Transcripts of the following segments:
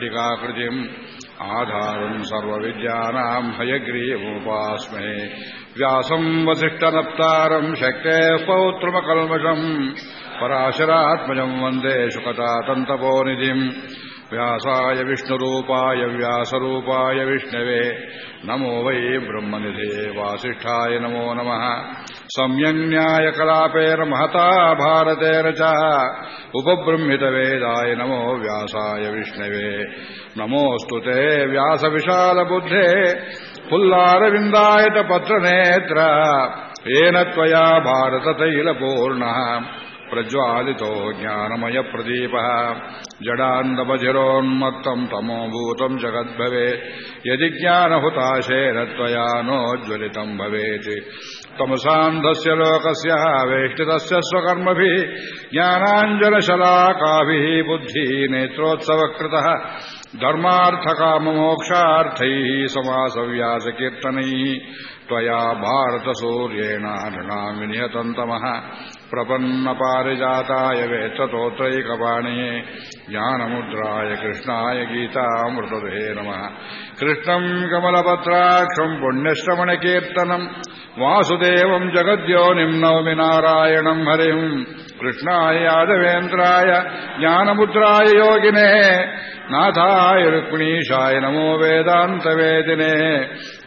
टीकाकृतिम् आधारम् सर्वविद्यानाम् हयग्रीवमुपास्महे व्यासम् वसिष्ठनप्तारम् शक्तेः पौत्रमकल्मषम् पराशरात्मजम् वन्दे शुकतातन्तपोनिधिम् व्यासाय विष्णुरूपाय व्यासरूपाय विष्णवे नमो वै ब्रह्मनिधे वासिष्ठाय नमो नमः सम्यङ्न्यायकलापेर्महता भारतेन च उपबृंहितवेदाय नमो व्यासाय विष्णवे नमोऽस्तु ते व्यासविशालबुद्धे पुल्लारविन्दायतपत्रनेत्र येन त्वया भारततैलपूर्णः प्रज्वालितो ज्ञानमयप्रदीपः जडान्दबधिरोन्मत्तम् तमोभूतम् जगद्भवे यदि ज्ञानहुताशेन त्वया नोज्ज्वलितम् भवेत् तमसान्धस्य लोकस्य वेष्टितस्य स्वकर्मभिः ज्ञानाञ्जनशलाकाभिः बुद्धिः नेत्रोत्सवकृतः धर्मार्थकाममोक्षार्थैः समासव्यासकीर्तनैः त्वया भारतसूर्येण नृणामि निहतन्तमः प्रपन्नपारिजाताय वेत्ततोत्रैकपाणये ज्ञानमुद्राय कृष्णाय गीतामृतदे नमः कृष्णम् कमलपत्राक्षम् पुण्यश्रवणकीर्तनम् वासुदेवम् जगद्योनिम् नवमि नारायणम् हरिम् കൃഷ്ണായ രാഘവേന്ദ്രായ ജ്ഞാനമുദ്രായ യോഗിനെ നാഥായ രുക്മിണീഷായ നമോ വേദാന്തവേദിനെ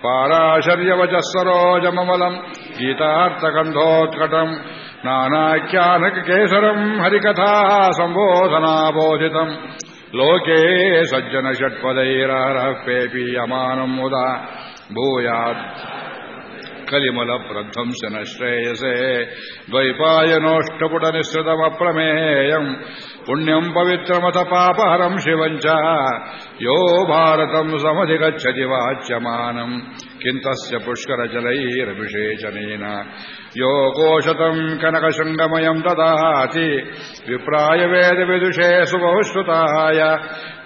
പാരാശര്യവചസ്സരോജമലം ഗീതാർത്ഥകണ്ഠോത്കടം നാനാഖ്യാനകേസരം ഹരികഥാ സംബോധനാബോധിതം ലോകേ സജ്ജന ഷട്പദൈരഹരഃ പേപീയമാനം മുത ഭൂയാത് ಕಲಿಮಲ ಪ್ರಧ್ವಂಸನ ಶ್ರೇಯಸೆ. ದ್ವೈಪಾಯನೋಷ್ಟಪುಟ ನಿಶ್ರಿತಮಪ್ರಮೇಯಂ पुण्यम् पवित्रमथ पापहरम् शिवम् च यो भारतम् समधिगच्छति वाच्यमानम् किन्तस्य पुष्करजलैरभिषेचनेन यो कोशतम् कनकशृङ्गमयम् ददाति विप्राय वेदविदुषे सुबहुश्रुताय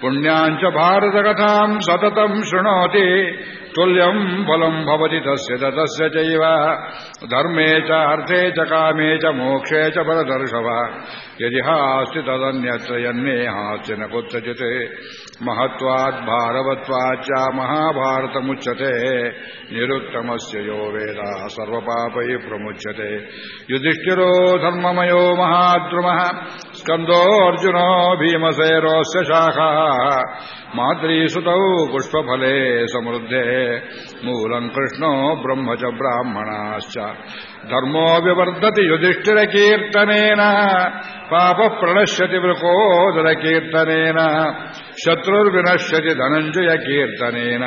पुण्याम् च भारतकथाम् सततम् शृणोति तुल्यम् फलम् भवति तस्य ततस्य चैव धर्मे च अर्थे च कामे च मोक्षे च परदर्शव यदि हास्ति तदन्यत्र यन्नेहास्ति न कुत्रचित् महत्वात् भारवत्वाच्च महाभारतमुच्यते निरुक्तमस्य यो वेदा सर्वपापैः प्रमुच्यते युधिष्ठिरो धर्ममयो महाद्रुमः स्कन्दोऽर्जुनो भीमसेरोऽस्य शाखाः माद्रीसुतौ पुष्पफले समृद्धे मूलम् कृष्णो ब्रह्म च ब्राह्मणाश्च ಧರ್ಮೋ ವಿವರ್ಧತಿ ಯುಧಿಷ್ಠಿರ ಕೀರ್ತನೇನ. ಪಾಪ ಪ್ರಣಶ್ಯತಿ ವೃಕೋದರ ಕೀರ್ತನೇನ. ಶತ್ರುರ್ವಿನಶ್ಯತಿ ಧನಂಜಯ ಕೀರ್ತನೇನ.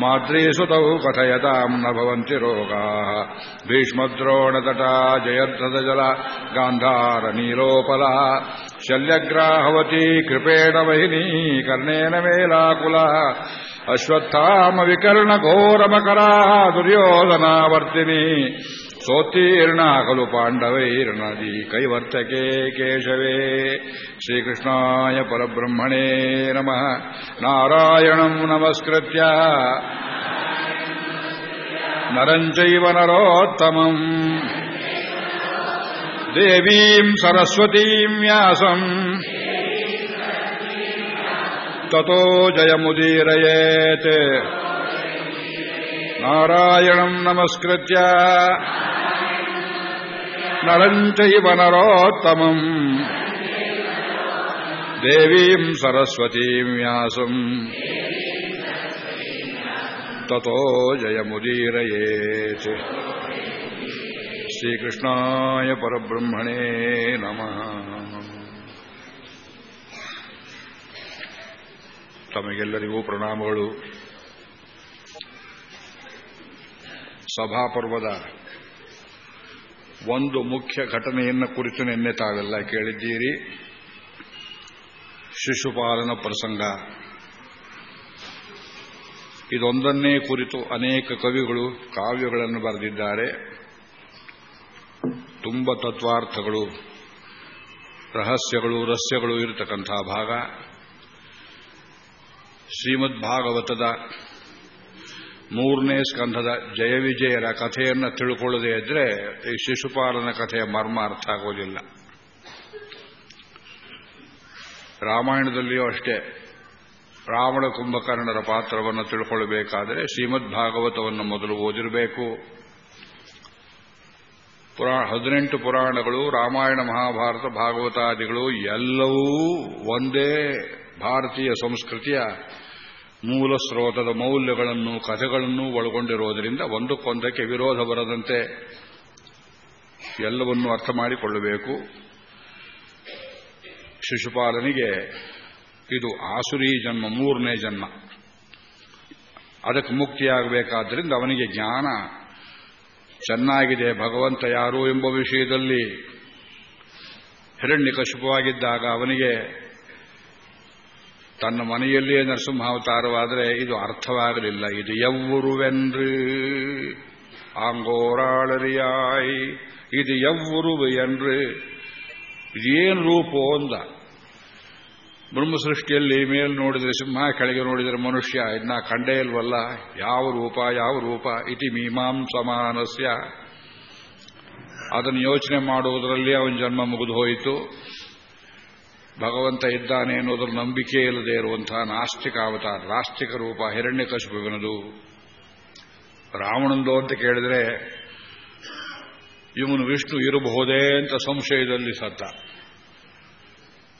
ಮಾತೃಸುತೌ ಕಥಯತಾಂ ನ ಭವಂತಿ ರೋಗಾ. ಭೀಷ್ಮದ್ರೋಣತಟ ಜಯದ್ರಥ ಜಲ ಗಾಂಧಾರ ನೀಲೋಪಲ. ಶಲ್ಯಗ್ರಾಹವತಿ ಕೃಪೇಣ ವಹಿನಿ ಕರ್ಣೇನ ಮೇಲಾಕುಲ. ಅಶ್ವತ್ಥಾಮ ವಿಕರ್ಣ ಘೋರಮಕರಾ ದುರ್ಯೋಧನಾವರ್ತಿನಿ. खलु पाण्डवैर्नदी कैवर्तके केशवे श्रीकृष्णाय परब्रह्मणे नमः नारायणम् नमस्कृत्य नरम् चैव नरोत्तमम् देवीम् सरस्वतीम् व्यासम् ततो जयमुदीरयेत् नारायणम् नमस्कृत्य నడంచైవ నరోత్తమం. దేవీం సరస్వతీం వ్యాసం. తతో జయముదీరయేత్. శ్రీకృష్ణాయ పరబ్రహ్మణే నమ. తమగెల్లరిగూ ಪ್ರಣಾಮಗಳು సభాపర్వద ಒಂದು ಮುಖ್ಯ ಘಟನೆಯನ್ನು ಕುರಿತು ನಿನ್ನೆ ತಾವೆಲ್ಲ ಕೇಳಿದ್ದೀರಿ. ಶಿಶುಪಾಲನ ಪ್ರಸಂಗ. ಇದೊಂದನ್ನೇ ಕುರಿತು ಅನೇಕ ಕವಿಗಳು ಕಾವ್ಯಗಳನ್ನು ಬರೆದಿದ್ದಾರೆ. ತುಂಬ ತತ್ವಾರ್ಥಗಳು, ರಹಸ್ಯಗಳು, ರಸ್ಯಗಳು ಇರತಕ್ಕಂಥ ಭಾಗ. ಶ್ರೀಮದ್ ಭಾಗವತದ ಮೂರನೇ ಸ್ಕಂಧದ ಜಯವಿಜಯರ ಕಥೆಯನ್ನು ತಿಳ್ಕೊಳ್ಳದೇ ಇದ್ರೆ ಈ ಶಿಶುಪಾಲನ ಕಥೆಯ ಮರ್ಮ ಅರ್ಥ ಆಗೋದಿಲ್ಲ. ರಾಮಾಯಣದಲ್ಲಿಯೂ ಅಷ್ಟೇ. ರಾವಣ ಕುಂಭಕರ್ಣರ ಪಾತ್ರವನ್ನು ತಿಳ್ಕೊಳ್ಬೇಕಾದರೆ ಶ್ರೀಮದ್ ಭಾಗವತವನ್ನು ಮೊದಲು ಓದಿರಬೇಕು. ಹದಿನೆಂಟು ಪುರಾಣಗಳು, ರಾಮಾಯಣ, ಮಹಾಭಾರತ, ಭಾಗವತಾದಿಗಳು ಎಲ್ಲವೂ ಒಂದೇ ಭಾರತೀಯ ಸಂಸ್ಕೃತಿಯ ಮೂಲ ಸ್ರೋತದ ಮೌಲ್ಯಗಳನ್ನು ಕಥೆಗಳನ್ನು ಒಳಗೊಂಡಿರುವುದರಿಂದ ಒಂದಕ್ಕೊಂದಕ್ಕೆ ವಿರೋಧ ಬರದಂತೆ ಎಲ್ಲವನ್ನೂ ಅರ್ಥ ಮಾಡಿಕೊಳ್ಳಬೇಕು. ಶಿಶುಪಾಲನಿಗೆ ಇದು ಆಸುರಿ ಜನ್ಮ, ಮೂರನೇ ಜನ್ಮ. ಅದಕ್ಕೆ ಮುಕ್ತಿಯಾಗಬೇಕಾದ್ದರಿಂದ ಅವನಿಗೆ ಜ್ಞಾನ ಚೆನ್ನಾಗಿದೆ. ಭಗವಂತ ಯಾರು ಎಂಬ ವಿಷಯದಲ್ಲಿ ಹಿರಣ್ಯಕಶುಪವಾಗಿದ್ದಾಗ ಅವನಿಗೆ ತನ್ನ ಮನೆಯಲ್ಲಿಯೇ ನರಸಿಂಹಾವತಾರವಾದರೆ ಇದು ಅರ್ಥವಾಗಲಿಲ್ಲ. ಇದು ಎವ್ವುರುವೆನ್ರು ಆಂಗೋರಾಳರಿಯಾಯಿ, ಇದು ಯವ್ವುರುವೆ ಎನ್ರಿ ಇದೇನು ರೂಪೋ ಅಂದ. ಬ್ರಹ್ಮಸೃಷ್ಟಿಯಲ್ಲಿ ಮೇಲ್ ನೋಡಿದರೆ, ಸಿಂಹ ಕೆಳಗೆ ನೋಡಿದರೆ ಮನುಷ್ಯ ಇದನ್ನ ಕಂಡೇ ಇಲ್ವಲ್ಲ. ಯಾವ ರೂಪ ಯಾವ ರೂಪ? ಇತಿ ಮೀಮಾಂಸಮಾನಸ್ಯ. ಅದನ್ನು ಯೋಚನೆ ಮಾಡುವುದರಲ್ಲಿ ಅವನ ಜನ್ಮ ಮುಗಿದು ಹೋಯಿತು. ಭಗವಂತ ಇದ್ದಾನೆ ಅನ್ನೋದ್ರ ನಂಬಿಕೆ ಇಲ್ಲದೆ ಇರುವಂತಹ ನಾಸ್ತಿಕ ಅವತಾರ, ನಾಸ್ತಿಕ ರೂಪ ಹಿರಣ್ಯಕಶುಪುವಿನದು ರಾವಣಂದು ಅಂತ ಕೇಳಿದ್ರೆ, ಇವನು ವಿಷ್ಣು ಇರಬಹುದೇ ಅಂತ ಸಂಶಯದಲ್ಲಿ ಸತ್ತ.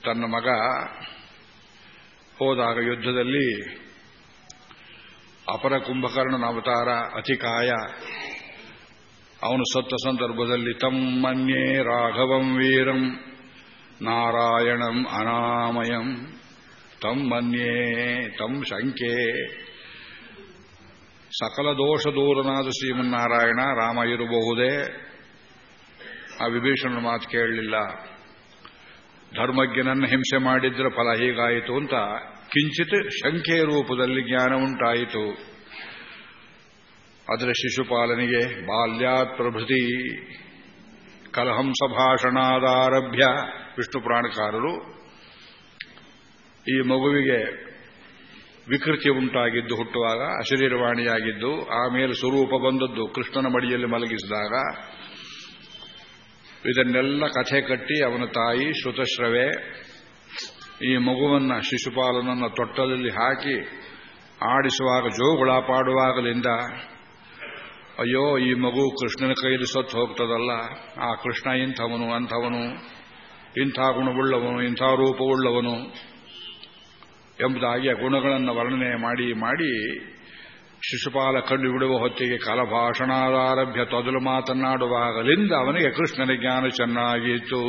ತನ್ನ ಮಗ ಹೋದಾಗ ಯುದ್ಧದಲ್ಲಿ ಅಪರ ಕುಂಭಕರ್ಣನ ಅವತಾರ ಅತಿಕಾಯ. ಅವನು ಸತ್ತ ಸಂದರ್ಭದಲ್ಲಿ ತಮ್ಮನ್ಯೇ ರಾಘವಂ ವೀರಂ. ನಾರಾಯಣಂ ಅನಾಮಯಂ ತಮ್ಮನ್ಯೇ ತಂ ಶಂಕೆ ಸಕಲ ದೋಷ ದೂರನಾದ ಶ್ರೀಮನ್ನಾರಾಯಣ ರಾಮ ಇರಬಹುದೇ ಆ ವಿಭೀಷಣನ ಮಾತು ಕೇಳಲಿಲ್ಲ. ಧರ್ಮಜ್ಞನನ್ನು ಹಿಂಸೆ ಮಾಡಿದ್ರೆ ಫಲ ಹೀಗಾಯಿತು ಅಂತ ಕಿಂಚಿತ್ ಶಂಕೆಯ ರೂಪದಲ್ಲಿ ಜ್ಞಾನ ಉಂಟಾಯಿತು. ಆದರೆ ಶಿಶುಪಾಲನಿಗೆ ಬಾಲ್ಯಾತ್ ಪ್ರಭೃತಿ ಕಲಹಂಸ ಭಾಷಣಾದಾರಭ್ಯ ವಿಷ್ಣು ಪುರಾಣಕಾರರು ಈ ಮಗುವಿಗೆ ವಿಕೃತಿ ಉಂಟಾಗಿದ್ದು ಹುಟ್ಟುವಾಗ, ಅಶರೀರವಾಣಿಯಾಗಿದ್ದು ಆಮೇಲೆ ಸ್ವರೂಪ ಬಂದದ್ದು ಕೃಷ್ಣನ ಮಡಿಯಲ್ಲಿ ಮಲಗಿಸಿದಾಗ, ಇದನ್ನೆಲ್ಲ ಕಥೆ ಕಟ್ಟಿ ಅವನ ತಾಯಿ ಶ್ರುತಶ್ರವೆ ಈ ಮಗುವನ್ನ, ಶಿಶುಪಾಲನನ್ನ ತೊಟ್ಟಲಲ್ಲಿ ಹಾಕಿ ಆಡಿಸುವಾಗ ಜೋಗುಳಾಪಾಡುವಾಗಲಿಂದ ಅಯ್ಯೋ, ಈ ಮಗು ಕೃಷ್ಣನ ಕೈಲಿ ಸತ್ತು ಹೋಗ್ತದಲ್ಲ, ಆ ಕೃಷ್ಣ ಇಂಥವನು, ಅಂಥವನು ಇಂಥ ಗುಣವುಳ್ಳವನು, ಇಂಥ ರೂಪವುಳ್ಳವನು ಎಂಬುದಾಗಿ ಆ ಗುಣಗಳನ್ನು ವರ್ಣನೆ ಮಾಡಿ ಮಾಡಿ ಶಿಶುಪಾಲ ಕಂಡು ಬಿಡುವ ಹೊತ್ತಿಗೆ ಕಲಭಾಷಣಾದಾರಭ್ಯ ತೊದಲು ಮಾತನಾಡುವಾಗಲಿಂದ ಅವನಿಗೆ ಕೃಷ್ಣನ ಜ್ಞಾನ ಚೆನ್ನಾಗಿತ್ತು.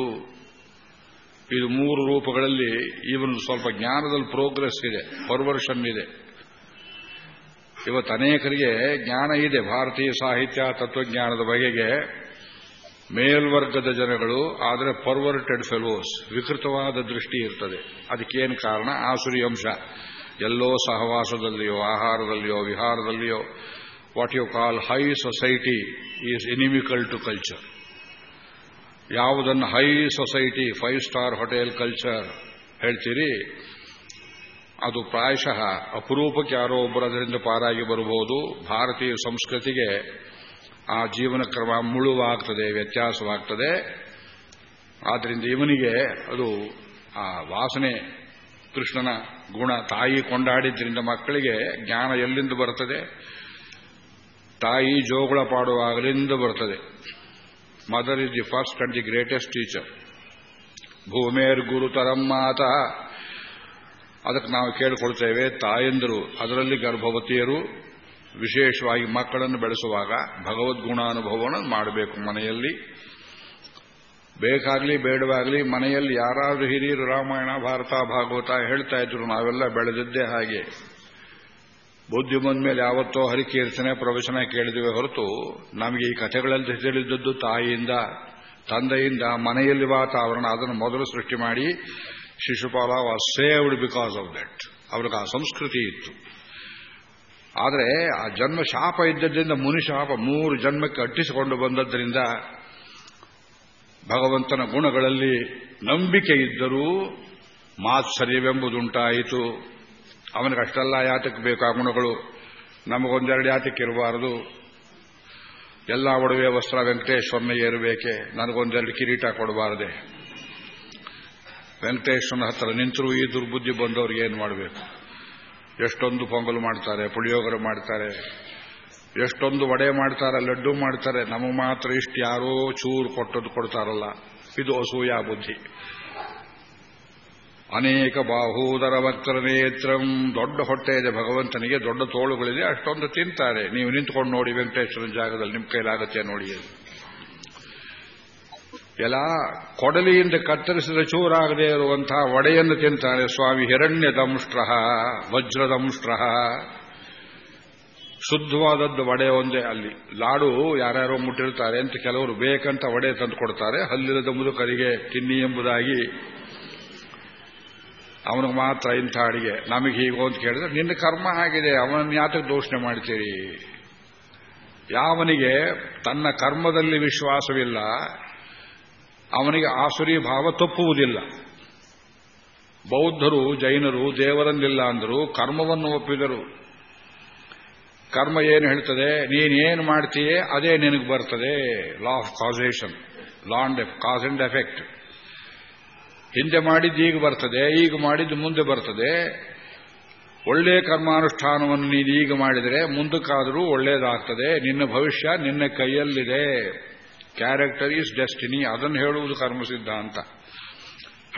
ಇದು ಮೂರು ರೂಪಗಳಲ್ಲಿ ಇವನು ಸ್ವಲ್ಪ ಜ್ಞಾನದಲ್ಲಿ ಪ್ರೋಗ್ರೆಸ್ ಇದೆ, ಪರ್ವರ್ಷನ್ ಇದೆ. ಇವತ್ತು ಅನೇಕರಿಗೆ ಜ್ಞಾನ ಇದೆ, ಭಾರತೀಯ ಸಾಹಿತ್ಯ, ತತ್ವಜ್ಞಾನದ ಬಗೆಗೆ. ಮೇಲ್ವರ್ಗದ ಜನಗಳು, ಆದರೆ ಪರ್ವರ್ಟೆಡ್ ಫೆಲೋಸ್, ವಿಕೃತವಾದ ದೃಷ್ಟಿ ಇರ್ತದೆ. ಅದಕ್ಕೇನು ಕಾರಣ? ಆಸುರಿ ಅಂಶ ಎಲ್ಲೋ ಸಹವಾಸದಲ್ಲಿಯೋ, ಆಹಾರದಲ್ಲಿಯೋ, ವಿಹಾರದಲ್ಲಿಯೋ what you call high society is inimical to culture ಯಾವುದನ್ನು high society five star hotel culture ಹೇಳ್ತೀರಿ? ಅದು ಪ್ರಾಯಶಃ ಅಪರೂಪಕ್ಕೆ ಯಾರೋ ಒಬ್ಬರು ಅದರಿಂದ ಪಾರಾಗಿ ಬರಬಹುದು. ಭಾರತೀಯ ಸಂಸ್ಕೃತಿಗೆ ಆ ಜೀವನ ಕ್ರಮ ಮುಳುವಾಗ್ತದೆ, ವ್ಯತ್ಯಾಸವಾಗ್ತದೆ. ಆದ್ದರಿಂದ ಇವನಿಗೆ ಅದು ಆ ವಾಸನೆ, ಕೃಷ್ಣನ ಗುಣ, ತಾಯಿ ಕೊಂಡಾಡಿದ್ರಿಂದ ಮಕ್ಕಳಿಗೆ ಜ್ಞಾನ ಎಲ್ಲಿಂದ ಬರ್ತದೆ? ತಾಯಿ ಜೋಗುಳ ಪಾಡುವಾಗಲಿಂದ ಬರ್ತದೆ. Mother is the first and the greatest teacher ಭೂಮೇರ್ ಗುರುತರಂ ಮಾತ. ಅದಕ್ಕೆ ನಾವು ಕೇಳಿಕೊಳ್ತೇವೆ, ತಾಯಂದರು, ಅದರಲ್ಲಿ ಗರ್ಭವತಿಯರು ವಿಶೇಷವಾಗಿ ಮಕ್ಕಳನ್ನು ಬೆಳೆಸುವಾಗ ಭಗವದ್ಗುಣಾನುಭವವನ್ನು ಮಾಡಬೇಕು ಮನೆಯಲ್ಲಿ. ಬೇಕಾಗ್ಲಿ, ಬೇಡವಾಗ್ಲಿ, ಮನೆಯಲ್ಲಿ ಯಾರಾದರೂ ಹಿರಿಯರು ರಾಮಾಯಣ, ಭಾರತ, ಭಾಗವತ ಹೇಳ್ತಾ ಇದ್ರು, ನಾವೆಲ್ಲ ಬೆಳೆದಿದ್ದೇ ಹಾಗೆ. ಬುದ್ಧಿ ಬಂದ ಮೇಲೆ ಯಾವತ್ತೋ ಹರಿಕೀರ್ತನೆ, ಪ್ರವಚನ ಕೇಳಿದಿವೆ ಹೊರತು ನಮಗೆ ಈ ಕಥೆಗಳಲ್ಲಿ ತಿಳಿದದ್ದು ತಾಯಿಯಿಂದ, ತಂದೆಯಿಂದ, ಮನೆಯಲ್ಲಿ ವಾತಾವರಣ, ಅದನ್ನು ಮೊದಲು ಸೃಷ್ಟಿ ಮಾಡಿ, Shishupala was saved because of that ಅವ್ರಿಗೆ ಆ ಸಂಸ್ಕೃತಿ ಇತ್ತು. ಆದರೆ ಆ ಜನ್ಮ ಶಾಪ ಇದ್ದದ್ರಿಂದ ಮುನಿ ಶಾಪ ಮೂರು ಜನ್ಮಕ್ಕೆ ಅಟ್ಟಿಸಿಕೊಂಡು ಬಂದದ್ದರಿಂದ ಭಗವಂತನ ಗುಣಗಳಲ್ಲಿ ನಂಬಿಕೆ ಇದ್ದರೂ ಮಾತ್ಸರ್ಯವೆಂಬುದುಂಟಾಯಿತು. ಅವನಿಗೆ ಅಷ್ಟೆಲ್ಲ ಯಾತಕ್ಕೆ ಬೇಕು ಗುಣಗಳು? ನಮಗೊಂದೆರಡು ಯಾತಕ್ಕೆ ಇರಬಾರದು? ಎಲ್ಲ ಒಡವೆ ವಸ್ತ್ರ ವೆಂಕಟೇಶ್ವರನ ಏರಬೇಕೆ? ನನಗೊಂದೆರಡು ಕಿರೀಟ ಕೊಡಬಾರದೆ? ವೆಂಕಟೇಶ್ವರನ ಹತ್ರ ನಿಂತರೂ ಈ ದುರ್ಬುದ್ಧಿ ಬಂದವ್ರಿಗೆ ಏನು ಮಾಡಬೇಕು? ಎಷ್ಟೊಂದು ಪೊಂಗಲ್ ಮಾಡ್ತಾರೆ, ಪುಳಿಯೋಗರೆ ಮಾಡ್ತಾರೆ, ಎಷ್ಟೊಂದು ವಡೆ ಮಾಡ್ತಾರೆ, ಲಡ್ಡು ಮಾಡ್ತಾರೆ, ನಮಗೆ ಮಾತ್ರ ಇಷ್ಟು ಯಾರೋ ಚೂರು ಕೊಟ್ಟದ್ದು ಕೊಡ್ತಾರಲ್ಲ. ಇದು ಅಸೂಯ ಬುದ್ಧಿ. ಅನೇಕ ಬಾಹೂದರ ಭಕ್ತರ ನೇತ್ರಂ, ದೊಡ್ಡ ಹೊಟ್ಟೆ ಇದೆ ಭಗವಂತನಿಗೆ, ದೊಡ್ಡ ತೋಳುಗಳಿದೆ, ಅಷ್ಟೊಂದು ತಿಂತಾರೆ. ನೀವು ನಿಂತ್ಕೊಂಡು ನೋಡಿ ವೆಂಕಟೇಶ್ವರನ ಜಾಗದಲ್ಲಿ, ನಿಮ್ಮ ಕೈಲಾಗತ್ತೆ ನೋಡಿ ಎಲ್ಲ ಕೊಡಲಿಯಿಂದ ಕತ್ತರಿಸಿದ ಚೂರಾಗದೇ ಇರುವಂತಹ ಒಡೆಯನ್ನು ತಿಂತಾನೆ ಸ್ವಾಮಿ ಹಿರಣ್ಯ ದಂಷ್ಟ್ರ ವಜ್ರದಂಷ್ಟ್ರ ಶುದ್ಧವಾದದ್ದು ವಡೆ ಒಂದೇ ಅಲ್ಲಿ. ಲಾಡು ಯಾರ್ಯಾರೋ ಮುಟ್ಟಿರ್ತಾರೆ ಅಂತ ಕೆಲವರು ಬೇಕಂತ ವಡೆ ತಂದು ಕೊಡ್ತಾರೆ. ಹಲ್ಲಿರದ ಮುದುಕರಿಗೆ ತಿನ್ನಿ ಎಂಬುದಾಗಿ ಅವನಿಗೆ ಮಾತ್ರ ಇಂಥ ಅಡಿಗೆ. ನಮಗೆ ಹೀಗೋ ಅಂತ ಕೇಳಿದ್ರೆ, ನಿನ್ನ ಕರ್ಮ ಆಗಿದೆ, ಅವನನ್ನು ಯಾತಕ್ಕೆ ದೋಷಣೆ ಮಾಡ್ತೀರಿ? ಯಾವನಿಗೆ ತನ್ನ ಕರ್ಮದಲ್ಲಿ ವಿಶ್ವಾಸವಿಲ್ಲ ಅವನಿಗೆ ಆಸುರಿ ಭಾವ ತಪ್ಪುವುದಿಲ್ಲ. ಬೌದ್ಧರು, ಜೈನರು ದೇವರನ್ನಿಲ್ಲ ಅಂದರು ಕರ್ಮವನ್ನು ಒಪ್ಪಿದರು. ಕರ್ಮ ಏನು ಹೇಳ್ತದೆ? ನೀನೇನು ಮಾಡ್ತೀಯೇ ಅದೇ ನಿನಗೆ ಬರ್ತದೆ. Law of causation law and cause and effect ಹಿಂದೆ ಮಾಡಿದ್ದು ಈಗ ಬರ್ತದೆ, ಈಗ ಮಾಡಿದ್ದು ಮುಂದೆ ಬರ್ತದೆ. ಒಳ್ಳೆ ಕರ್ಮಾನುಷ್ಠಾನವನ್ನು ನೀನು ಈಗ ಮಾಡಿದರೆ ಮುಂದಕ್ಕಾದರೂ ಒಳ್ಳೆಯದಾಗ್ತದೆ ನಿನ್ನ ಭವಿಷ್ಯ ನಿನ್ನ ಕೈಯಲ್ಲಿದೆ. ಕ್ಯಾರೆಕ್ಟರ್ ಈಸ್ ಡೆಸ್ಟಿನಿ ಅದನ್ನು ಹೇಳುವುದು ಕರ್ಮ ಸಿದ್ಧಾಂತ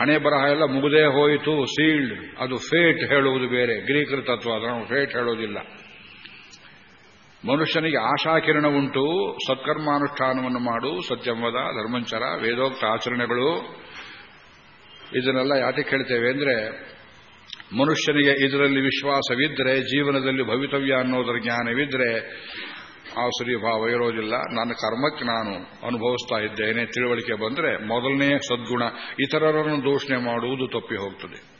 ಹಣೆ ಬರಹ ಎಲ್ಲ ಮುಗದೇ ಹೋಯಿತು ಸೀಲ್ಡ್ ಅದು ಫೇಟ್ ಹೇಳುವುದು ಬೇರೆ. ಗ್ರೀಕರ ತತ್ವ, ಅದನ್ನು ಫೇಟ್ ಹೇಳೋದಿಲ್ಲ ಮನುಷ್ಯನಿಗೆ ಆಶಾಕಿರಣ ಉಂಟು, ಸತ್ಕರ್ಮಾನುಷ್ಠಾನವನ್ನು ಮಾಡು ಸತ್ಯಂವದ ಧರ್ಮಂಚರ ವೇದೋಕ್ತ ಆಚರಣೆಗಳು. ಇದನ್ನೆಲ್ಲ ಯಾಕೆ ಹೇಳ್ತೇವೆ ಅಂದ್ರೆ, ಮನುಷ್ಯನಿಗೆ ಇದರಲ್ಲಿ ವಿಶ್ವಾಸವಿದ್ದರೆ ಜೀವನದಲ್ಲಿ ಭವಿತವ್ಯ ಅನ್ನೋದರ ಜ್ಞಾನವಿದ್ದರೆ ಆಸುರಿ ಭಾವ ಇರೋದಿಲ್ಲ. ನನ್ನ ಕರ್ಮಕ್ಕೆ ನಾನು ಅನುಭವಿಸ್ತಾ ಇದ್ದೇನೆ. ತಿಳುವಳಿಕೆ ಬಂದರೆ ಮೊದಲನೇ ಸದ್ಗುಣ. ಇತರರನ್ನು ದೂಷಣೆ ಮಾಡುವುದು ತಪ್ಪಿ ಹೋಗ್ತದೆ.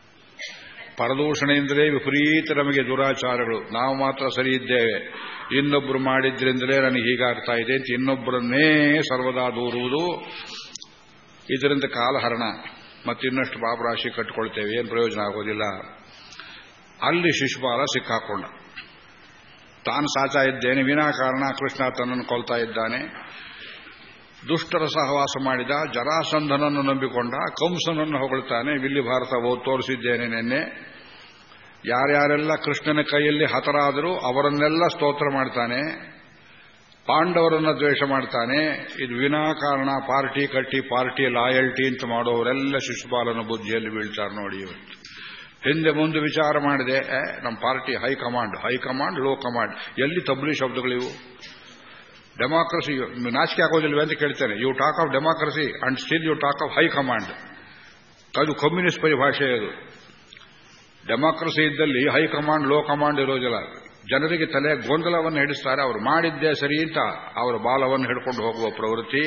ಪರದೂಷಣೆಯಿಂದಲೇ ವಿಪರೀತ ನಮಗೆ ದುರಾಚಾರಗಳು. ನಾವು ಮಾತ್ರ ಸರಿ ಇದ್ದೇವೆ. ಇನ್ನೊಬ್ಬರು ಮಾಡಿದ್ರಿಂದಲೇ ನನಗೆ ಹೀಗಾಗ್ತಾ ಇದೆ ಅಂತ ಇನ್ನೊಬ್ಬರನ್ನೇ ಸರ್ವದಾ ದೂರುವುದು. ಇದರಿಂದ ಕಾಲಹರಣ ಮತ್ತಿನ್ನಷ್ಟು ಪಾಪರಾಶಿ ಕಟ್ಟಿಕೊಳ್ತೇವೆ ಏನು ಪ್ರಯೋಜನ ಆಗೋದಿಲ್ಲ. ಅಲ್ಲಿ ಶಿಶುಪಾಲ ಸಿಕ್ಕಾಕೊಂಡ. ತಾನು ಸಾಚಾ ಇದ್ದೇನೆ ವಿನಾಕಾರಣ ಕೃಷ್ಣ ತನ್ನನ್ನು ಕೊಲ್ತಾ ಇದ್ದಾನೆ. ದುಷ್ಟರ ಸಹವಾಸ ಮಾಡಿದ ಜರಾಸಂಧನನ್ನು ನಂಬಿಕೊಂಡ ಕಂಸನನ್ನು ಹೊಗಳುತ್ತಾನೆ ವಿಲ್ಲಿ ಭಾರತ ತೋರಿಸಿದ್ದೇನೆ ನಿನ್ನೆ. ಯಾರ್ಯಾರೆಲ್ಲ ಕೃಷ್ಣನ ಕೈಯಲ್ಲಿ ಹತರಾದರೂ ಅವರನ್ನೆಲ್ಲ ಸ್ತೋತ್ರ ಮಾಡ್ತಾನೆ. ಪಾಂಡವರನ್ನ ದ್ವೇಷ ಮಾಡ್ತಾನೆ. ಇದು ವಿನಾಕಾರಣ ಪಾರ್ಟಿ ಕಟ್ಟಿ, ಪಾರ್ಟಿ ಲಾಯಲ್ಟಿ ಅಂತ ಮಾಡೋರೆಲ್ಲ ಶಿಶುಪಾಲನ ಬುದ್ಧಿಯಲ್ಲಿ ಬೀಳ್ತಾರೆ ನೋಡಿ ಇವತ್ತು. ಹಿಂದೆ ಮುಂದೆ ವಿಚಾರ ಮಾಡಿದೆ ನಮ್ಮ party high command high command low command, ಎಲ್ಲಿ ತಬ್ಲಿ ಶಬ್ದಗಳಿವು ಡೆಮಾಕ್ರಸಿ, ನಾಚಿಕೆ ಆಗೋದಿಲ್ವೇ ಅಂತ ಕೇಳ್ತೇನೆ. You talk of democracy and still you talk of high command ಅದು ಕಮ್ಯುನಿಸ್ಟ್ ಪರಿಭಾಷೆ ಅದು. ಡೆಮಾಕ್ರಸಿ ಇದ್ದಲ್ಲಿ ಹೈಕಮಾಂಡ್ ಲೋ ಕಮಾಂಡ್ ಇರೋದಿಲ್ಲ. ಜನರಿಗೆ ತಲೆ ಗೊಂದಲವನ್ನು ಹಿಡಿಸ್ತಾರೆ. ಅವರು ಮಾಡಿದ್ದೇ ಸರಿ ಅಂತ ಅವರ ಬಾಲವನ್ನು ಹಿಡ್ಕೊಂಡು ಹೋಗುವ ಪ್ರವೃತ್ತಿ.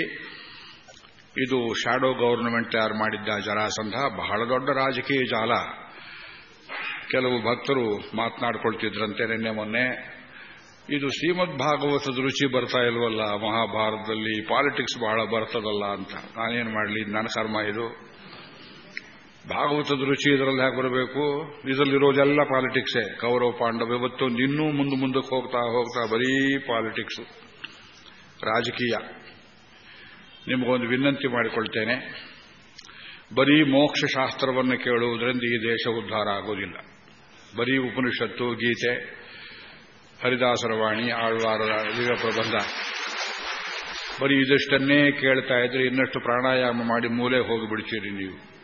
ಇದು ಶಾಡೋ ಗವರ್ನಮೆಂಟ್ ತಯಾರು ಮಾಡಿದ್ದ ಜರಾಸಂಧ, ಬಹಳ ದೊಡ್ಡ ರಾಜಕೀಯ ಜಾಲ. ಕೆಲವು ಭಕ್ತರು ಮಾತನಾಡಿಕೊಳ್ತಿದ್ರಂತೆ ನಿನ್ನೆ ಮೊನ್ನೆ. ಇದು ಶ್ರೀಮದ್ ಭಾಗವತದ ರುಚಿ ಬರ್ತಾ ಇಲ್ವಲ್ಲ, ಮಹಾಭಾರತದಲ್ಲಿ ಪಾಲಿಟಿಕ್ಸ್ ಬಹಳ ಬರ್ತದಲ್ಲ ಅಂತ. ನಾನೇನು ಮಾಡಲಿ ನನ್ನ ಕರ್ಮ ಇದು. ಭಾಗವತದ ರುಚಿ ಇದರಲ್ಲಿ ಹೇಗೆ ಬರಬೇಕು? ಇದರಲ್ಲಿರೋದೆಲ್ಲ ಪಾಲಿಟಿಕ್ಸೇ. ಕೌರವ ಪಾಂಡವ ಇವತ್ತೊಂದು ಇನ್ನೂ ಮುಂದೆ ಮುಂದಕ್ಕೆ ಹೋಗ್ತಾ ಹೋಗ್ತಾ ಬರೀ ಪಾಲಿಟಿಕ್ಸ್. ರಾಜಕೀಯ. ನಿಮಗೊಂದು ವಿನಂತಿ ಮಾಡಿಕೊಳ್ತೇನೆ. ಬರೀ ಮೋಕ್ಷ ಶಾಸ್ತ್ರವನ್ನು ಕೇಳುವುದರಿಂದ ಈ ದೇಶ ಉದ್ಧಾರ ಆಗೋದಿಲ್ಲ. ಬರೀ ಉಪನಿಷತ್ತು, ಗೀತೆ ಹರಿದಾಸರ ವಾಣಿ ಆಳ್ವಾರರ ದಿವ್ಯ ಪ್ರಬಂಧ. ಬರೀ ಇದಿಷ್ಟನ್ನೇ ಕೇಳ್ತಾ ಇದ್ರೆ ಇನ್ನಷ್ಟು ಪ್ರಾಣಾಯಾಮ ಮಾಡಿ ಮೂಲೆ ಹೋಗಿಬಿಡ್ತೀರಿ ನೀವು.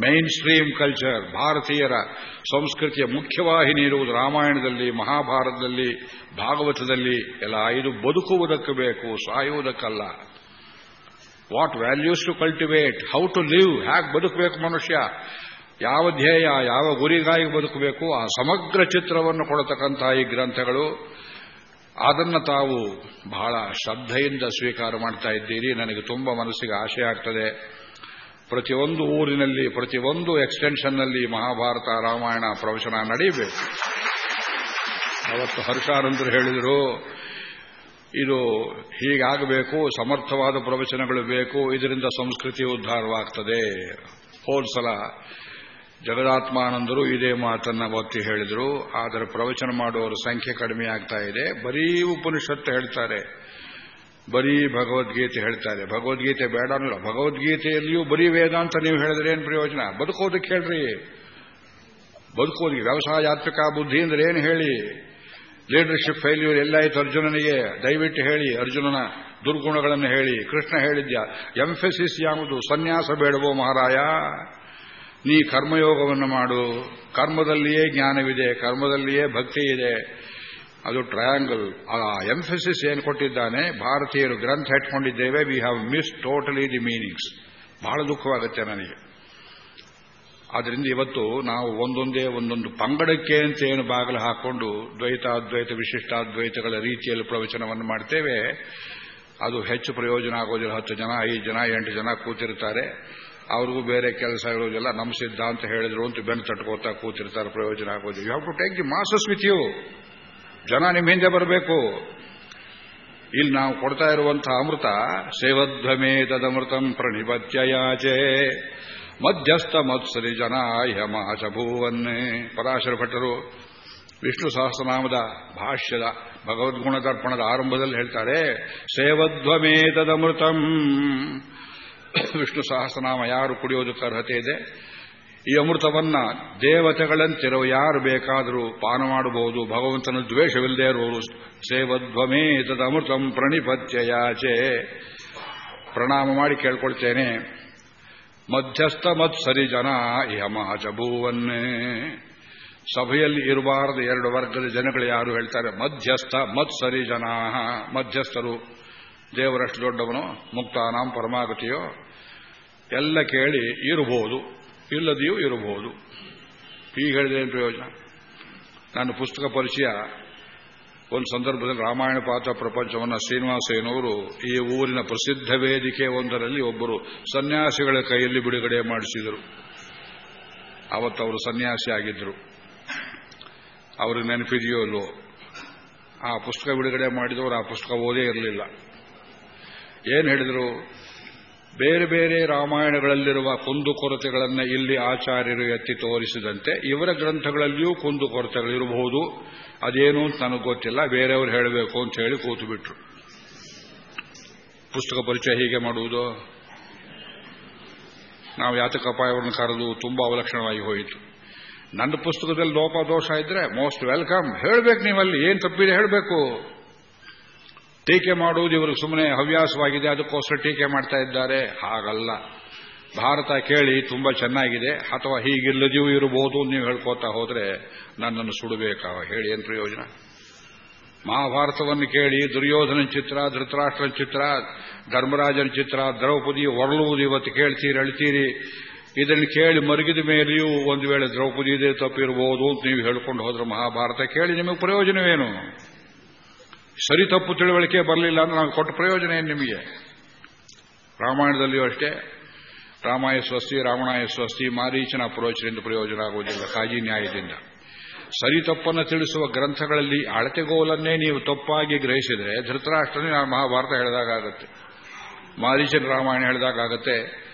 ಮೈನ್ ಸ್ಟ್ರೀಮ್ ಕಲ್ಚರ್ ಭಾರತೀಯರ ಸಂಸ್ಕೃತಿಯ ಮುಖ್ಯವಾಹಿನಿ ಇರುವುದು ರಾಮಾಯಣದಲ್ಲಿ, ಮಹಾಭಾರತದಲ್ಲಿ, ಭಾಗವತದಲ್ಲಿ. ಎಲ್ಲ ಇದು ಬದುಕುವುದಕ್ಕೆ ಬೇಕು, ಸಾಯುವುದಕ್ಕಲ್ಲ. What values to cultivate how to live hack ಬದುಕಬೇಕು ಮನುಷ್ಯ? ಯಾವ ಧ್ಯೇಯ, ಯಾವ ಗುರಿಗಾಗಿ ಬದುಕಬೇಕು, ಆ ಸಮಗ್ರ ಚಿತ್ರವನ್ನು ಕೊಡತಕ್ಕಂತಹ ಈ ಗ್ರಂಥಗಳು, ಅದನ್ನು ತಾವು ಬಹಳ ಶ್ರದ್ಧೆಯಿಂದ ಸ್ವೀಕಾರ ಮಾಡ್ತಾ ಇದ್ದೀರಿ. ನನಗೆ ತುಂಬ ಮನಸ್ಸಿಗೆ ಆಶೆ ಆಗ್ತದೆ. ಪ್ರತಿಯೊಂದು ಊರಿನಲ್ಲಿ, ಪ್ರತಿಯೊಂದು ಎಕ್ಸ್ಟೆನ್ಷನ್ನಲ್ಲಿ ಮಹಾಭಾರತ ರಾಮಾಯಣ ಪ್ರವಚನ ನಡೆಯಬೇಕು. ಅವತ್ತು ಹರ್ಷಾನಂದರು ಹೇಳಿದರು, ಇದು ಹೀಗಾಗಬೇಕು, ಸಮರ್ಥವಾದ ಪ್ರವಚನಗಳು ಬೇಕು, ಇದರಿಂದ ಸಂಸ್ಕೃತಿ ಉದ್ಧಾರವಾಗ್ತದೆ. ಹೋದ್ಸಲ ಜಗದಾತ್ಮಾನಂದರು ಇದೇ ಮಾತನ್ನ ಒತ್ತಿ ಹೇಳಿದರು. ಆದರೆ ಪ್ರವಚನ ಮಾಡುವವರ ಸಂಖ್ಯೆ ಕಡಿಮೆ ಆಗ್ತಾ ಇದೆ. ಬರೀ ಉಪನಿಷತ್ತು ಹೇಳ್ತಾರೆ. ಬರೀ ಭಗವದ್ಗೀತೆ ಹೇಳ್ತಾರೆ. ಭಗವದ್ಗೀತೆ ಬೇಡ ಅನ್ನಲ್ಲ. ಭಗವದ್ಗೀತೆಯಲ್ಲಿಯೂ ಬರೀ ವೇದಾಂತ ನೀವು ಹೇಳಿದ್ರೆ ಏನು ಪ್ರಯೋಜನ? ಬದುಕೋದಕ್ಕೆ ಹೇಳ್ರಿ. ಬದುಕೋದಕ್ಕೆ. ವ್ಯವಸಾಯಾತ್ಮಕ ಬುದ್ಧಿ ಅಂದ್ರೆ ಏನು ಹೇಳಿ? ಲೀಡರ್ಶಿಪ್ ಫೈಲ್ಯೂರ್ ಎಲ್ಲಾಯಿತು ಅರ್ಜುನನಿಗೆ. ದಯವಿಟ್ಟು ಹೇಳಿ ಅರ್ಜುನನ ದುರ್ಗುಣಗಳನ್ನು ಹೇಳಿ. ಕೃಷ್ಣ ಹೇಳಿದ್ಯ ಎಂಫೆಸಿಸ್ ಯಾವುದು? ಸನ್ಯಾಸ ಬೇಡವೋ ಮಹಾರಾಯ? ನೀ ಕರ್ಮಯೋಗವನ್ನು ಮಾಡು. ಕರ್ಮದಲ್ಲಿಯೇ ಜ್ಞಾನವಿದೆ, ಕರ್ಮದಲ್ಲಿಯೇ ಭಕ್ತಿ ಇದೆ ಅದು ಟ್ರಯಾಂಗಲ್. ಆ ಎಂಫಸಿಸ್ ಏನು ಕೊಟ್ಟಿದ್ದಾನೆ? ಭಾರತೀಯರು ಗ್ರಂಥ ಇಟ್ಕೊಂಡಿದ್ದೇವೆ we have miss totally the meanings ಬಹಳ ದುಃಖವಾಗುತ್ತೆ ನನಗೆ. ಆದ್ದರಿಂದ ಇವತ್ತು ನಾವು ಒಂದೊಂದೇ ಒಂದೊಂದು ಪಂಗಡಕ್ಕೆ ಅಂತ ಏನು ಬಾಗಿಲು ಹಾಕೊಂಡು ದ್ವೈತಾದ್ವೈತ, ವಿಶಿಷ್ಟಾದ್ವೈತಗಳ ರೀತಿಯಲ್ಲಿ ಪ್ರವಚನವನ್ನು ಮಾಡ್ತೇವೆ. ಅದು ಹೆಚ್ಚು ಪ್ರಯೋಜನ ಆಗೋದಿಲ್ಲ. ಹತ್ತು ಜನ, ಐದು ಜನ, ಎಂಟು ಜನ ಕೂತಿರ್ತಾರೆ ಅವ್ರಿಗೂ ಬೇರೆ ಕೆಲಸ ಇರೋದಿಲ್ಲ, ನಮ್ಮ ಸಿದ್ಧಾಂತ ಹೇಳಿದ್ರು ಅಂತ ಬೆನ್ನು ತಟ್ಕೋತಾ ಕೂತಿರ್ತಾರೆ, ಪ್ರಯೋಜನ ಆಗೋದು you have to take the masses with you ಜನ ನಿಮ್ಮ ಹಿಂದೆ ಬರಬೇಕು. ಇಲ್ಲಿ ನಾವು ಕೊಡ್ತಾ ಇರುವಂತಹ ಅಮೃತ, ಸೇವಧ್ವಮೇ ತದಮೃತಂ ಪ್ರಣಿಪತ್ಯಯಾಚೆ ಮಧ್ಯಸ್ಥ ಮತ್ಸರಿ ಜನ ಯಮಾಚ ಭೂವನ್ನೇ ಪರಾಶರ ಭಟ್ಟರು ವಿಷ್ಣು ಸಹಸ್ರನಾಮದ ಭಾಷ್ಯದ ಭಗವದ್ಗುಣ ದರ್ಪಣದ ಆರಂಭದಲ್ಲಿ ಹೇಳ್ತಾರೆ ಸೇವಧ್ವಮೇತದಮೃತಂ ವಿಷ್ಣು ಸಹಸ್ರನಾಮ ಯಾರು ಕುಡಿಯೋದಕ್ಕೆ ಅರ್ಹತೆ ಇದೆ? ಈ ಅಮೃತವನ್ನ ದೇವತೆಗಳಂತಿರೋ ಯಾರು ಬೇಕಾದರೂ ಪಾನ ಮಾಡಬಹುದು, ಭಗವಂತನ ದ್ವೇಷವಿಲ್ಲದೆ ಇರುವರು ಸೇವಧ್ವಮೇತದ ಅಮೃತಂ ಪ್ರಣಿಪತ್ಯಯಾಚೆ ಪ್ರಣಾಮ ಮಾಡಿ ಕೇಳ್ಕೊಳ್ತೇನೆ. ಮಧ್ಯಸ್ಥ ಮತ್ಸರಿ ಜನ ಯಮಾಚ ಭೂವನ್ನೇ. ಸಭೆಯಲ್ಲಿ ಇರಬಾರದು ಎರಡು ವರ್ಗದ ಜನಗಳು ಯಾರು ಹೇಳ್ತಾರೆ? ಮಧ್ಯಸ್ಥ ಮತ್ಸರಿ ಜನಾ ಮಧ್ಯಸ್ಥರು ದೇವರಷ್ಟು ದೊಡ್ಡವನು, ಮುಕ್ತಾನಾಂ ಪರಮಾಗತಿಯೋ ಎಲ್ಲ ಕೇಳಿ ಇರಬಹುದು, ಇಲ್ಲದೆಯೂ ಇರಬಹುದು. ಈಗ ಹೇಳಿದೇನು ಪ್ರಯೋಜನ? ನನ್ನ ಪುಸ್ತಕ ಪರಿಚಯ, ಒಂದು ಸಂದರ್ಭದಲ್ಲಿ ರಾಮಾಯಣ ಪಾತ್ರ ಪ್ರಪಂಚವನ್ನು ಶ್ರೀನಿವಾಸಯ್ಯನವರು ಈ ಊರಿನ ಪ್ರಸಿದ್ಧ ವೇದಿಕೆ ಒಂದರಲ್ಲಿ ಒಬ್ಬರು ಸನ್ಯಾಸಿಗಳ ಕೈಯಲ್ಲಿ ಬಿಡುಗಡೆ ಮಾಡಿಸಿದರು. ಅವತ್ತು ಅವರು ಸನ್ಯಾಸಿ ಆಗಿದ್ದರು ಅವ್ರಿಗೆ ನೆನಪಿದೆಯೋ ಇಲ್ಲೋ ಆ ಪುಸ್ತಕ ಬಿಡುಗಡೆ ಮಾಡಿದವರು ಆ ಪುಸ್ತಕ ಓದೇ ಇರಲಿಲ್ಲ. ಏನು ಹೇಳಿದರು? ಬೇರೆ ಬೇರೆ ರಾಮಾಯಣಗಳಲ್ಲಿರುವ ಕುಂದುಕೊರತೆಗಳನ್ನು ಇಲ್ಲಿ ಆಚಾರ್ಯರು ಎತ್ತಿ ತೋರಿಸಿದಂತೆ ಇವರ ಗ್ರಂಥಗಳಲ್ಲಿಯೂ ಕುಂದುಕೊರತೆಗಳಿರಬಹುದು ಅದೇನು ಅಂತ ನನಗೆ ಗೊತ್ತಿಲ್ಲ. ಬೇರೆಯವರು ಹೇಳಬೇಕು ಅಂತ ಹೇಳಿ ಕೂತುಬಿಟ್ರು ಪುಸ್ತಕ ಪರಿಚಯ ಹೀಗೆ ಮಾಡುವುದು? ನಾವು ಯಾತಕಪಾಯವನ್ನು ಕರೆದು ತುಂಬಾ ಅವಲಕ್ಷಣವಾಗಿ ಹೋಯಿತು. ನನ್ನ ಪುಸ್ತಕದಲ್ಲಿ ಲೋಪ ದೋಷ ಇದ್ರೆ ಮೋಸ್ಟ್ ವೆಲ್ಕಮ್ ಹೇಳಬೇಕು ನೀವಲ್ಲಿ. ಏನ್ ತಪ್ಪಿದೆ ಹೇಳಬೇಕು? ಟೀಕೆ ಮಾಡುವುದು ಇವರು ಸುಮ್ಮನೆ ಹವ್ಯಾಸವಾಗಿದೆ, ಅದಕ್ಕೋಸ್ಕರ ಟೀಕೆ ಮಾಡ್ತಾ ಇದ್ದಾರೆ. ಹಾಗಲ್ಲ. ಭಾರತ ಕೇಳಿ ತುಂಬಾ ಚೆನ್ನಾಗಿದೆ. ಅಥವಾ ಹೀಗಿಲ್ಲದೆಯೂ ಇರಬಹುದು ನೀವು ಹೇಳ್ಕೋತಾ ಹೋದ್ರೆ ನನ್ನನ್ನು ಸುಡಬೇಕಾ ಹೇಳಿ, ಏನು ಪ್ರಯೋಜನ? ಮಹಾಭಾರತವನ್ನು ಕೇಳಿ ದುರ್ಯೋಧನ ಚಿತ್ರ, ಧೃತರಾಷ್ಟ್ರನ ಚಿತ್ರ, ಧರ್ಮರಾಜನ ಚಿತ್ರ, ದ್ರೌಪದಿ ಹೊರಳುವುದು ಇವತ್ತು ಕೇಳ್ತೀರಿ, ಅಳ್ತೀರಿ. ಇದನ್ನು ಕೇಳಿ ಮರುಗಿದ ಮೇಲೆಯೂ ಒಂದು ವೇಳೆ ದ್ರೌಪದಿ ತಪ್ಪಿರಬಹುದು ಅಂತ ನೀವು ಹೇಳ್ಕೊಂಡು ಹೋದ್ರೆ ಮಹಾಭಾರತ ಕೇಳಿ ನಿಮಗೆ ಪ್ರಯೋಜನವೇನು? ಸರಿ ತಪ್ಪು ತಿಳುವಳಿಕೆ ಬರಲಿಲ್ಲ ಅಂದ್ರೆ ನಾವು ಕೊಟ್ಟ ಪ್ರಯೋಜನ ಏನು ನಿಮಗೆ? ರಾಮಾಯಣದಲ್ಲಿಯೂ ಅಷ್ಟೇ. ರಾಮಾಯ ಸ್ವಸ್ತಿ, ರಾವಣಾಯ ಸ್ವಸ್ತಿ, ಮಾರೀಚನ ಪ್ರಯೋಜನ ಆಗುವುದಿಲ್ಲ, ಕಾಜಿ ನ್ಯಾಯದಿಂದ. ಸರಿ ತಪ್ಪನ್ನು ತಿಳಿಸುವ ಗ್ರಂಥಗಳಲ್ಲಿ ಅಳತೆಗೋಲನ್ನೇ ನೀವು ತಪ್ಪಾಗಿ ಗ್ರಹಿಸಿದರೆ ಧೃತರಾಷ್ಟ್ರನೇ ನಾನು ಮಹಾಭಾರತ ಹೇಳಿದಾಗತ್ತೆ ಮಾರೀಚನ ರಾಮಾಯಣ ಹೇಳಿದಾಗತ್ತೆ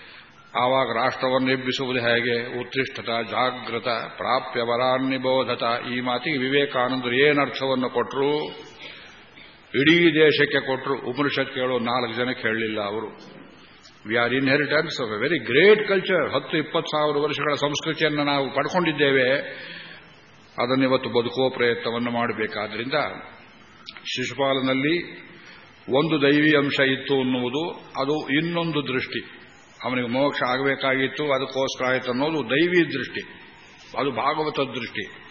ಆವಾಗ ರಾಷ್ಟ್ರವನ್ನು ಎಬ್ಬಿಸುವುದು ಹೇಗೆ? ಉತ್ಕೃಷ್ಟತ ಜಾಗೃತ ಪ್ರಾಪ್ಯ ವರಾನ್ನಿಬೋಧತ ಈ ಮಾತಿಗೆ ವಿವೇಕಾನಂದರು ಏನರ್ಥವನ್ನು ಕೊಟ್ಟರು ಇಡೀ ದೇಶಕ್ಕೆ ಕೊಟ್ಟರು ಉಪನಿಷತ್ ಕೇಳೋ ನಾಲ್ಕು ಜನಕ್ಕೆ ಹೇಳಲಿಲ್ಲ ಅವರು. We are inheritance of a very great culture ಹತ್ತು, ಇಪ್ಪತ್ತು ಸಾವಿರ ವರ್ಷಗಳ ಸಂಸ್ಕೃತಿಯನ್ನು ನಾವು ಪಡ್ಕೊಂಡಿದ್ದೇವೆ. ಅದನ್ನು ಇವತ್ತು ಬದುಕುವ ಪ್ರಯತ್ನವನ್ನು ಮಾಡಬೇಕಾದ್ರಿಂದ ಶಿಶುಪಾಲನಲ್ಲಿ ಒಂದು ದೈವಿ ಅಂಶ ಇತ್ತು ಅನ್ನುವುದು, ಅದು ಇನ್ನೊಂದು ದೃಷ್ಟಿ. ಅವನಿಗೆ ಮೋಕ್ಷ ಆಗಬೇಕಾಗಿತ್ತು, ಅದಕ್ಕೋಸ್ಕರ ಆಯಿತು ಅನ್ನೋದು ದೈವಿ ದೃಷ್ಟಿ. ಅದು ಭಾಗವತ ದೃಷ್ಟಿ.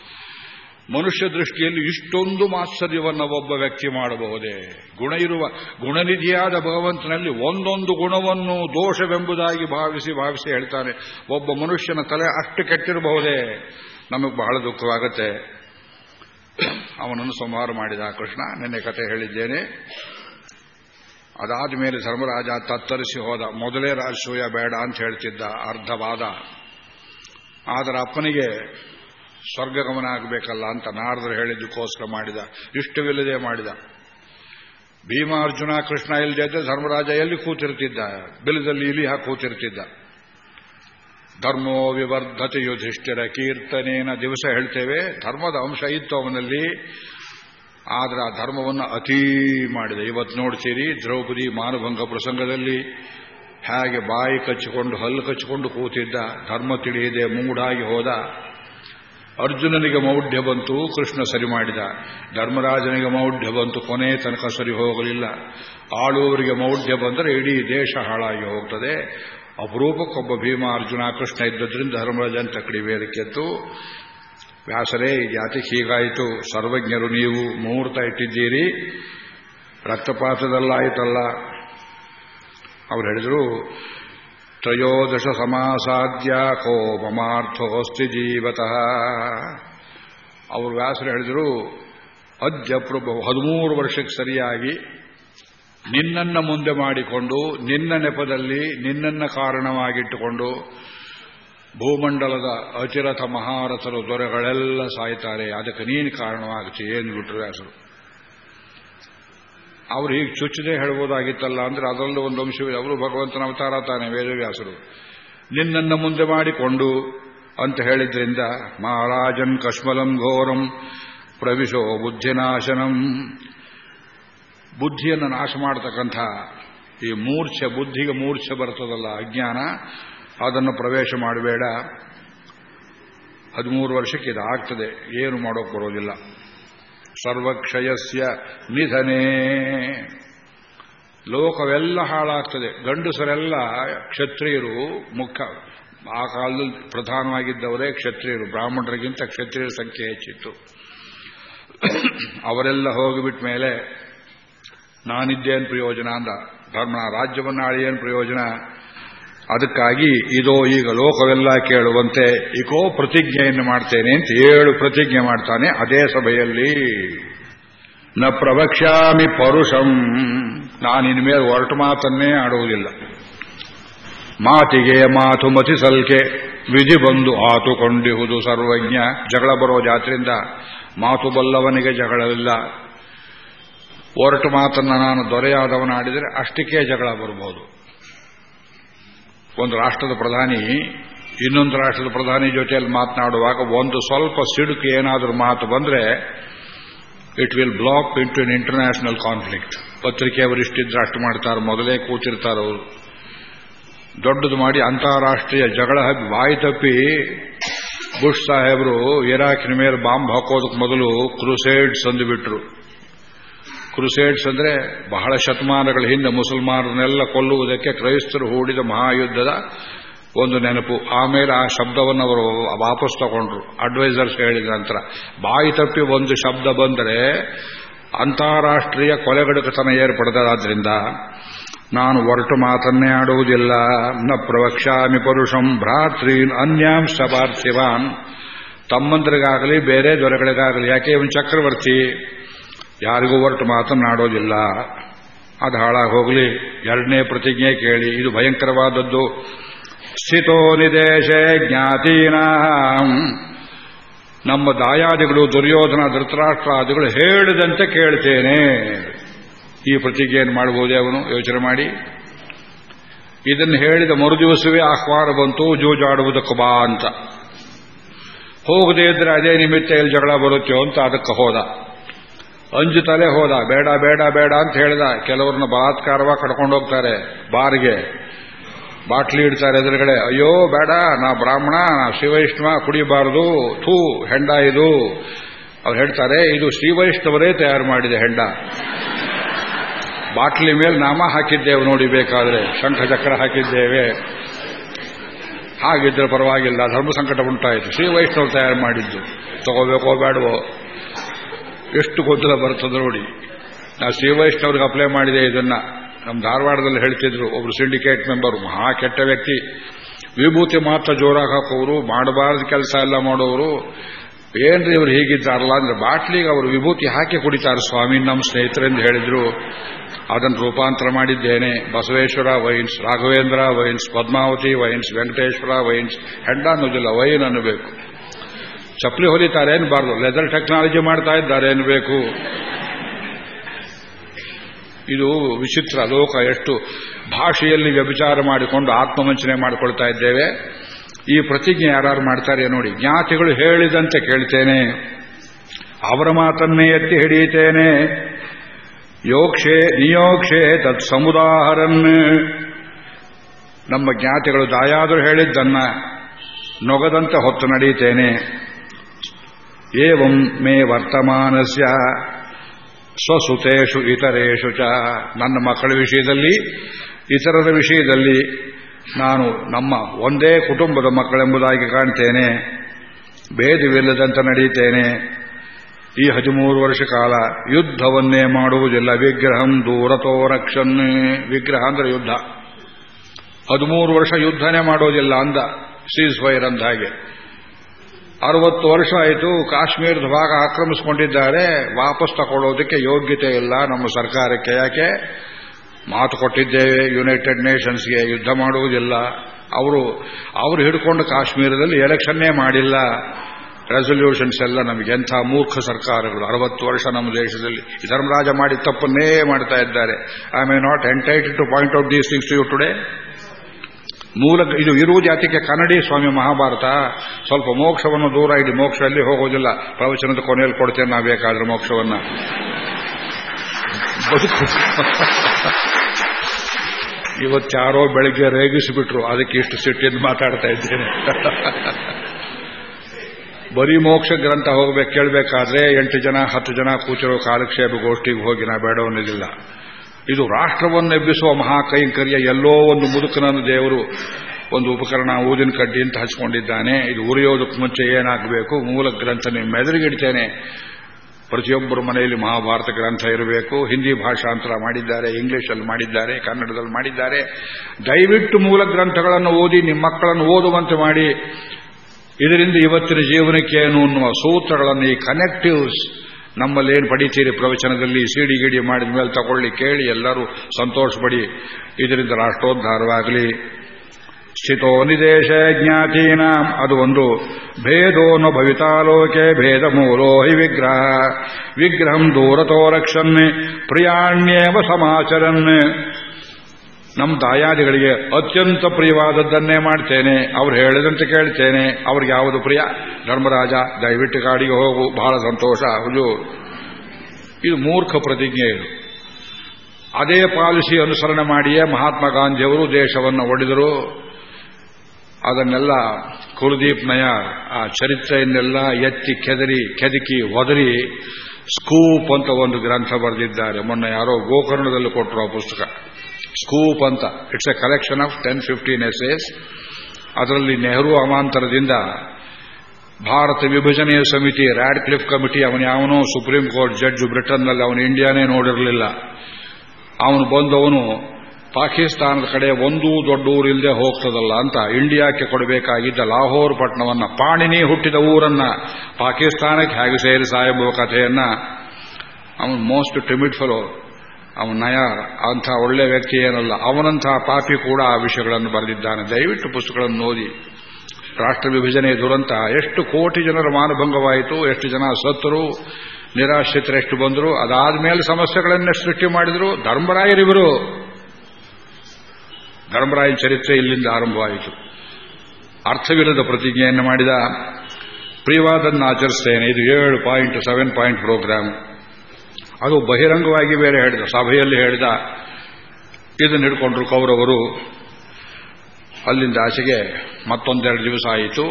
ಮನುಷ್ಯ ದೃಷ್ಟಿಯಲ್ಲಿ ಇಷ್ಟೊಂದು ಮಾತ್ಸರ್ಯವನ್ನು ಒಬ್ಬ ವ್ಯಕ್ತಿ ಮಾಡಬಹುದೇ? ಗುಣ ಇರುವ, ಗುಣನಿಧಿಯಾದ ಭಗವಂತನಲ್ಲಿ ಒಂದೊಂದು ಗುಣವನ್ನು ದೋಷವೆಂಬುದಾಗಿ ಭಾವಿಸಿ ಭಾವಿಸಿ ಹೇಳ್ತಾನೆ. ಒಬ್ಬ ಮನುಷ್ಯನ ತಲೆ ಅಷ್ಟು ಕೆಟ್ಟಿರಬಹುದೇ? ನಮಗೆ ಬಹಳ ದುಃಖವಾಗುತ್ತೆ. ಅವನನ್ನು ಸಂಹಾರ ಮಾಡಿದ ಕೃಷ್ಣ, ನಿನ್ನೆ ಕತೆ ಹೇಳಿದ್ದೇನೆ. ಅದಾದ ಮೇಲೆ ಧರ್ಮರಾಜ ತತ್ತರಿಸಿ ಹೋದ, ಮೊದಲೇ ರಾಜಸೂಯ ಬೇಡ ಅಂತ ಹೇಳ್ತಿದ್ದ ಅರ್ಧವಾದ. ಆದರೆ ಅಪ್ಪನಿಗೆ ಸ್ವರ್ಗಗಮನ ಆಗಬೇಕಲ್ಲ ಅಂತ ನಾರದರು ಹೇಳಿದ್ದಕ್ಕೋಸ್ಕರ ಮಾಡಿದ, ಇಷ್ಟವಿಲ್ಲದೆ ಮಾಡಿದ. ಭೀಮಾರ್ಜುನ ಕೃಷ್ಣ ಇಲ್ಲದೆ ಧರ್ಮರಾಜ ಎಲ್ಲಿ ಕೂತಿರ್ತಿದ್ದ? ಬಿಲದಲ್ಲಿ ಇಲಿ ಹಾಕಿ ಕೂತಿರ್ತಿದ್ದ. ಧರ್ಮೋ ವಿವರ್ಧತೆ ಯುಧಿಷ್ಠಿರ ಕೀರ್ತನೇನ ದಿವಸ ಹೇಳ್ತೇವೆ. ಧರ್ಮದ ಅಂಶ ಇತ್ತು ಅವನಲ್ಲಿ. ಆದ್ರೆ ಆ ಧರ್ಮವನ್ನು ಅತೀ ಮಾಡಿದೆ. ಇವತ್ತು ನೋಡ್ತೀರಿ ದ್ರೌಪದಿ ಮಾನಭಂಗ ಪ್ರಸಂಗದಲ್ಲಿ ಹೇಗೆ ಬಾಯಿ ಕಚ್ಚಿಕೊಂಡು, ಹಲ್ಲು ಕಚ್ಚಿಕೊಂಡು ಕೂತಿದ್ದ. ಧರ್ಮ ತಿಳಿಯದೆ ಮೂಡಾಗಿ ಹೋದ. ಅರ್ಜುನನಿಗೆ ಮೌಢ್ಯ ಬಂತು, ಕೃಷ್ಣ ಸರಿ ಮಾಡಿದ. ಧರ್ಮರಾಜನಿಗೆ ಮೌಢ್ಯ ಬಂತು, ಕೊನೆ ತನಕ ಸರಿ ಹೋಗಲಿಲ್ಲ. ಆಳುವವರಿಗೆ ಮೌಢ್ಯ ಬಂದರೆ ಇಡೀ ದೇಶ ಹಾಳಾಗಿ ಹೋಗ್ತದೆ. ಅಪರೂಪಕ್ಕೊಬ್ಬ ಭೀಮ ಅರ್ಜುನ, ಕೃಷ್ಣ ಇದ್ದದ್ರಿಂದ ಧರ್ಮರಾಜನ ತಕ್ಕಡಿ ವೇದಕ್ಕೆತ್ತು ವ್ಯಾಸರೇ ಜಾತಿ ಹೀಗಾಯಿತು. ಸರ್ವಜ್ಞರು ನೀವು ಮುಹೂರ್ತ ಇಟ್ಟಿದ್ದೀರಿ. ರಕ್ತಪಾತದಲ್ಲಾಯಿತಲ್ಲ. ಅವ್ರು ಹೇಳಿದ್ರು ತ್ರಯೋದಶ ಸಮಾಸಾಧ್ಯ ಕೋ ಮಮಾರ್ಥೋಸ್ತಿ ಜೀವತಃ. ಅವರು ವ್ಯಾಸರು ಹೇಳಿದರು ಅದ್ಯ ಹದಿಮೂರು ವರ್ಷಕ್ಕೆ ಸರಿಯಾಗಿ ನಿನ್ನನ್ನ ಮುಂದೆ ಮಾಡಿಕೊಂಡು, ನಿನ್ನ ನೆಪದಲ್ಲಿ ನಿನ್ನನ್ನ ಕಾರಣವಾಗಿಟ್ಟುಕೊಂಡು ಭೂಮಂಡಲದ ಅಚಿರಥ ಮಹಾರಥರು ದೊರೆಗಳೆಲ್ಲ ಸಾಯ್ತಾರೆ. ಅದಕ್ಕೆ ನೀನು ಕಾರಣವಾಗುತ್ತೆ ಏನು ಬಿಟ್ಟರು ವ್ಯಾಸರು. ಅವ್ರು ಹೀಗೆ ಚುಚ್ಚದೆ ಹೇಳ್ಬೋದಾಗಿತ್ತಲ್ಲ ಅಂದ್ರೆ ಅದರಲ್ಲೂ ಒಂದು ಅಂಶವಿದೆ ಅವರು ಭಗವಂತನ ಅವತಾರ ತಾನೆ, ವೇದವ್ಯಾಸರು. ನಿನ್ನನ್ನು ಮುಂದೆ ಮಾಡಿಕೊಂಡು ಅಂತ ಹೇಳಿದ್ರಿಂದ ಮಹಾರಾಜನ್ ಕಶ್ಮಲಂ ಘೋರಂ ಪ್ರವಿಶೋ ಬುದ್ಧಿನಾಶನಂ. ಬುದ್ಧಿಯನ್ನು ನಾಶ ಮಾಡತಕ್ಕಂಥ ಈ ಮೂರ್ಛೆ, ಬುದ್ಧಿಗೆ ಮೂರ್ಛೆ ಬರ್ತದಲ್ಲ, ಅಜ್ಞಾನ, ಅದನ್ನು ಪ್ರವೇಶ ಮಾಡಬೇಡ. ಹದಿಮೂರು ವರ್ಷಕ್ಕೆ ಇದಾಗ್ತದೆ. ಏನು ಮಾಡೋಕ್ಕೆ ಬರೋದಿಲ್ಲ. ಸರ್ವಕ್ಷಯಸ್ಯ ನಿಧನೇ. ಲೋಕವೆಲ್ಲ ಹಾಳಾಗ್ತದೆ. ಗಂಡಸರೆಲ್ಲ ಕ್ಷತ್ರಿಯರು ಮುಖ್ಯ ಆ ಕಾಲದಲ್ಲಿ ಪ್ರಧಾನವಾಗಿದ್ದವರೇ ಕ್ಷತ್ರಿಯರು. ಬ್ರಾಹ್ಮಣರಿಗಿಂತ ಕ್ಷತ್ರಿಯರ ಸಂಖ್ಯೆ ಹೆಚ್ಚಿತ್ತು. ಅವರೆಲ್ಲ ಹೋಗಿಬಿಟ್ಟ ಮೇಲೆ ನಾನಿದ್ದೇನು ಪ್ರಯೋಜನ ಅಂದ. ಧರ್ಮ ರಾಜ್ಯವನ್ನು ಆಳಿಯೇನು ಪ್ರಯೋಜನ? ಅದಕ್ಕಾಗಿ ಇದೋ ಈಗ ಲೋಕವೆಲ್ಲ ಕೇಳುವಂತೆ ಇಕೋ ಪ್ರತಿಜ್ಞೆಯನ್ನು ಮಾಡ್ತೇನೆ ಅಂತ ಏಳು ಪ್ರತಿಜ್ಞೆ ಮಾಡ್ತಾನೆ ಅದೇ ಸಭೆಯಲ್ಲಿ. ನ ಪ್ರವಕ್ಷ್ಯಾಮಿ ಪರುಷಂ. ನಾನಿನ ಮೇಲೆ ಹೊರಟು ಮಾತನ್ನೇ ಆಡುವುದಿಲ್ಲ. ಮಾತಿಗೆ ಮಾತು ಮತಿ ಸಲ್ಕೆ. ವಿಧಿ ಬಂದು ಆತುಕೊಂಡಿಹುದು ಸರ್ವಜ್ಞ. ಜಗಳ ಬರೋ ಜಾತ್ರೆಯಿಂದ ಮಾತು ಬಲ್ಲವನಿಗೆ ಜಗಳವಿಲ್ಲ. ಹೊರಟು ಮಾತನ್ನ ನಾನು ದೊರೆಯಾದವನಾಡಿದರೆ ಅಷ್ಟಕ್ಕೆ ಜಗಳ ಬರಬಹುದು ಒಂದು ರಾಷ್ಟ್ರದ ಪ್ರಧಾನಿ, ಇನ್ನೊಂದು ರಾಷ್ಟ್ರದ ಪ್ರಧಾನಿ ಜೊತೆಯಲ್ಲಿ ಮಾತನಾಡುವಾಗ ಒಂದು ಸ್ವಲ್ಪ ಸಿಡುಕು ಏನಾದರೂ ಮಾತು ಬಂದರೆ it will block in international conflict ಪತ್ರಿಕೆಯವರು ಇಷ್ಟಿದ್ರೆ ಅಷ್ಟು ಮಾಡ್ತಾರೆ, ಮೊದಲೇ ಕೂತಿರ್ತಾರೆ ಅವರು. ದೊಡ್ಡದು ಮಾಡಿ ಅಂತಾರಾಷ್ಟ್ರೀಯ ಜಗಳ ಹಬ್ಬಿ ಬಾಯಿ ತಪ್ಪಿ ಬುಷ್ ಸಾಹೇಬರು ಇರಾಕಿನ ಮೇಲೆ ಬಾಂಬ್ ಹಾಕೋದಕ್ಕೆ ಮೊದಲು ಕ್ರೂಸೇಡ್ಸ್ ಅಂದುಬಿಟ್ರು ಕ್ರುಸೇಡ್ಸ್ ಅಂದ್ರೆ ಬಹಳ ಶತಮಾನಗಳ ಹಿಂದೆ ಮುಸಲ್ಮಾನರನ್ನೆಲ್ಲ ಕೊಲ್ಲುವುದಕ್ಕೆ ಕ್ರೈಸ್ತರು ಹೂಡಿದ ಮಹಾಯುದ್ಧದ ಒಂದು ನೆನಪು. ಆಮೇಲೆ ಆ ಶಬ್ದವನ್ನು ಅವರು ವಾಪಸ್ ತಗೊಂಡ್ರು. ಅಡ್ವೈಸರ್ಸ್ ಹೇಳಿದ ನಂತರ. ಬಾಯಿ ತಪ್ಪಿ ಒಂದು ಶಬ್ದ ಬಂದರೆ ಅಂತಾರಾಷ್ಟ್ರೀಯ ಕೊಲೆಗಡುಕತನ ಏರ್ಪಡದಾದ್ರಿಂದ ನಾನು ಒರಟು ಮಾತನ್ನೇ ಆಡುವುದಿಲ್ಲ. ನ ಪ್ರವಕ್ಷಾಮಿ ಪರುಷಂ ಭ್ರಾತ್ರಿ ಅನ್ಯಾಂಶ ಪಾರ್ಥಿವಾನ್ ತಮ್ಮಂದ್ರಿಗಾಗಲಿ, ಬೇರೆ ದೊರೆಗಳಿಗಾಗಲಿ, ಯಾಕೆ ಇವನು ಚಕ್ರವರ್ತಿ? ಯಾರಿಗೂ ಹೊರಟು ಮಾತನಾಡೋದಿಲ್ಲ ಅದು ಹಾಳಾಗಿ ಹೋಗಲಿ. ಎರಡನೇ ಪ್ರತಿಜ್ಞೆ ಕೇಳಿ. ಇದು ಭಯಂಕರವಾದದ್ದು. ಸ್ಥಿತೋ ನಿದೇಶೇ ಜ್ಞಾತೀನ. ನಮ್ಮ ದಾಯಾದಿಗಳು, ದುರ್ಯೋಧನ, ಧೃತರಾಷ್ಟ್ರಾದಿಗಳು ಹೇಳಿದಂತೆ ಕೇಳ್ತೇನೆ. ಈ ಪ್ರತಿಜ್ಞೆಯನ್ನು ಮಾಡಬಹುದೇ ಅವನು. ಯೋಚನೆ ಮಾಡಿ. ಇದನ್ನು ಹೇಳಿದ ಮರುದಿವಸವೇ ಆಹ್ವಾನ ಬಂತು. ಜೂಜಾಡುವುದಕ್ಕೆ ಬಾ ಅಂತ. ಹೋಗದೇ ಇದ್ರೆ ಅದೇ ನಿಮಿತ್ತ ಇಲ್ಲಿ ಜಗಳ ಬರುತ್ತೋ ಅಂತ ಅದಕ್ಕೆ ಹೋದ. ಅಂಜುತ್ತಲೇ ಹೋದ, ಬೇಡ ಬೇಡ ಬೇಡ ಅಂತ ಹೇಳಿದ. ಕೆಲವ್ರನ್ನ ಬಲಾತ್ಕಾರವಾಗಿ ಕಡ್ಕೊಂಡು ಹೋಗ್ತಾರೆ ಬಾರ್ಗೆ. ಬಾಟ್ಲಿ ಇಡ್ತಾರೆ ಎದುರುಗಡೆ. ಅಯ್ಯೋ, ಬೇಡ, ನಾ ಬ್ರಾಹ್ಮಣ, ನಾ ಶ್ರೀವೈಷ್ಣವ ಕುಡಿಬಾರದು ಥೂ, ಹೆಂಡ ಇದು. ಅವ್ರು ಹೇಳ್ತಾರೆ, ಇದು ಶ್ರೀವೈಷ್ಣವರೇ ತಯಾರು ಮಾಡಿದೆ ಹೆಂಡ. ಬಾಟ್ಲಿ ಮೇಲೆ ನಾಮ ಹಾಕಿದ್ದೇವೆ ನೋಡಿ ಬೇಕಾದ್ರೆ, ಶಂಖಚಕ್ರ ಹಾಕಿದ್ದೇವೆ. ಹಾಗಿದ್ರೆ ಪರವಾಗಿಲ್ಲ, ಧರ್ಮ ಸಂಕಟ ಉಂಟಾಯಿತು. ಶ್ರೀ ವೈಷ್ಣವ್ ತಯಾರು ಮಾಡಿದ್ದು. ತಗೋಬೇಕೋ, ಬೇಡವೋ. ಎಷ್ಟು ಗೊಂದಲ ಬರ್ತದೆ ನೋಡಿ. ನಾವು ಶ್ರೀ ವೈಷ್ಣವ್ರಿಗೆ ಅಪ್ಲೈ ಮಾಡಿದೆ ಇದನ್ನ. ನಮ್ಮ ಧಾರವಾಡದಲ್ಲಿ ಹೇಳ್ತಿದ್ರು, ಒಬ್ರು ಸಿಂಡಿಕೇಟ್ ಮೆಂಬರ್ ಮಹಾ ಕೆಟ್ಟ ವ್ಯಕ್ತಿ. ವಿಭೂತಿ ಮಾತ್ರ ಜೋರಾಗಿ ಹಾಕೋರು ಮಾಡಬಾರದು ಕೆಲಸ ಎಲ್ಲ ಮಾಡೋರು ಏನ್ರಿ ಇವ್ರು ಹೀಗಿದ್ದಾರಲ್ಲ ಅಂದ್ರೆ ಬಾಟ್ಲಿಗೆ ಅವರು ವಿಭೂತಿ ಹಾಕಿ ಕುಡಿತಾರೆ ಸ್ವಾಮಿ ನಮ್ಮ ಸ್ನೇಹಿತರೆಂದು ಹೇಳಿದ್ರು. ಅದನ್ನು ರೂಪಾಂತರ ಮಾಡಿದ್ದೇನೆ. Basaveshwara, wines Raghavendra, wines Padmavati, wines Venkateshwara, wines ಹೆಂಡ ಅನ್ನೋದಿಲ್ಲ ವೈನ್ ಅನ್ನಬೇಕು. ಚಪ್ಪಲಿ ಹೊಲಿತಾರೆ ಅನ್ಬಾರ್ದು ಲೆದರ್ ಟೆಕ್ನಾಲಜಿ ಮಾಡ್ತಾ ಇದ್ದಾರೆ ಅನ್ಬೇಕು ಇದು ವಿಚಿತ್ರ ಲೋಕ ಎಷ್ಟು ಭಾಷೆಯಲ್ಲಿ ವ್ಯಭಿಚಾರ ಮಾಡಿಕೊಂಡು ಆತ್ಮವಂಚನೆ ಮಾಡಿಕೊಳ್ತಾ ಇದ್ದೇವೆ. ಈ ಪ್ರತಿಜ್ಞೆ ಯಾರು ಮಾಡ್ತಾರೆ ನೋಡಿ, ಜ್ಞಾತಿಗಳು ಹೇಳಿದಂತೆ ಕೇಳ್ತೇನೆ. ಅವರ ಮಾತನ್ನೇ ಎತ್ತಿ ಹಿಡಿಯುತ್ತೇನೆ. ಯೋಕ್ಷೆ, ನಿಯೋಕ್ಷೆ ತತ್ ಸಮುದಾಹರನ್. ನಮ್ಮ ಜ್ಞಾತಿಗಳು ದಾಯಾದರೂ ಹೇಳಿದ್ದನ್ನ ನೊಗದಂತೆ ಹೊತ್ತು ನಡೆಯುತ್ತೇನೆ. ಏವಂ ಮೇ ವರ್ತಮಾನಸ್ಯ ಸ್ವಸುತೇಶು ಇತರೇಷು ಚ ನನ್ನ ಮಕ್ಕಳ ವಿಷಯದಲ್ಲಿ, ಇತರರ ವಿಷಯದಲ್ಲಿ ನಾನು ನಮ್ಮ ಒಂದೇ ಕುಟುಂಬದ ಮಕ್ಕಳೆಂಬುದಾಗಿ ಕಾಣ್ತೇನೆ, ಭೇದವಿಲ್ಲದಂತೆ ನಡೀತೇನೆ ಈ ಹದಿಮೂರು ವರ್ಷ ಕಾಲ ಯುದ್ಧವನ್ನೇ ಮಾಡುವುದಿಲ್ಲ. ವಿಗ್ರಹಂ ದೂರತೋ ರಕ್ಷನ್, ವಿಗ್ರಹ ಯುದ್ಧ. ಹದಿಮೂರು ವರ್ಷ ಯುದ್ಧನೇ ಮಾಡೋದಿಲ್ಲ ಅಂದ. ಸೀಸ್ ಫೈರ್ ಅಂದ ಹಾಗೆ. ಅರವತ್ತು ವರ್ಷ ಆಯಿತು ಕಾಶ್ಮೀರದ ಭಾಗ ಆಕ್ರಮಿಸಿಕೊಂಡಿದ್ದಾರೆ. ವಾಪಸ್ ತಗೊಳ್ಳೋದಕ್ಕೆ ಯೋಗ್ಯತೆ ಇಲ್ಲ ನಮ್ಮ ಸರ್ಕಾರಕ್ಕೆ. ಯಾಕೆ? ಮಾತು ಕೊಟ್ಟಿದ್ದೇವೆ ಯುನೈಟೆಡ್ ನೇಷನ್ಸ್ಗೆ ಯುದ್ಧ ಮಾಡುವುದಿಲ್ಲ. ಅವರು ಅವರು ಹಿಡ್ಕೊಂಡು ಕಾಶ್ಮೀರದಲ್ಲಿ ಎಲೆಕ್ಷನ್ನೇ ಮಾಡಿಲ್ಲ. ರೆಸೊಲ್ಯೂಷನ್ಸ್ ಎಲ್ಲ ನಮಗೆ ಎಂಥ ಮೂರ್ಖ ಸರ್ಕಾರಗಳು. ಅರವತ್ತು ವರ್ಷ ನಮ್ಮ ದೇಶದಲ್ಲಿ ಧರ್ಮರಾಜ ಮಾಡಿ ತಪ್ಪನ್ನೇ ಮಾಡ್ತಾ ಇದ್ದಾರೆ. I may not entitled to point out these things you today ಮೂಲ ಇದು ಇರುವ ಜಾತಿಗೆ ಕನ್ನಡಿ ಸ್ವಾಮಿ ಮಹಾಭಾರತ. ಸ್ವಲ್ಪ ಮೋಕ್ಷವನ್ನು ದೂರ ಇಡಿ ಮೋಕ್ಷದಲ್ಲಿ ಹೋಗೋದಿಲ್ಲ ಪ್ರವಚನದ ಕೊನೆಯಲ್ಲಿ ಕೊಡ್ತೇನೆ ನಾ ಬೇಕಾದ್ರೆ ಮೋಕ್ಷವನ್ನ. ಇವತ್ತು ಇವತ್ತಾರೋ ಬೆಳಿಗ್ಗೆ ರೇಗಿಸಿಬಿಟ್ರು, ಅದಕ್ಕೆ ಇಷ್ಟು ಸಿಟ್ಟಿಂದ ಮಾತಾಡ್ತಾ ಇದ್ದೇನೆ. ಬರೀ ಮೋಕ್ಷ ಗ್ರಂಥ ಹೋಗ್ಬೇಕು, ಕೇಳಬೇಕಾದ್ರೆ ಎಂಟು ಜನ, ಹತ್ತು ಜನ ಕೂತಿರೋ ಕಾಲಕ್ಷೇಪ ಗೋಷ್ಠಿಗೆ ಹೋಗಿ ನಾ ಬೇಡವನ್ನೋದಿಲ್ಲ ಇದು ರಾಷ್ಟ್ರವನ್ನು ಎಬ್ಬಿಸುವ ಮಹಾಕೈಂಕರ್ಯ ಎಲ್ಲೋ ಒಂದು ಮುದುಕನನ್ನು ದೇವರು ಒಂದು ಉಪಕರಣ, ಊದಿನ ಕಡ್ಡಿ ಅಂತ ಹಚ್ಕೊಂಡಿದ್ದಾನೆ. ಇದು ಉರಿಯೋದಕ್ಕೆ ಮುಂಚೆ ಏನಾಗಬೇಕು? ಮೂಲ ಗ್ರಂಥ ನಿಮ್ಮ ಎದುರಿಗಿಡ್ತೇನೆ ಪ್ರತಿಯೊಬ್ಬರ ಮನೆಯಲ್ಲಿ ಮಹಾಭಾರತ ಗ್ರಂಥ ಇರಬೇಕು. ಹಿಂದಿ ಭಾಷಾಂತರ ಮಾಡಿದ್ದಾರೆ, ಇಂಗ್ಲಿಷಲ್ಲಿ ಮಾಡಿದ್ದಾರೆ, ಕನ್ನಡದಲ್ಲಿ ಮಾಡಿದ್ದಾರೆ. ದಯವಿಟ್ಟು ಮೂಲ ಗ್ರಂಥಗಳನ್ನು ಓದಿ, ನಿಮ್ಮ ಮಕ್ಕಳನ್ನು ಓದುವಂತೆ ಮಾಡಿ. ಇದರಿಂದ ಇವತ್ತಿನ ಜೀವನಕ್ಕೆ ಏನು ಅನ್ನುವ ಸೂತ್ರಗಳನ್ನು ಈ ಕನೆಕ್ಟಿವ್ಸ್ ನಮ್ಮಲ್ಲಿ ಏನು ಪಡಿತೀರಿ ಪ್ರವಚನದಲ್ಲಿ? ಸಿಡಿ ಗಿಡಿ ಮಾಡಿದ ಮೇಲೆ ತಗೊಳ್ಳಿ, ಕೇಳಿ, ಎಲ್ಲರೂ ಸಂತೋಷಪಡಿ. ಇದರಿಂದ ರಾಷ್ಟ್ರೋದ್ಧಾರವಾಗಲಿ. ಸ್ಥಿತೋ ನಿದೇಶ ಜ್ಞಾತೀನ. ಅದು ಒಂದು. ಭೇದೋನು ಭವಿತಾಲೋಕೆ ಭೇದ ಮೂಲೋ ಹಿ ವಿಗ್ರಹ. ವಿಗ್ರಹಂ ದೂರತೋ ರಕ್ಷನ್ ಪ್ರಿಯಾಣ್ಯೇವ ಸಮಾಚರನ್ ನಮ್ಮ ದಾಯಾದಿಗಳಿಗೆ ಅತ್ಯಂತ ಪ್ರಿಯವಾದದ್ದನ್ನೇ ಮಾಡ್ತೇನೆ. ಅವ್ರು ಹೇಳಿದಂತೆ ಕೇಳ್ತೇನೆ. ಅವ್ರಿಗೆ ಯಾವುದು ಪ್ರಿಯ? ಧರ್ಮರಾಜ, ದಯವಿಟ್ಟು ಕಾಡಿಗೆ ಹೋಗು. ಬಹಳ ಸಂತೋಷ. ಹುಜು ಇದು ಮೂರ್ಖ ಪ್ರತಿಜ್ಞೆ ಇದು. ಅದೇ ಪಾಲಿಸಿ ಅನುಸರಣೆ ಮಾಡಿಯೇ ಮಹಾತ್ಮ ಗಾಂಧಿಯವರು ದೇಶವನ್ನು ಒಡೆದರು. ಅದನ್ನೆಲ್ಲ ಕುಲದೀಪ್ ನಯ ಆ ಚರಿತ್ರೆಯನ್ನೆಲ್ಲ ಎತ್ತಿ ಕೆದರಿ, ಕೆದಕಿ ಒದರಿ ಸ್ಕೂಪ್ ಅಂತ ಒಂದು ಗ್ರಂಥ ಬರೆದಿದ್ದಾರೆ. ಮೊನ್ನೆ ಯಾರೋ ಗೋಕರ್ಣದಲ್ಲಿ ಕೊಟ್ಟರು ಆ ಪುಸ್ತಕ. ಸ್ಕೂಪ್ ಅಂತ. It's a collection of ten fifteen S ಅದರಲ್ಲಿ ನೆಹರು ಅಮಾಂತರದಿಂದ ಭಾರತ ವಿಭಜನೆಯ ಸಮಿತಿ ರ್ಯಾಡ್ ಕ್ಲಿಫ್ ಕಮಿಟಿ ಅವನು ಯಾವನೋ ಸುಪ್ರೀಂ ಕೋರ್ಟ್ ಜಡ್ಜ್ ಬ್ರಿಟನ್ನಲ್ಲಿ, ಅವನು ಇಂಡಿಯಾನೇ ನೋಡಿರಲಿಲ್ಲ. ಅವನು ಬಂದವನು ಪಾಕಿಸ್ತಾನದ ಕಡೆ ಒಂದೂ ದೊಡ್ಡ ಊರಿಲ್ಲದೆ ಹೋಗ್ತದಲ್ಲ ಅಂತ ಇಂಡಿಯಾಕ್ಕೆ ಕೊಡಬೇಕಾಗಿದ್ದ ಲಾಹೋರ್ ಪಟ್ಟಣವನ್ನ, ಪಾಣಿನಿ ಹುಟ್ಟಿದ ಊರನ್ನ, ಪಾಕಿಸ್ತಾನಕ್ಕೆ ಹೇಗೆ ಸೇರಿಸ ಎಂಬುವ ಕಥೆಯನ್ನ ಅವನು ಮೋಸ್ಟ್ ಟಿಮಿಡ್ ಫೆಲೋ ಅವನ ನಯ, ಅಂಥ ಒಳ್ಳೆ ವ್ಯಕ್ತಿ ಏನಲ್ಲ ಅವನಂತಹ ಪಾಪಿ ಕೂಡ ಆ ವಿಷಯಗಳನ್ನು ಬರೆದಿದ್ದಾನೆ. ದಯವಿಟ್ಟು ಪುಸ್ತಕಗಳನ್ನು ಓದಿ. ರಾಷ್ಟ್ರ ವಿಭಜನೆ ದುರಂತ. ಎಷ್ಟು ಕೋಟಿ ಜನರ ಮಾನಭಂಗವಾಯಿತು, ಎಷ್ಟು ಜನ ಸತ್ತರು, ನಿರಾಶ್ರಿತರು ಎಷ್ಟು ಬಂದರು ಅದಾದ ಮೇಲೆ ಸಮಸ್ಯೆಗಳನ್ನೇ ಸೃಷ್ಟಿ ಮಾಡಿದ್ರು. ಧರ್ಮರಾಯರಿವರು ಧರ್ಮರಾಯನ ಚರಿತ್ರೆ ಇಲ್ಲಿಂದ ಆರಂಭವಾಯಿತು. ಅರ್ಥವಿಲ್ಲದ ಪ್ರತಿಜ್ಞೆಯನ್ನು ಮಾಡಿದ. ಪ್ರಿಯವಾದನ್ನು ಆಚರಿಸ್ತೇನೆ. ಇದು ಏಳು ಪಾಯಿಂಟ್ ಸೆವೆನ್ ಪಾಯಿಂಟ್ ಪ್ರೋಗ್ರಾಮ್ ಅದು ಬಹಿರಂಗವಾಗಿ ಬೇರೆ ಹೇಳಿದ, ಸಭೆಯಲ್ಲಿ ಹೇಳಿದ ಇದನ್ನ ಹಿಡ್ಕೊಂಡ್ರು ಕೌರವರು. ಅಲ್ಲಿಂದ ಆಚೆಗೆ ಮತ್ತೊಂದೆರಡು ದಿವಸ ಆಯಿತು.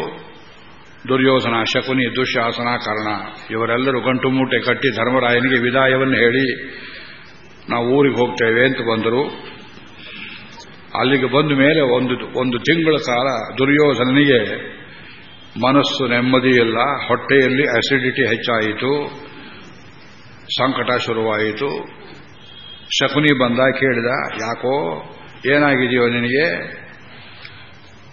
ದುರ್ಯೋಧನ, ಶಕುನಿ ದುಶ್ಯಾಸನ ಕರ್ಣ ಇವರೆಲ್ಲರೂ ಗಂಟು ಮೂಟೆ ಕಟ್ಟಿ ಧರ್ಮರಾಯನಿಗೆ ವಿದಾಯವನ್ನು ಹೇಳಿ, ನಾವು ಊರಿಗೆ ಹೋಗ್ತೇವೆ ಅಂತ ಬಂದರು. ಅಲ್ಲಿಗೆ ಬಂದ ಮೇಲೆ ಒಂದು ಒಂದು ತಿಂಗಳ ಕಾಲ ದುರ್ಯೋಧನನಿಗೆ ಮನಸ್ಸು ನೆಮ್ಮದಿ ಇಲ್ಲ ಹೊಟ್ಟೆಯಲ್ಲಿ ಅಸಿಡಿಟಿ ಹೆಚ್ಚಾಯಿತು. ಸಂಕಟ ಶುರುವಾಯಿತು ಶಕುನಿ ಬಂದ, ಕೇಳಿದ, ಯಾಕೋ, ಏನಾಗಿದೆಯೋ ನಿನಗೆ?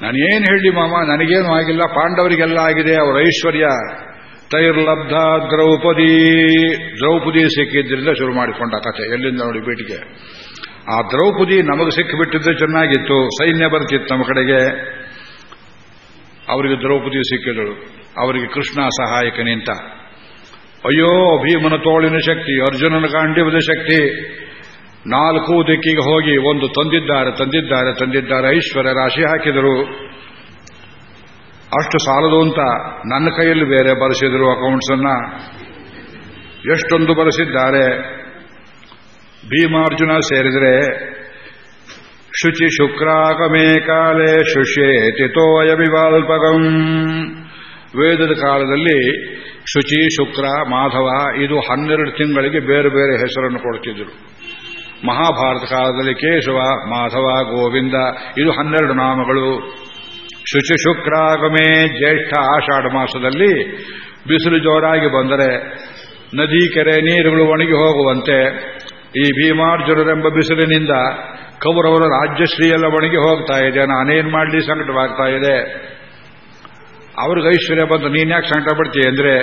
ನಾನೇನು ಹೇಳಿ ಮಾಮ, ನನಗೇನು ಆಗಿಲ್ಲ, ಪಾಂಡವರಿಗೆಲ್ಲ ಆಗಿದೆ, ಅವರ ಐಶ್ವರ್ಯ. ತೈರ್ಲಬ್ಧ ದ್ರೌಪದಿ. ದ್ರೌಪದಿ ಸಿಕ್ಕಿದ್ರಿಂದ ಶುರು ಮಾಡಿಕೊಂಡ ಕಥೆ, ಎಲ್ಲಿಂದ ನೋಡಿ ಬೇಟಿಗೆ. ಆ ದ್ರೌಪದಿ ನಮಗೆ ಸಿಕ್ಕಿಬಿಟ್ಟಿದ್ರೆ ಚೆನ್ನಾಗಿತ್ತು, ಸೈನ್ಯ ಬರ್ತಿತ್ತು ನಮ್ಮ ಕಡೆಗೆ. ಅವರಿಗೆ ದ್ರೌಪದಿ ಸಿಕ್ಕಿದಳು, ಅವರಿಗೆ ಕೃಷ್ಣ ಸಹಾಯಕ ನಿಂತ. ಅಯ್ಯೋ, ಭೀಮನ ತೋಳಿನ ಶಕ್ತಿ, ಅರ್ಜುನನ ಕಾಂಡಿವದ ಶಕ್ತಿ. ನಾಲ್ಕು ದಿಕ್ಕಿಗೆ ಹೋಗಿ ಒಂದು ತಂದಿದ್ದಾರೆ ತಂದಿದ್ದಾರೆ ತಂದಿದ್ದಾರೆ, ಐಶ್ವರ್ಯ ರಾಶಿ ಹಾಕಿದರು. ಅಷ್ಟು ಸಾಲದು ಅಂತ ನನ್ನ ಕೈಯಲ್ಲಿ ಬೇರೆ ಬರೆಸಿದರು ಅಕೌಂಟ್ಸ್ ಅನ್ನ ಎಷ್ಟೊಂದು ಬರೆಸಿದ್ದಾರೆ. ಭೀಮಾರ್ಜುನ ಸೇರಿದರೆ, ಶುಚಿ ಶುಕ್ರಾಗಮೇ ಕಾಲೇ ಶುಷ್ಯೇತಿ ತೋಯ ವಿವಾಲ್ಪಗಂ ವೇದದ ಕಾಲದಲ್ಲಿ ಶುಚಿ, ಶುಕ್ರ, ಮಾಧವ, ಇದು ಹನ್ನೆರಡು ತಿಂಗಳಿಗೆ ಬೇರೆ ಬೇರೆ ಹೆಸರನ್ನು ಕೊಡ್ತಿದ್ರು. ಮಹಾಭಾರತ ಕಾಲದಲ್ಲಿ ಕೇಶವ, ಮಾಧವ, ಗೋವಿಂದ, ಇದು ಹನ್ನೆರಡು ನಾಮಗಳು. ಶುಚಿ ಶುಕ್ರಾಗಮೇ ಜ್ಯೇಷ್ಠ, ಆಷಾಢ ಮಾಸದಲ್ಲಿ ಬಿಸಿಲು ಜೋರಾಗಿ ಬಂದರೆ ನದಿ, ಕೆರೆ, ನೀರುಗಳು ಒಣಗಿ ಹೋಗುವಂತೆ ಈ ಭೀಮಾರ್ಜುನರೆಂಬ ಬಿಸಿಲಿನಿಂದ ಕೌರವರ ರಾಜ್ಯಶ್ರೀಯೆಲ್ಲ ಒಣಗಿ ಹೋಗ್ತಾ ಇದೆ. ನಾನೇನ್ ಮಾಡಲಿ, ಸಂಕಟವಾಗ್ತಾ ಇದೆ. ಅವ್ರಿಗೆ ಐಶ್ವರ್ಯ ಬಂದು ನೀನ್ಯಾಕೆ ಸಂಕಟ ಪಡ್ತೀಯ ಅಂದ್ರೆ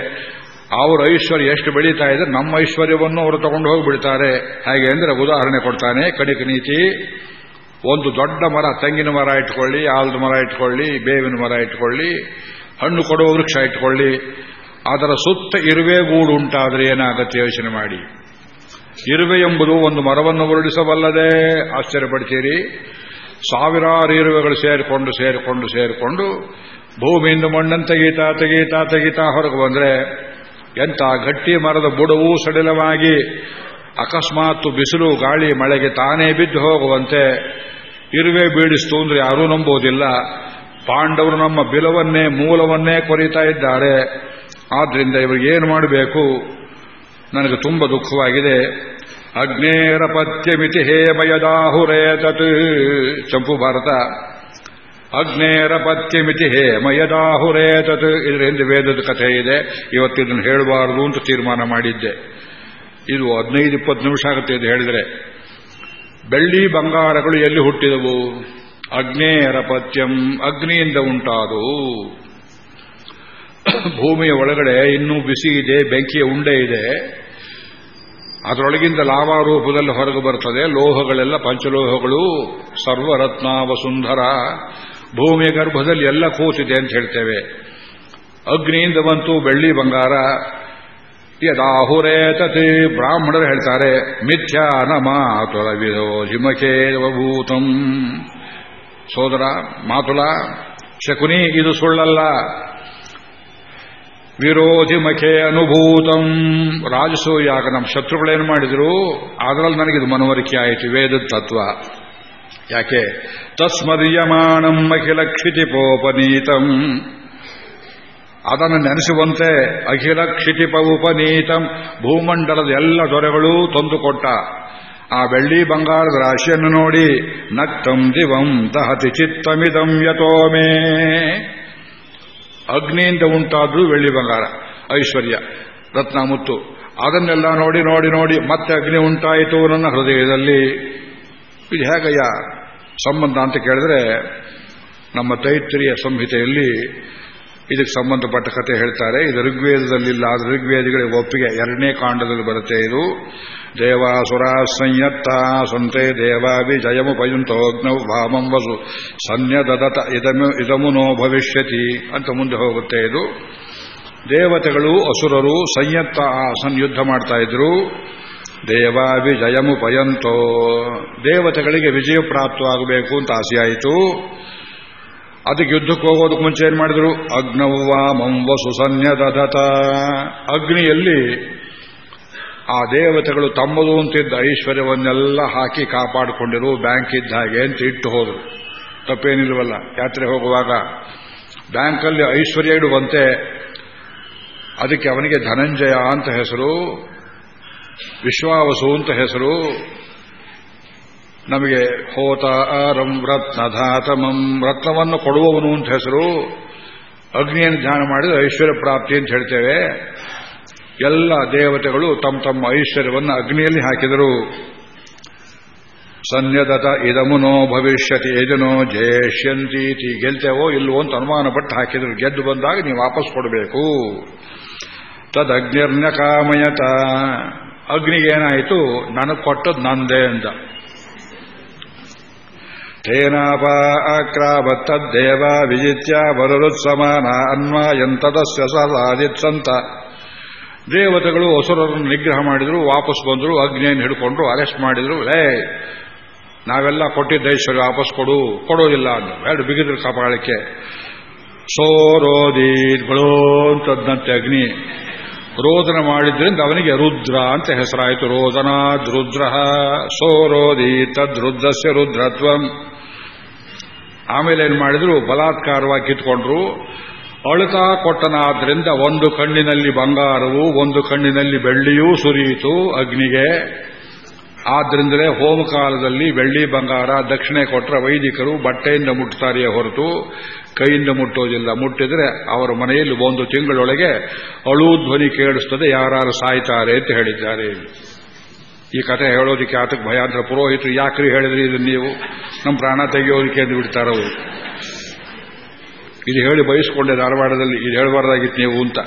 ಅವ್ರ ಐಶ್ವರ್ಯ ಎಷ್ಟು ಬೆಳೀತಾ ಇದೆ, ನಮ್ಮ ಐಶ್ವರ್ಯವನ್ನು ಅವರು ತಗೊಂಡು ಹೋಗಿಬಿಡ್ತಾರೆ. ಹಾಗೆ ಅಂದ್ರೆ ಉದಾಹರಣೆ ಕೊಡ್ತಾನೆ ಕಡಿಕ ನೀತಿ, ಒಂದು ದೊಡ್ಡ ಮರ, ತೆಂಗಿನ ಮರ ಇಟ್ಕೊಳ್ಳಿ, ಆಲದ ಮರ ಇಟ್ಕೊಳ್ಳಿ, ಬೇವಿನ ಮರ ಇಟ್ಕೊಳ್ಳಿ, ಹಣ್ಣು ಕೊಡುವ ವೃಕ್ಷ ಇಟ್ಕೊಳ್ಳಿ. ಅದರ ಸುತ್ತ ಇರುವೆ ಗೂಡು ಉಂಟಾದ್ರೆ ಏನಾಗುತ್ತೆ ಯೋಚನೆ ಮಾಡಿ. ಇರುವೆ ಎಂಬುದು ಒಂದು ಮರವನ್ನು ಹೊರಡಿಸಬಲ್ಲದೆ ಆಶ್ಚರ್ಯಪಡ್ತೀರಿ. ಸಾವಿರಾರು ಇರುವೆಗಳು ಸೇರಿಕೊಂಡು ಸೇರಿಕೊಂಡು ಸೇರಿಕೊಂಡು ಭೂಮಿಯಿಂದ ಮಣ್ಣನ್ನು ತೆಗೀತಾ ತೆಗೀತಾ ತೆಗೀತಾ ಹೊರಗೆ ಬಂದ್ರೆ ಎಂಥ ಗಟ್ಟಿ ಮರದ ಬುಡವೂ ಸಡಿಲವಾಗಿ ಅಕಸ್ಮಾತ್ ಬಿಸಿಲು, ಗಾಳಿ, ಮಳೆಗೆ ತಾನೇ ಬಿದ್ದು ಹೋಗುವಂತೆ ಇರುವೆ ಬೀಳಿಸ್ತು ಅಂದ್ರೆ ಯಾರೂ ನಂಬೋದಿಲ್ಲ ಪಾಂಡವರು ನಮ್ಮ ಬಿಲವನ್ನೇ, ಮೂಲವನ್ನೇ ಕೊರಿತಾ ಇದ್ದಾರೆ. ಆದ್ರಿಂದ ಇವರಿಗೆ ಏನು ಮಾಡಬೇಕು? ನನಗೆ ತುಂಬ ದುಃಖವಾಗಿದೆ. ಅಗ್ನೇರ ಪತ್ಯಮಿತಿ ಹೇಮಯದಾಹುರೇತತ್ ಚಂಪು ಭಾರತ. ಅಗ್ನೇರ ಪತ್ಯಮಿತಿ ಹೇಮಯದಾಹುರೇತತ್ ಇದರಿಂದ ವೇದದ ಕಥೆ ಇದೆ. ಇವತ್ತು ಇದನ್ನು ಹೇಳಬಾರದು ಅಂತ ತೀರ್ಮಾನ ಮಾಡಿದ್ದೆ. ಇದು ಹದಿನೈದು, ಇಪ್ಪತ್ತು ನಿಮಿಷ ಆಗುತ್ತೆ ಇದು ಹೇಳಿದರೆ. ಬೆಳ್ಳಿ ಬಂಗಾರಗಳು ಎಲ್ಲಿ ಹುಟ್ಟಿದವು? ಅಗ್ನೇಯರ ಪತ್ಯಂ ಅಗ್ನಿಯಿಂದ ಉಂಟಾದವು. ಭೂಮಿಯ ಒಳಗಡೆ ಇನ್ನೂ ಬಿಸಿ ಇದೆ, ಬೆಂಕಿಯ ಉಂಡೆ ಇದೆ. ಅದರೊಳಗಿಂದ ಲಾವಾ ರೂಪದಲ್ಲಿ ಹೊರಗೆ ಬರ್ತದೆ. ಲೋಹಗಳೆಲ್ಲ ಪಂಚಲೋಹಗಳು. ಸರ್ವರತ್ನ ವಸುಂಧರ. ಭೂಮಿಯ ಗರ್ಭದಲ್ಲಿ ಎಲ್ಲ ಕೂತಿದೆ ಅಂತ ಹೇಳ್ತೇವೆ. ಅಗ್ನಿಯಿಂದ ಬಂತು ಬೆಳ್ಳಿ ಬಂಗಾರ. ಯದಾಹುರೇತತೆ ಬ್ರಾಹ್ಮಣರು ಹೇಳ್ತಾರೆ, ಮಿಥ್ಯಾ ನ ಮಾತುಲವಿದೋ ಜಿಮಕೇವಭೂತಂ ಸೋದರ, ಮಾತುಲ, ಶಕುನಿ, ಇದು ಸುಳ್ಳಲ್ಲ. ವಿರೋಧಿ ಮಖೆ ಅನುಭೂತಂ. ರಾಜಸೂಯಾಗ ನಮ್ಮ ಶತ್ರುಗಳೇನು ಮಾಡಿದ್ರು? ಅದರಲ್ಲಿ ನನಗಿದು ಮನವರಿಕೆ ಆಯಿತು, ವೇದದ ತತ್ವ. ಯಾಕೆ? ತಸ್ಮದೀಯಮಾಣಂ ಅಖಿಲ ಕ್ಷಿತಿಪೋಪನೀತಂ ಅದನ್ನು ನೆನೆಸುವಂತೆ ಅಖಿಲ ಕ್ಷಿತಿಪ ಉಪನೀತಂ ಭೂಮಂಡಲದ ಎಲ್ಲ ದೊರೆಗಳೂ ತಂದುಕೊಟ್ಟ. ಆ ಬೆಳ್ಳಿ ಬಂಗಾರದ ರಾಶಿಯನ್ನು ನೋಡಿ, ನಕ್ತಂ ದಿವಂ ದಹತಿ ಚಿತ್ತಮಿದಂ ಯತೋಮೇ ಅಗ್ನಿಯಿಂದ ಉಂಟಾದ್ರು ಬೆಳ್ಳಿ ಬಂಗಾರ, ಐಶ್ವರ್ಯ ರತ್ನ ಮುತ್ತು ಅದನ್ನೆಲ್ಲ ನೋಡಿ ನೋಡಿ ನೋಡಿ ಮತ್ತೆ ಅಗ್ನಿ ಉಂಟಾಯಿತು ನನ್ನ ಹೃದಯದಲ್ಲಿ. ಇದು ಹೇಗಯ್ಯ ಸಂಬಂಧ ಅಂತ ಕೇಳಿದ್ರೆ, ನಮ್ಮ ತೈತ್ರಿಯ ಸಂಹಿತೆಯಲ್ಲಿ ಇದಕ್ಕೆ ಸಂಬಂಧಪಟ್ಟ ಕಥೆ ಹೇಳ್ತಾರೆ. ಇದು ಋಗ್ವೇದದಲ್ಲಿಲ್ಲ, ಆದ್ರೆ ಋಗ್ವೇದಿಗಳಿಗೆ ಒಪ್ಪಿಗೆ ಎರಡನೇ ಕಾಂಡದಲ್ಲಿ ಬರುತ್ತೆ ಇದು. ದೇವಾಸುರ ಸಂಯತ್ತ ಸಂತೆ ದೇವಾಭಿ ಜಯಮು ವಾಮಂ ವಸು ಸನ್ಯದತ ಇದಮು ಇದಮುನೋ ಭವಿಷ್ಯತಿ ಅಂತ ಮುಂದೆ ಹೋಗುತ್ತೆ ಇದು. ದೇವತೆಗಳು, ಅಸುರರು ಸಂಯತ್ತ ಆಸನ್ ಯುದ್ಧ ಮಾಡ್ತಾ ಇದ್ರು. ದೇವಾಭಿ ಜಯಮು ಪಯಂತೋ ದೇವತೆಗಳಿಗೆ ವಿಜಯ ಪ್ರಾಪ್ತವಾಗಬೇಕು ಅಂತ ಆಸೆಯಾಯಿತು. ಅದಕ್ಕೆ ಯುದ್ಧಕ್ಕೆ ಹೋಗೋದಕ್ಕೆ ಮುಂಚೆ ಏನ್ ಮಾಡಿದ್ರು? ಅಗ್ನವ್ವ ಸುಸನ್ಯ ಸನ್ಯದತ ಅಗ್ನಿಯಲ್ಲಿ ಆ ದೇವತೆಗಳು ತಮ್ಮದು ಅಂತಿದ್ದ ಐಶ್ವರ್ಯವನ್ನೆಲ್ಲ ಹಾಕಿ ಕಾಪಾಡಿಕೊಂಡಿರು. ಬ್ಯಾಂಕ್ ಇದ್ದ ಹಾಗೆ ಅಂತ ಇಟ್ಟು ಹೋದ್ರು. ತಪ್ಪೇನಿಲ್ವಲ್ಲ, ಯಾತ್ರೆ ಹೋಗುವಾಗ. ಬ್ಯಾಂಕಲ್ಲಿ ಐಶ್ವರ್ಯ ಇಡುವಂತೆ. ಅದಕ್ಕೆ ಅವನಿಗೆ ಧನಂಜಯ ಅಂತ ಹೆಸರು. ವಿಶ್ವಾವಸು ಅಂತ ಹೆಸರು. ನಮಗೆ ಹೋತ ಆರಂ ರತ್ನಧಾತಮಂ, ರತ್ನವನ್ನು ಕೊಡುವವನು ಅಂತ ಹೆಸರು. ಅಗ್ನಿಯನ್ನು ಧ್ಯಾನ ಮಾಡಿದ ಐಶ್ವರ್ಯ ಪ್ರಾಪ್ತಿ ಅಂತ ಹೇಳ್ತೇವೆ. ಎಲ್ಲ ದೇವತೆಗಳು ತಮ್ಮ ತಮ್ಮ ಐಶ್ವರ್ಯವನ್ನು ಅಗ್ನಿಯಲ್ಲಿ ಹಾಕಿದರು. ಸನ್ಯದತ ಇದಮುನೋ ಭವಿಷ್ಯತಿ ಯಜನೋ ಜೇಷ್ಯಂತೀತಿ ಗೆಲ್ತೇವೋ ಇಲ್ವೋ ಅಂತ ಅನುಮಾನ ಪಟ್ಟು ಹಾಕಿದ್ರು. ಗೆದ್ದು ಬಂದಾಗ ನೀವು ವಾಪಸ್ ಕೊಡಬೇಕು. ತದಗ್ನಿರ್ನ ಕಾಮಯತ ಅಗ್ನಿಗೇನಾಯಿತು ನನಗೆ ಕೊಟ್ಟದ್ ನಂದೇ ಅಂದ ತೇನಾಪಾಕ್ರಾವತ್ತದ್ದೇವ ವಿಜಿತ್ಯ ಬರುರುತ್ಸಮಾನ ಅನ್ವಾಯಂತದಸ್ಯ ಸಾಧಿತ್ಸಂತ ದೇವತೆಗಳು ಹೊಸರನ್ನು ನಿಗ್ರಹ ಮಾಡಿದ್ರು, ವಾಪಸ್ ಬಂದರು, ಅಗ್ನಿಯನ್ನು ಹಿಡ್ಕೊಂಡ್ರು ಅರೆಸ್ಟ್ ಮಾಡಿದ್ರು. ಲೇ, ನಾವೆಲ್ಲ ಕೊಟ್ಟಿದ್ದ ಐಶ್ವರ್ಯ ವಾಪಸ್ ಕೊಡು ಕೊಡೋದಿಲ್ಲ ಅಂದ ಎರಡು ಬಿಗಿದ್ರು ಕಾಪಾಡಲಿಕ್ಕೆ. ಬಳೋ ಅಂತದ್ದಂತೆ ಅಗ್ನಿ. ರೋದನ ಮಾಡಿದ್ರಿಂದ ಅವನಿಗೆ ರುದ್ರ ಅಂತ ಹೆಸರಾಯಿತು. ರೋದನಾದ್ ರುದ್ರ ಸೋರೋದಿ ತದ್ರುದ್ರಸ್ಯ ರುದ್ರತ್ವಂ. ಆಮೇಲೆ ಏನ್ ಮಾಡಿದ್ರು? ಬಲಾತ್ಕಾರವಾಗಿ ಕಿತ್ಕೊಂಡ್ರು. ಅಳುತಾ ಕೊಟ್ಟನಾದ್ರಿಂದ ಒಂದು ಕಣ್ಣಿನಲ್ಲಿ ಬಂಗಾರವು, ಒಂದು ಕಣ್ಣಿನಲ್ಲಿ ಬೆಳ್ಳಿಯೂ ಸುರಿಯಿತು ಅಗ್ನಿಗೆ. ಆದ್ರಿಂದಲೇ ಹೋಮಕಾಲದಲ್ಲಿ ಬೆಳ್ಳಿ, ಬಂಗಾರ, ದಕ್ಷಿಣೆ ಕೊಟ್ಟರೆ ವೈದಿಕರು ಬಟ್ಟೆಯಿಂದ ಮುಟ್ಟುತ್ತಾರೆಯೇ ಹೊರತು ಕೈಯಿಂದ ಮುಟ್ಟೋದಿಲ್ಲ. ಮುಟ್ಟಿದರೆ ಅವರ ಮನೆಯಲ್ಲಿ ಒಂದು ತಿಂಗಳೊಳಗೆ ಅಳು ಧ್ವನಿ ಕೇಳಿಸ್ತದೆ ಯಾರು ಸಾಯ್ತಾರೆ ಅಂತ ಹೇಳಿದ್ದಾರೆ ಈ ಕಥೆ ಹೇಳೋದಕ್ಕೆ ಆತಕ್ಕೆ ಭಯ. ಅಂದ್ರೆ ಪುರೋಹಿತರು ಯಾಕ್ರಿ ಹೇಳಿದ್ರಿ ಇದನ್ನು ನೀವು? ನಮ್ಮ ಪ್ರಾಣ ತೆಗೆಯೋದಕ್ಕೆ ಎಂದು ಬಿಡ್ತಾರವು ಇದು ಹೇಳಿ ಬಯಸ್ಕೊಂಡೆ ಧಾರವಾಡದಲ್ಲಿ. ಇದು ಹೇಳಬಾರ್ದಾಗಿತ್ತು ನೀವು ಅಂತ.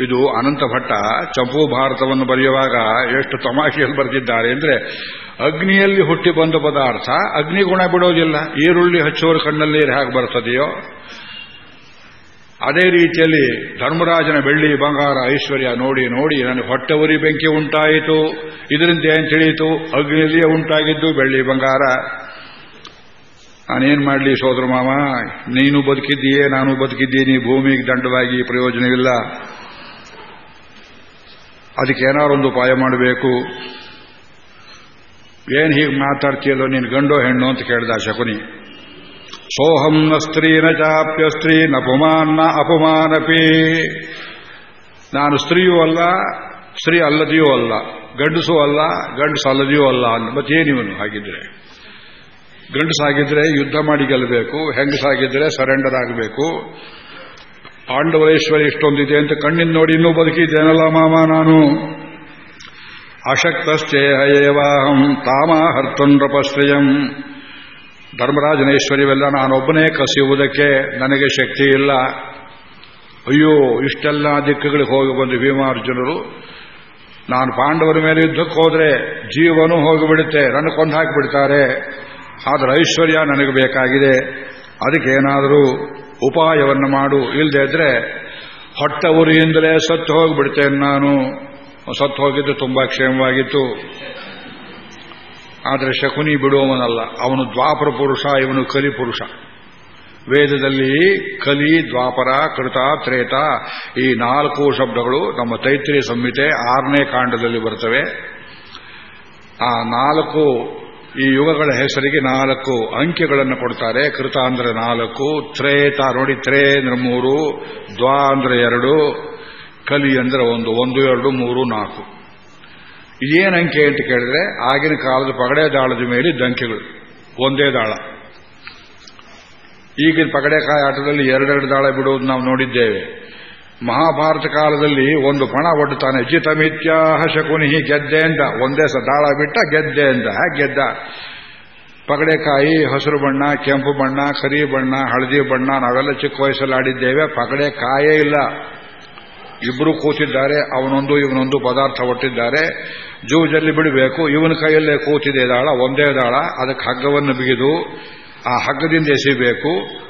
ಇದು ಅನಂತ ಭಟ್ಟ ಚಂಪು ಭಾರತವನ್ನು ಬರೆಯುವಾಗ ಎಷ್ಟು ತಮಾಷೆಯಲ್ಲಿ ಬರೆದಿದ್ದಾರೆ ಅಂದ್ರೆ, ಅಗ್ನಿಯಲ್ಲಿ ಹುಟ್ಟಿ ಬಂದ ಪದಾರ್ಥ, ಅಗ್ನಿ ಗುಣ ಬಿಡೋದಿಲ್ಲ. ಈರುಳ್ಳಿ ಹಚ್ಚೋರು ಕಣ್ಣಲ್ಲಿ ಹೇಗೆ ಬರ್ತದೆಯೋ? ಅದೇ ರೀತಿಯಲ್ಲಿ ಧರ್ಮರಾಜನ ಬೆಳ್ಳಿ ಬಂಗಾರ ಐಶ್ವರ್ಯ ನೋಡಿ ನೋಡಿ ನನಗೆ ಹೊಟ್ಟೆ ಉರಿ ಬೆಂಕಿ ಉಂಟಾಯಿತು. ಇದರಿಂದ ಏನ್ ತಿಳಿಯಿತು? ಅಗ್ನಿಯಲ್ಲಿಯೇ ಉಂಟಾಗಿದ್ದು ಬೆಳ್ಳಿ ಬಂಗಾರ. ನಾನೇನ್ ಮಾಡಲಿ ಸೋದರ ಮಾಮ ನೀನು ಬದುಕಿದ್ದೀಯೇ, ನಾನು ಬದುಕಿದ್ದೀನಿ. ಭೂಮಿಗೆ ದಂಡವಾಗಿ ಪ್ರಯೋಜನವಿಲ್ಲ. ಅದಕ್ಕೆ ಏನಾರೊಂದು ಉಪಾಯ ಮಾಡಬೇಕು? ಏನು ಹೀಗೆ ಮಾತಾಡ್ತೀಯಲ್ಲೋ ನೀನು ಗಂಡೋ ಹೆಣ್ಣು ಅಂತ ಕೇಳಿದ ಶಕುನಿ. ಸೋಹಂ ನ ಸ್ತ್ರೀ ನ ಚಾಪ್ಯ ಸ್ತ್ರೀ ನ ಪುಮಾನ್ನ ಅಪಮಾನಪಿ. ನಾನು ಸ್ತ್ರೀಯೂ ಅಲ್ಲ, ಸ್ತ್ರೀ ಅಲ್ಲದೆಯೂ ಅಲ್ಲ, ಗಂಡಸೂ ಅಲ್ಲ, ಗಂಡಸು ಅಲ್ಲದೆಯೂ ಅಲ್ಲ ಮತ್ತೇನಿವನು ಹಾಗಿದ್ರೆ? ಗಂಡಸಾಗಿದ್ರೆ ಯುದ್ಧ ಮಾಡಿ ಗೆಲ್ಲಬೇಕು, ಹೆಂಗಸಾಗಿದ್ರೆ ಸರೆಂಡರ್ ಆಗಬೇಕು ಪಾಂಡವರೇಶ್ವರಿ ಇಷ್ಟೊಂದಿದೆ ಅಂತ ಕಣ್ಣಿನ ನೋಡಿ ಇನ್ನೂ ಬದುಕಿದ್ದೇನಲ್ಲ ಮಾಮ ನಾನು? ಅಶಕ್ತಶ್ಚೇಹಯೇವಾಹಂ ತಾಮಾಹರ್ತುಂಡ್ರಪಶ್ರಯಂ ಧರ್ಮರಾಜನೇಶ್ವರಿವೆಲ್ಲ ನಾನೊಬ್ಬನೇ ಕಸಿಯುವುದಕ್ಕೆ ನನಗೆ ಶಕ್ತಿ ಇಲ್ಲ. ಅಯ್ಯೋ, ಇಷ್ಟೆಲ್ಲ ದಿಕ್ಕುಗಳಿಗೆ ಹೋಗಿ ಬಂದು ಭೀಮಾರ್ಜುನರು. ನಾನು ಪಾಂಡವರ ಮೇಲೆ ಯುದ್ಧಕ್ಕೆ ಹೋದ್ರೆ ಜೀವನೂ ಹೋಗಿಬಿಡುತ್ತೆ ನನ್ನ ಕೊಂದು ಹಾಕಿಬಿಡ್ತಾರೆ. ಆದರೆ ಐಶ್ವರ್ಯ ನನಗೆ ಬೇಕಾಗಿದೆ. ಅದಕ್ಕೇನಾದರೂ ಉಪಾಯವನ್ನು ಮಾಡು. ಇಲ್ಲದೆ ಇದ್ರೆ ಹೊಟ್ಟ ಉರಿಯಿಂದಲೇ ಸತ್ತು ಹೋಗಿಬಿಡ್ತೇನೆ ನಾನು. ಸತ್ತು ಹೋಗಿದ್ದು ತುಂಬಾ ಕ್ಷೇಮವಾಗಿತ್ತು. ಆದರೆ ಶಕುನಿ ಬಿಡುವವನಲ್ಲ. ಅವನು ದ್ವಾಪರ ಪುರುಷ, ಇವನು ಕಲಿ ಪುರುಷ. ವೇದದಲ್ಲಿ ಕಲಿ, ದ್ವಾಪರ, ಕೃತ, ತ್ರೇತ ಈ ನಾಲ್ಕು ಶಬ್ದಗಳು ನಮ್ಮ ತೈತ್ರಿ ಸಂಹಿತೆ ಆರನೇ ಕಾಂಡದಲ್ಲಿ ಬರ್ತವೆ. ಆ ನಾಲ್ಕು ಈ ಯುಗಗಳ ಹೆಸರಿಗೆ ನಾಲ್ಕು ಅಂಕೆಗಳನ್ನು ಕೊಡ್ತಾರೆ. ಕೃತ ಅಂದ್ರೆ ನಾಲ್ಕು, ತ್ರೇತ ನೋಡಿ ತ್ರೇ ಅಂದ್ರೆ ಮೂರು ದ್ವಾ ಅಂದ್ರೆ ಎರಡು ಕಲಿ ಅಂದ್ರೆ ಒಂದು ಒಂದು, ಎರಡು, ಮೂರು, ನಾಲ್ಕು. ಏನು ಅಂಕೆ ಅಂತ ಕೇಳಿದ್ರೆ, ಆಗಿನ ಕಾಲದ ಪಗಡೆ ದಾಳದ ಮೇಲೆ ಅಂಕೆಗಳು ಒಂದೇ ದಾಳ. ಈಗಿನ ಪಗಡೆಕಾಯಿ ಆಟದಲ್ಲಿ ಎರಡೆರಡು ದಾಳ ಬಿಡುವುದು ನಾವು ನೋಡಿದ್ದೇವೆ. ಮಹಾಭಾರತ ಕಾಲದಲ್ಲಿ ಒಂದು ಪಣ ಒಡ್ತಾನೆ ಜಿತಮಿತ್ಯಾಹ ಶಕುನಿ ಗೆದ್ದೆ ಅಂತ. ಒಂದೇ ದಾಳ ಬಿಟ್ಟ, ಗೆದ್ದೆ ಅಂತ. ಗೆದ್ದ? ಪಗಡೆಕಾಯಿ ಹಸಿರು ಬಣ್ಣ, ಕೆಂಪು ಬಣ್ಣ, ಕರಿ ಬಣ್ಣ, ಹಳದಿ ಬಣ್ಣ, ನಾವೆಲ್ಲ ಚಿಕ್ಕ ವಯಸ್ಸಲ್ಲಿ ಆಡಿದ್ದೇವೆ ಪಗಡೆಕಾಯೇ ಇಲ್ಲ. ಇಬ್ಬರು ಕೂತಿದ್ದಾರೆ, ಅವನೊಂದು ಇವನೊಂದು ಪದಾರ್ಥ ಒಟ್ಟಿದ್ದಾರೆ. ಜೂಜಲ್ಲಿ ಬಿಡಬೇಕು, ಇವನ ಕೈಯಲ್ಲೇ ಕೂತಿದೆ ದಾಳ, ಒಂದೇ ದಾಳ. ಅದಕ್ಕೆ ಹಗ್ಗವನ್ನು ಬಿಗಿದು, ಆ ಹಗ್ಗದಿಂದ ಎಸಿಬೇಕು.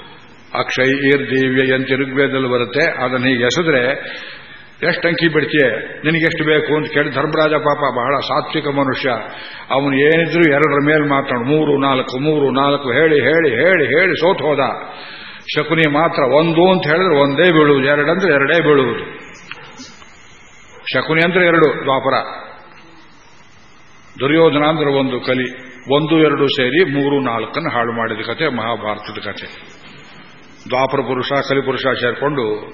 ಅಕ್ಷಯ್ ಈರ್ ದೇವ್ಯ ಅಂತ ಋಗ್ವೇದದಲ್ಲಿ ಬರುತ್ತೆ. ಅದನ್ನು ಹೀಗೆ ಎಸೆದ್ರೆ, ಎಷ್ಟು ಅಂಕಿ ಬಿಡ್ತೀಯ? ನಿನಗೆಷ್ಟು ಬೇಕು ಅಂತ ಕೇಳಿ ಧರ್ಮರಾಜ ಪಾಪ ಬಹಳ ಸಾತ್ವಿಕ ಮನುಷ್ಯ. ಅವನು ಏನಿದ್ರು ಎರಡರ ಮೇಲೆ ಮಾತಾಡು. ಮೂರು, ನಾಲ್ಕು ಮೂರು, ನಾಲ್ಕು, ಹೇಳಿ ಹೇಳಿ ಹೇಳಿ ಹೇಳಿ ಸೋತ್ ಹೋದ. ಶಕುನಿ ಮಾತ್ರ ಒಂದು ಅಂತ ಹೇಳಿದ್ರೆ ಒಂದೇ ಬೀಳುವುದು. ಎರಡಂದ್ರೆ ಎರಡೇ ಬೀಳುವುದು. ಶಕುನಿ ಅಂದ್ರೆ ಎರಡು, ದ್ವಾಪರ. ದುರ್ಯೋಧನ ಅಂದ್ರೆ ಒಂದು ಕಲಿ. ಒಂದು, ಎರಡು ಸೇರಿ ಮೂರು, ನಾಲ್ಕನ್ನು ಹಾಳು ಮಾಡಿದ ಕತೆ, ಮಹಾಭಾರತದ ಕತೆ. ದ್ವಾಪರ ಪುರುಷ ಕಲಿಪುರುಷ ಸೇರಿಕೊಂಡು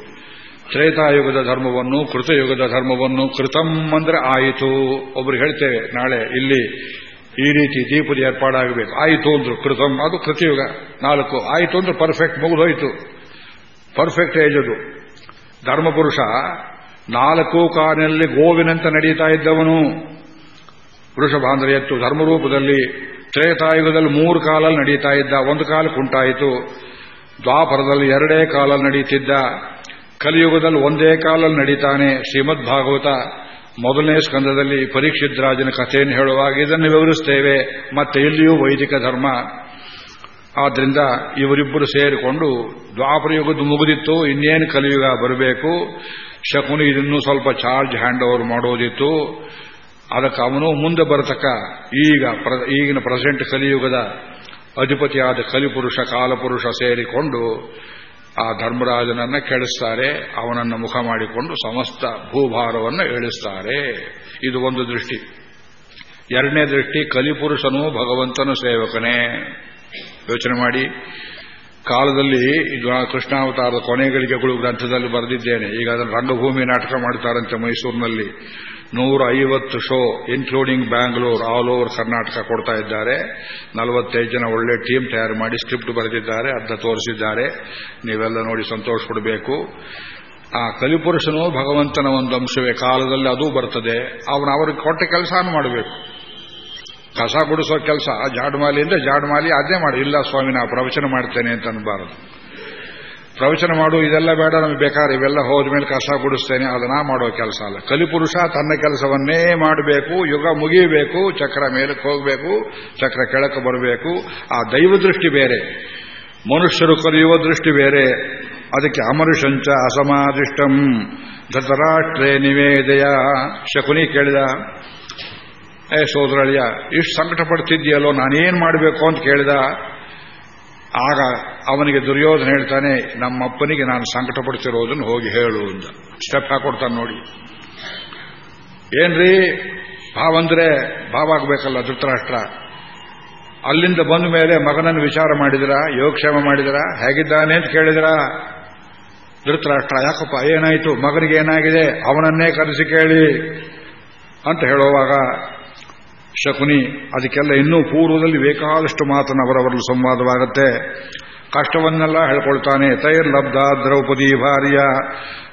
ತ್ರೇತಾಯುಗದ ಧರ್ಮವನ್ನು, ಕೃತಯುಗದ ಧರ್ಮವನ್ನು ಕೃತಂ ಅಂದ್ರೆ ಆಯಿತು. ಒಬ್ರು ಹೇಳ್ತೇವೆ, ನಾಳೆ ಇಲ್ಲಿ ಈ ರೀತಿ ದೀಪದ ಏರ್ಪಾಡಾಗಬೇಕು. ಆಯಿತು ಅಂದ್ರು ಕೃತಂ, ಅದು ಕೃತಯುಗ. ನಾಲ್ಕು, ಆಯಿತು ಅಂದ್ರೆ ಪರ್ಫೆಕ್ಟ್ ಮುಗಿದೋಯ್ತು. ಪರ್ಫೆಕ್ಟ್ ಏಜ್ ಅದು. ಧರ್ಮಪುರುಷ, ನಾಲ್ಕು ಕಾರಿನಲ್ಲಿ ಗೋವಿನಂತ ನಡೀತಾ ಇದ್ದವನು. ವೃಷಭಾಂಧ್ರ ಎತ್ತು. ಧರ್ಮರೂಪದಲ್ಲಿ ತ್ರೇತಾಯುಗದಲ್ಲಿ ಮೂರು ಕಾಲಲ್ಲಿ ನಡೀತಾ ಇದ್ದ. ಒಂದು ಕಾಲಕ್ಕೆ ಉಂಟಾಯಿತು. ದ್ವಾಪರದಲ್ಲಿ ಎರಡೇ ಕಾಲ ನಡೀತಿದ್ದ ಕಲಿಯುಗದಲ್ಲಿ ಒಂದೇ ಕಾಲಲ್ಲಿ ನಡೀತಾನೆ ಶ್ರೀಮದ್ ಭಾಗವತ ಮೊದಲನೇ ಸ್ಕಂದದಲ್ಲಿ ಪರೀಕ್ಷಿತ್ ರಾಜನ ಕಥೆಯನ್ನು ಹೇಳುವಾಗ ಇದನ್ನು ವಿವರಿಸ್ತೇವೆ ಮತ್ತೆ ಇಲ್ಲಿಯೂ ವೈದಿಕ ಧರ್ಮ. ಆದ್ದರಿಂದ ಇವರಿಬ್ಬರು ಸೇರಿಕೊಂಡು ದ್ವಾಪರ ಯುಗದ್ದು ಮುಗಿದಿತ್ತು, ಇನ್ನೇನು ಕಲಿಯುಗ ಬರಬೇಕು? ಶಕುನಿ ಇದನ್ನು ಸ್ವಲ್ಪ ಚಾರ್ಜ್ ಹ್ಯಾಂಡ್ ಓವರ್ ಮಾಡೋದಿತ್ತು. ಅದಕ್ಕೆ ಅವನು ಮುಂದೆ ಬರತಕ್ಕ ಈಗ ಈಗಿನ ಪ್ರೆಸೆಂಟ್ ಕಲಿಯುಗದ ಅಧಿಪತಿಯಾದ ಕಲಿಪುರುಷ, ಕಾಲಪುರುಷ ಸೇರಿಕೊಂಡು ಆ ಧರ್ಮರಾಜನನ್ನ ಕೆಡಿಸ್ತಾರೆ. ಅವನನ್ನು ಮುಖ ಮಾಡಿಕೊಂಡು ಸಮಸ್ತ ಭೂಭಾರವನ್ನು ಏಳಿಸ್ತಾರೆ ಇದು ಒಂದು ದೃಷ್ಟಿ. ಎರಡನೇ ದೃಷ್ಟಿ, ಕಲಿಪುರುಷನು ಭಗವಂತನ ಸೇವಕನೇ. ಯೋಚನೆ ಮಾಡಿ. ಕಾಲದಲ್ಲಿ ಇದು ಕೃಷ್ಣಾವತಾರದ ಕೊನೆಗಳಿಗೆಗಳು ಗ್ರಂಥದಲ್ಲಿ ಬರೆದಿದ್ದೇನೆ. ಈಗ ಅದನ್ನು ರಂಗಭೂಮಿ ನಾಟಕ ಮಾಡುತ್ತಾರಂತೆ ಮೈಸೂರಿನಲ್ಲಿ. ನೂರ ಐವತ್ತು show including Bangalore all over Karnataka ಕೊಡ್ತಾ ಇದ್ದಾರೆ. ನಲವತ್ತೈದು ಜನ ಒಳ್ಳೆ ಟೀಮ್ ತಯಾರು ಮಾಡಿ ಸ್ಕ್ರಿಪ್ಟ್ ಬರೆದಿದ್ದಾರೆ ಅರ್ಧ ತೋರಿಸಿದ್ದಾರೆ. ನೀವೆಲ್ಲ ನೋಡಿ ಸಂತೋಷ ಪಡಬೇಕು. ಆ ಕಲಿಪುರುಷನು ಭಗವಂತನ ಒಂದು ಅಂಶವೇ, ಕಾಲದಲ್ಲಿ ಅದೂ ಬರ್ತದೆ. ಅವನು ಅವ್ರಿಗೆ ಕೊಟ್ಟ ಕೆಲಸನೂ ಮಾಡಬೇಕು. ಕಸ ಗುಡಿಸೋ ಕೆಲಸ ಜಾಡ್ಮಾಲಿಯಿಂದ ಜಾಡ್ಮಾಲಿ ಅದೇ ಮಾಡಿ. ಇಲ್ಲ ಸ್ವಾಮಿ, ನಾ ಪ್ರವಚನ ಮಾಡ್ತೇನೆ ಅಂತ ಅನ್ಬಾರದು ಪ್ರವಚನ ಮಾಡು, ಇದೆಲ್ಲ ಬೇಡ, ನಮಗೆ ಬೇಕಾದ್ರೆ ಇವೆಲ್ಲ ಹೋದ ಮೇಲೆ ಕಸ ಗುಡಿಸ್ತೇನೆ, ಅದನ್ನ ಮಾಡೋ ಕೆಲಸ ಅಲ್ಲ. ಕಲಿಪುರುಷ ತನ್ನ ಕೆಲಸವನ್ನೇ ಮಾಡಬೇಕು, ಯುಗ ಮುಗಿಯಬೇಕು, ಚಕ್ರ ಮೇಲಕ್ಕೆ ಹೋಗಬೇಕು, ಚಕ್ರ ಕೆಳಕ್ಕೆ ಬರಬೇಕು. ಆ ದೈವ ದೃಷ್ಟಿ ಬೇರೆ, ಮನುಷ್ಯರು ಕಲಿಯುವ ದೃಷ್ಟಿ ಬೇರೆ. ಅದಕ್ಕೆ ಅಮರುಷಂಚ ಅಸಮಾದಿಷ್ಟಂ. ಧತರಾಷ್ಟ್ರೇ ನಿವೇದಯ. ಶಕುನಿ ಕೇಳಿದ, ಏ ಸೋದರಳಿಯ, ಇಷ್ಟು ಸಂಕಟ ಪಡ್ತಿದ್ಯಲ್ಲೋ ನಾನೇನ್ ಮಾಡಬೇಕು? ಅಂತ ಕೇಳಿದ ಆಗ ಅವನಿಗೆ ದುರ್ಯೋಧನ ಹೇಳ್ತಾನೆ, ನಮ್ಮಪ್ಪನಿಗೆ ನಾನು ಸಂಕಟ ಪಡ್ತಿರೋದನ್ನು ಹೋಗಿ ಹೇಳು ಅಂತ. ಸ್ಟೆಪ್ ಹಾಕೊಡ್ತಾನೆ ನೋಡಿ. ಏನ್ರಿ? ಭಾವಂದ್ರೆ ಭಾವ ಆಗ್ಬೇಕಲ್ಲ ಧೃತರಾಷ್ಟ್ರ. ಅಲ್ಲಿಂದ ಬಂದ ಮೇಲೆ ಮಗನನ್ನು ವಿಚಾರ ಮಾಡಿದಿರ? ಯೋಗಕ್ಷೇಮ ಮಾಡಿದಿರ? ಹೇಗಿದ್ದಾನೆ ಅಂತ ಕೇಳಿದ್ರ? ಧೃತರಾಷ್ಟ್ರ, ಯಾಕಪ್ಪ, ಏನಾಯಿತು? ಮಗನಿಗೆ ಏನಾಗಿದೆ? ಅವನನ್ನೇ ಕರೆಸಿ ಕೇಳಿ ಅಂತ ಹೇಳುವಾಗ ಶಕುನಿ, ಅದಕ್ಕೆಲ್ಲ ಇನ್ನೂ ಪೂರ್ವದಲ್ಲಿ ಬೇಕಾದಷ್ಟು ಮಾತನ್ನು ಅವರವರಲ್ಲಿ ಸಂವಾದವಾಗುತ್ತೆ. ಕಷ್ಟವನ್ನೆಲ್ಲ ಹೇಳ್ಕೊಳ್ತಾನೆ ತೈರ್ಲಬ್ಧ ದ್ರೌಪದಿ ಭಾರ್ಯ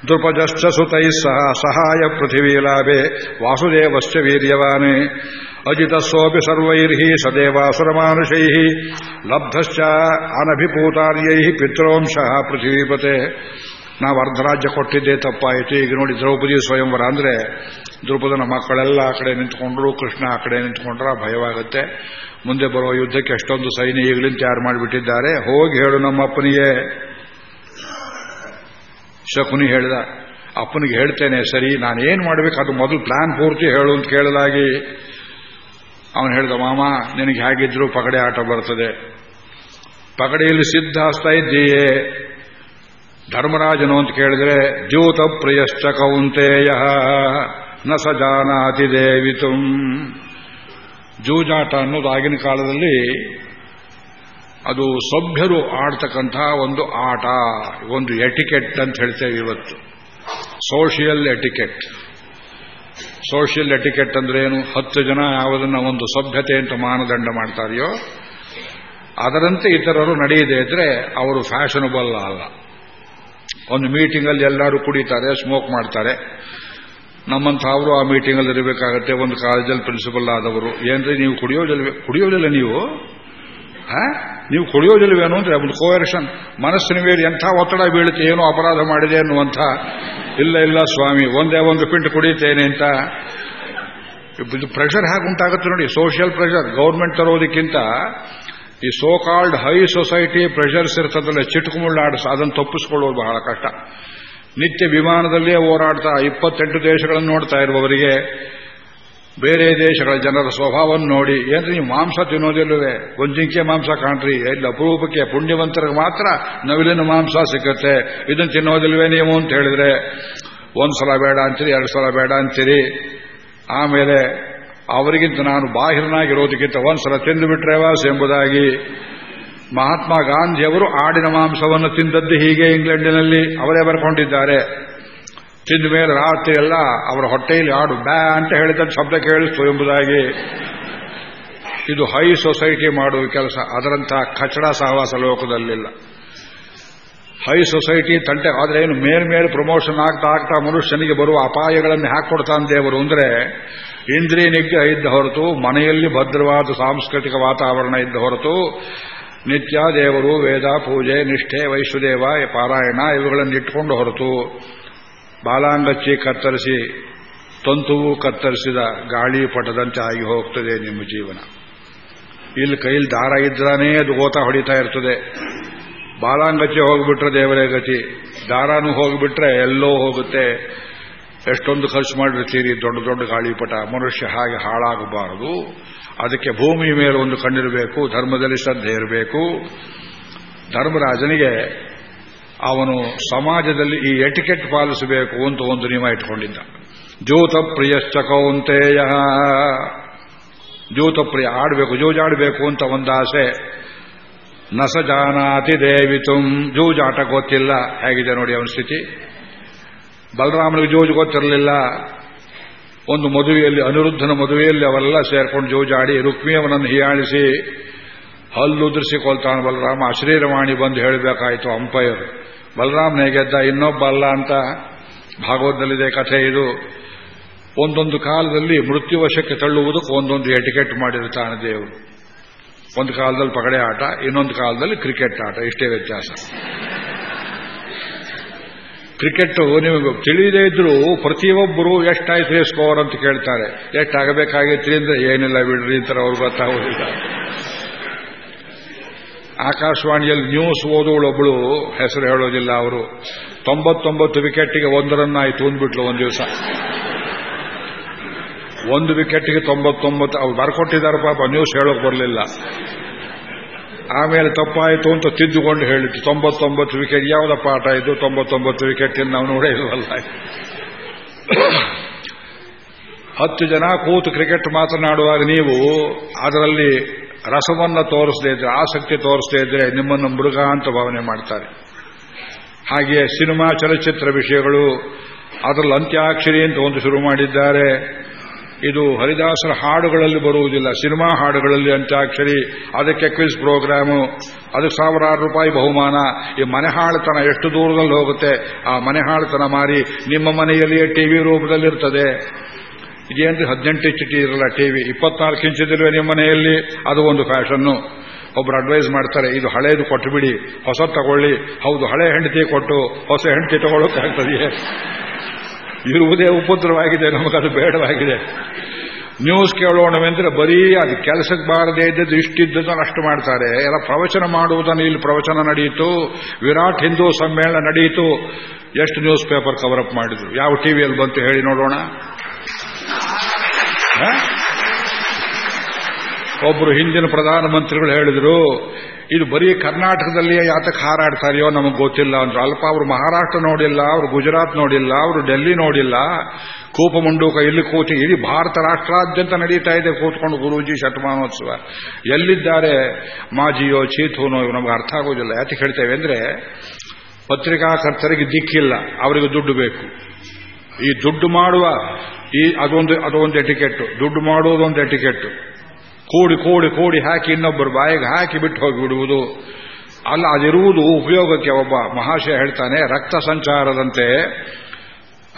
ದೃಪಜಶ್ಚ ಸುತೈ ಸಹ ಸಹಾಯ ಪೃಥಿವೀ ಲಾಭೆ, ವಾಸುದೇವಶ್ಚ ವೀರ್ಯವಾನೆ. ಅಜಿತಸ್ಸೋಪಿ ಸರ್ವೈರ್ಹಿ ಸದೇವಾಸುರಮಾನುಷೈ, ಲಬ್ಧಶ್ಚ ಅನಭಿಪೂತಾರ್ಯೈ ಪಿತೃಂಶಃ ಪೃಥಿವೀಪತೆ. ನಾವು ಅರ್ಧರಾಜ್ಯ ಕೊಟ್ಟಿದ್ದೇ ತಪ್ಪಾಯಿತು. ಈಗ ನೋಡಿ ದ್ರೌಪದಿ ಸ್ವಯಂವರ ಅಂದ್ರೆ ದ್ರೌಪದನ ಮಕ್ಕಳೆಲ್ಲ ಆ ಕಡೆ ನಿಂತ್ಕೊಂಡ್ರು, ಕೃಷ್ಣ ಆ ಕಡೆ ನಿಂತ್ಕೊಂಡ್ರ ಭಯವಾಗುತ್ತೆ. ಮುಂದೆ ಬರುವ ಯುದ್ಧಕ್ಕೆ ಎಷ್ಟೊಂದು ಸೈನ್ಯ ಈಗಲಿಂದ ತಯಾರು ಮಾಡಿಬಿಟ್ಟಿದ್ದಾರೆ. ಹೋಗಿ ಹೇಳು ನಮ್ಮ ಅಪ್ಪನಿಗೆ. ಶಕುನಿ ಹೇಳಿದ, ಅಪ್ಪನಿಗೆ ಹೇಳ್ತೇನೆ, ಸರಿ, ನಾನು ಏನ್ ಮಾಡ್ಬೇಕು, ಅದು ಮೊದಲು ಪ್ಲಾನ್ ಪೂರ್ತಿ ಹೇಳು ಅಂತ ಕೇಳಲಾಗಿ ಅವನು ಹೇಳಿದ, ಮಾಮ, ನಿನಗೆ ಹೇಗಿದ್ರು ಪಗಡೆ ಆಟ ಬರ್ತದೆ. ಪಗಡೆಯಲ್ಲಿ ಸಿದ್ಧ ಇದ್ದೀಯೇ? ಧರ್ಮರಾಜನು ಅಂತ ಕೇಳಿದ್ರೆ, ದ್ಯೂತ ಪ್ರಿಯಶ್ಚ ಕೌಂತೆಯ, ನ ಸ ಜಾನಾತಿ ದೇವಿತುಂ. ಜೂಜಾಟ ಅನ್ನೋದು ಆಗಿನ ಕಾಲದಲ್ಲಿ ಅದು ಸಭ್ಯರು ಆಡ್ತಕ್ಕಂತಹ ಒಂದು ಆಟ, ಒಂದು ಎಟಿಕೆಟ್ ಅಂತ ಹೇಳ್ತೇವೆ ಇವತ್ತು. Social etiquette. ಸೋಷಿಯಲ್ ಎಟಿಕೆಟ್ ಅಂದ್ರೆ ಏನು? ಹತ್ತು ಜನ ಯಾವುದನ್ನ ಒಂದು ಸಭ್ಯತೆ ಅಂತ ಮಾನದಂಡ ಮಾಡ್ತಾರೆಯೋ, ಅದರಂತೆ ಇತರರು ನಡೆಯದೇ ಇದ್ರೆ ಅವರು ಫ್ಯಾಷನಬಲ್ ಅಲ್ಲ. ಒಂದು ಮೀಟಿಂಗಲ್ಲಿ ಎಲ್ಲರೂ ಕುಡಿತಾರೆ ಸ್ಮೋಕ್ ಮಾಡ್ತಾರೆ. ನಮ್ಮಂಥವರು ಆ ಮೀಟಿಂಗಲ್ಲಿ ಇರಬೇಕಾಗತ್ತೆ. ಒಂದು ಕಾಲೇಜಲ್ಲಿ ಪ್ರಿನ್ಸಿಪಲ್ ಆದವರು. ಏನ್ರಿ, ನೀವು ಕುಡಿಯೋದಿಲ್ವೇ ಕುಡಿಯೋದಿಲ್ಲ ನೀವು? ನೀವು ಕುಡಿಯೋದಿಲ್ವೇನು ಅಂದ್ರೆ ಒಂದು ಕೋಯರ್ಷನ್ ಮನಸ್ಸಿನ ಮೇಲೆ ಎಂಥ ಒತ್ತಡ ಬೀಳುತ್ತೆ, ಏನೋ ಅಪರಾಧ ಮಾಡಿದೆ ಅನ್ನುವಂಥ. ಇಲ್ಲ ಇಲ್ಲ ಸ್ವಾಮಿ, ಒಂದೇ ಒಂದು ಪಿಂಟ್ ಕುಡಿತೇನೆ ಅಂತ. ಇದು ಪ್ರೆಷರ್ ಹೇಗೆ ಉಂಟಾಗುತ್ತೆ ನೋಡಿ ಸೋಷಿಯಲ್ ಪ್ರೆಷರ್ ಗೌರ್ಮೆಂಟ್ ತರೋದಕ್ಕಿಂತ ಈ so called high society pressures ಇರ್ತದಲ್ಲ ಚಿಟ್ಕುಮುಳ್ಳಾಡಿಸ ಅದನ್ನು ತಪ್ಪಿಸ್ಕೊಳ್ಳೋದು ಬಹಳ ಕಷ್ಟ. ನಿತ್ಯ ವಿಮಾನದಲ್ಲೇ ಓಡಾಡ್ತಾ ಇಪ್ಪತ್ತೆಂಟು ದೇಶಗಳನ್ನು ನೋಡ್ತಾ ಇರುವವರಿಗೆ ಬೇರೆ ದೇಶಗಳ ಜನರ ಸ್ವಭಾವವನ್ನು ನೋಡಿ, ಏನ್ರಿ ನೀವು ಮಾಂಸ ತಿನ್ನೋದಿಲ್ಲವೇ? ಗೊಂಜಿಂಕೆ ಮಾಂಸ ಕಾಣ್ರಿ. ಎಲ್ಲ ಅಪರೂಪಕ್ಕೆ ಪುಣ್ಯವಂತರಿಗೆ ಮಾತ್ರ ನವಿಲಿನ ಮಾಂಸ ಸಿಕ್ಕತ್ತೆ. ಇದನ್ನು ತಿನ್ನೋದಿಲ್ವೇ ನೀವು ಅಂತ ಹೇಳಿದ್ರೆ, ಒಂದ್ಸಲ ಬೇಡ ಅಂತೀರಿ, ಎರಡು ಸಲ ಬೇಡ ಅಂತೀರಿ. ಆಮೇಲೆ ಅವರಿಗಿಂತ ನಾನು ಬಾಹಿರನಾಗಿರೋದಕ್ಕಿಂತ ಒಂದ್ಸಲ ತಿಂದು ಬಿಟ್ರೆವಾಸ್ ಎಂಬುದಾಗಿ ಮಹಾತ್ಮ ಗಾಂಧಿಯವರು ಆಡಿನ ಮಾಂಸವನ್ನು ತಿಂದದ್ದು ಹೀಗೆ ಇಂಗ್ಲೆಂಡಿನಲ್ಲಿ. ಅವರೇ ಬರ್ಕೊಂಡಿದ್ದಾರೆ. ತಿಂದ ಮೇಲೆ ರಾತ್ರಿ ಎಲ್ಲ ಅವರ ಹೊಟ್ಟೆಯಲ್ಲಿ ಆಡು ಬ್ಯಾ ಅಂತ ಹೇಳಿದ ಶಬ್ದ ಕೇಳಿಸ್ತು ಎಂಬುದಾಗಿ. ಇದು ಹೈ ಸೊಸೈಟಿ ಮಾಡುವ ಕೆಲಸ. ಅದರಂತಹ ಕಚಡ ಸಹವಾಸ ಲೋಕದಲ್ಲಿಲ್ಲ. ಹೈ ಸೊಸೈಟಿ ತಂಟೆ, ಆದ್ರೆ ಏನು ಮೇಲ್ಮೇಲೆ ಪ್ರಮೋಷನ್ ಆಗ್ತಾ ಆಗ್ತಾ ಮನುಷ್ಯನಿಗೆ ಬರುವ ಅಪಾಯಗಳನ್ನು ಹಾಕೊಡ್ತಾನೆ ದೇವರು ಅಂದ್ರೆ ಇಂದ್ರಿಯ ನಿಗ್ರಹ ಇದ್ದ ಹೊರತು, ಮನೆಯಲ್ಲಿ ಭದ್ರವಾದ ಸಾಂಸ್ಕೃತಿಕ ವಾತಾವರಣ ಇದ್ದ ಹೊರತು, ನಿತ್ಯ ದೇವರು ವೇದ, ಪೂಜೆ, ನಿಷ್ಠೆ, ವೈಶ್ವದೇವ, ಪಾರಾಯಣ ಇವುಗಳನ್ನು ಇಟ್ಕೊಂಡು ಹೊರತು, ಬಾಲಾಂಗಚ್ಚಿ ಕತ್ತರಿಸಿ, ತಂತುವು ಕತ್ತರಿಸಿದ ಗಾಳಿ ಪಟದಂತೆ ಆಗಿ ಹೋಗ್ತದೆ ನಿಮ್ಮ ಜೀವನ. ಇಲ್ಲಿ ಕೈಲಿ ದಾರ ಇದ್ದಾನೇ ಅದು ಗೋತ ಹೊಡಿತಾ ಇರ್ತದೆ. ಬಾಲಾಂಗಚ್ಚಿ ಹೋಗ್ಬಿಟ್ರೆ ದೇವರೇ ಗತಿ. ದಾರಾನು ಹೋಗ್ಬಿಟ್ರೆ ಎಲ್ಲೋ ಹೋಗುತ್ತೆ. ಎಷ್ಟೊಂದು ಖರ್ಚು ಮಾಡಿರ್ತೀರಿ ದೊಡ್ಡ ದೊಡ್ಡ ಗಾಳಿಪಟ. ಮನುಷ್ಯ ಹಾಗೆ ಹಾಳಾಗಬಾರದು. ಅದಕ್ಕೆ ಭೂಮಿ ಮೇಲೆ ಒಂದು ಕಣ್ಣಿರಬೇಕು, ಧರ್ಮದಲ್ಲಿ ಶ್ರದ್ಧೆ ಇರಬೇಕು. ಧರ್ಮರಾಜನಿಗೆ ಅವನು ಸಮಾಜದಲ್ಲಿ ಈ ಎಟಿಕೆಟ್ ಪಾಲಿಸಬೇಕು ಅಂತ ಒಂದು ನಿಯಮ ಇಟ್ಕೊಂಡಿದ್ದ. ಜ್ಯೋತ ಪ್ರಿಯಶ್ಚ ಕೌಂತೆಯ. ಜ್ಯೋತಪ್ರಿಯ ಆಡಬೇಕು, ಜೋಜಾಡಬೇಕು ಅಂತ ಒಂದು ಆಸೆ ನಸ ಜಾನಾತಿ ದೇವಿತುಂ ಜೂಜಾಟ ಗೊತ್ತಿಲ್ಲ. ಹೇಗಿದೆ ನೋಡಿ ಅವನ ಸ್ಥಿತಿ. ಬಲರಾಮನಿಗೆ ಜೂಜು ಗೊತ್ತಿರಲಿಲ್ಲ. ಒಂದು ಮದುವೆಯಲ್ಲಿ, ಅನಿರುದ್ಧನ ಮದುವೆಯಲ್ಲಿ ಅವರೆಲ್ಲ ಸೇರ್ಕೊಂಡು ಜೂಜಾಡಿ ರುಕ್ಮಿಯವನನ್ನು ಹೀಯಾಳಿಸಿ ಹಲ್ಲುದುರಿಸಿಕೊಳ್ತಾನೆ ಬಲರಾಮ. ಅಶ್ರೀರವಾಣಿ ಬಂದು ಹೇಳಬೇಕಾಯಿತು ಅಂಪೈರ್. ಬಲರಾಮನೇ ಗೆದ್ದ ಇನ್ನೊಬ್ಬ ಅಲ್ಲ ಅಂತ ಭಾಗವತದಲ್ಲಿದೆ ಕಥೆ ಇದು. ಒಂದೊಂದು ಕಾಲದಲ್ಲಿ ಮೃತ್ಯುವಶಕ್ಕೆ ತಳ್ಳುವುದಕ್ಕೆ ಒಂದೊಂದು ಎಟಿಕೆಟ್ ಮಾಡಿರುತ್ತಾನೆ ದೇವರು. ಒಂದು ಕಾಲದಲ್ಲಿ ಪಗಡೆ ಆಟ, ಇನ್ನೊಂದು ಕಾಲದಲ್ಲಿ ಕ್ರಿಕೆಟ್ ಆಟ, ಇಷ್ಟೇ ವ್ಯತ್ಯಾಸ. ಕ್ರಿಕೆಟ್ ನಿಮಗೆ ತಿಳಿಯದೇ ಇದ್ರೂ ಪ್ರತಿಯೊಬ್ಬರು ಎಷ್ಟಾಯ್ತು ಸ್ಕೋರ್ ಅಂತ ಕೇಳ್ತಾರೆ. ಎಷ್ಟಾಗಬೇಕಾಗಿತ್ತು ಅಂದ್ರೆ ಏನಿಲ್ಲ ಬಿಡ್ರಿ ಅಂತಾರೆ ಅವ್ರು ಗೊತ್ತಾಗೋದಿಲ್ಲ ಆಕಾಶವಾಣಿಯಲ್ಲಿ ನ್ಯೂಸ್ ಓದುವಳೊಬ್ಬಳು ಹೆಸರು ಹೇಳೋದಿಲ್ಲ ಅವರು. ತೊಂಬತ್ತೊಂಬತ್ತು ವಿಕೆಟ್ಗೆ ಒಂದರನ್ನಾಯ್ತು ಅಂದ್ಬಿಟ್ಲು ಒಂದ್ ದಿವಸ. ಒಂದು ವಿಕೆಟ್ಗೆ ತೊಂಬತ್ತೊಂಬತ್ತು, ಅವ್ರು ಬರ್ಕೊಟ್ಟಿದ್ದಾರೆ ಪಾಪ ನ್ಯೂಸ್ ಹೇಳೋಕೆ ಬರಲಿಲ್ಲ. ಆಮೇಲೆ ತಪ್ಪಾಯಿತು ಅಂತ ತಿದ್ದುಕೊಂಡು ಹೇಳಿತ್ತು ತೊಂಬತ್ತೊಂಬತ್ತು ವಿಕೆಟ್ ಯಾವುದ ಪಾಠ ಇದು, ತೊಂಬತ್ತೊಂಬತ್ತು ವಿಕೆಟ್ ನಾವು ನೋಡೇ ಇಲ್ವಲ್ಲ. ಹತ್ತು ಜನ ಕೂತು ಕ್ರಿಕೆಟ್ ಮಾತನಾಡುವಾಗ ನೀವು ಅದರಲ್ಲಿ ರಸವನ್ನು ತೋರಿಸದೇ ಇದ್ರೆ, ಆಸಕ್ತಿ ತೋರಿಸದೇ ಇದ್ರೆ ನಿಮ್ಮನ್ನು ಮೃಗ ಅಂತ ಭಾವನೆ ಮಾಡ್ತಾರೆ. ಹಾಗೆಯೇ ಸಿನಿಮಾ ಚಲಚಿತ್ರ ವಿಷಯಗಳು, ಅದರಲ್ಲಿ ಅಂತ್ಯಾಕ್ಷರಿ ಅಂತ ಒಂದು ಶುರು ಮಾಡಿದ್ದಾರೆ. ಇದು ಹರಿದಾಸರ ಹಾಡುಗಳಲ್ಲಿ ಬರುವುದಿಲ್ಲ. ಸಿನಿಮಾ ಹಾಡುಗಳಲ್ಲಿ ಅಂತ್ಯಾಕ್ಷರಿ, ಅದಕ್ಕೆ ಕ್ವಿಸ್ ಪ್ರೋಗ್ರಾಮು ಅದಕ್ಕೆ ಸಾವಿರಾರು ರೂಪಾಯಿ ಬಹುಮಾನ. ಈ ಮನೆ ಹಾಳುತನ ಎಷ್ಟು ದೂರದಲ್ಲಿ ಹೋಗುತ್ತೆ? ಆ ಮನೆ ಹಾಳುತನ ಮಾರಿ ನಿಮ್ಮ ಮನೆಯಲ್ಲಿಯೇ ಟಿವಿ ರೂಪದಲ್ಲಿರ್ತದೆ. ಇದೇನ್ರಿ ಹದಿನೆಂಟು ಇಂಚ್ ಟಿ ಇರಲ್ಲ ಟಿವಿ ಇಪ್ಪತ್ನಾಲ್ಕು ಇಂಚಿದಿಲ್ವೇ ನಿಮ್ಮ ಮನೆಯಲ್ಲಿ? ಅದು ಒಂದು ಫ್ಯಾಷನ್ನು ಒಬ್ರು ಅಡ್ವೈಸ್ ಮಾಡ್ತಾರೆ, ಇದು ಹಳೇದು ಕೊಟ್ಟುಬಿಡಿ ಹೊಸ ತಗೊಳ್ಳಿ. ಹೌದು, ಹಳೆ ಹೆಂಡತಿ ಕೊಟ್ಟು, ಹೊಸ ಹೆಂಡತಿ ತಗೊಳ್ಳೋಕ್ಕಾಗ್ತದೆಯೇ ಇರುವುದೇ ಉಪದ್ರವಾಗಿದೆ, ನಮಗದು ಬೇಡವಾಗಿದೆ. ನ್ಯೂಸ್ ಕೇಳೋಣವೆಂದ್ರೆ ಬರೀ ಅದು ಕೆಲಸಕ್ಕೆ ಬಾರದೇ ಇದ್ದದ್ದು ಇಷ್ಟಿದ್ದದ್ದು ಅಷ್ಟು ಮಾಡ್ತಾರೆ. ಎಲ್ಲ ಪ್ರವಚನ ಮಾಡುವುದನ್ನು ಇಲ್ಲಿ ಪ್ರವಚನ ನಡೆಯಿತು, ವಿರಾಟ್ ಹಿಂದೂ ಸಮ್ಮೇಳನ ನಡೆಯಿತು. ಎಷ್ಟು ನ್ಯೂಸ್ ಪೇಪರ್ ಕವರ್ ಅಪ್ ಮಾಡಿದ್ರು? ಯಾವ ಟಿವಿಯಲ್ಲಿ ಬಂತು ಹೇಳಿ ನೋಡೋಣ. ಒಬ್ಬರು ಹಿಂದಿನ ಪ್ರಧಾನಮಂತ್ರಿಗಳು ಹೇಳಿದ್ರು ಇದು ಬರೀ ಕರ್ನಾಟಕದಲ್ಲಿಯೇ ಯಾತಕ್ಕೆ ಹಾರಾಡ್ತಾರೆಯೋ ನಮಗೆ ಗೊತ್ತಿಲ್ಲ. ಅಂದ್ರೆ ಅಲ್ಪ ಅವರು ಮಹಾರಾಷ್ಟ್ರ ನೋಡಿಲ್ಲ, ಅವರು ಗುಜರಾತ್ ನೋಡಿಲ್ಲ, ಅವರು ಡೆಲ್ಲಿ ನೋಡಿಲ್ಲ. ಕೂಪಮಂಡೂಕ ಇಲ್ಲಿ ಕೂತಿ ಇಡೀ ಭಾರತ ರಾಷ್ಟ್ರಾದ್ಯಂತ ನಡೀತಾ ಇದೆ ಕೂತ್ಕೊಂಡು ಗುರೂಜಿ ಶತಮಾನೋತ್ಸವ. ಎಲ್ಲಿದ್ದಾರೆ? ಮಾಜಿಯೋ, ಚೀತೋನೋ ಇವು ನಮಗೆ ಅರ್ಥ ಆಗೋದಿಲ್ಲ. ಯಾತಕ್ಕೆ ಹೇಳ್ತೇವೆ ಅಂದ್ರೆ, ಪತ್ರಿಕಾಕರ್ತರಿಗೆ ದಿಕ್ಕಿಲ್ಲ. ಅವರಿಗೆ ದುಡ್ಡು ಬೇಕು. ಈ ದುಡ್ಡು ಮಾಡುವ, ಈ ಅದೊಂದು ಅದೊಂದು ಎಟಿಕೆಟ್ಟು ದುಡ್ಡು ಮಾಡುವುದೊಂದು ಎಟಿಕೆಟ್ ಕೂಡಿ ಕೂಡಿ ಕೂಡಿ ಹಾಕಿ ಇನ್ನೊಬ್ಬರು ಬಾಯಿಗೆ ಹಾಕಿ ಬಿಟ್ಟು ಹೋಗಿಬಿಡುವುದು ಅಲ್ಲ, ಅದಿರುವುದು ಉಪಯೋಗಕ್ಕೆ ಒಬ್ಬ ಮಹಾಶಯ ಹೇಳ್ತಾನೆ, ರಕ್ತ ಸಂಚಾರದಂತೆ,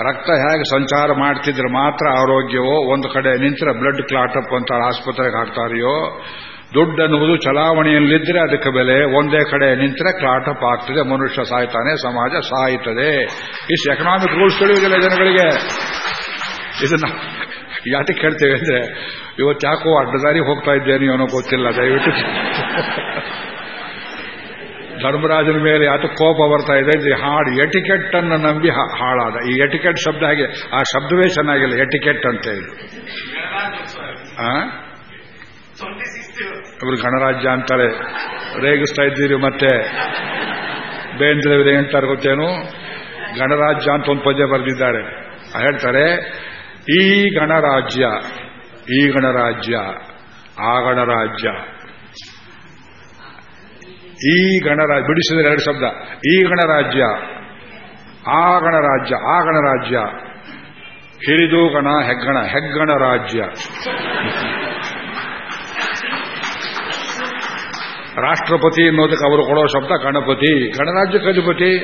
ರಕ್ತ ಹೇಗೆ ಸಂಚಾರ ಮಾಡ್ತಿದ್ರೆ ಮಾತ್ರ ಆರೋಗ್ಯವೋ, ಒಂದು ಕಡೆ ನಿಂತರೆ ಬ್ಲಡ್ ಕ್ಲಾಟಪ್ ಅಂತ ಆಸ್ಪತ್ರೆಗೆ ಹಾಕ್ತಾರೆಯೋ, ದುಡ್ಡು ಅನ್ನುವುದು ಚಲಾವಣೆಯಲ್ಲಿದ್ದರೆ ಅದಕ್ಕೆ ಬೆಲೆ, ಒಂದೇ ಕಡೆ ನಿಂತರೆ ಕ್ಲಾಟಪ್ ಆಗ್ತದೆ, ಮನುಷ್ಯ ಸಾಯ್ತಾನೆ, ಸಮಾಜ ಸಾಯ್ತದೆ. ಇಷ್ಟು ಎಕನಾಮಿಕ್ ರೂಲ್ಸ್ ತಿಳಿಯುವುದಿಲ್ಲ ಜನಗಳಿಗೆ. ಇದನ್ನ ಯಾತಕ್ಕೆ ಹೇಳ್ತೇವೆ ಅಂದ್ರೆ, ಇವತ್ತು ಯಾಕೋ ಅಡ್ಡದಾರಿ ಹೋಗ್ತಾ ಇದ್ದೇನೆ ಏನೋ ಗೊತ್ತಿಲ್ಲ, ದಯವಿಟ್ಟು ಧರ್ಮರಾಜನ ಮೇಲೆ ಯಾತಕ್ಕೆ ಕೋಪ ಬರ್ತಾ ಇದೆ ಹಾಡು ಎಟಿಕೆಟ್ ಅನ್ನು ನಂಬಿ ಹಾಳಾದ. ಈ ಎಟಿಕೆಟ್ ಶಬ್ದ ಹಾಗೆ, ಆ ಶಬ್ದವೇ ಚೆನ್ನಾಗಿಲ್ಲ, ಎಟಿಕೆಟ್ ಅಂತ ಹೇಳಿ ಇವರು ಗಣರಾಜ್ಯ ಅಂತಾರೆ ರೇಗಿಸ್ತಾ ಇದ್ದೀರಿ ಮತ್ತೆ. ಬೇಂದ್ರೆ ಅಂತಾರೆ ಗೊತ್ತೇನು? ಗಣರಾಜ್ಯ ಅಂತ ಒಂದು ಪದ್ಯ ಬರೆದಿದ್ದಾರೆ. ಹೇಳ್ತಾರೆ ಈ ಗಣರಾಜ್ಯ ಈ ಗಣರಾಜ್ಯ, ಆ ಗಣರಾಜ್ಯ. ಈ ಗಣರಾಜ್ಯ, ಬಿಡಿಸಿದ್ರೆ ಎರಡು ಶಬ್ದ. ಈ ಗಣರಾಜ್ಯ, ಆ ಗಣರಾಜ್ಯ ಆ ಗಣರಾಜ್ಯ. ಹಿರಿದು ಗಣ, ಹೆಗ್ಗಣ ಹೆಗ್ಗಣ ರಾಜ್ಯ. ರಾಷ್ಟ್ರಪತಿ ಅನ್ನೋದಕ್ಕೆ ಅವರು ಕೊಡೋ ಶಬ್ದ ಗಣಪತಿ. ಗಣರಾಜ್ಯ ಗಜಪತಿ.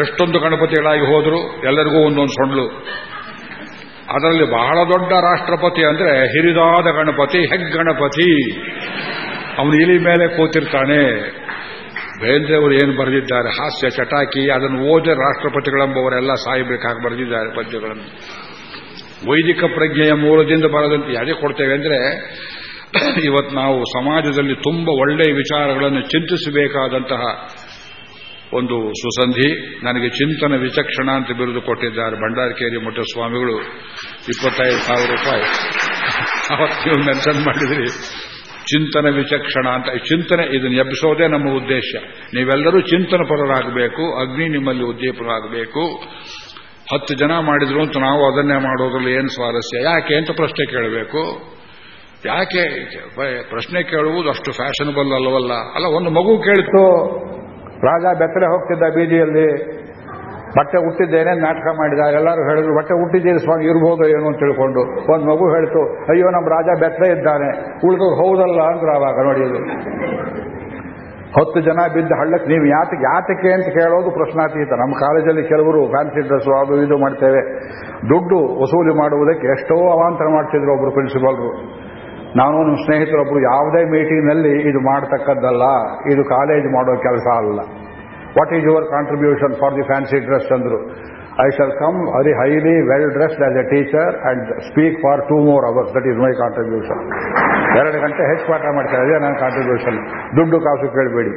ಎಷ್ಟೊಂದು ಗಣಪತಿಗಳಾಗಿ ಹೋದ್ರು ಎಲ್ಲರಿಗೂ ಒಂದೊಂದು ಸೊಂಡ್ಲು. ಅದರಲ್ಲಿ ಬಹಳ ದೊಡ್ಡ ರಾಷ್ಟ್ರಪತಿ ಅಂದ್ರೆ ಹಿರಿದಾದ ಗಣಪತಿ ಹೆಗ್ಗಣಪತಿ ಅವನು ಇಲಿ ಮೇಲೆ ಕೂತಿರ್ತಾನೆ. ಬೇಂದ್ರೆಯವರು ಏನು ಬರೆದಿದ್ದಾರೆ? ಹಾಸ್ಯ ಚಟಾಕಿ, ಅದನ್ನು ಓದಿ ರಾಷ್ಟ್ರಪತಿಗಳೆಂಬವರೆಲ್ಲ ಸಾಯಬೇಕಾಗಿ ಬರೆದಿದ್ದಾರೆ ಪದ್ಯಗಳನ್ನು. ವೈದಿಕ ಪ್ರಜ್ಞೆಯ ಮೂಲದಿಂದ ಬರದಂತೆ ಯಾರೇ ಕೊಡ್ತೇವೆ ಅಂದ್ರೆ ಇವತ್ತು ನಾವು ಸಮಾಜದಲ್ಲಿ ತುಂಬಾ ಒಳ್ಳೆಯ ವಿಚಾರಗಳನ್ನು ಚಿಂತಿಸಬೇಕಾದಂತಹ ಒಂದು ಸುಸಂಧಿ, ನನಗೆ ಚಿಂತನ ವಿಚಕ್ಷಣ ಅಂತ ಬಿರುದು ಕೊಟ್ಟಿದ್ದಾರೆ ಭಂಡಾರಕೇರಿ ಮಠ ಸ್ವಾಮಿಗಳು ಇಪ್ಪತ್ತೈದು ಸಾವಿರ ರೂಪಾಯಿ. ಅವತ್ತು ಮೆನ್ಷನ್ ಮಾಡಿದ್ರಿ. ಚಿಂತನ ವಿಚಕ್ಷಣ ಅಂತ. ಚಿಂತನೆ ಇದನ್ನು ಎಬ್ಬಿಸೋದೇ ನಮ್ಮ ಉದ್ದೇಶ. ನೀವೆಲ್ಲರೂ ಚಿಂತನ ಪರರಾಗಬೇಕು, ಅಗ್ನಿ ನಿಮ್ಮಲ್ಲಿ ಉದ್ದೀಪರಾಗಬೇಕು. ಹತ್ತು ಜನ ಮಾಡಿದ್ರು ಅಂತ ನಾವು ಅದನ್ನೇ ಮಾಡೋದ್ರಲ್ಲಿ ಏನು ಸ್ವಾರಸ್ಯ? ಯಾಕೆ ಅಂತ ಪ್ರಶ್ನೆ ಕೇಳಬೇಕು. ಯಾಕೆ? ಪ್ರಶ್ನೆ ಕೇಳುವುದು ಅಷ್ಟು ಫ್ಯಾಷನಬಲ್ ಅಲ್ಲವಲ್ಲ. ಅಲ್ಲ, ಒಂದು ಮಗು ಕೇಳಿತು ರಾಜ ಬೆತ್ತಲೆ ಹೋಗ್ತಿದ್ದ ಬೀದಿಯಲ್ಲಿ, ಬಟ್ಟೆ ಹುಟ್ಟಿದ್ದೇನೆ ನಾಟಕ ಮಾಡಿದ, ಎಲ್ಲರೂ ಹೇಳಿದ್ರು, ಬಟ್ಟೆ ಹುಟ್ಟಿದ್ದೀರಿ ಸ್ವಾಮಿ, ಇರ್ಬೋದು ಏನು ಅಂತ ತಿಳ್ಕೊಂಡು. ಒಂದು ಮಗು ಹೇಳ್ತು, ಅಯ್ಯೋ ನಮ್ಮ ರಾಜ ಬೆತ್ತಲೆ ಇದ್ದಾನೆ, ಉಳಿದವ್ರು ಹೌದಲ್ಲ? ಅಂದ್ರೆ ಆವಾಗ ನೋಡಿ ಹತ್ತು ಜನ ಬಿದ್ದ ಹಳ್ಳಕ್ಕೆ ನೀವು ಯಾತಕ್ಕೆ ಯಾತಕ್ಕೆ ಅಂತ ಕೇಳೋದು ಪ್ರಶ್ನಾತೀತ. ನಮ್ಮ ಕಾಲೇಜಲ್ಲಿ ಕೆಲವರು ಫ್ಯಾನ್ಸಿ ಡ್ರೆಸ್ಸು ಅದು ಇದು ಮಾಡ್ತೇವೆ. ದುಡ್ಡು ವಸೂಲಿ ಮಾಡುವುದಕ್ಕೆ ಎಷ್ಟೋ ಅವಾಂತರ ಮಾಡ್ತಿದ್ರು ಒಬ್ರು ಪ್ರಿನ್ಸಿಪಾಲ್ರು ನಾನು ನಿಮ್ಮ ಸ್ನೇಹಿತರೊಬ್ಬರು ಯಾವುದೇ ಮೀಟಿಂಗ್ನಲ್ಲಿ ಇದು ಮಾಡತಕ್ಕದ್ದಲ್ಲ, ಇದು ಕಾಲೇಜ್ ಮಾಡೋ ಕೆಲಸ ಅಲ್ಲ. What is your contribution for the fancy dress ಅಂದರು. I shall come very highly well dressed as a teacher and speak for two more hours that is my contribution ಎರಡು ಗಂಟೆ ಹೆಚ್ಚು ಪಾಠ ಮಾಡ್ತಾರೆ, ಅದೇ ನನ್ನ ಕಾಂಟ್ರಿಬ್ಯೂಷನ್ ದುಡ್ಡು ಕಾಸು ಕೇಳಬೇಡಿ.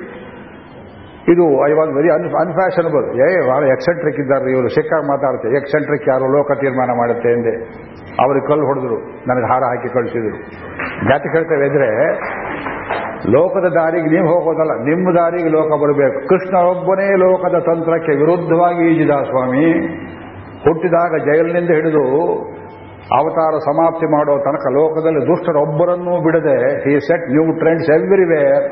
ಇದು ಐ ವಾಸ್ ವೆರಿ ಅನ್ ಅನ್ಫ್ಯಾಷನಬಲ್ ಏ ಭಾಳ ಎಕ್ಸೆಂಟ್ರಿಕ್ ಇದ್ದಾರೆ, ಇವರು ಸಿಕ್ಕಾಗಿ ಮಾತಾಡ್ತಾರೆ ಎಕ್ಸೆಂಟ್ರಿಕ್ ಯಾರು ಲೋಕ ತೀರ್ಮಾನ ಮಾಡುತ್ತೆ ಎಂದೆ. ಅವ್ರಿಗೆ ಕಲ್ಲು ಹೊಡೆದ್ರು, ನನಗೆ ಹಾರ ಹಾಕಿ ಕಳಿಸಿದ್ರು. ಜಾತಿ ಕೇಳ್ತೇವೆ ಇದ್ರೆ ಲೋಕದ ದಾರಿಗೆ ನೀವು ಹೋಗೋದಲ್ಲ, ನಿಮ್ಮ ದಾರಿಗೆ ಲೋಕ ಬರಬೇಕು. ಕೃಷ್ಣ ಒಬ್ಬನೇ ಲೋಕದ ತಂತ್ರಕ್ಕೆ ವಿರುದ್ಧವಾಗಿ ಈಜಿದ ಸ್ವಾಮಿ, ಹುಟ್ಟಿದಾಗ ಜೈಲಿನಿಂದ ಹಿಡಿದು ಅವತಾರ ಸಮಾಪ್ತಿ ಮಾಡೋ ತನಕ ಲೋಕದಲ್ಲಿ ದುಷ್ಟರೊಬ್ಬರನ್ನೂ ಬಿಡದೆ he set new trends everywhere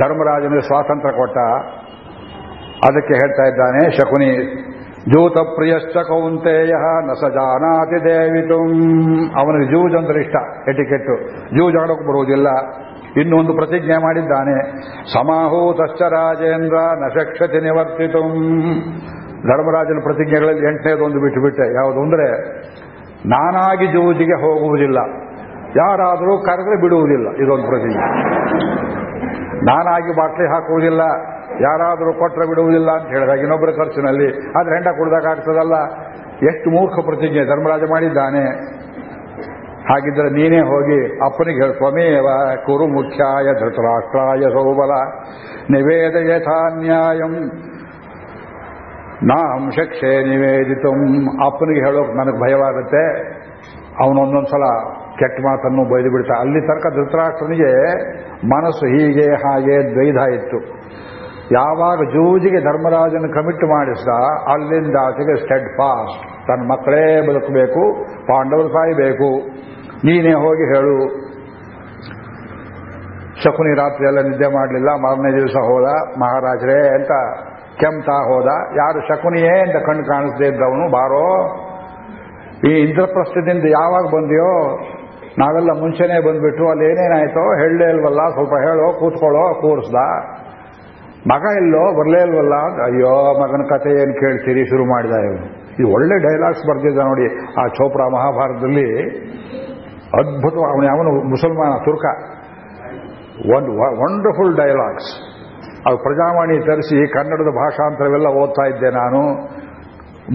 ಧರ್ಮರಾಜನಿಗೆ ಸ್ವಾತಂತ್ರ್ಯ ಕೊಟ್ಟ ಅದಕ್ಕೆ ಹೇಳ್ತಾ ಇದ್ದಾನೆ, ಶಕುನಿ ಜೂತ ಪ್ರಿಯಶ್ಚ ಕೌಂತೆಯ ನಸ ಜಾನಾತಿ ದೇವಿತು. ಅವನಿಗೆ ಜೂಜ್ ಅಂದ್ರೆ ಇಷ್ಟ, ಎಟಿಕೆಟ್ಟು. ಜೂಜ್ ಆಡೋಕೆ ಬರುವುದಿಲ್ಲ. ಇನ್ನೊಂದು ಪ್ರತಿಜ್ಞೆ ಮಾಡಿದ್ದಾನೆ, ಸಮಾಹೂತಶ್ಚ ರಾಜೇಂದ್ರ ನಶಕ್ಷತಿ ಶಕ್ಷತಿ ನಿವರ್ತಿತು. ಧರ್ಮರಾಜನ ಪ್ರತಿಜ್ಞೆಗಳಲ್ಲಿ ಎಂಟನೇದೊಂದು ಬಿಟ್ಟು ಬಿಟ್ಟೆ ಯಾವುದು ಅಂದ್ರೆ, ನಾನಾಗಿ ಜೂಜಿಗೆ ಹೋಗುವುದಿಲ್ಲ. ಯಾರಾದರೂ ಕರೆದ್ರೆ ಬಿಡುವುದಿಲ್ಲ, ಇದೊಂದು ಪ್ರತಿಜ್ಞೆ. ನಾನಾಗಿ ಬಾಟ್ಲಿ ಹಾಕುವುದಿಲ್ಲ. ಯಾರಾದರೂ ಕೊಟ್ಟರೆ ಬಿಡುವುದಿಲ್ಲ ಅಂತ ಹೇಳಿದಾಗ ಇನ್ನೊಬ್ಬರ ಖರ್ಚಿನಲ್ಲಿ. ಆದರೆ ಹೆಂಡ ಕುಡ್ದಾಗ ಆಗ್ತದಲ್ಲ? ಎಷ್ಟು ಮೂರ್ಖ ಪ್ರತಿಜ್ಞೆ ಧರ್ಮರಾಜ ಮಾಡಿದ್ದಾನೆ. ಹಾಗಿದ್ರೆ ನೀನೇ ಹೋಗಿ ಅಪ್ಪನಿಗೆ ಹೇಳು ಸ್ವಮೇವ ಕುರು ಮುಖ್ಯಾಯ ಧೃತರಾಷ್ಟ್ರಾಯ ಸೌಬಲ, ನಿವೇದ ಯಥಾನ್ಯಾಯಂ, ನಾಂ ಶಿಕ್ಷೆ ನಿವೇದಿತು. ಅಪ್ಪನಿಗೆ ಹೇಳೋಕೆ ನನಗೆ ಭಯವಾಗುತ್ತೆ. ಅವನೊಂದೊಂದ್ಸಲ ಕೆಟ್ಟ ಮಾತನ್ನು ಬೈದು ಬಿಡ್ತಾ, ಅಲ್ಲಿ ತನಕ ಧೃತರಾಷ್ಟ್ರನಿಗೆ ಮನಸ್ಸು ಹೀಗೆ ಹಾಗೆ ದ್ವೈಧ ಇತ್ತು. ಯಾವಾಗ ಜೂಜಿಗೆ ಧರ್ಮರಾಜನ ಕಮಿಟ್ ಮಾಡಿಸಿದ, ಅಲ್ಲಿಂದ ಆಚೆಗೆ ಸ್ಟೆಡ್ ಫಾಸ್ಟ್ ತನ್ನ ಮಕ್ಕಳೇ ಬದುಕಬೇಕು, ಪಾಂಡವರು ಸಾಯಬೇಕು. ನೀನೇ ಹೋಗಿ ಹೇಳು. ಶಕುನಿ ರಾತ್ರಿ ಎಲ್ಲ ನಿದ್ದೆ ಮಾಡಲಿಲ್ಲ, ಮಾರನೇ ದಿವಸ ಹೋದ, ಮಹಾರಾಜರೇ ಅಂತ ಕೆಮ್ತಾ ಹೋದ. ಯಾರು ಶಕುನಿಯೇ ಅಂತ ಕಣ್ಣು ಕಾಣಿಸದೇ ಇದ್ದವನು, ಬಾರೋ. ಈ ಇಂದ್ರಪ್ರಸ್ಥದಿಂದ ಯಾವಾಗ ಬಂದಿಯೋ, ನಾವೆಲ್ಲ ಮುಂಚೆನೇ ಬಂದ್ಬಿಟ್ಟು ಅಲ್ಲಿ ಏನೇನಾಯ್ತೋ ಹೇಳಲೇ ಇಲ್ವಲ್ಲ, ಸ್ವಲ್ಪ ಹೇಳೋ, ಕೂತ್ಕೊಳ್ಳೋ, ಕೂರಿಸ್ದ. ಮಗ ಇಲ್ಲೋ, ಬರಲೇ ಇಲ್ವಲ್ಲ? ಅಯ್ಯೋ, ಮಗನ ಕತೆ ಏನು ಕೇಳ್ತೀರಿ? ಶುರು ಮಾಡಿದ ಇವನು. ಇದು ಒಳ್ಳೆ ಡೈಲಾಗ್ಸ್ ಬರ್ತಿದ್ದ ನೋಡಿ ಆ ಚೋಪ್ರಾ ಮಹಾಭಾರತದಲ್ಲಿ. ಅದ್ಭುತ ಅವನು ಅವನು ಮುಸಲ್ಮಾನ, ತುರ್ಕ. ಒಂದು ವಂಡರ್ಫುಲ್ ಡೈಲಾಗ್ಸ್ ಅದು ಪ್ರಜಾವಾಣಿ ತರಿಸಿ ಕನ್ನಡದ ಭಾಷಾಂತರವೆಲ್ಲ ಓದ್ತಾ ಇದ್ದೆ ನಾನು.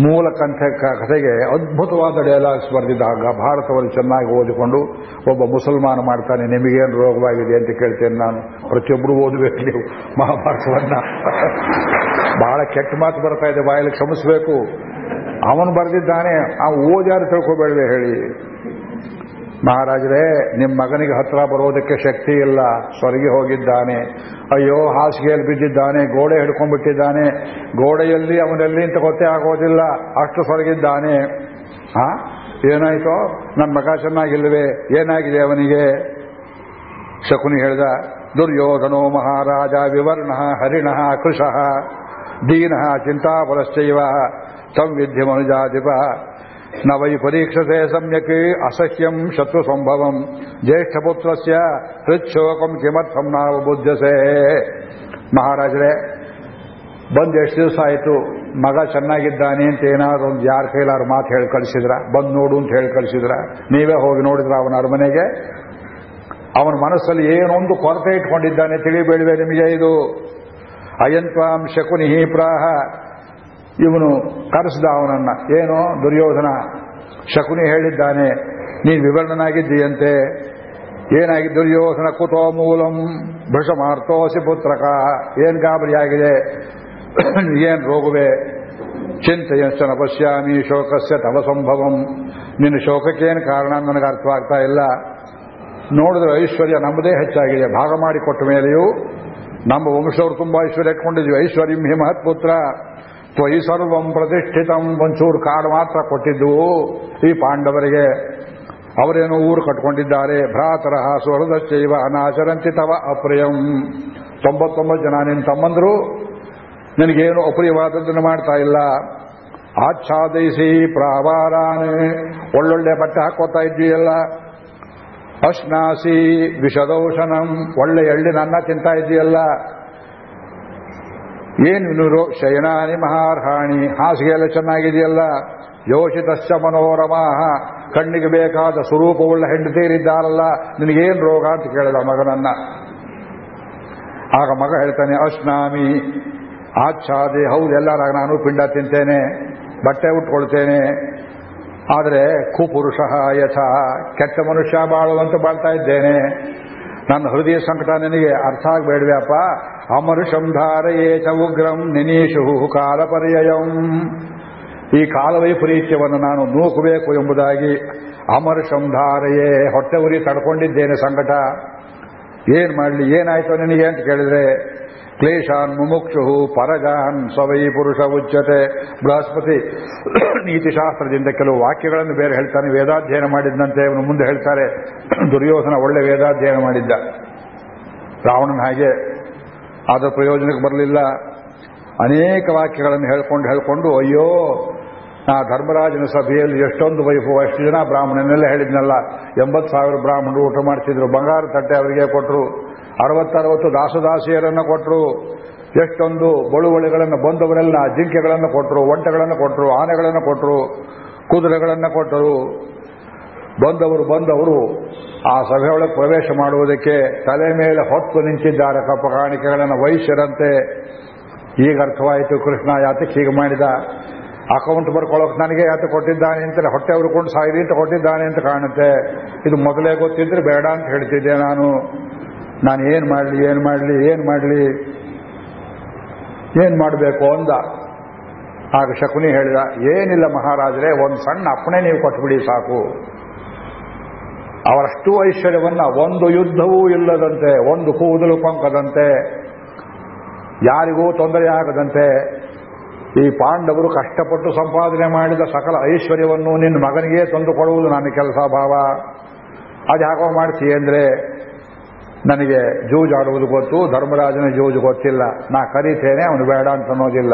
ಮೂಲ ಕಂಠ ಕಥೆಗೆ ಅದ್ಭುತವಾದ ಡೈಲಾಗ್ಸ್ ಬರೆದಿದ್ದಾಗ ಭಾರತವನ್ನು ಚೆನ್ನಾಗಿ ಓದಿಕೊಂಡು ಒಬ್ಬ ಮುಸಲ್ಮಾನ ಮಾಡ್ತಾನೆ ನಿಮಗೇನು ರೋಗವಾಗಿದೆ ಅಂತ ಕೇಳ್ತೇನೆ ನಾನು. ಪ್ರತಿಯೊಬ್ಬರು ಓದಬೇಕು ನೀವು ಮಹಾಭಾರತವನ್ನ. ಬಹಳ ಕೆಟ್ಟ ಮಾತು ಬರ್ತಾ ಇದೆ, ಬಾಯಲ್ಲಿ ಕ್ಷಮಿಸಬೇಕು. ಅವನು ಬರೆದಿದ್ದಾನೆ, ಆ ಓದ್ಯಾರು ತಿಳ್ಕೊಬೇಡವೆ ಹೇಳಿ. ಮಹಾರಾಜರೇ ನಿಮ್ಮ ಮಗನಿಗೆ ಹತ್ರ ಬರೋದಕ್ಕೆ ಶಕ್ತಿ ಇಲ್ಲ. ಸ್ವರ್ಗಿ ಹೋಗಿದ್ದಾನೆ. ಅಯ್ಯೋ, ಹಾಸಿಗೆಯಲ್ಲಿ ಬಿದ್ದಿದ್ದಾನೆ, ಗೋಡೆ ಹಿಡ್ಕೊಂಡ್ಬಿಟ್ಟಿದ್ದಾನೆ. ಗೋಡೆಯಲ್ಲಿ ಅವನಲ್ಲಿ ಅಂತ ಗೊತ್ತೇ ಆಗೋದಿಲ್ಲ. ಅಷ್ಟು ಸ್ವರ್ಗಿದ್ದಾನೆ. ಹಾ ಏನಾಯಿತು? ನನ್ನ ಮಗ ಚೆನ್ನಾಗಿಲ್ವೇ? ಏನಾಗಿದೆ ಅವನಿಗೆ? ಶಕುನಿ ಹೇಳಿದ, ದುರ್ಯೋಧನೋ ಮಹಾರಾಜ ವಿವರ್ಣ, ಹರಿಣ ಕೃಶಃ ದೀನ, ಚಿಂತಾಪುರಶ್ಚೈವ ಸಂವಿಧ್ಯ ಮನುಜಾಧಿಪ ನ ವೈ ಪರೀಕ್ಷತೆ ಸಮ್ಯಕ್ ಅಸಹ್ಯಂ ಶತ್ರು ಸಂಭವಂ. ಜ್ಯೇಷ್ಠಪುತ್ರಸ್ಯ ಹೃಚ್ಛೋಕಂ ಕಿಮರ್ಥಂ ನಾವು ಬುದ್ಧಸೆ. ಮಹಾರಾಜರೇ, ಬಂದು ಎಷ್ಟು ದಿವಸ ಆಯಿತು? ಮಗ ಚೆನ್ನಾಗಿದ್ದಾನೆ ಅಂತ ಏನಾದ್ರು ಒಂದು ಯಾರ ಕೈಲಾರು ಮಾತು ಹೇಳಿ ಕಳಿಸಿದ್ರ? ಬಂದು ನೋಡು ಅಂತ ಹೇಳಿ ಕಳಿಸಿದ್ರ? ನೀವೇ ಹೋಗಿ ನೋಡಿದ್ರ ಅವನ ಅರಮನೆಗೆ? ಅವನ ಮನಸ್ಸಲ್ಲಿ ಏನೊಂದು ಕೊರತೆ ಇಟ್ಕೊಂಡಿದ್ದಾನೆ. ತಿಳಿಬೇಡಿವೆ ನಿಮಗೆ ಇದು? ಅಯಂತ್ವಾಂ ಶಕುನಿ ಪ್ರಾಹ. ಇವನು ಕರೆಸಿದ ಅವನನ್ನ, ಏನೋ ದುರ್ಯೋಧನ, ಶಕುನಿ ಹೇಳಿದ್ದಾನೆ, ನೀನು ವಿವರಣನಾಗಿದ್ದೀಯಂತೆ. ಏನಾಗಿ ದುರ್ಯೋಧನ ಕುತೋ ಮೂಲಂ ಭೃಷಮಾರ್ತೋಸಿ ಪುತ್ರಕ, ಏನ್ ಗಾಬರಿಯಾಗಿದೆ? ಏನ್ ರೋಗವೇ? ಚಿಂತೆಯಂಚನ ಪಶ್ಯಾಮಿ ಶೋಕಸ್ಯ ತವ ಸಂಭವಂ. ನಿನ್ನ ಶೋಕಕ್ಕೇನು ಕಾರಣ? ನನಗೆ ಅರ್ಥವಾಗ್ತಾ ಇಲ್ಲ. ನೋಡಿದ್ರೆ ಐಶ್ವರ್ಯ ನಮ್ಮದೇ ಹೆಚ್ಚಾಗಿದೆ. ಭಾಗ ಮಾಡಿಕೊಟ್ಟ ಮೇಲೆಯೂ ನಮ್ಮ ವಂಶವರು ತುಂಬಾ ಐಶ್ವರ್ಯ ಇಟ್ಕೊಂಡಿದ್ವಿ. ಐಶ್ವರ್ಯಂ ಮಹತ್ಪುತ್ರ. ತ್ವಯಿ ಸರ್ವಂ ಪ್ರತಿಷ್ಠಿತಂ, ಒಂಚೂರು ಕಾಡು ಮಾತ್ರ ಕೊಟ್ಟಿದ್ದು ಈ ಪಾಂಡವರಿಗೆ. ಅವರೇನೋ ಊರು ಕಟ್ಕೊಂಡಿದ್ದಾರೆ. ಭ್ರಾತರ ಸ್ವರದಚ್ಚೈವ ಅನಾಚರಂತಿ ತವ ಅಪ್ರಿಯಂ. ತೊಂಬತ್ತೊಂಬತ್ತು ಜನ ನಿನ್ನ ತಮ್ಮಂದ್ರು. ನಿನಗೇನು ಅಪ್ರಿಯವಾದದ್ದನ್ನು ಮಾಡ್ತಾ ಇಲ್ಲ. ಆಚ್ಛಾದಿಸಿ ಪ್ರಾವಾರಾನೆ. ಒಳ್ಳೊಳ್ಳೆ ಬಟ್ಟೆ ಹಾಕೋತಾ ಇದ್ದೀಯಲ್ಲ ಅಶ್ನಾಸಿ ವಿಷದೌಷಣಂ. ಒಳ್ಳೆ ಎಳ್ಳಿನ ಅನ್ನ ತಿಂತಾ ಇದೆಯಲ್ಲ ಏನು ಶಯನಾನಿ ಮಹಾರ್ಹಾಣಿ? ಹಾಸಿಗೆ ಎಲ್ಲ ಚೆನ್ನಾಗಿದೆಯಲ್ಲ? ಯೋಷಿತಶ್ಚ ಮನೋರಮಾಹ. ಕಣ್ಣಿಗೆ ಬೇಕಾದ ಸ್ವರೂಪವುಳ್ಳ ಹೆಂಡತೀರಿದ್ದಾರಲ್ಲ ನಿನಗೇನು ರೋಗ ಅಂತ ಕೇಳಿದ ಮಗನನ್ನ. ಆಗ ಮಗ ಹೇಳ್ತಾನೆ, ಅಶ್ನಾಮಿ, ಆಚ್ಛಾದೆ, ಹೌದು, ಎಲ್ಲರಾಗ ನಾನು ಪಿಂಡ ತಿಂತೇನೆ, ಬಟ್ಟೆ ಉಟ್ಕೊಳ್ತೇನೆ. ಆದರೆ ಕುಪುರುಷ ಯಥ ಕೆಟ್ಟ ಮನುಷ್ಯ ಬಾಳುವಂತ ಬಾಳ್ತಾ ಇದ್ದೇನೆ. ನನ್ನ ಹೃದಯ ಸಂಕಟ ನಿನಗೆ ಅರ್ಥ ಆಗಬೇಡವ್ಯಾಪ ಅಮರುಷಂ ಧಾರಯೇ ಚ ಉಗ್ರಂ ನಿನೀಶು ಕಾಲಪರ್ಯಯಂ ಈ ಕಾಲವೈಪರೀತ್ಯವನ್ನು ನಾನು ನೂಕಬೇಕು ಎಂಬುದಾಗಿ ಅಮರುಷಂ ಧಾರಯೇ ಹೊಟ್ಟೆ ಉರಿ ತಡ್ಕೊಂಡಿದ್ದೇನೆ ಸಂಕಟ. ಏನ್ ಮಾಡಲಿ, ಏನಾಯ್ತು ನಿನಗೆ ಅಂತ ಕೇಳಿದ್ರೆ ಕ್ಲೇಶಾನ್ ಮುಮುಕ್ಷು ಪರಜಾನ್ ಸವೈ ಪುರುಷ ಉಚ್ಯತೆ ಬೃಹಸ್ಪತಿ ನೀತಿಶಾಸ್ತ್ರದಿಂದ ಕೆಲವು ವಾಕ್ಯಗಳನ್ನು ಬೇರೆ ಹೇಳ್ತಾನೆ, ವೇದಾಧ್ಯಯನ ಮಾಡಿದಂತೆ ಅವನು ಮುಂದೆ ಹೇಳ್ತಾರೆ, ದುರ್ಯೋಧನ ಒಳ್ಳೆ ವೇದಾಧ್ಯಯನ ಮಾಡಿದ್ದ. ರಾವಣನ ಹಾಗೆ ಆದ ಪ್ರಯೋಜನಕ್ಕೆ ಬರಲಿಲ್ಲ. ಅನೇಕ ವಾಕ್ಯಗಳನ್ನು ಹೇಳ್ಕೊಂಡು ಹೇಳ್ಕೊಂಡು, ಅಯ್ಯೋ, ನಾ ಧರ್ಮರಾಜನ ಸಭೆಯಲ್ಲಿ ಎಷ್ಟೊಂದು ವೈಫು ಅಷ್ಟು ಜನ ಬ್ರಾಹ್ಮಣನೆಲ್ಲ ಹೇಳಿದ್ನಲ್ಲ, ಎಂಬತ್ತು ಸಾವಿರ ಬ್ರಾಹ್ಮಣರು ಊಟ ಮಾಡ್ತಿದ್ರು, ಬಂಗಾರ ತಟ್ಟೆ ಅವರಿಗೆ ಕೊಟ್ಟರು. ಅರವತ್ತರವತ್ತು ದಾಸದಾಸಿಯರನ್ನು ಕೊಟ್ಟರು ಎಷ್ಟೊಂದು ಬಳುವಳಿಗಳನ್ನು ಬಂದವರೆಲ್ಲ ಜಿಂಕೆಗಳನ್ನು ಕೊಟ್ಟರು ಒಂಟೆಗಳನ್ನು ಕೊಟ್ಟರು ಆನೆಗಳನ್ನು ಕೊಟ್ಟರು ಕುದುರೆಗಳನ್ನು ಕೊಟ್ಟರು. ಬಂದವರು ಬಂದವರು ಆ ಸಭೆಯೊಳಗೆ ಪ್ರವೇಶ ಮಾಡುವುದಕ್ಕೆ ತಲೆ ಮೇಲೆ ಹೊತ್ತು ನಿಂತಿದ್ದಾರೆ ಕಪ್ಪ ಕಾಣಿಕೆಗಳನ್ನು ಈಗ ಅರ್ಥವಾಯಿತು, ಕೃಷ್ಣ ಯಾತಕ್ಕೆ ಹೀಗೆ ಮಾಡಿದ? ಅಕೌಂಟ್ ಬರ್ಕೊಳ್ಳೋಕೆ ನನಗೆ ಯಾತ ಕೊಟ್ಟಿದ್ದಾನೆ ಅಂತಲೇ ಹೊಟ್ಟೆ ಹುರ್ಕೊಂಡು ಸಾಯಿರಿ ಅಂತ ಕೊಟ್ಟಿದ್ದಾನೆ ಅಂತ ಕಾಣುತ್ತೆ. ಇದು ಮೊದಲೇ ಗೊತ್ತಿದ್ರೆ ಬೇಡ ಅಂತ ಹೇಳ್ತಿದ್ದೆ ನಾನು. ನಾನು ಏನು ಮಾಡಲಿ ಏನು ಮಾಡಲಿ ಏನು ಮಾಡಲಿ, ಏನು ಮಾಡಬೇಕು ಅಂದ. ಆಗ ಶಕುನಿ ಹೇಳಿದ, ಏನಿಲ್ಲ ಮಹಾರಾಜರೇ, ಒಂದು ಸಣ್ಣ ಅಪ್ಪಣೆ ನೀವು ಕೊಟ್ಬಿಡಿ ಸಾಕು. ಅವರಷ್ಟು ಐಶ್ವರ್ಯವನ್ನ, ಒಂದು ಯುದ್ಧವೂ ಇಲ್ಲದಂತೆ, ಒಂದು ಕೂದಲು ಪಂಕದಂತೆ ಯಾರಿಗೂ ತೊಂದರೆ ಆಗದಂತೆ, ಈ ಪಾಂಡವರು ಕಷ್ಟಪಟ್ಟು ಸಂಪಾದನೆ ಮಾಡಿದ ಸಕಲ ಐಶ್ವರ್ಯವನ್ನು ನಿನ್ನ ಮಗನಿಗೆ ತಂದುಕೊಡುವುದು ನನ್ನ ಕೆಲಸ ಭಾವ. ಅದು ಯಾಕೋ ಮಾಡ್ತೀಯ ಅಂದ್ರೆ ನನಗೆ ಜೂಜಾಡುವುದು ಗೊತ್ತು, ಧರ್ಮರಾಜನ ಜೂಜು ಗೊತ್ತಿಲ್ಲ. ನಾ ಕರೀತೇನೆ, ಅವನು ಬೇಡ ಅಂತ ಅನ್ನೋದಿಲ್ಲ.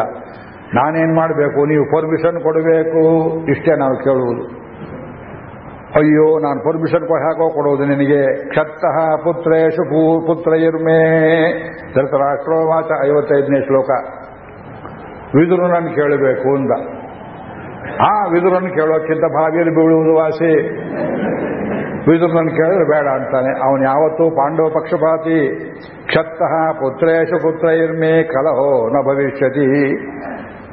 ನಾನೇನು ಮಾಡಬೇಕು? ನೀವು ಪರ್ಮಿಷನ್ ಕೊಡಬೇಕು? ಇಷ್ಟೇ ನಾವು ಕೇಳುವುದು. ಅಯ್ಯೋ, ನಾನು ಪರ್ಮಿಷನ್ ಹಾಕೋ ಕೊಡುವುದು ನಿನಗೆ. ಕ್ಷತ್ತಃ ಪುತ್ರೇಶು ಪುತ್ರ ಇರ್ಮೇ ಧೃತರಾಷ್ಟ್ರೋವಾಚ ಐವತ್ತೈದನೇ ಶ್ಲೋಕ. ವಿದುರನನ್ನು ಕೇಳಬೇಕು ಅಂದ. ಆ ವಿದುರನ್ನು ಕೇಳೋಕ್ಕಿಂತ ಭಾವಿಯಲ್ಲಿ ಬೀಳುವುದು ವಾಸಿ. ವಿದುರನನ್ನು ಕೇಳಿದ್ರೆ ಬೇಡ ಅಂತಾನೆ. ಅವನು ಯಾವತ್ತೂ ಪಾಂಡವ ಪಕ್ಷಪಾತಿ. ಕ್ಷತ್ತಃ ಪುತ್ರೇಶು ಪುತ್ರ ಇರ್ಮೇ ಕಲಹೋ ನ ಭವಿಷ್ಯತಿ.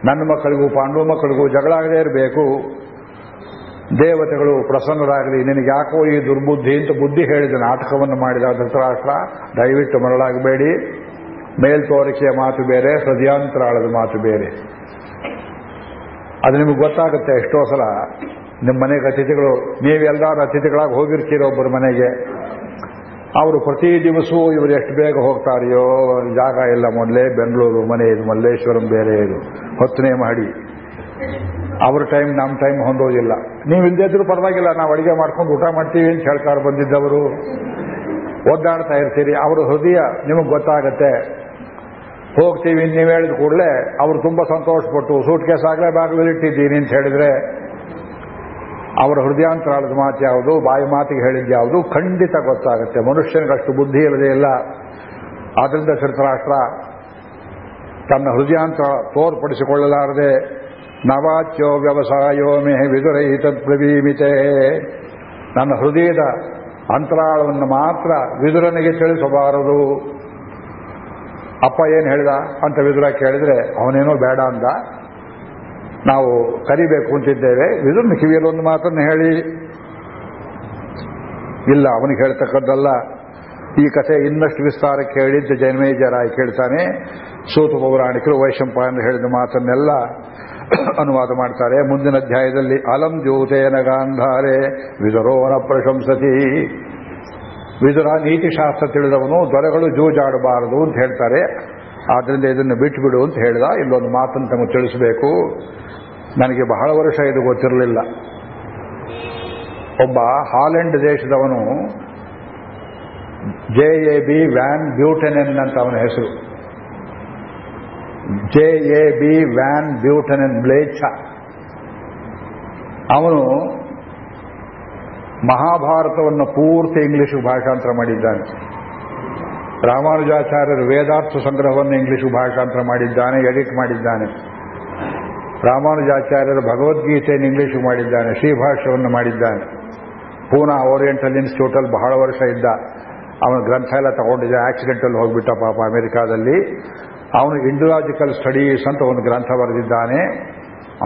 ನನ್ನ ಮಕ್ಕಳಿಗೂ ಪಾಂಡವ ಮಕ್ಕಳಿಗೂ ಜಗಳಾಗದೇ ಇರಬೇಕು. ದೇವತೆಗಳು ಪ್ರಸನ್ನರಾಗಲಿ. ನಿನಗೆ ಯಾಕೋ ಈ ದುರ್ಬುದ್ಧಿ ಅಂತ ಬುದ್ಧಿ ಹೇಳಿದ ನಾಟಕವನ್ನು ಮಾಡಿದ ಧೃತರಾಷ್ಟ್ರ, ದಯವಿಟ್ಟು ಮರಳಾಗಬೇಡಿ. ಮೇಲ್ತೋರಿಕೆಯ ಮಾತು ಬೇರೆ, ಹೃದಯಾಂತರಾಳದ ಮಾತು ಬೇರೆ. ಅದು ನಿಮಗೆ ಗೊತ್ತಾಗುತ್ತೆ ಎಷ್ಟೋ ಸಲ. ನಿಮ್ಮ ಮನೆಗೆ ಅತಿಥಿಗಳು ನೀವೆಲ್ಲರೂ ಅತಿಥಿಗಳಾಗಿ ಹೋಗಿರ್ತೀರೋ ಒಬ್ಬರ ಮನೆಗೆ. ಅವರು ಪ್ರತಿ ದಿವಸವೂ ಇವರು ಎಷ್ಟು ಬೇಗ ಹೋಗ್ತಾರೆಯೋ, ಜಾಗ ಇಲ್ಲ ಮೊದಲೇ ಬೆಂಗಳೂರು, ಮನೆ ಇದು ಮಲ್ಲೇಶ್ವರಂ ಬೇರೆ ಇದು, ಹೊತ್ತನೇ ಮಾಡಿ ಅವ್ರ ಟೈಮ್ ನಮ್ಮ ಟೈಮ್ ಹೊಂದೋದಿಲ್ಲ. ನೀವು ಇಲ್ಲದಿದ್ರು ಪರವಾಗಿಲ್ಲ, ನಾವು ಅಡಿಗೆ ಮಾಡ್ಕೊಂಡು ಊಟ ಮಾಡ್ತೀವಿ ಅಂತ ಹೇಳ್ತಾರೆ ಬಂದಿದ್ದವರು. ಒದ್ದಾಡ್ತಾ ಇರ್ತೀರಿ. ಅವರ ಹೃದಯ ನಿಮಗೆ ಗೊತ್ತಾಗತ್ತೆ. ಹೋಗ್ತೀವಿ ನೀವು ಹೇಳಿದ ಕೂಡಲೇ ಅವರು ತುಂಬಾ ಸಂತೋಷಪಟ್ಟು ಸೂಟ್ ಕೇಸ್ ಆಗಲೇ ಬಾಗಿಲಿಟ್ಟಿದ್ದೀನಿ ಅಂತ ಹೇಳಿದ್ರೆ ಅವರ ಹೃದಯಾಂತರಾಳದ ಮಾತು ಯಾವುದು, ಬಾಯಿ ಮಾತಿಗೆ ಹೇಳಿದ್ದು ಯಾವುದು, ಖಂಡಿತ ಗೊತ್ತಾಗುತ್ತೆ. ಮನುಷ್ಯನಿಗಷ್ಟು ಬುದ್ಧಿ ಇಲ್ಲದೆ ಇಲ್ಲ. ಆದ್ದರಿಂದ ಧೃತರಾಷ್ಟ್ರ ತನ್ನ ಹೃದಯಾಂತರ ತೋರ್ಪಡಿಸಿಕೊಳ್ಳಲಾರದೆ, ನವಾಚ್ಯೋ ವ್ಯವಸಾಯೋ ಮೇ ವಿದುರಹಿತ ಪ್ರವೀಮಿತೆ. ನನ್ನ ಹೃದಯದ ಅಂತರಾಳವನ್ನು ಮಾತ್ರ ವಿದುರನಿಗೆ ತಿಳಿಸಬಾರದು. ಅಪ್ಪ ಏನು ಹೇಳಿದ? ಅಂತ ವಿದುರ ಕೇಳಿದ್ರೆ, ಅವನೇನೋ ಬೇಡ ಅಂದ. ನಾವು ಕರಿಬೇಕು ಅಂತಿದ್ದೇವೆ. ಇದನ್ನು ಕಿವಿಯಲ್ಲಿ ಒಂದು ಮಾತನ್ನು ಹೇಳಿ. ಇಲ್ಲ, ಅವನಿಗೆ ಹೇಳ್ತಕ್ಕದ್ದಲ್ಲ ಈ ಕಥೆ ಇನ್ನಷ್ಟು ವಿಸ್ತಾರಕ್ಕೆ ಹೇಳಿದ್ದು ಜನ್ಮೇಜರಾಯಿ ಕೇಳ್ತಾನೆ ಸೂತ ಪೌರಾಣಿಕರು ವೈಶಂಪಾಯನ ಹೇಳಿದ ಮಾತನ್ನೆಲ್ಲ ಅನುವಾದ ಮಾಡ್ತಾರೆ. ಮುಂದಿನ ಅಧ್ಯಾಯದಲ್ಲಿ, ಅಲಂ ಜ್ಯೋತೇನ ಗಾಂಧಾರೆ ವಿದುರೋನ ಪ್ರಶಂಸತಿ. ವಿದುರ ನೀತಿಶಾಸ್ತ್ರ ತಿಳಿದವನು, ದೊರೆಗಳು ಜೂಜಾಡಬಾರದು ಅಂತ ಹೇಳ್ತಾರೆ. ಆದ್ರಿಂದ ಇದನ್ನು ಬಿಟ್ಟುಬಿಡು ಅಂತ ಹೇಳಿದ. ಇಲ್ಲೊಂದು ಮಾತನ್ನು ತಮಗೆ ತಿಳಿಸಬೇಕು. ನನಗೆ ಬಹಳ ವರ್ಷ ಇದು ಗೊತ್ತಿರಲಿಲ್ಲ. ಒಬ್ಬ Holland ದೇಶದವನು J A B van Buitenen ಅಂತ ಅವನ ಹೆಸರು. J A B van Buitenen ಬ್ಲೇಚ ಅವನು ಮಹಾಭಾರತವನ್ನು ಪೂರ್ತಿ ಇಂಗ್ಲಿಷ್ ಭಾಷಾಂತರ ಮಾಡಿದ್ದಾನೆ. ರಾಮಾನುಜಾಚಾರ್ಯರು ವೇದಾರ್ಥ ಸಂಗ್ರಹವನ್ನು ಇಂಗ್ಲಿಷ್ ಭಾಷಾಂತರ ಮಾಡಿದ್ದಾನೆ, ಎಡಿಟ್ ಮಾಡಿದ್ದಾನೆ. ರಾಮಾನುಜಾಚಾರ್ಯರು ಭಗವದ್ಗೀತೆಯನ್ನು ಇಂಗ್ಲಿಷ್ ಮಾಡಿದ್ದಾನೆ, ಶ್ರೀಭಾಷ್ಯವನ್ನು ಮಾಡಿದ್ದಾನೆ. ಪೂನಾ ಓರಿಯೆಂಟಲ್ ಇನ್ಸ್ಟಿಟ್ಯೂಟಲ್ಲಿ ಬಹಳ ವರ್ಷ ಇದ್ದ. ಅವನ ಗ್ರಂಥ ಎಲ್ಲ ತಗೊಂಡಿದ್ದ ಆಕ್ಸಿಡೆಂಟಲ್ಲಿ ಹೋಗ್ಬಿಟ್ಟ ಪಾಪ ಅಮೆರಿಕಾದಲ್ಲಿ. ಅವನು ಇಂಡಿಯಾಲಜಿಕಲ್ ಸ್ಟಡೀಸ್ ಅಂತ ಒಂದು ಗ್ರಂಥ ಬರೆದಿದ್ದಾನೆ.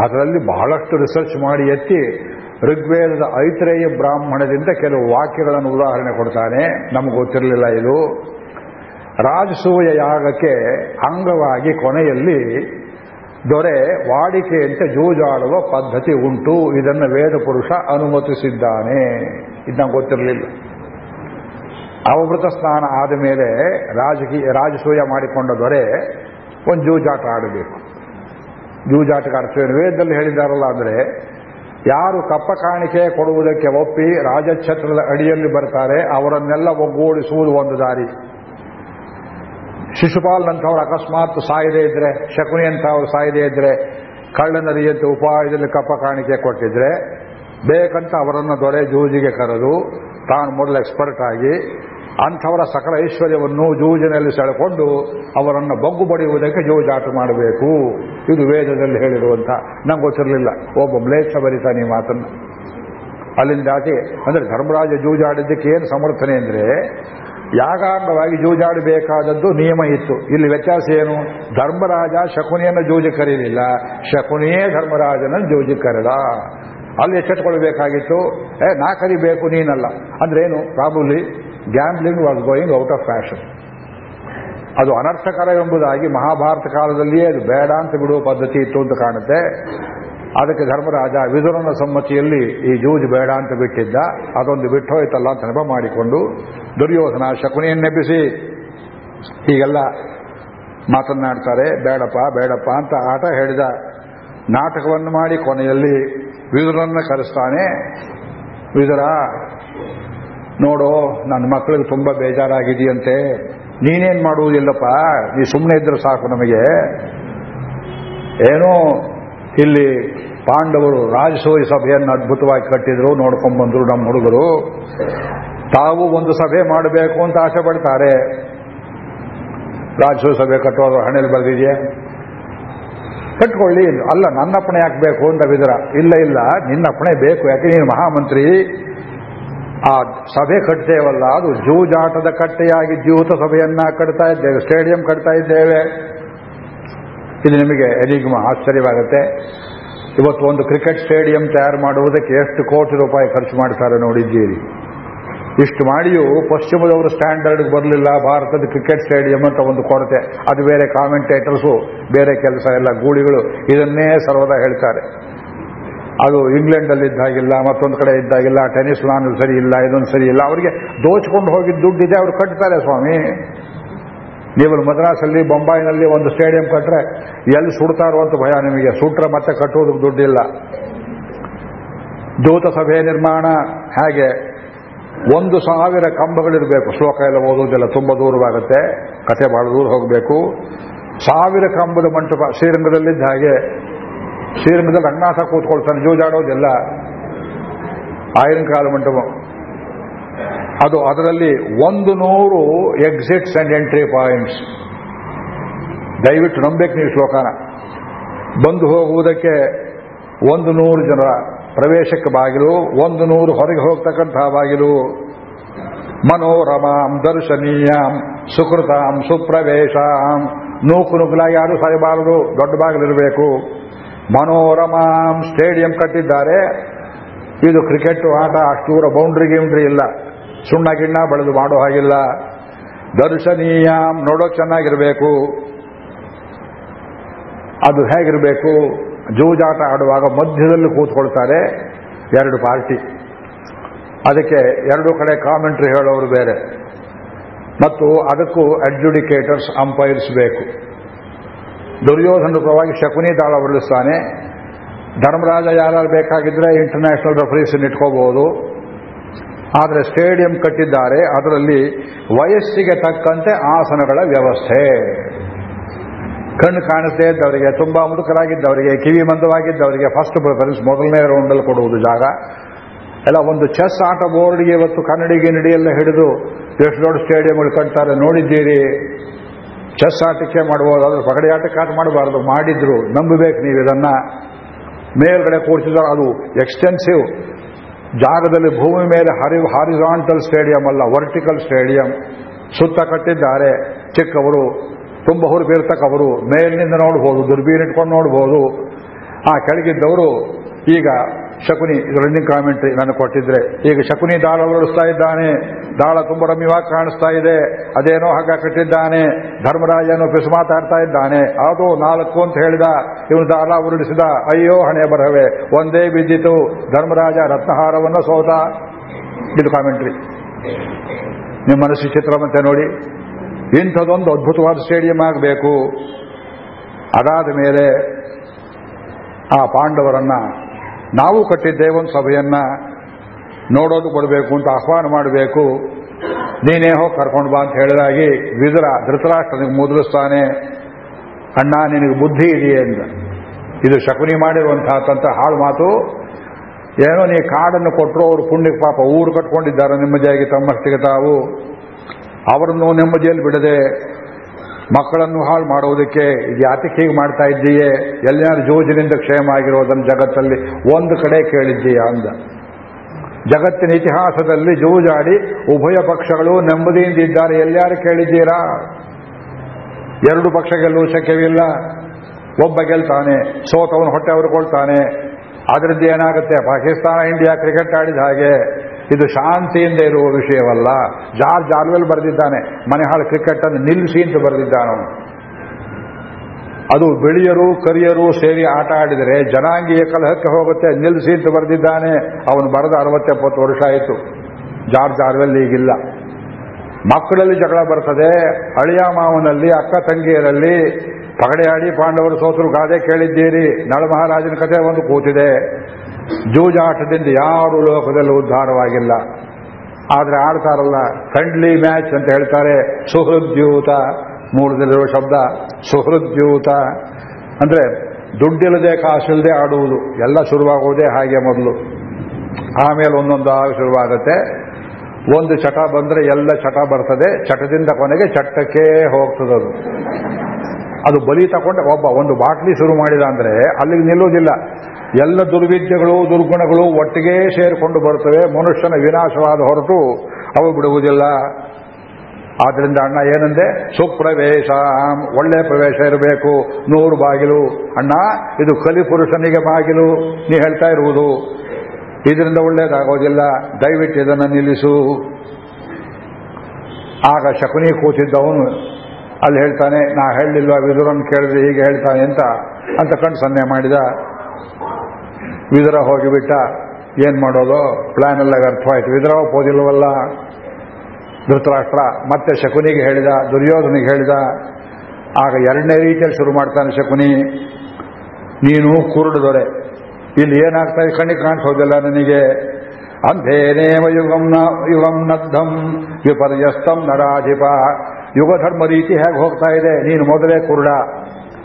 ಅದರಲ್ಲಿ ಬಹಳಷ್ಟು ರಿಸರ್ಚ್ ಮಾಡಿ ಎತ್ತಿ ಋಗ್ವೇದದ ಐತ್ರೇಯ ಬ್ರಾಹ್ಮಣದಿಂದ ಕೆಲವು ವಾಕ್ಯಗಳನ್ನು ಉದಾಹರಣೆ ಕೊಡ್ತಾನೆ. ನಮಗೆ ಗೊತ್ತಿರಲಿಲ್ಲ ಇದು. ರಾಜಸೂಯ ಯಾಗಕ್ಕೆ ಅಂಗವಾಗಿ ಕೊನೆಯಲ್ಲಿ ದೊರೆ ವಾಡಿಕೆಯಂತೆ ಜೂಜಾಡುವ ಪದ್ಧತಿ ಉಂಟು. ಇದನ್ನು ವೇದ ಪುರುಷ ಅನುಮತಿಸಿದ್ದಾನೆ. ಇದನ್ನ ಗೊತ್ತಿರಲಿಲ್ಲ. ಅವಮೃತ ಸ್ನಾನ ಆದ ಮೇಲೆ ರಾಜಕೀಯ ರಾಜಸೂಯ ಮಾಡಿಕೊಂಡ ದೊರೆ ಒಂದು ಜೂಜಾಟ ಆಡಬೇಕು. ಜೂಜಾಟಕ್ಕೆ ಅರ್ಥವೇನು ವೇದದಲ್ಲಿ ಹೇಳಿದಾರಲ್ಲ ಅಂದರೆ, ಯಾರು ಕಪ್ಪ ಕಾಣಿಕೆ ಕೊಡುವುದಕ್ಕೆ ಒಪ್ಪಿ ರಾಜಛತ್ರದ ಅಡಿಯಲ್ಲಿ ಬರ್ತಾರೆ, ಅವರನ್ನೆಲ್ಲ ಒಗ್ಗೂಡಿಸುವುದು ಒಂದು ದಾರಿ. ಶಿಶುಪಾಲ್ನಂಥವ್ರು ಅಕಸ್ಮಾತ್ ಸಾಯದೇ ಇದ್ರೆ, ಶಕುನಿ ಅಂತವ್ರು ಸಾಯದೇ ಇದ್ರೆ ಕಳ್ಳನರಿಯಂತೆ ಉಪಾಯದಲ್ಲಿ ಕಪ್ಪ ಕಾಣಿಕೆ ಕೊಟ್ಟಿದ್ರೆ, ಬೇಕಂತ ಅವರನ್ನು ದೊರೆ ಜೂಜಿಗೆ ಕರೆದು, ತಾನು ಮೊದಲು ಎಕ್ಸ್ಪರ್ಟ್ ಆಗಿ, ಅಂಥವರ ಸಕಲ ಐಶ್ವರ್ಯವನ್ನು ಜೂಜಿನಲ್ಲಿ ಸೆಳೆಕೊಂಡು ಅವರನ್ನು ಬಗ್ಗು ಬಡಿಯುವುದಕ್ಕೆ ಜೂಜಾಟ ಮಾಡಬೇಕು. ಇದು ವೇದದಲ್ಲಿ ಹೇಳಿರುವಂತ ನಂಗೆ ಗೊತ್ತಿರಲಿಲ್ಲ. ಒಬ್ಬ ಮ್ಲೇಚ್ಛ ಬರಿತಾನೆ ಈ ಮಾತನ್ನು. ಅಲ್ಲಿಂದಾಚೆ ಅಂದ್ರೆ ಧರ್ಮರಾಜ ಜೂಜಾಡಿದ್ದಕ್ಕೆ ಏನು ಸಮರ್ಥನೆ ಅಂದ್ರೆ ಯಾಗಾಂಗವಾಗಿ ಜೂಜಾಡಬೇಕಾದದ್ದು ನಿಯಮ ಇತ್ತು. ಇಲ್ಲಿ ವ್ಯತ್ಯಾಸ ಏನು? ಧರ್ಮರಾಜ ಶಕುನಿಯನ್ನು ಜೂಜಿ ಕರೀಲಿಲ್ಲ. ಶಕುನಿಯೇ ಧರ್ಮರಾಜನ ಜೂಜಿ ಕರೆದ. ಅಲ್ಲಿ ಎಚ್ಚೆತ್ಕೊಳ್ಬೇಕಾಗಿತ್ತು ಏ, ನಾ ಕರಿಬೇಕು, ನೀನಲ್ಲ. ಅಂದ್ರೆ ಏನು probably gambling was going out of fashion ಅದು ಅನರ್ಥಕರ ಎಂಬುದಾಗಿ ಮಹಾಭಾರತ ಕಾಲದಲ್ಲಿಯೇ ಅದು ಬೇಡ ಅಂತ ಬಿಡುವ ಪದ್ಧತಿ ಇತ್ತು ಅಂತ ಕಾಣುತ್ತೆ. ಅದಕ್ಕೆ ಧರ್ಮರಾಜ ವಿದುರನ ಸಮ್ಮತಿಯಲ್ಲಿ ಈ ಜೂಜ್ ಬೇಡ ಅಂತ ಬಿಟ್ಟಿದ್ದ, ಅದೊಂದು ಬಿಟ್ಟು ಹೋಯ್ತಲ್ಲ ಅಂತ ನೆಪ ಮಾಡಿಕೊಂಡು ದುರ್ಯೋಧನ ಶಕುನಿಯನ್ನೆಬ್ಬಿಸಿ ಹೀಗೆಲ್ಲ ಮಾತನ್ನಾಡ್ತಾರೆ, ಬೇಡಪ್ಪ ಬೇಡಪ್ಪ ಅಂತ ಆಟ ಹೇಳಿದ. ನಾಟಕವನ್ನು ಮಾಡಿ ಕೊನೆಯಲ್ಲಿ ವಿದುರನ್ನ ಕರೆಸ್ತಾನೆ. ವಿದುರ, ನೋಡು, ನನ್ನ ಮಕ್ಕಳಿಗೆ ತುಂಬ ಬೇಜಾರಾಗಿದೆಯಂತೆ. ನೀನೇನ್ ಮಾಡುವುದಿಲ್ಲಪ್ಪ? ನೀ ಸುಮ್ಮನೆ ಇದ್ರೆ ಸಾಕು ನಮಗೆ. ಏನೋ ಇಲ್ಲಿ ಪಾಂಡವರು ರಾಜಸೂಯ ಸಭೆಯನ್ನು ಅದ್ಭುತವಾಗಿ ಕಟ್ಟಿದ್ರು, ನೋಡ್ಕೊಂಡ್ ಬಂದ್ರು ನಮ್ಮ ಹುಡುಗರು. ತಾವು ಒಂದು ಸಭೆ ಮಾಡಬೇಕು ಅಂತ ಆಸೆ ಪಡ್ತಾರೆ. ರಾಜಸೂಯ ಸಭೆ ಕಟ್ಟೋದು ಹಣೆಯಲ್ಲಿ ಬರೆದಿದೆಯಾ? ಕಟ್ಕೊಳ್ಳಿ. ಅಲ್ಲ ನನ್ನಪ್ಪಣೆ ಹಾಕಬೇಕು ಅಂತ ಬಿದ್ರ. ಇಲ್ಲ ಇಲ್ಲ, ನಿನ್ನ ಅಪ್ಪಣೆ ಬೇಕು. ಯಾಕೆ ನೀನು ಮಹಾಮಂತ್ರಿ? ಆ ಸಭೆ ಕಟ್ತೇವಲ್ಲ ಅದು ಜೂಜಾಟದ ಕಟ್ಟೆಯಾಗಿ ಜೂತ ಸಭೆಯನ್ನ ಕಟ್ತಾ ಇದ್ದೇವೆ, ಸ್ಟೇಡಿಯಂ ಕಟ್ತಾ ಇದ್ದೇವೆ. ಇದು ನಿಮಗೆ ಎನಿಗ್ಮ ಆಶ್ಚರ್ಯವಾಗುತ್ತೆ. ಇವತ್ತು ಒಂದು ಕ್ರಿಕೆಟ್ ಸ್ಟೇಡಿಯಂ ತಯಾರು ಮಾಡುವುದಕ್ಕೆ ಎಷ್ಟು ಕೋಟಿ ರೂಪಾಯಿ ಖರ್ಚು ಮಾಡ್ತಾರೆ ನೋಡಿದ್ದೀರಿ. ಇಷ್ಟು ಮಾಡಿಯೂ ಪಶ್ಚಿಮದವರು ಸ್ಟ್ಯಾಂಡರ್ಡ್ ಬರಲಿಲ್ಲ, ಭಾರತದ ಕ್ರಿಕೆಟ್ ಸ್ಟೇಡಿಯಂ ಅಂತ ಒಂದು ಕೊರತೆ. ಅದು ಬೇರೆ ಕಾಮೆಂಟೇಟರ್ಸು, ಬೇರೆ ಕೆಲಸ ಎಲ್ಲ ಗೂಳಿಗಳು ಇದನ್ನೇ ಸರ್ವದಾ ಹೇಳ್ತಾರೆ. ಅದು ಇಂಗ್ಲೆಂಡಲ್ಲಿ ಇದ್ದಾಗಿಲ್ಲ ಮತ್ತೊಂದು ಕಡೆ ಇದ್ದಾಗಿಲ್ಲ, ಟೆನಿಸ್ ಲಾನ್ ಸರಿ ಇಲ್ಲ, ಇದೊಂದು ಸರಿ ಇಲ್ಲ. ಅವರಿಗೆ ದೋಚ್ಕೊಂಡು ಹೋಗಿದ್ದ ದುಡ್ಡಿದೆ, ಅವರು ಕಟ್ತಾರೆ ಸ್ವಾಮಿ. ನೀವು ಮದ್ರಾಸಲ್ಲಿ ಬೊಂಬಾಯಿನಲ್ಲಿ ಒಂದು ಸ್ಟೇಡಿಯಂ ಕಟ್ಟರೆ ಎಲ್ಲಿ ಸುಡ್ತಾರೋ ಅಂತ ಭಯ ನಿಮಗೆ. ಸುಟ್ರೆ ಮತ್ತೆ ಕಟ್ಟೋದಕ್ಕೆ ದುಡ್ಡಿಲ್ಲ. ದೂತ ಸಭೆ ನಿರ್ಮಾಣ ಹಾಗೆ? ಒಂದು ಸಾವಿರ ಕಂಬಗಳಿರಬೇಕು. ಶ್ಲೋಕ ಎಲ್ಲ ಓದೋದಿಲ್ಲ ತುಂಬ ದೂರವಾಗುತ್ತೆ. ಕತೆ ಬಹಳ ದೂರ ಹೋಗಬೇಕು. ಸಾವಿರ ಕಂಬದ ಮಂಟಪ ಶ್ರೀರಂಗದಲ್ಲಿದ್ದ ಹಾಗೆ. ಶ್ರೀರಂಗದಲ್ಲಿ ರಂಗನಾಥ ಕೂತ್ಕೊಳ್ತಾನೆ, ಜೂಜಾಡೋದಿಲ್ಲ. ಆಯಿನ ಕಾಲ ಮಂಟಪ. ಅದು ಅದರಲ್ಲಿ ಒಂದು ನೂರು ಎಕ್ಸಿಟ್ಸ್ ಅಂಡ್ ಎಂಟ್ರಿ ಪಾಯಿಂಟ್ಸ್ ದಯವಿಟ್ಟು ನಂಬೇಕು ನೀವು ಶ್ಲೋಕನ. ಬಂದು ಹೋಗುವುದಕ್ಕೆ ಒಂದು ನೂರು ಜನರ ಪ್ರವೇಶಕ್ಕೆ ಬಾಗಿಲು, ಒಂದು ನೂರು ಹೊರಗೆ ಹೋಗ್ತಕ್ಕಂತಹ ಬಾಗಿಲು. ಮನೋರಮಾಂ, ದರ್ಶನೀಯಾಂ, ಸುಕೃತಾಂ, ಸುಪ್ರವೇಶಾಂ. ನೂಕು ನುಗ್ಲಾಗಿ ಯಾರು ಸಾಯಬಾರದು ದೊಡ್ಡ ಬಾಗಿಲಿರಬೇಕು ಮನೋರಮಾಂ, ಸ್ಟೇಡಿಯಂ ಕಟ್ಟಿದ್ದಾರೆ. ಇದು ಕ್ರಿಕೆಟ್ ಆಟ ಅಷ್ಟೂರ ಬೌಂಡ್ರಿ ಗೇಮ್ರಿ ಇಲ್ಲ. ಸುಣ್ಣ ಗಿಣ್ಣ ಬಳದು ಮಾಡೋ ಹಾಗಿಲ್ಲ. ದರ್ಶನೀಯ ನೋಡೋಕೆ ಚೆನ್ನಾಗಿರಬೇಕು. ಅದು ಹೇಗಿರಬೇಕು? ಜೂಜಾಟ ಆಡುವಾಗ ಮಧ್ಯದಲ್ಲಿ ಕೂತ್ಕೊಳ್ತಾರೆ ಎರಡು ಪಾರ್ಟಿ. ಅದಕ್ಕೆ ಎರಡು ಕಡೆ ಕಾಮೆಂಟ್ರಿ ಹೇಳೋರು ಬೇರೆ. ಮತ್ತು ಅದಕ್ಕೂ ಅಡ್ಜುಡಿಕೇಟರ್ಸ್ ಅಂಪೈರ್ಸ್ ಬೇಕು. ದುರ್ಯೋಧನ ಪರವಾಗಿ ಶಕುನಿ ದಾಳ ಹೊರಡಿಸ್ತಾನೆ ಧರ್ಮರಾಜ ಯಾರು ಬೇಕಾಗಿದ್ರೆ ಇಂಟರ್ನ್ಯಾಷನಲ್ ರೆಫರೀಸ್ ಇಟ್ಕೋಬಹುದು ಆದರೆ ಸ್ಟೇಡಿಯಂ ಕಟ್ಟಿದ್ದಾರೆ, ಅದರಲ್ಲಿ ವಯಸ್ಸಿಗೆ ತಕ್ಕಂತೆ ಆಸನಗಳ ವ್ಯವಸ್ಥೆ. ಕಣ್ಣು ಕಾಣಿಸದೇ ಇದ್ದವರಿಗೆ ತುಂಬಾ ಮುದುಕರಾಗಿದ್ದವರಿಗೆ, ಕಿವಿ ಮಂದವಾಗಿದ್ದವರಿಗೆ ಫಸ್ಟ್ ಪ್ರಿಫರೆನ್ಸ್ ಮೊದಲನೇ ರೌಂಡಲ್ಲಿ ಕೊಡುವುದು ಜಾಗ. ಎಲ್ಲ ಒಂದು ಚೆಸ್ ಆಟ ಬೋರ್ಡ್ಗೆ ಇವತ್ತು ಕನ್ನಡಿಗೆ ನಡಿಯೆಲ್ಲ ಹಿಡಿದು ಎಷ್ಟು ದೊಡ್ಡ ಸ್ಟೇಡಿಯಂಗಳು ಕಟ್ತಾರೆ ನೋಡಿದ್ದೀರಿ. ಚೆಸ್ ಆಟಕ್ಕೆ ಮಾಡಬಹುದು ಅದ್ರ ಪಗಡಿ ಆಟಕ್ಕೆ ಆಟ ಮಾಡಬಾರ್ದು, ಮಾಡಿದ್ರು, ನಂಬಬೇಕು ನೀವು ಇದನ್ನ. ಮೇಲ್ಗಡೆ ಕೂರಿಸಿದ್ರೆ ಅದು ಎಕ್ಸ್ಟೆನ್ಸಿವ್ ಜಾಗದಲ್ಲಿ ಭೂಮಿ ಮೇಲೆ ಹರಿ ಹಾರಿಸಾಂಟಲ್ ಸ್ಟೇಡಿಯಂ ಅಲ್ಲ ವರ್ಟಿಕಲ್ ಸ್ಟೇಡಿಯಂ ಸುತ್ತ ಕಟ್ಟಿದ್ದಾರೆ ಚಿಕ್ಕವರು, ತುಂಬ ಹುರುಪಿರ್ತಕ್ಕವರು, ಮೇಲಿನಿಂದ ನೋಡ್ಬೋದು ದುರ್ಬೀನ್ ಇಟ್ಕೊಂಡು ನೋಡ್ಬೋದು. ಆ ಕೆಳಗಿದ್ದವರು ಈಗ ಶಕುನಿ ರನ್ನಿಂಗ್ ಕಾಮೆಂಟ್ರಿ ನಾನು ಕೊಟ್ಟಿದ್ರೆ. ಈಗ ಶಕುನಿ ದಾಳ ಉರುಳಿಸ್ತಾ ಇದ್ದಾನೆ. ದಾಳ ತುಂಬ ರಮ್ಯವಾಗಿ ಕಾಣಿಸ್ತಾ ಇದೆ. ಅದೇನೋ ಹಗ್ಗ ಕಟ್ಟಿದ್ದಾನೆ. ಧರ್ಮರಾಜನು ಪಿಸು ಮಾತಾಡ್ತಾ ಇದ್ದಾನೆ. ಅದು ನಾಲ್ಕು ಅಂತ ಹೇಳಿದ. ಇವನು ದಾಳ ಉರುಳಿಸಿದ ಅಯ್ಯೋ, ಹಣೆ ಬರಹವೇ. ಒಂದೇ ಬಿದ್ದಿತು. ಧರ್ಮರಾಜ ರತ್ನಹಾರವನ್ನು ಸೋತ. ಇದು ಕಾಮೆಂಟ್ರಿ ನಿಮ್ಮ ಮನಸ್ಸು ಚಿತ್ರವಂತೆ ನೋಡಿ. ಇಂಥದೊಂದು ಅದ್ಭುತವಾದ ಸ್ಟೇಡಿಯಂ ಆಗಬೇಕು. ಅದಾದ ಮೇಲೆ ಆ ಪಾಂಡವರನ್ನ ನಾವು ಕಟ್ಟಿದ್ದೇವೆ ಒಂದು ಸಭೆಯನ್ನ ನೋಡೋದು ಬರಬೇಕು ಅಂತ ಆಹ್ವಾನ ಮಾಡಬೇಕು. ನೀನೇ ಹೋಗಿ ಕರ್ಕೊಂಡು ಬಾ ಅಂತ ಹೇಳಿದಾಗಿ ವಿದುರ ಧೃತರಾಷ್ಟ್ರನಿಗೆ ಮುದ್ರಿಸ್ತಾನೆ, ಅಣ್ಣ, ನಿನಗೆ ಬುದ್ಧಿ ಇದೆಯೇ? ಅಂತ. ಇದು ಶಕುನಿ ಮಾಡಿರುವಂತಹತ್ತಂತ ಹಾಳು ಮಾತು. ಏನೋ ನೀ ಕಾಡನ್ನು ಕೊಟ್ಟರು ಅವರು ಪುಣ್ಯಕ್ಕೆ ಪಾಪ ಊರು ಕಟ್ಕೊಂಡಿದ್ದಾರೆ, ನೆಮ್ಮದಿಯಾಗಿ ತಮ್ಮಷ್ಟಿಗೆ ತಾವು. ಅವರನ್ನು ನೆಮ್ಮದಿಯಲ್ಲಿ ಬಿಡದೆ ಮಕ್ಕಳನ್ನು ಹಾಳು ಮಾಡುವುದಕ್ಕೆ ಯಾತಕ್ಕೆ ಹೀಗೆ ಮಾಡ್ತಾ ಇದ್ದೀಯೇ? ಎಲ್ಲಾರು ಜೋಜಿನಿಂದ ಕ್ಷೇಮ ಆಗಿರೋದನ್ನು ಜಗತ್ತಲ್ಲಿ ಒಂದು ಕಡೆ ಕೇಳಿದ್ದೀಯ ಅಂದ. ಜಗತ್ತಿನ ಇತಿಹಾಸದಲ್ಲಿ ಜೂಜಾಡಿ ಉಭಯ ಪಕ್ಷಗಳು ನೆಮ್ಮದಿಯಿಂದ ಇದ್ದಾರೆ. ಎಲ್ಲಾರು ಕೇಳಿದ್ದೀರಾ? ಎರಡು ಪಕ್ಷ ಗೆಲ್ಲುವ ಶಕ್ಯವಿಲ್ಲ. ಒಬ್ಬ ಗೆಲ್ತಾನೆ, ಸೋತವನು ಹೊಟ್ಟೆ ಹೊರಕೊಳ್ತಾನೆ ಅದರಿಂದ ಏನಾಗುತ್ತೆ? ಪಾಕಿಸ್ತಾನ, ಇಂಡಿಯಾ ಕ್ರಿಕೆಟ್ ಆಡಿದ ಹಾಗೆ ಇದು ಶಾಂತಿಯಿಂದ ಇರುವ ವಿಷಯವಲ್ಲ. ಜಾರ್ಜ್ ಆಲ್ವೆಲ್ ಬರೆದಿದ್ದಾನೆ. ಮನೆಹಾಳು ಕ್ರಿಕೆಟ್ ಅನ್ನು ನಿಲ್ಲಿಸಿ ಅಂತ ಬರೆದಿದ್ದಾನು ಅದು ಬಿಳಿಯರು, ಕರಿಯರು ಸೇರಿ ಆಟ ಆಡಿದರೆ ಜನಾಂಗೀಯ ಕಲಹಕ್ಕೆ ಹೋಗುತ್ತೆ ನಿಲ್ಲಿಸಿ ಅಂತ ಬರೆದಿದ್ದಾನೆ. ಅವನು ಬರೆದ ಅರವತ್ತೆಪ್ಪತ್ತು ವರ್ಷ ಆಯಿತು. ಜಾರ್ಜ್ ಆರ್ವೆಲ್ ಈಗಿಲ್ಲ. ಮಕ್ಕಳಲ್ಲಿ ಜಗಳ ಬರ್ತದೆ. ಅಳಿಯ ಮಾವನಲ್ಲಿ, ಅಕ್ಕ ತಂಗಿಯರಲ್ಲಿ ಪಗಡೆಯಾಡಿ ಪಾಂಡವರು ಸೋತರು ಗಾದೆ ಕೇಳಿದ್ದೀರಿ. ನಳ ಮಹಾರಾಜನ ಕಥೆ ಒಂದು ಕೂತಿದೆ. ಜೂಜಾಟದಿಂದ ಯಾರು ಲೋಕದಲ್ಲಿ ಉದ್ಧಾರವಾಗಿಲ್ಲ. ಆದರೆ ಆಡ್ತಾರಲ್ಲ ಫ್ರೆಂಡ್ಲಿ ಮ್ಯಾಚ್ ಅಂತ ಹೇಳ್ತಾರೆ, ಸುಹೃದ್ಯೂತ ಮೂಲದಲ್ಲಿರುವ ಶಬ್ದ, ಸುಹೃದ್ಯೂತ. ಅಂದ್ರೆ ದುಡ್ಡಿಲ್ಲದೆ ಕಾಸಿಲ್ಲದೆ ಆಡುವುದು, ಎಲ್ಲ ಶುರುವಾಗುವುದೇ ಹಾಗೆ ಮೊದಲು. ಆಮೇಲೆ ಒಂದೊಂದು ಒಂದೊಂದಾಗಿ ಶುರುವಾಗುತ್ತೆ. ಒಂದು ಚಟ ಬಂದ್ರೆ ಎಲ್ಲ ಚಟ ಬರ್ತದೆ, ಚಟದಿಂದ ಕೊನೆಗೆ ಚಟ್ಟಕ್ಕೆ ಹೋಗ್ತದದು ಅದು ಬಲಿ ತಗೊಂಡು, ಒಬ್ಬ ಒಂದು ಬಾಟ್ಲಿ ಶುರು ಮಾಡಿದ ಅಂದ್ರೆ ಅಲ್ಲಿಗೆ ನಿಲ್ಲುವುದಿಲ್ಲ. ಎಲ್ಲ ದುರ್ವಿದ್ಯೆಗಳು ದುರ್ಗುಣಗಳು ಒಟ್ಟಿಗೆ ಸೇರಿಕೊಂಡು ಬರ್ತವೆ ಮನುಷ್ಯನ ವಿನಾಶವಾದ ಹೊರತು ಅವು ಬಿಡುವುದಿಲ್ಲ. ಆದ್ರಿಂದ ಅಣ್ಣ ಏನಂದೆ? ಸುಪ್ರವೇಶ. ಒಳ್ಳೆ ಪ್ರವೇಶ ಇರಬೇಕು. ನೂರು ಬಾಗಿಲು. ಅಣ್ಣ, ಇದು ಕಲಿಪುರುಷನಿಗೆ ಬಾಗಿಲು. ನೀ ಹೇಳ್ತಾ ಇರುವುದು. ಇದರಿಂದ ಒಳ್ಳೇದಾಗೋದಿಲ್ಲ. ದಯವಿಟ್ಟು ಇದನ್ನು ನಿಲ್ಲಿಸು. ಆಗ ಶಕುನಿ ಕೂತಿದ್ದವನು. ಅಲ್ಲಿ ಹೇಳ್ತಾನೆ, ನಾ ಹೇಳಲಿಲ್ವಾ ವಿದುರನ್ ಕೇಳಿದ್ರೆ ಹೀಗೆ ಹೇಳ್ತಾನೆ ಅಂತ. ಅಂತ ಕಣ್ಣು ಸನ್ನೆ ಮಾಡಿದ. ವಿದುರ ಹೋಗಿಬಿಟ್ಟ ಏನ್ ಮಾಡೋದು? ಪ್ಲಾನ್ ಎಲ್ಲ ವ್ಯರ್ಥವಾಯ್ತು ವಿದುರ ಹೋದಿಲ್ವಲ್ಲ? ಧೃತರಾಷ್ಟ್ರ ಮತ್ತೆ ಶಕುನಿಗೆ ಹೇಳಿದ, ದುರ್ಯೋಧನಿಗೆ ಹೇಳಿದ. ಆಗ ಎರಡನೇ ರೀತಿಯಲ್ಲಿ ಶುರು ಮಾಡ್ತಾನೆ ಶಕುನಿ. ನೀನು ಕುರುಡು ದೊರೆ. ಇಲ್ಲಿ ಏನಾಗ್ತಾ ಇದೆ? ಕಣ್ಣಿಗೆ ಕಾಣಿಸೋದಿಲ್ಲ ನನಗೆ. ಅಂಧೇನೇವ ಯುಗಂ ಯುಗಂ ನದ್ಧಂ ವಿಪರ್ಯಸ್ತಂ ನರಾಧಿಪ. ಯುಗಧರ್ಮ ರೀತಿ ಹೇಗೆ ಹೋಗ್ತಾ ಇದೆ? ನೀನು ಮೊದಲೇ ಕುರುಡ.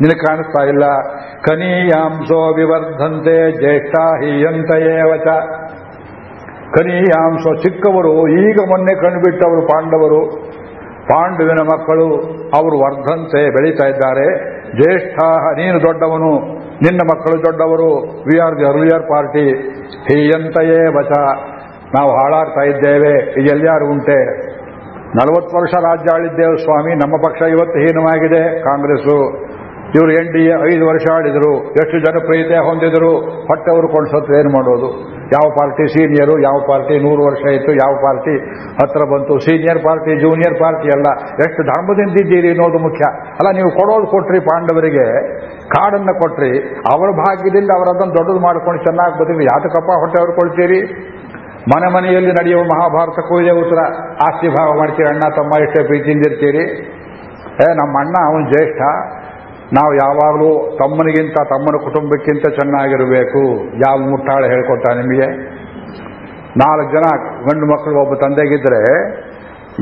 ನಿನಗೆ ಕಾಣಿಸ್ತಾ ಇಲ್ಲ? ಕನೀಯಾಂಸೋ ವಿವರ್ಧಂತೆ ಜ್ಯೇಷ್ಠ ಹೀಯಂತ ವಚ ಕನೀಯಾಂಸೋ ಚಿಕ್ಕವರು, ಈಗ ಮೊನ್ನೆ ಕಂಡುಬಿಟ್ಟವರು ಪಾಂಡವರು. ಪಾಂಡುವಿನ ಮಕ್ಕಳು, ಅವರು ವರ್ಧಂತೆ ಬೆಳೀತಾ ಇದ್ದಾರೆ. ಜ್ಯೇಷ್ಠ ನೀನು ದೊಡ್ಡವನು, ನಿನ್ನ ಮಕ್ಕಳು ದೊಡ್ಡವರು. We are the earlier party ಹೀಯಂತೆಯೇ ವಚ ನಾವು ಹಾಳಾಗ್ತಾ ಇದ್ದೇವೆ. ಇದೆಲ್ಲಾರು ಉಂಟೆ? ನಲವತ್ತು ವರ್ಷ ರಾಜ್ಯ ಆಳಿದ್ದೇವೆ ಸ್ವಾಮಿ. ನಮ್ಮ ಪಕ್ಷ ಇವತ್ತು ಹೀನವಾಗಿದೆ, ಕಾಂಗ್ರೆಸ್ಸು. ಇವರು ಎನ್ ಡಿ ಎ ಐದು ವರ್ಷ ಆಡಿದರು, ಎಷ್ಟು ಜನಪ್ರಿಯತೆ ಹೊಂದಿದರು ಹೊಟ್ಟೆ ಅವರು ಸತ್ತು ಏನು ಮಾಡೋದು? ಯಾವ ಪಾರ್ಟಿ ಸೀನಿಯರು, ಯಾವ ಪಾರ್ಟಿ ನೂರು ವರ್ಷ ಇತ್ತು, ಯಾವ ಪಾರ್ಟಿ ಹತ್ರ ಬಂತು? ಸೀನಿಯರ್ ಪಾರ್ಟಿ, ಜೂನಿಯರ್ ಪಾರ್ಟಿ ಅಲ್ಲ. ಎಷ್ಟು ಧರ್ಮದಿಂದ ಇದ್ದೀರಿ ಅನ್ನೋದು ಮುಖ್ಯ. ಅಲ್ಲ, ನೀವು ಕೊಡೋದು ಕೊಟ್ರಿ ಪಾಂಡವರಿಗೆ, ಕಾಡನ್ನು ಕೊಟ್ರಿ, ಅವರ ಭಾಗ್ಯದಿಂದ ಅವರದನ್ನು ದೊಡ್ಡದು ಮಾಡ್ಕೊಂಡು ಚೆನ್ನಾಗಿ ಬದುಕಿ, ಯಾತಕಪ್ಪ ಹೊಟ್ಟೆ ಹೊರ್ಕೊಳ್ತೀರಿ ಮನೆ ಮನೆಯಲ್ಲಿ ನಡೆಯುವ ಮಹಾಭಾರತಕ್ಕೂ ಇದೆ ಉತ್ತರ. ಆಸ್ತಿ ಭಾವ ಮಾಡ್ತೀರಿ, ಅಣ್ಣ ತಮ್ಮ ಎಷ್ಟೇ ಪ್ರೀತಿಯಿಂದಿರ್ತೀರಿ. ಏ, ನಮ್ಮ ಅಣ್ಣ, ಅವನು ಜ್ಯೇಷ್ಠ. ನಾವು ಯಾವಾಗಲೂ ತಮ್ಮನಿಗಿಂತ ತಮ್ಮನ ಕುಟುಂಬಕ್ಕಿಂತ ಚೆನ್ನಾಗಿರಬೇಕು. ಯಾವ ಮುಟ್ಟಾಳೆ ಹೇಳ್ಕೊಟ್ಟ ನಿಮಗೆ? ನಾಲ್ಕು ಜನ ಗಂಡು ಮಕ್ಕಳು ಒಬ್ಬ ತಂದೆಗಿದ್ರೆ,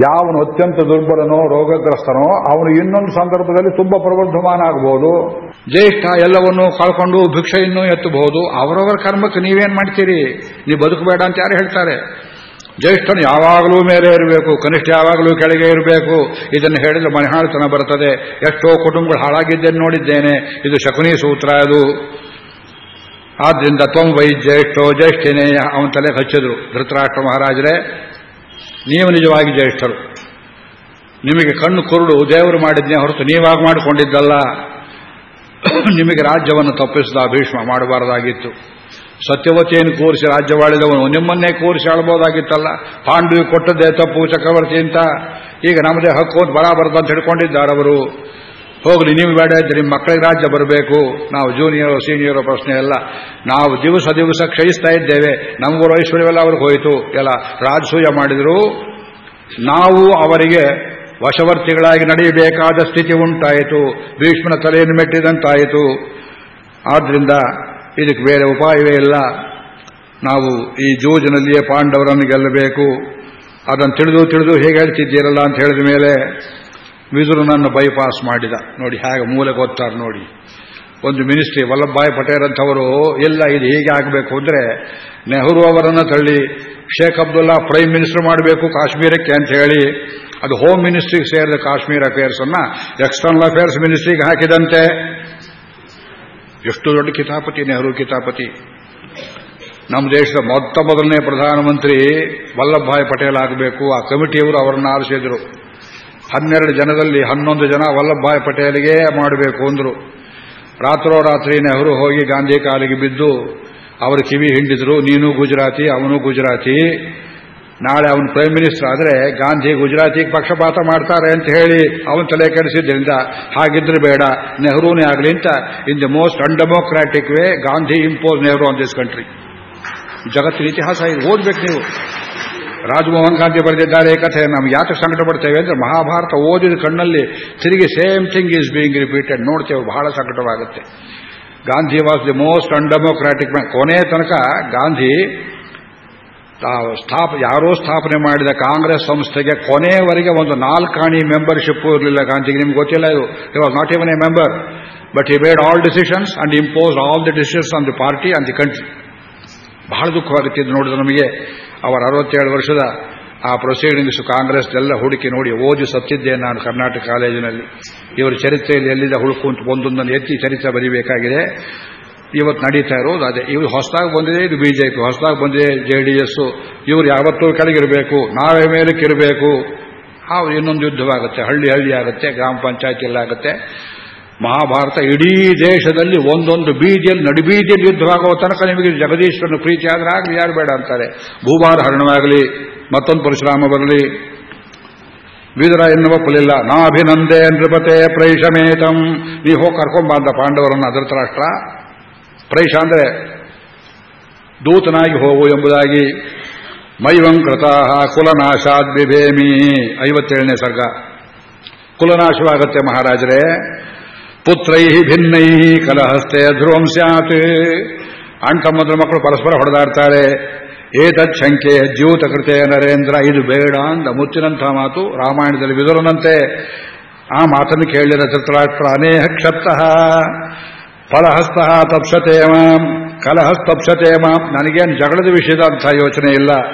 ಯಾವನು ಅತ್ಯಂತ ದುರ್ಬಲನೋ, ರೋಗಗ್ರಸ್ತನೋ, ಅವನು ಇನ್ನೊಂದು ಸಂದರ್ಭದಲ್ಲಿ ತುಂಬಾ ಪ್ರಬುದ್ಧಮಾನ ಆಗಬಹುದು ಜ್ಯೇಷ್ಠ ಎಲ್ಲವನ್ನೂ ಕಳ್ಕೊಂಡು ಭಿಕ್ಷೆಯನ್ನು ಎತ್ತಬಹುದು. ಅವರವರ ಕರ್ಮಕ್ಕೆ ನೀವೇನ್ ಮಾಡ್ತೀರಿ? ನೀವು ಬದುಕಬೇಡ ಅಂತ ಯಾರು ಹೇಳ್ತಾರೆ? ಜ್ಯೇಷ್ಠನು ಯಾವಾಗಲೂ ಮೇಲೆ ಇರಬೇಕು, ಕನಿಷ್ಠ ಯಾವಾಗಲೂ ಕೆಳಗೆ ಇರಬೇಕು. ಇದನ್ನು ಹೇಳಿದ್ರೆ ಮನೆಹಾಳ್ತನ ಬರ್ತದೆ ಎಷ್ಟೋ ಕುಟುಂಬಗಳು ಹಾಳಾಗಿದ್ದೇನೆ ನೋಡಿದ್ದೇನೆ. ಇದು ಶಕುನಿ ಸೂತ್ರ ಅದು. ಆದ್ದರಿಂದ ತ್ವಂ ವೈ ಜ್ಯೇಷ್ಠೋ ಜ್ಯೇಷ್ಠನೇ ಅವನ ತಲೆ ಹಚ್ಚಿದ್ರು ಧೃತರಾಷ್ಟ್ರ ಮಹಾರಾಜರೇ. ನೀವು ನಿಜವಾಗಿ ಜ್ಯೇಷ್ಠರು. ನಿಮಗೆ ಕಣ್ಣು ಕುರುಡು ದೇವರು ಮಾಡಿದ್ನೇ ಹೊರತು ನೀವಾಗ ಮಾಡಿಕೊಂಡಿದ್ದಲ್ಲ. ನಿಮಗೆ ರಾಜ್ಯವನ್ನು ತಪ್ಪಿಸಿದ ಭೀಷ್ಮ ಮಾಡಬಾರದಾಗಿತ್ತು. ಸತ್ಯವತಿಯನ್ನು ಕೂರಿಸಿ ರಾಜ್ಯವಾಳಿದವನು. ನಿಮ್ಮನ್ನೇ ಕೂರಿಸಿ ಆಳ್ಬೋದಾಗಿತ್ತಲ್ಲ ಪಾಂಡವಿ ಕೊಟ್ಟದ್ದೇ ತಪ್ಪು, ಚಕ್ರವರ್ತಿ ಅಂತ ಈಗ ನಮ್ಮದೇ ಹಕ್ಕು ಅಂತ ಬರಾಬರ್ದು ಅಂತ ಹಿಡ್ಕೊಂಡಿದ್ದಾರೆ ಅವರು. ಹೋಗಲಿ, ನೀವು ಬೇಡ ಇದ್ರೆ ನಿಮ್ಮ ಮಕ್ಕಳಿಗೆ ರಾಜ್ಯ ಬರಬೇಕು. ನಾವು ಜೂನಿಯರು ಸೀನಿಯರು ಪ್ರಶ್ನೆ ಎಲ್ಲ ನಾವು ದಿವಸ ದಿವಸ ಕ್ಷಯಿಸ್ತಾ ಇದ್ದೇವೆ. ನಮಗೂ ಐಶ್ವರ್ಯವೆಲ್ಲ ಅವ್ರಿಗೆ ಹೋಯಿತು. ಎಲ್ಲ ರಾಜಸೂಯ ಮಾಡಿದ್ರು. ನಾವು ಅವರಿಗೆ ವಶವರ್ತಿಗಳಾಗಿ ನಡೆಯಬೇಕಾದ ಸ್ಥಿತಿ ಉಂಟಾಯಿತು. ಭೀಷ್ಮನ ತಲೆಯನ್ನು ಮೆಟ್ಟಿದಂತಾಯಿತು. ಆದ್ರಿಂದ ಇದಕ್ಕೆ ಬೇರೆ ಉಪಾಯವೇ ಇಲ್ಲ. ನಾವು ಈ ಜೂಜಿನಲ್ಲಿಯೇ ಪಾಂಡವರನ್ನು ಗೆಲ್ಲಬೇಕು. ಅದನ್ನು ತಿಳಿದು ತಿಳಿದು ಹೇಗೆ ಹೇಳ್ತಿದ್ದೀರಲ್ಲ ಅಂತ ಹೇಳಿದ ಮೇಲೆ ವಿದುರನನ್ನು ಬೈಪಾಸ್ ಮಾಡಿದ. ನೋಡಿ ಹೇಗೆ ಮೂಲೆ ಗೊತ್ತಾರೆ ನೋಡಿ. ಒಂದು ಮಿನಿಸ್ಟ್ರಿ ವಲ್ಲಭಭಾಯ್ ಪಟೇಲ್ ಅಂತವರು ಎಲ್ಲ ಇದು ಹೀಗೆ ಆಗಬೇಕು ಅಂದರೆ ನೆಹರು ಅವರನ್ನು ತಳ್ಳಿ, ಶೇಖ್ ಅಬ್ದುಲ್ಲಾ ಪ್ರೈಮ್ ಮಿನಿಸ್ಟರ್ ಮಾಡಬೇಕು ಕಾಶ್ಮೀರಕ್ಕೆ ಅಂತ ಹೇಳಿ, ಅದು ಹೋಮ್ ಮಿನಿಸ್ಟ್ರಿಗೆ ಸೇರಿದ ಕಾಶ್ಮೀರ್ ಅಫೇರ್ಸ್ ಅನ್ನ ಎಕ್ಸ್ಟರ್ನಲ್ ಅಫೇರ್ಸ್ ಮಿನಿಸ್ಟ್ರಿಗೆ ಹಾಕಿದಂತೆ ಎಷ್ಟು ದೊಡ್ಡ ಕಿತಾಪತಿ, ನೆಹರು ಕಿತಾಪತಿ. ನಮ್ಮ ದೇಶದ ಮೊತ್ತ ಮೊದಲನೇ ಪ್ರಧಾನಮಂತ್ರಿ ವಲ್ಲಭಭಾಯ್ ಪಟೇಲ್ ಆಗಬೇಕು. ಆ ಕಮಿಟಿಯವರು ಅವರನ್ನು ಆರಿಸಿದ್ರು. ಹನ್ನೆರಡು ಜನದಲ್ಲಿ ಹನ್ನೊಂದು ಜನ ವಲ್ಲಭಭಾಯ್ ಪಟೇಲ್ಗೆ ಮಾಡಬೇಕು ಅಂದರು. ರಾತ್ರೋರಾತ್ರಿ ನೆಹರು ಹೋಗಿ ಗಾಂಧಿ ಕಾಲಿಗೆ ಬಿದ್ದು, ಅವರು ಕಿವಿ ಹಿಂಡಿದ್ರು, ನೀನು ಗುಜರಾತಿ, ಅವನು ಗುಜರಾತಿ. ನಾಳೆ ಅವನು ಪ್ರೈಮ್ ಮಿನಿಸ್ಟರ್ ಆದರೆ ಗಾಂಧಿ ಗುಜರಾತಿಗೆ ಪಕ್ಷಪಾತ ಮಾಡ್ತಾರೆ ಅಂತ ಹೇಳಿ ಅವನು ತಲೆ ಕೆಡಿಸಿದ್ರಿಂದ ಹಾಗಿದ್ರೆ ಬೇಡ, ನೆಹರೂನೇ ಆಗಲಿ ಅಂತ in the most undemocratic way Gandhi impose Nehru on this country ಜಗತ್ತಿನ ಇತಿಹಾಸ ಇದು, ಓದ್ಬೇಕು ನೀವು. ರಾಜಮೋಹನ್ ಗಾಂಧಿ ಬರೆದಿದ್ದಾರೆ ಕಥೆ ನಾವು ಯಾಕೆ ಸಂಕಟ ಪಡ್ತೇವೆ ಅಂದ್ರೆ ಮಹಾಭಾರತ ಓದಿದ ಕಣ್ಣಲ್ಲಿ ತಿರುಗಿ same thing is being repeated ನೋಡ್ತೇವೆ, ಬಹಳ ಸಂಕಟವಾಗುತ್ತೆ. Gandhi was the most undemocratic man ಕೊನೆ ತನಕ ಗಾಂಧಿ ಸ್ಥಾಪ, ಯಾರೋ ಸ್ಥಾಪನೆ ಮಾಡಿದ ಕಾಂಗ್ರೆಸ್ ಸಂಸ್ಥೆಗೆ ಕೊನೆಯವರೆಗೆ ಒಂದು ನಾಲ್ಕಾಣಿ ಮೆಂಬರ್ಶಿಪ್ ಇರಲಿಲ್ಲ ಗಾಂಧಿಗೆ ನಿಮ್ಗೆ ಗೊತ್ತಿಲ್ಲ ಇದು. He was not even a member but he made all decisions and impose all the decisions on the party on the country ಬಹಳ ದುಃಖವಾಗುತ್ತೆ ಇದು ನೋಡಿದ್ರೆ ನಮಗೆ ಅವರ ಅರವತ್ತೇಳು ವರ್ಷದ ಆ ಪ್ರೊಸೀಡಿಂಗ್ಸ್ ಕಾಂಗ್ರೆಸ್ ಎಲ್ಲ ಹುಡುಕಿ ನೋಡಿ ಓದಿ ಸತ್ತಿದ್ದೆ ನಾನು ಕರ್ನಾಟಕ ಕಾಲೇಜಿನಲ್ಲಿ. ಇವರ ಚರಿತ್ರೆಯಲ್ಲಿ ಎಲ್ಲಿದೆ ಹುಡುಕು ಅಂತ ಒಂದೊಂದನ್ನು ಎತ್ತಿ ಚರಿತ್ರೆ ಬರೀಬೇಕಾಗಿದೆ. ಇವತ್ತು ನಡೀತಾ ಇರೋದು ಅದೇ. ಇವರು ಹೊಸದಾಗಿ ಬಂದಿದೆ, ಇದು ಬಿಜೆಪಿ. ಹೊಸದಾಗಿ ಬಂದಿದೆ, ಜೆ ಡಿ ಎಸ್. ಇವರು ಯಾವತ್ತೂ ಕೆಳಗಿರಬೇಕು, ನಾವೇ ಮೇಲಕ್ಕಿರಬೇಕು. ಅವ್ರು ಇನ್ನೊಂದು ಯುದ್ಧವಾಗುತ್ತೆ. ಹಳ್ಳಿ ಹಳ್ಳಿ ಆಗುತ್ತೆ, ಗ್ರಾಮ ಪಂಚಾಯತ್ ಎಲ್ಲ ಆಗುತ್ತೆ. ಮಹಾಭಾರತ ಇಡೀ ದೇಶದಲ್ಲಿ ಒಂದೊಂದು ಬೀದಿಯಲ್ಲಿ, ನಡುಬೀದಿಯಲ್ಲಿ ಯುದ್ಧವಾಗುವ ತನಕ ನಿಮಗೆ ಜಗದೀಶ್ವರನ ಪ್ರೀತಿ ಆದರೆ ಆಗಲಿ, ಯಾರು ಬೇಡ ಅಂತಾರೆ. ಭೂಭಾರ ಹರಣವಾಗಲಿ, ಮತ್ತೊಂದು ಪರಶುರಾಮ ಬರಲಿ. ಬೀದರ ಎನ್ನುವ ಕುಲಿಲ್ಲ ನಾಭಿನಂದೆ ನೃಪತೆ ಪ್ರೈಷಮೇತಂ. ನೀವು ಹೋಗಿ ಕರ್ಕೊಂಬಂದ ಪಾಂಡವರನ್ನು ಧೃತರಾಷ್ಟ್ರ ಪ್ರೈಷ ಅಂದ್ರೆ ದೂತನಾಗಿ ಹೋಗು ಎಂಬುದಾಗಿ. ಮೈವಂಕೃತ ಕುಲನಾಶಾದ್ ಬಿಭೇಮಿ ಐವತ್ತೇಳನೇ ಸರ್ಗ. ಕುಲನಾಶವಾಗತ್ತೆ ಮಹಾರಾಜರೇ. ಪುತ್ರೈ ಭಿನ್ನೈ ಕಲಹಸ್ತೆ ಧ್ರುವಂ ಸ್ಯಾತ್. ಅಣ್ತಮ್ಮದ್ರ ಮಕ್ಕಳು ಪರಸ್ಪರ ಹೊಡೆದಾಡ್ತಾರೆ. ಏತತ್ ಶಂಕೆ ಜ್ಯೂತ ಕೃತೆ ನರೇಂದ್ರ, ಇದು ಬೇಡ ಅಂದ ಮುತ್ತಿನಂಥ ಮಾತು ರಾಮಾಯಣದಲ್ಲಿ ವಿದುರನಂತೆ ಆ ಮಾತನ್ನು ಕೇಳಿದ ಚಿತ್ರಾಕ್ಷರ ಅನೇಹ ಕ್ಷಪ್ತಃ. ಫಲಹಸ್ತ ತಪ್ಸತೆ ಮಾಂ ಕಲಹಸ್ತಪ್ಸತೆ ಮಾಂ. ನನಗೇನು ಜಗಳದ ವಿಷಯದ ಅಂಥ ಯೋಚನೆ ಇಲ್ಲ.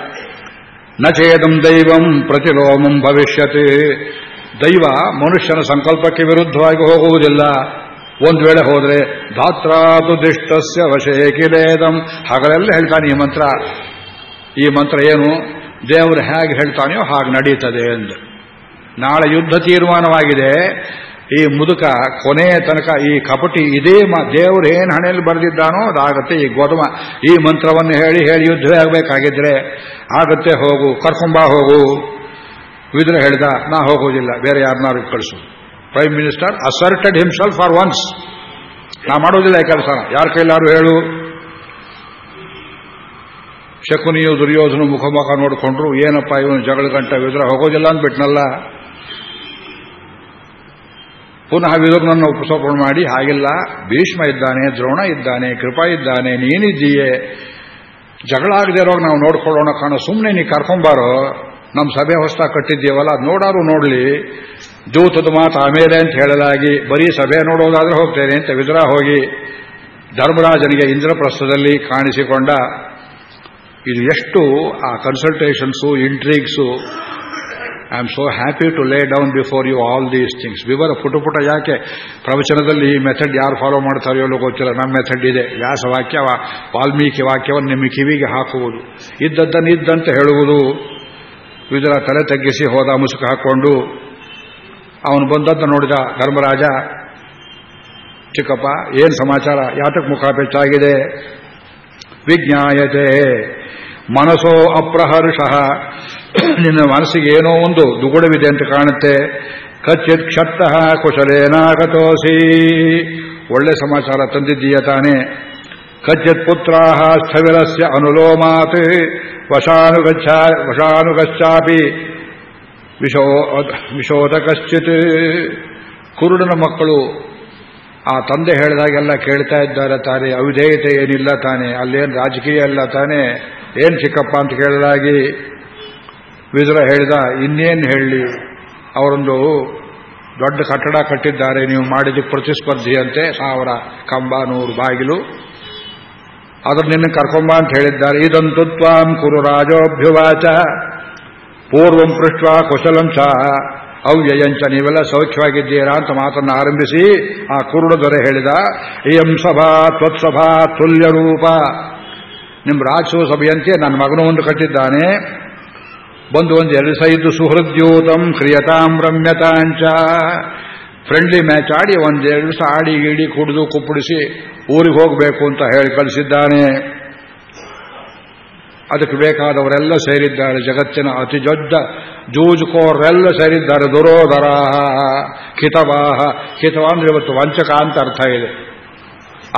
ನಚೇದಂ ದೈವಂ ಪ್ರತಿಲೋಮಂ ಭವಿಷ್ಯತಿ. ದೈವ ಮನುಷ್ಯನ ಸಂಕಲ್ಪಕ್ಕೆ ವಿರುದ್ಧವಾಗಿ ಹೋಗುವುದಿಲ್ಲ. ಒಂದು ವೇಳೆ ಹೋದರೆ, ಧಾತ್ರಾತು ದಿಷ್ಟಸ್ಯ ವಶೇ ಕಿಲೇದಂ ಹಾಗಲೆಲ್ಲ ಹೇಳ್ತಾನೆ ಈ ಮಂತ್ರ. ಈ ಮಂತ್ರ ಏನು? ದೇವರು ಹೇಗೆ ಹೇಳ್ತಾನೆಯೋ ಹಾಗೆ ನಡೀತದೆ ಎಂದು. ನಾಳೆ ಯುದ್ಧ ತೀರ್ಮಾನವಾಗಿದೆ. ಈ ಮುದುಕ ಕೊನೆಯ ತನಕ ಈ ಕಪಟಿ ಇದೇ ದೇವರು ಏನು ಹಣೆಯಲ್ಲಿ ಬರೆದಿದ್ದಾನೋ ಅದಾಗತ್ತೆ ಈ ಗೋಧುಮ. ಈ ಮಂತ್ರವನ್ನು ಹೇಳಿ ಹೇಳಿ ಯುದ್ಧವೇ ಆಗಬೇಕಾಗಿದ್ರೆ ಆಗತ್ತೆ ಹೋಗು ಕರ್ಕೊಂಬ ಹೋಗು. ವಿದ್ರ ಹೇಳಿದ, ನಾ ಹೋಗೋದಿಲ್ಲ ಬೇರೆ ಯಾರನ್ನಾರು ಕಳಿಸು. Prime minister asserted himself for once ನಾ ಮಾಡೋದಿಲ್ಲ ಈ ಕೆಲಸ. ಯಾರ ಕೈಲಾರು ಹೇಳು. ಶಕುನಿಯು ದುರ್ಯೋಧನ ಮುಖಮುಖ ನೋಡಿಕೊಂಡ್ರು, ಏನಪ್ಪ ಇವನು ಜಗಳ ಗಂಟ ವಿದ್ರ ಹೋಗೋದಿಲ್ಲ ಅಂದ್ಬಿಟ್ನಲ್ಲ. ಪುನಃ ವಿದುರ್ನನ್ನು ಉಪಸೋಪಣೆ ಮಾಡಿ, ಹಾಗಿಲ್ಲ, ಭೀಷ್ಮ ಇದ್ದಾನೆ, ದ್ರೋಣ ಇದ್ದಾನೆ, ಕೃಪಾ ಇದ್ದಾನೆ ನೀನಿದ್ದೀಯೇ ಜಗಳ ಆಗದೆ ಇರೋವಾಗ ನಾವು ನೋಡ್ಕೊಳ್ಳೋಣ ಕಾಣೋ ಸುಮ್ಮನೆ ನೀ ಕರ್ಕೊಂಬಾರೋ ನಮ್ಮ ಸಭೆ ಹೊಸ್ತಾ ಕಟ್ಟಿದ್ದೀವಲ್ಲ, ಅದು ನೋಡಾರು ನೋಡಲಿ, ದೂತದ ಮಾತು ಆಮೇಲೆ ಅಂತ ಹೇಳಲಾಗಿ, ಬರೀ ಸಭೆ ನೋಡೋದಾದ್ರೆ ಹೋಗ್ತೇನೆ ಅಂತ ವಿದುರ ಹೋಗಿ, ಧರ್ಮರಾಜನಿಗೆ ಇಂದ್ರಪ್ರಸ್ಥದಲ್ಲಿ ಕಾಣಿಸಿಕೊಂಡ, ಇದು ಎಷ್ಟು ಆ consultations intrigues I am so happy to lay down before you all these things ವಿವರ ಪುಟ ಪುಟ ಯಾಕೆ? ಪ್ರವಚನದಲ್ಲಿ ಈ ಮೆಥಡ್ ಯಾರು ಫಾಲೋ ಮಾಡ್ತಾರೋ ಎಲ್ಲೋ ಗೊತ್ತಿಲ್ಲ. ನಮ್ಮ ಮೆಥಡ್ ಇದೆ. ವ್ಯಾಸ ವಾಕ್ಯ ವಾಲ್ಮೀಕಿ ವಾಕ್ಯವನ್ನು ನಿಮ್ಮ ಕಿವಿಗೆ ಹಾಕುವುದು. ಇದ್ದದ್ದನ್ನು ಇದ್ದಂತೆ ಹೇಳುವುದು. ಇದರ ತಲೆ ತಗ್ಗಿಸಿ ಹೋದ ಮುಸುಕು ಹಾಕೊಂಡು ಅವನು ಬಂದದ್ದು ನೋಡಿದ ಧರ್ಮರಾಜ, ಚಿಕ್ಕಪ್ಪ, ಏನು ಸಮಾಚಾರ? ಯಾತಕ್ಕೆ ಮುಖ ಪೆಚ್ಚಾಗಿದೆ ವಿಜ್ಞಾಯತೆ. ಮನಸೋ ಅಪ್ರಹರ್ಷ. ನಿನ್ನ ಮನಸ್ಸಿಗೆ ಏನೋ ಒಂದು ದುಗುಡವಿದೆ ಅಂತ ಕಾಣುತ್ತೆ. ಕಚ್ಚಿತ್ ಕ್ಷತ್ತ ಕುಶಲೇನಾಗತೋಸಿ. ಒಳ್ಳೆ ಸಮಾಚಾರ ತಂದಿದ್ದೀಯ ತಾನೆ. ಕಚ್ಚಿತ್ ಪುತ್ರಾಹ ಸ್ಥವಿರಸ್ಯ ಅನುಲೋಮಾತ್. ವಶಾನುಗಚ್ಚ ವಶಾನುಗಚ್ಚಾಪಿ ವಿಶೋ, ವಿಶೋಧ ಕಶ್ಚಿತ್. ಕುರುಡನ ಮಕ್ಕಳು, ಆ ತಂದೆ ಹೇಳಿದಾಗೆಲ್ಲ ಕೇಳ್ತಾ ಇದ್ದಾರೆ ತಾನೆ. ಅವಿಧೇಯತೆ ಏನಿಲ್ಲ ತಾನೆ. ಅಲ್ಲೇನು ರಾಜಕೀಯ ಇಲ್ಲ ತಾನೆ. ಏನು ಚಿಕ್ಕಪ್ಪ ಅಂತ ಕೇಳಿದಾಗಿ ವಿದುರ ಹೇಳಿದ, ಇನ್ನೇನು ಹೇಳಿ? ಅವರೊಂದು ದೊಡ್ಡ ಕಟ್ಟಡ ಕಟ್ಟಿದ್ದಾರೆ, ನೀವು ಮಾಡಿದ ಪ್ರತಿಸ್ಪರ್ಧಿಯಂತೆ ಸಾವಿರ ಕಂಬ, ನೂರು ಬಾಗಿಲು. ಅದ್ರ ನಿನ್ನ ಕರ್ಕೊಂಬ ಅಂತ ಹೇಳಿದ್ದಾರೆ. ಇದಂತು ತ್ವಾಂ ಕುರು ರಾಜೋಭ್ಯುವಾಚ, ಪೂರ್ವಂ ಪೃಷ್ಠ ಕುಶಲಂ ಚ ಅವ್ಯಯಂಚ ನೀವೆಲ್ಲ ಸೌಖ್ಯವಾಗಿದ್ದೀರಾ ಅಂತ ಮಾತನ್ನು ಆರಂಭಿಸಿ, ಆ ಕುರುಡ ದೊರೆ ಹೇಳಿದ, ಇಯಂ ಸಭಾ ತ್ವತ್ಸಭಾ ತುಲ್ಯ ರೂಪ ನಿಮ್ಮ ರಾಜಸಭೆಯಂತೆ ನನ್ನ ಮಗನು ಒಂದು ಕಟ್ಟಿದ್ದಾನೆ. ಬಂದು ಒಂದು ಎರಡು ಸೈದು ಸುಹೃದ್ಯೂತಂ ಕ್ರಿಯತಾಂ ರಮ್ಯತಾಂಚ ಫ್ರೆಂಡ್ಲಿ ಮ್ಯಾಚ್ ಆಡಿ ಒಂದೆರಡು ದಿವಸ ಆಡಿ ಗೀಡಿ ಕುಡಿದು ಕುಪ್ಪಡಿಸಿ ಊರಿಗೆ ಹೋಗಬೇಕು ಅಂತ ಹೇಳಿ ಕಳಿಸಿದ್ದಾನೆ. ಅದಕ್ಕೆ ಬೇಕಾದವರೆಲ್ಲ ಸೇರಿದ್ದಾರೆ. ಜಗತ್ತಿನ ಅತಿ ದೊಡ್ಡ ಜೂಜುಕೋರೆಲ್ಲ ಸೇರಿದ್ದಾರೆ. ದುರೋಧರ, ಕಿತವಾಹ. ಕಿತವ ಅಂದ್ರೆ ಇವತ್ತು ವಂಚಕ ಅಂತ ಅರ್ಥ ಇದೆ.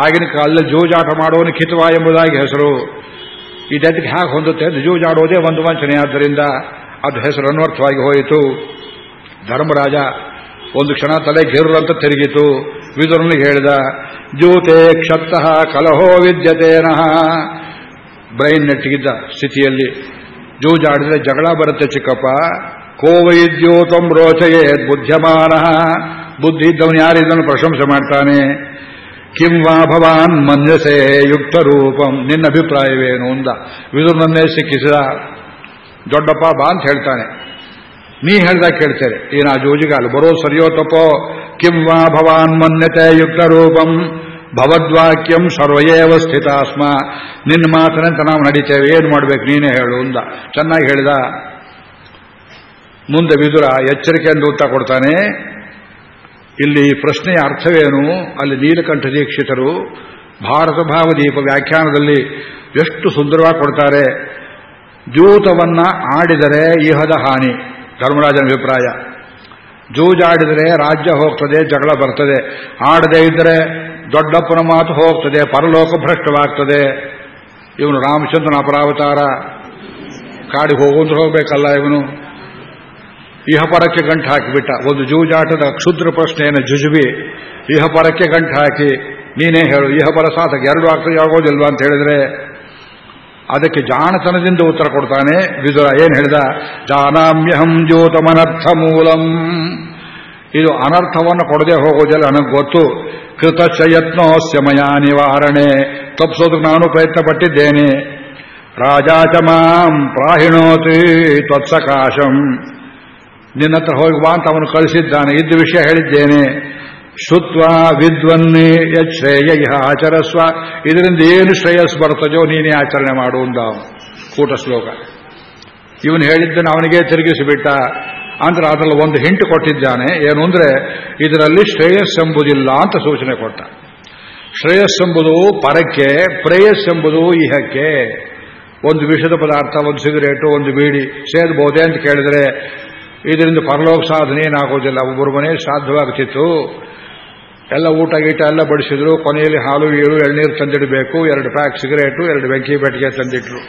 ಆಗಿನ ಕಾಲದಲ್ಲಿ ಜೂಜಾಟ ಮಾಡುವನು ಕಿತವ ಎಂಬುದಾಗಿ ಹೆಸರು. ಇದಕ್ಕೆ ಹೇಗೆ ಹೊಂದುತ್ತೆ ಜೂಜಾಡೋದೇ ಒಂದು ವಂಚನೆ. ಆದ್ದರಿಂದ ಅದು ಹೆಸರು ಅನ್ವರ್ಥವಾಗಿ ಹೋಯಿತು. ಧರ್ಮರಾಜ ಒಂದು ಕ್ಷಣ ತಲೆ ಗೆರ್ರಂತ ತಿರುಗಿತು. ವಿದುರನಿಗೆ ಹೇಳಿದ, ಜೂತೆ ಕ್ಷತ್ತಃ ಕಲಹೋ ವಿದ್ಯತೇನಃ ಬ್ರೈನ್ ನೆಟ್ಟಿಗಿದ್ದ ಸ್ಥಿತಿಯಲ್ಲಿ ಜೂಜಾಡಿದ್ರೆ ಜಗಳ ಬರುತ್ತೆ ಚಿಕ್ಕಪ್ಪ. ಕೋವೈದ್ಯೋತಂ ರೋಚಯೇ ಬುದ್ಧ್ಯಮಾನ. ಬುದ್ಧಿ ಇದ್ದವನು ಯಾರಿದ್ದನು ಪ್ರಶಂಸೆ ಮಾಡ್ತಾನೆ. ಕಿಂ ವಾ ಭವಾನ್ ಮನ್ಯಸೆ ಯುಕ್ತ ರೂಪಂ. ನಿನ್ನ ಅಭಿಪ್ರಾಯವೇನು ಅಂದ. ವಿದುರನನ್ನೇ ಸಿಕ್ಕಿಸಿದ ದೊಡ್ಡಪ್ಪ ಬಾ ಅಂತ ಹೇಳ್ತಾನೆ. ನೀ ಹೇಳ್ದಾಗ ಕೇಳ್ತೇನೆ. ಏನ ಜೋಜಿಗಾಲು? ಬರೋ ಸರಿಯೋ ತಪ್ಪೋ? ಕಿಂ ವಾ ಭವಾನ್ ಮನ್ಯತೆ ಯುಕ್ತ ರೂಪಂ. ಭವದ್ವಾಕ್ಯಂ ಸರ್ವಯೇವ ಸ್ಥಿತಾಸ್ಮ. ನಿನ್ನ ಮಾತನಂತ ನಾವು ನಡೀತೇವೆ. ಏನು ಮಾಡ್ಬೇಕು ನೀನೇ ಹೇಳು ಅಂದ. ಚೆನ್ನಾಗಿ ಹೇಳಿದ. ಮುಂದೆ ವಿದುರ ಎಚ್ಚರಿಕೆಯಿಂದ ಉತ್ತ ಕೊಡ್ತಾನೆ. ಇಲ್ಲಿ ಪ್ರಶ್ನೆಯ ಅರ್ಥವೇನು? ಅಲ್ಲಿ ನೀಲಕಂಠ ದೀಕ್ಷಿತರು ಭಾರತ ಭಾವದೀಪ ವ್ಯಾಖ್ಯಾನದಲ್ಲಿ ಎಷ್ಟು ಸುಂದರವಾಗಿ ಕೊಡ್ತಾರೆ. ಜೂತವನ್ನ ಆಡಿದರೆ ಇಹದ ಹಾನಿ. ಧರ್ಮರಾಜನ ಅಭಿಪ್ರಾಯ. ಜೂಜಾಡಿದರೆ ರಾಜ್ಯ ಹೋಗ್ತದೆ, ಜಗಳ ಬರ್ತದೆ. ಆಡದೇ ಇದ್ದರೆ ದೊಡ್ಡಪ್ಪನ ಮಾತು ಹೋಗ್ತದೆ, ಪರಲೋಕ ಭ್ರಷ್ಟವಾಗ್ತದೆ. ಇವನು ರಾಮಚಂದ್ರನ ಅಪರಾವತಾರ. ಕಾಡಿಗೆ ಹೋಗುವಂತ ಹೋಗಬೇಕಲ್ಲ ಇವನು. ಇಹಪರಕ್ಕೆ ಗಂಟು ಹಾಕಿಬಿಟ್ಟ. ಒಂದು ಜೂಜಾಟದ ಕ್ಷುದ್ರ ಪ್ರಶ್ನೆಯನ್ನು ಜುಜುಬಿ ಇಹಪರಕ್ಕೆ ಗಂಟು ಹಾಕಿ, ನೀನೇ ಹೇಳು, ಇಹಪರ ಸಾಧಕ ಎರಡು ಆಗ್ತದೆ, ಆಗೋದಿಲ್ವಾ ಅಂತ ಹೇಳಿದ್ರೆ, ಅದಕ್ಕೆ ಜಾಣತನದಿಂದ ಉತ್ತರ ಕೊಡ್ತಾನೆ. ವಿದುರ ಏನು ಹೇಳಿದ? ಜಾನಾಮ್ಯಹಂ ಜ್ಯೋತಮನರ್ಥ ಮೂಲಂ ಇದು ಅನರ್ಥವನ್ನು ಕೊಡದೆ ಹೋಗೋದಿಲ್ಲ, ನನಗೆ ಗೊತ್ತು. ಕೃತಶಯತ್ನೋಸ್ಯಮಯ ಯತ್ನೋಸ್ಯ ಮಯ ನಿವಾರಣೆ. ತಪ್ಪಿಸೋದಕ್ಕೆ ನಾನು ಪ್ರಯತ್ನ ಪಟ್ಟಿದ್ದೇನೆ ರಾಜಾಚಮಾಂ ಪ್ರಾಹಿಣೋತಿ ತ್ವತ್ಸಕಾಶಂ. ನಿನ್ನ ಹತ್ರ ಹೋಗಿ ಬಾ ಅಂತ ಅವನು ಕಳಿಸಿದ್ದಾನೆ. ಇದ್ದ ವಿಷಯ ಹೇಳಿದ್ದೇನೆ. ಶುತ್ವ ವಿದ್ವನ್ನೇ ಶ್ರೇಯ ಇಹ ಆಚರಸ್ವ. ಇದರಿಂದ ಏನು ಶ್ರೇಯಸ್ ಬರ್ತದೋ ನೀನೇ ಆಚರಣೆ ಮಾಡು ಅಂದ ಕೂಟ ಶ್ಲೋಕ. ಇವನು ಹೇಳಿದ್ದನ್ನು ಅವನಿಗೆ ತಿರುಗಿಸಿಬಿಟ್ಟ. ಅಂದ್ರೆ ಅದರಲ್ಲಿ ಒಂದು ಹಿಂಟು ಕೊಟ್ಟಿದ್ದಾನೆ. ಏನು ಅಂದ್ರೆ, ಇದರಲ್ಲಿ ಶ್ರೇಯಸ್ ಎಂಬುದಿಲ್ಲ ಅಂತ ಸೂಚನೆ ಕೊಟ್ಟ. ಶ್ರೇಯಸ್ ಎಂಬುದು ಪರಕ್ಕೆ ಪ್ರೇಯಸ್ ಎಂಬುದು ಇಹಕ್ಕೆ. ಒಂದು ವಿಷದ ಪದಾರ್ಥ, ಒಂದು ಸಿಗರೇಟು, ಒಂದು ಬೀಡಿ ಸೇರ್ಬೋದೆ ಅಂತ ಕೇಳಿದ್ರೆ ಇದರಿಂದ ಪರಲೋಕ ಸಾಧನೆ ಏನಾಗೋದಿಲ್ಲ ಒಬ್ಬರು ಮನೆ ಸಾಧ್ಯವಾಗ್ತಿತ್ತು. ಎಲ್ಲ ಊಟ ಗೀಟ ಎಲ್ಲ ಬಡಿಸಿದ್ರು. ಕೊನೆಯಲ್ಲಿ ಹಾಲು ಏಳು ಎಳ್ನೀರು ತಂದಿಡಬೇಕು. ಎರಡು ಪ್ಯಾಕ್ ಸಿಗರೇಟು ಎರಡು ಬೆಂಕಿ ಬೆಟ್ಟಿಗೆ ತಂದಿಟ್ರು.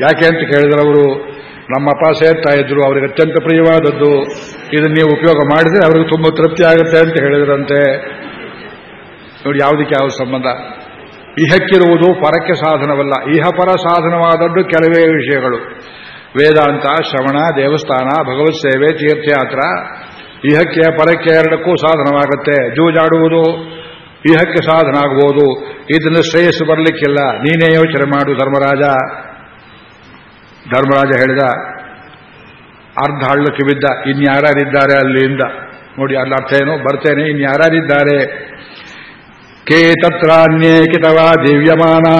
ಯಾಕೆ ಅಂತ ಕೇಳಿದ್ರೆ ಅವರು ನಮ್ಮಪ್ಪ ಸೇರ್ತಾ ಇದ್ರು. ಅವರಿಗೆ ಅತ್ಯಂತ ಪ್ರಿಯವಾದದ್ದು. ಇದನ್ನ ನೀವು ಉಪಯೋಗ ಮಾಡಿದ್ರೆ ಅವ್ರಿಗೆ ತುಂಬ ತೃಪ್ತಿ ಆಗುತ್ತೆ ಅಂತ ಹೇಳಿದ್ರಂತೆ. ನೋಡಿ, ಯಾವುದಕ್ಕೆ ಯಾವ ಸಂಬಂಧ? ಇಹಕ್ಕಿರುವುದು ಪರಕ್ಕೆ ಸಾಧನವಲ್ಲ. ಇಹ ಪರ ಸಾಧನವಾದದ್ದು ಕೆಲವೇ ವಿಷಯಗಳು. ವೇದಾಂತ, ಶ್ರವಣ, ದೇವಸ್ಥಾನ, ಭಗವತ್ ಸೇವೆ, ತೀರ್ಥಯಾತ್ರ, ಇಹಕ್ಕೆ ಪರಕ್ಕೆ ಎರಡಕ್ಕೂ ಸಾಧನವಾಗುತ್ತೆ. ಜೂಜಾಡುವುದು, ಇಹಕ್ಕೆ ಸಾಧನ ಆಗಬಹುದು ಇದನ್ನು ಶ್ರೇಯಸ್ಸು ಬರಲಿಕ್ಕಿಲ್ಲ. ನೀನೇ ಯೋಚನೆ ಮಾಡು ಧರ್ಮರಾಜ. ಧರ್ಮರಾಜ ಹೇಳಿದ, ಅರ್ಧ ಹಳ್ಳಕ್ಕೆ ಬಿದ್ದ ಇನ್ಯಾರಿದ್ದಾರೆ ಅಲ್ಲಿಂದ. ನೋಡಿ ಅಲ್ಲಿ ಅರ್ಥ ಏನು? ಬರ್ತೇನೆ ಇನ್ಯಾರಿದ್ದಾರೆ ಕೇ ತತ್ರಾನ್ಯೇ ಕಿತವಾ ದಿವ್ಯಮಾನಾ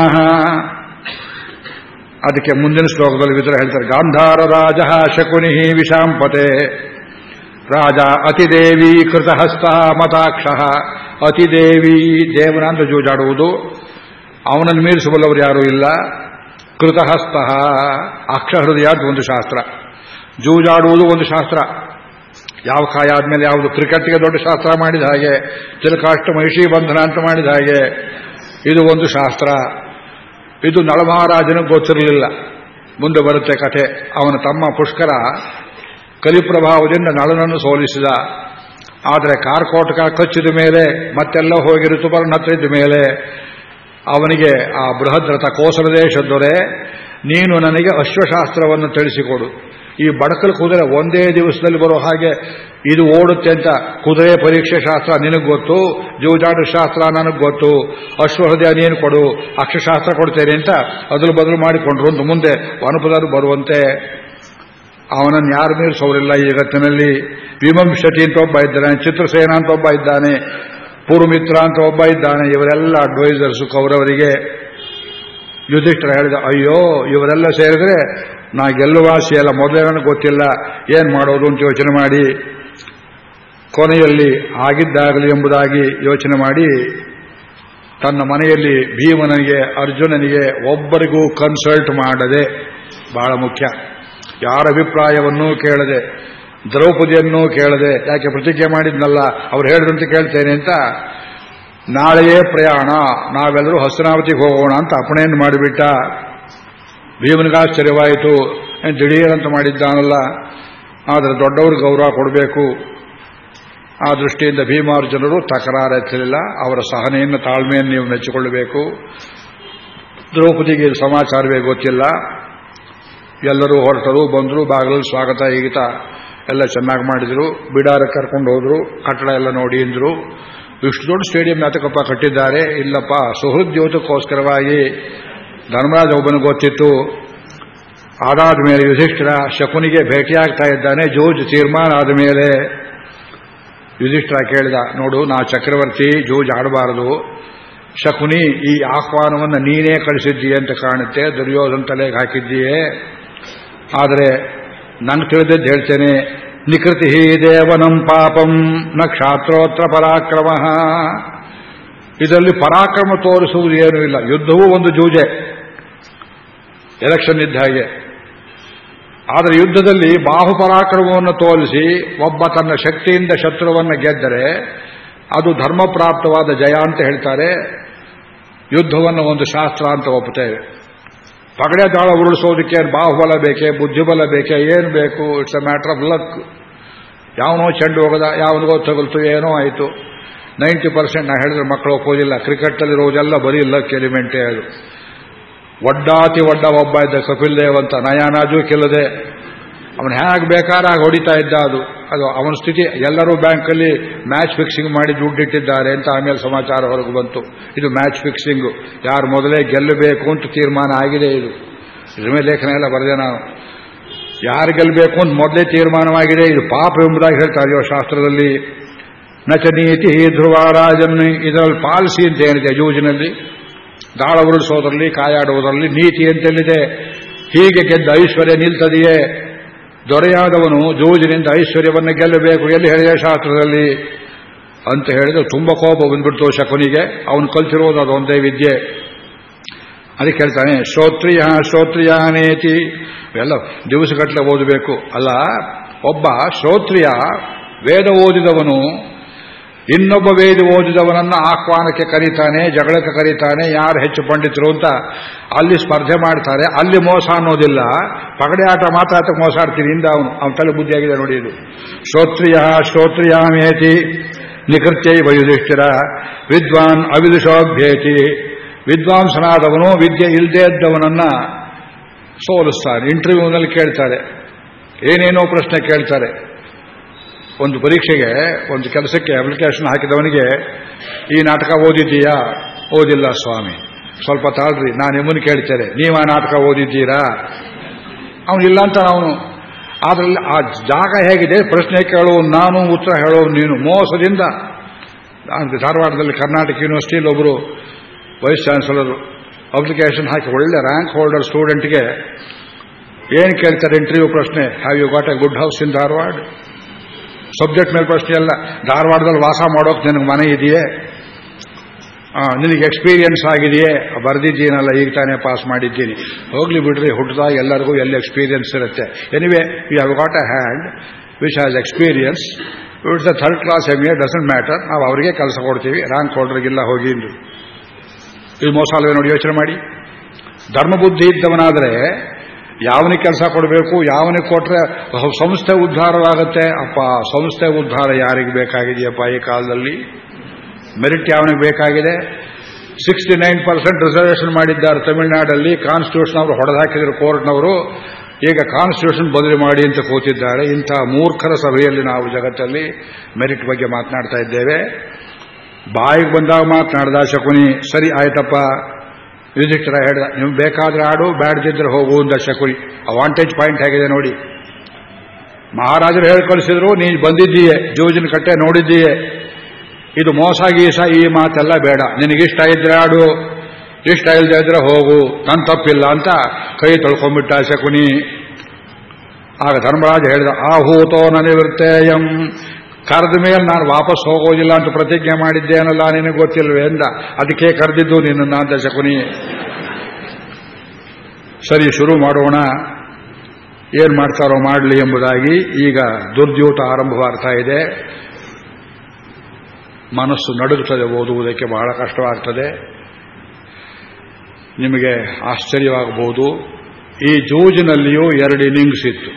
ಅದಕ್ಕೆ ಮುಂದಿನ ಶ್ಲೋಕದಲ್ಲಿ ವಿತರ ಹೇಳ್ತಾರೆ, ಗಾಂಧಾರ ರಾಜ ಶಕುನಿ ವಿಷಾಂಪತೆ ರಾಜ ಅತಿದೇವಿ ಕೃತಹಸ್ತ ಮತಾಕ್ಷ, ಅತಿದೇವಿ ದೇವನ ಅಂತ ಜೂಜಾಡುವುದು, ಅವನನ್ನು ಮೀರಿಸಬಲ್ಲವರು ಯಾರೂ ಇಲ್ಲ, ಕೃತಹಸ್ತ ಅಕ್ಷ ಹೃದಯ ಅಂತ ಒಂದು ಶಾಸ್ತ್ರ, ಜೂಜಾಡುವುದು ಒಂದು ಶಾಸ್ತ್ರ, ಯಾವ ಕಾಯ ಆದ್ಮೇಲೆ ಯಾವುದು, ಕ್ರಿಕೆಟ್ಗೆ ದೊಡ್ಡ ಶಾಸ್ತ್ರ ಮಾಡಿದ ಹಾಗೆ, ತಿಲಕಾಷ್ಟ ಮಹಿಷಿ ಬಂಧನ ಅಂತ ಮಾಡಿದ ಹಾಗೆ, ಇದು ಒಂದು ಶಾಸ್ತ್ರ. ಇದು ನಳಮಹಾರಾಜನಿಗೆ ಗೊತ್ತಿರಲಿಲ್ಲ ಮುಂದೆ ಬರುತ್ತೆ ಕಥೆ. ಅವನ ತಮ್ಮ ಪುಷ್ಕರ ಕಲಿಪ್ರಭಾವದಿಂದ ನಳನನ್ನು ಸೋಲಿಸಿದ. ಆದರೆ ಕಾರ್ಕೋಟಕ ಕಚ್ಚಿದ ಮೇಲೆ, ಮತ್ತೆಲ್ಲ ಹೋಗಿ ಋತುಪರ್ಣ ಹತ್ತಿದ ಮೇಲೆ, ಅವನಿಗೆ ಆ ಬೃಹದ್ರಥ ಕೋಸಲ ದೇಶದೊರೆ ನೀನು ನನಗೆ ಅಶ್ವಶಾಸ್ತ್ರವನ್ನು ತಿಳಿಸಿಕೊಡು. ಈ ಬಡಕಲ್ ಕುದುರೆ ಒಂದೇ ದಿವಸದಲ್ಲಿ ಬರೋ ಹಾಗೆ ಇದು ಓಡುತ್ತೆ ಅಂತ ಕುದುರೆ ಪರೀಕ್ಷೆ ಶಾಸ್ತ್ರ ನಿನಗೆ ಗೊತ್ತು ಜೂಜಾಡು ಶಾಸ್ತ್ರ ನನಗೆ ಗೊತ್ತು, ಅಶ್ವಹೃದಯ ನೀನು ಕೊಡು, ಅಕ್ಷಶಾಸ್ತ್ರ ಕೊಡ್ತೇನೆ ಅಂತ ಅದಲು ಬದಲು ಮಾಡಿಕೊಂಡ್ರು ಅಂತ ಮುಂದೆ ವನಪದರು ಬರುವಂತೆ. ಅವನನ್ನು ಯಾರು ಮೀರಿಸೋರಿಲ್ಲ ಈ ಜಗತ್ತಿನಲ್ಲಿ. ವಿಮಂಶಟಿ ಅಂತ ಒಬ್ಬ ಇದ್ದಾನೆ, ಚಿತ್ರಸೇನ ಅಂತ ಒಬ್ಬ ಇದ್ದಾನೆ ಪೂರ್ವಮಿತ್ರ ಅಂತ ಒಬ್ಬ ಇದ್ದಾನೆ, ಇವರೆಲ್ಲ ಅಡ್ವೈಸರ್ಸು ಕೌರವರಿಗೆ. ಯುಧಿಷ್ಠರ ಹೇಳಿದ, ಅಯ್ಯೋ, ಇವರೆಲ್ಲ ಸೇರಿದ್ರೆ ನಾ ಗೆಲ್ಲುವಾಸಿ ಎಲ್ಲ ಮೊದಲೇ ನನಗೆ ಗೊತ್ತಿಲ್ಲ, ಏನ್ ಮಾಡೋದು ಅಂತ ಯೋಚನೆ ಮಾಡಿ, ಕೊನೆಯಲ್ಲಿ ಆಗಿದ್ದಾಗಲಿ ಎಂಬುದಾಗಿ ಯೋಚನೆ ಮಾಡಿ, ತನ್ನ ಮನೆಯಲ್ಲಿ ಭೀಮನಿಗೆ, ಅರ್ಜುನನಿಗೆ ಒಬ್ಬರಿಗೂ ಕನ್ಸಲ್ಟ್ ಮಾಡದೆ, ಬಹಳ ಮುಖ್ಯ. ಯಾರ ಅಭಿಪ್ರಾಯವನ್ನೂ ಕೇಳದೆ, ದ್ರೌಪದಿಯನ್ನೂ ಕೇಳದೆ, ಯಾಕೆ ಪ್ರತಿಜ್ಞೆ ಮಾಡಿದ್ನಲ್ಲ, ಅವ್ರು ಹೇಳಿದಂತೆ ಕೇಳ್ತೇನೆ ಅಂತ ನಾಳೆಯೇ ಪ್ರಯಾಣ, ನಾವೆಲ್ಲರೂ ಹಸ್ತನಾವತಿಗೆ ಹೋಗೋಣ ಅಂತ ಅಪಣೆಯನ್ನು ಮಾಡಿಬಿಟ್ಟ. ಭೀಮನಿಗಾಶ್ಚರ್ಯವಾಯಿತು. ದಿಢೀರಂತ ಮಾಡಿದ್ದಾನಲ್ಲ. ಆದರೆ ದೊಡ್ಡವರು ಗೌರವ ಕೊಡಬೇಕು. ಆ ದೃಷ್ಟಿಯಿಂದ ಭೀಮಾರ್ಜುನರು ತಕರಾರೆತ್ತಲಿಲ್ಲ ಅವರ ಸಹನೆಯನ್ನು ತಾಳ್ಮೆಯನ್ನು ನೀವು ಮೆಚ್ಚಿಕೊಳ್ಳಬೇಕು. ದ್ರೌಪದಿಗೆ ಸಮಾಚಾರವೇ ಗೊತ್ತಿಲ್ಲ. ಎಲ್ಲರೂ ಹೊರಟರು, ಬಂದರು, ಬಾಗಿಲಲ್ಲಿ ಸ್ವಾಗತ ಈಗಿತ ಎಲ್ಲ ಚೆನ್ನಾಗಿ ಮಾಡಿದ್ರು. ಬಿಡಾರಕ್ಕೆ ಕರ್ಕೊಂಡು ಹೋದರು. ಕಟ್ಟಡ ಎಲ್ಲ ನೋಡಿ ಅಂದ್ರು. ಇಷ್ಟು ದೊಡ್ಡ ಸ್ಟೇಡಿಯಂ ಯಾತಕಪ್ಪ ಕಟ್ಟಿದ್ದಾರೆ? ಇಲ್ಲಪ್ಪ ಸುಹೃದ್ಯೋತಕ್ಕೋಸ್ಕರವಾಗಿ ಧರ್ಮರಾಜ ಒಬ್ಬನಿಗೆ ಗೊತ್ತಿತ್ತು. ಅದಾದ ಮೇಲೆ ಯುಧಿಷ್ಠಿರ ಶಕುನಿಗೆ ಭೇಟಿಯಾಗ್ತಾ ಇದ್ದಾನೆ. ಜೂಜ್ ತೀರ್ಮಾನ ಆದ ಮೇಲೆ ಯುಧಿಷ್ಠಿರ ಕೇಳಿದ, ನೋಡು, ನಾ ಚಕ್ರವರ್ತಿ, ಜೂಜ್ ಆಡಬಾರದು. ಶಕುನಿ, ಈ ಆಹ್ವಾನವನ್ನು ನೀನೇ ಕಳಿಸಿದ್ದೀಯ ಅಂತ ಕಾಣುತ್ತೆ. ದುರ್ಯೋಧನ ತಲೆಗೆ ಹಾಕಿದ್ದೀಯೇ. ಆದರೆ ನಾನು ತಿಳಿದದ್ದು ಹೇಳ್ತೇನೆ ನಿಕೃತಿ ದೇವನಂ ಪಾಪಂ ನ ಕ್ಷಾತ್ರೋತ್ರ ಪರಾಕ್ರಮ ಇದರಲ್ಲಿ ಪರಾಕ್ರಮ ತೋರಿಸುವುದು ಏನೂ ಇಲ್ಲ. ಯುದ್ಧವೂ ಒಂದು ಜೂಜೆ. ಎಲೆಕ್ಷನ್ ಇದ್ದ ಹಾಗೆ. ಆದರೆ ಯುದ್ಧದಲ್ಲಿ ಬಾಹುಪರಾಕ್ರಮವನ್ನು ತೋರಿಸಿ ಒಬ್ಬ ತನ್ನ ಶಕ್ತಿಯಿಂದ ಶತ್ರುವನ್ನು ಗೆದ್ದರೆ ಅದು ಧರ್ಮಪ್ರಾಪ್ತವಾದ ಜಯ ಅಂತ ಹೇಳ್ತಾರೆ. ಯುದ್ಧವನ್ನು ಒಂದು ಶಾಸ್ತ್ರ ಅಂತ ಒಪ್ಪುತ್ತೇವೆ. ಪಗಡೆ ದಾಳ ಉರುಳಿಸೋದಕ್ಕೆ ಬಾಹುಬಲ ಬೇಕೆ, ಬುದ್ಧಿಬಲ ಬೇಕೆ, ಏನು ಬೇಕು? It's a matter of luck ಯಾವನೋ ಚೆಂಡು ಹೋಗದ, ಯಾವನಿಗೋ ತಗಲ್ತು, ಏನೋ ಆಯಿತು. ನೈಂಟಿ ಪರ್ಸೆಂಟ್ ನಾ ಹೇಳಿದ್ರೆ ಮಕ್ಕಳು ಒಪ್ಪೋದಿಲ್ಲ. ಕ್ರಿಕೆಟಲ್ಲಿರೋದೆಲ್ಲ ಬರೀ ಲಕ್ ಎಲಿಮೆಂಟೇ ಅದು. ಒಡ್ಡಾತಿ ಒಡ್ಡ ಒಬ್ಬ ಇದ್ದ ಕಪಿಲ್ ದೇವ್ ಅಂತ. ನಯಾನಾಜು ಕಿಲ್ಲದೆ ಅವನು ಹೇಗೆ ಆಗ ಹೊಡಿತಾ ಇದ್ದ ಅದು. ಅದು ಅವನ ಸ್ಥಿತಿ, ಎಲ್ಲರೂ ಬ್ಯಾಂಕಲ್ಲಿ ಮ್ಯಾಚ್ ಫಿಕ್ಸಿಂಗ್ ಮಾಡಿ ದುಡ್ಡಿಟ್ಟಿದ್ದಾರೆ ಅಂತ ಆಮೇಲೆ ಸಮಾಚಾರ ಹೊರಗೆ ಬಂತು. ಇದು ಮ್ಯಾಚ್ ಫಿಕ್ಸಿಂಗು. ಯಾರು ಮೊದಲೇ ಗೆಲ್ಲಬೇಕು ಅಂತ ತೀರ್ಮಾನ ಆಗಿದೆ ಇದು. ರಿಮೆ ಲೇಖನ ಎಲ್ಲ ಬರೆದೆ ನಾನು. ಯಾರು ಗೆಲ್ಲಬೇಕು ಅಂತ ಮೊದಲೇ ತೀರ್ಮಾನವಾಗಿದೆ. ಇದು ಪಾಪ ಎಂಬುದಾಗಿ ಹೇಳ್ತಾರೆ ಶಾಸ್ತ್ರದಲ್ಲಿ. ನಚ ನೀತಿ ಧ್ರುವರಾಜನ್ ಇದರಲ್ಲಿ ಪಾಲಿಸಿ ಅಂತ ಏನಿದೆ ಯೂಜಿನಲ್ಲಿ ದಾಳ ಉರುಳಿಸೋದ್ರಲ್ಲಿ ಕಾಯಾಡುವುದರಲ್ಲಿ ನೀತಿ ಅಂತೇನಿದೆ ಹೀಗೆ ಗೆದ್ದ ಐಶ್ವರ್ಯ ನಿಲ್ತದೆಯೇ? ದೊರೆಯಾದವನು ಜೂಜಿನಿಂದ ಐಶ್ವರ್ಯವನ್ನು ಗೆಲ್ಲಬೇಕು ಎಲ್ಲಿ ಹೇಳಿದೆ ಶಾಸ್ತ್ರದಲ್ಲಿ? ಅಂತ ಹೇಳಿದ್ರೆ ತುಂಬ ಕೋಪ ಬಂದ್ಬಿಡ್ತು ಶಕುನಿಗೆ. ಅವನು ಕಲ್ತಿರೋದು ಅದೊಂದೇ ವಿದ್ಯೆ. ಅದಕ್ಕೆ ಹೇಳ್ತಾನೆ, ಶ್ರೋತ್ರಿಯ ಶ್ರೋತ್ರಿಯಾನೇತಿ ಎಲ್ಲ ದಿವಸಗಟ್ಟಲೆ ಓದಬೇಕು. ಅಲ್ಲ, ಒಬ್ಬ ಶ್ರೋತ್ರಿಯ ವೇದ ಓದಿದವನು ಇನ್ನೊಬ್ಬ ವೇದ ಓದಿದವನನ್ನ ಆಹ್ವಾನಕ್ಕೆ ಕರೀತಾನೆ, ಜಗಳಕ್ಕೆ ಕರೀತಾನೆ, ಯಾರು ಹೆಚ್ಚು ಪಂಡಿತರು ಅಂತ ಅಲ್ಲಿ ಸ್ಪರ್ಧೆ ಮಾಡ್ತಾರೆ. ಅಲ್ಲಿ ಮೋಸ ಅನ್ನೋದಿಲ್ಲ. ಪಗಡೆ ಆಟ ಮಾತಾಟ ಮೋಸ ಆಡ್ತೀನಿ, ಇಂದ ಅವನು, ಅವನ ತಲೆ ಬುದ್ಧಿಯಾಗಿದೆ ನೋಡಿ ಇದು. ಶ್ರೋತ್ರಿಯ ಶ್ರೋತ್ರಿಯಾಮೇತಿ ನಿಕೃತ್ಯೈ ವಯುಧಿಷ್ಠಿರ ವಿದ್ವಾನ್ ಅವಿದುಷೋಭ್ಯೇತಿ. ವಿದ್ವಾಂಸನಾದವನು ವಿದ್ಯೆ ಇಲ್ಲದೇ ಇದ್ದವನನ್ನ ಸೋಲಿಸ್ತಾನೆ ಇಂಟರ್ವ್ಯೂನಲ್ಲಿ ಕೇಳ್ತಾರೆ. ಏನೇನೋ ಪ್ರಶ್ನೆ ಕೇಳ್ತಾರೆ. ಒಂದು ಪರೀಕ್ಷೆಗೆ, ಒಂದು ಕೆಲಸಕ್ಕೆ ಅಪ್ಲಿಕೇಶನ್ ಹಾಕಿದವನಿಗೆ, ಈ ನಾಟಕ ಓದಿದ್ದೀಯಾ? ಓದಿಲ್ಲ ಸ್ವಾಮಿ. ಸ್ವಲ್ಪ ತಾಳ್ರಿ, ನಾನು ನಿಮ್ಮನ್ನು ಕೇಳ್ತೇನೆ. ನೀವು ಆ ನಾಟಕ ಓದಿದ್ದೀರಾ? ಅವನಿಲ್ಲ ಅಂತ ಅವನು. ಅದರಲ್ಲಿ ಆ ಜಾಗ ಹೇಗಿದೆ? ಪ್ರಶ್ನೆ ಕೇಳೋ, ನಾನು ಉತ್ತರ ಹೇಳೋ ನೀನು. ಮೋಸದಿಂದ. ಧಾರವಾಡದಲ್ಲಿ ಕರ್ನಾಟಕ ಯೂನಿವರ್ಸಿಟಿಯಲ್ಲಿ ಒಬ್ಬರು ವೈಸ್ ಚಾನ್ಸಲರ್ ಅಪ್ಲಿಕೇಶನ್ ಹಾಕಿ ಒಳ್ಳೆ ರ್ಯಾಂಕ್ ಹೋಲ್ಡರ್ ಸ್ಟೂಡೆಂಟ್ಗೆ ಏನು ಕೇಳ್ತಾರೆ ಇಂಟರ್ವ್ಯೂ ಪ್ರಶ್ನೆ? Have you got a good house in Dharwad subject ಮೇಲೆ ಪ್ರಶ್ನೆ ಅಲ್ಲ ಧಾರವಾಡದಲ್ಲಿ ವಾಸ ಮಾಡೋಕೆ ನಿನಗೆ ಮನೆ ಇದೆಯೇ? ನಿನಗೆ ಎಕ್ಸ್ಪೀರಿಯನ್ಸ್ ಆಗಿದೆಯೇ? ಬರೆದಿದ್ದೀನಲ್ಲ ಈಗ ತಾನೇ ಪಾಸ್ ಮಾಡಿದ್ದೀನಿ. ಹೋಗ್ಲಿ ಬಿಡ್ರಿ ಹುಟ್ಟದಾಗ ಎಲ್ಲರಿಗೂ ಎಲ್ಲಿ ಎಕ್ಸ್ಪೀರಿಯನ್ಸ್ ಇರುತ್ತೆ. Anyway you have got a hand which has experience it's a third class M A doesn't matter ನಾವು ಅವರಿಗೆ ಕೆಲಸ ಕೊಡ್ತೀವಿ. ರ್ಯಾಂಕ್ ಹೋಲ್ಡರ್ಗಿಲ್ಲ ಹೋಗಿ ಇದು ಮೋಸ ಅಲ್ವೇ ನೋಡಿ ಯೋಚನೆ ಮಾಡಿ. ಧರ್ಮಬುದ್ಧಿ ಇದ್ದವನಾದರೆ ಯಾವನಿಗೆ ಕೆಲಸ ಕೊಡಬೇಕು, ಯಾವನಿಗೆ ಕೊಟ್ಟರೆ ಸಂಸ್ಥೆ ಉದ್ಧಾರವಾಗುತ್ತೆ, ಅಪ್ಪ, ಸಂಸ್ಥೆ ಉದ್ಧಾರ ಯಾರಿಗೆ ಬೇಕಾಗಿದೆಯಪ್ಪ ಈ ಕಾಲದಲ್ಲಿ? ಮೆರಿಟ್ ಯಾವನಿಗೆ ಬೇಕಾಗಿದೆ? ಸಿಕ್ಸ್ಟಿ ನೈನ್ ಪರ್ಸೆಂಟ್ ರಿಸರ್ವೇಷನ್ ಮಾಡಿದ್ದಾರೆ ತಮಿಳುನಾಡಲ್ಲಿ ಕಾನ್ಸ್ಟಿಟ್ಯೂಷನ್ ಅವರು ಹೊಡೆದಾಕಿದ್ರು ಕೋರ್ಟ್ನವರು. ಈಗ ಕಾನ್ಸ್ಟಿಟ್ಯೂಷನ್ ಬದಲಿ ಮಾಡಿ ಅಂತ ಕೂತಿದ್ದಾರೆ. ಇಂಥ ಮೂರ್ಖರ ಸಭೆಯಲ್ಲಿ ನಾವು ಜಗತ್ತಲ್ಲಿ ಮೆರಿಟ್ ಬಗ್ಗೆ ಮಾತನಾಡ್ತಾ ಇದ್ದೇವೆ. ಬಾಯಿಗೆ ಬಂದಾಗ ಮಾತನಾಡ್ದ ಶಕುನಿ, ಸರಿ, ಆಯ್ತಪ್ಪ. ಯುಧಿಷ್ಠರ ಹೇಳ್ದ ನೀವು ಬೇಕಾದ್ರೆ ಆಡು, ಬ್ಯಾಡ್ದಿದ್ರೆ ಹೋಗು ಅಂದ ಶಕುನಿ ಅವಾಂಟೇಜ್ ಪಾಯಿಂಟ್ ಹೇಗಿದೆ ನೋಡಿ. ಮಹಾರಾಜರು ಹೇಳಿ ಕಳಿಸಿದ್ರು ನೀನು ಬಂದಿದ್ದೀಯೆ, ಜೂಜಿನ ಕಟ್ಟೆ ನೋಡಿದ್ದೀಯೆ. ಇದು ಮೋಸ ಗೀಸ ಈ ಮಾತೆಲ್ಲ ಬೇಡ. ನಿನಗಿಷ್ಟ ಇದ್ರೆ ಆಡು, ಇಷ್ಟ ಇಲ್ಲದೆ ಇದ್ರೆ ಹೋಗು. ನನ್ನ ತಪ್ಪಿಲ್ಲ ಅಂತ ಕೈ ತೊಳ್ಕೊಂಡ್ಬಿಟ್ಟ ಶಕುನಿ. ಆಗ ಧರ್ಮರಾಜ ಹೇಳಿದ, ಆಹೂತೋ ನನಿವೃತ್ತೇಯಂ ಕರೆದ ಮೇಲೆ ನಾನು ವಾಪಸ್ ಹೋಗೋದಿಲ್ಲ ಅಂತ ಪ್ರತಿಜ್ಞೆ ಮಾಡಿದ್ದೇನಲ್ಲ ನಿನಗೆ ಗೊತ್ತಿಲ್ವೇ ಎಂದ ಅದಕ್ಕೆ ಕರೆದಿದ್ದು ನಿನ್ನ ಅಂತ ಶಕುನಿ ಸರಿ, ಶುರು ಮಾಡೋಣ. ಏನ್ ಮಾಡ್ತಾರೋ ಮಾಡಲಿ ಎಂಬುದಾಗಿ ಈಗ ದುರ್ದ್ಯೂತ ಆರಂಭವಾಗ್ತಾ ಇದೆ. ಮನಸ್ಸು ನಡುಗುತ್ತದೆ, ಓದುವುದಕ್ಕೆ ಬಹಳ ಕಷ್ಟವಾಗ್ತದೆ. ನಿಮಗೆ ಆಶ್ಚರ್ಯವಾಗಬಹುದು. ಈ ಜೂಜಿನಲ್ಲಿಯೂ ಎರಡು ಇನ್ನಿಂಗ್ಸ್ ಇತ್ತು.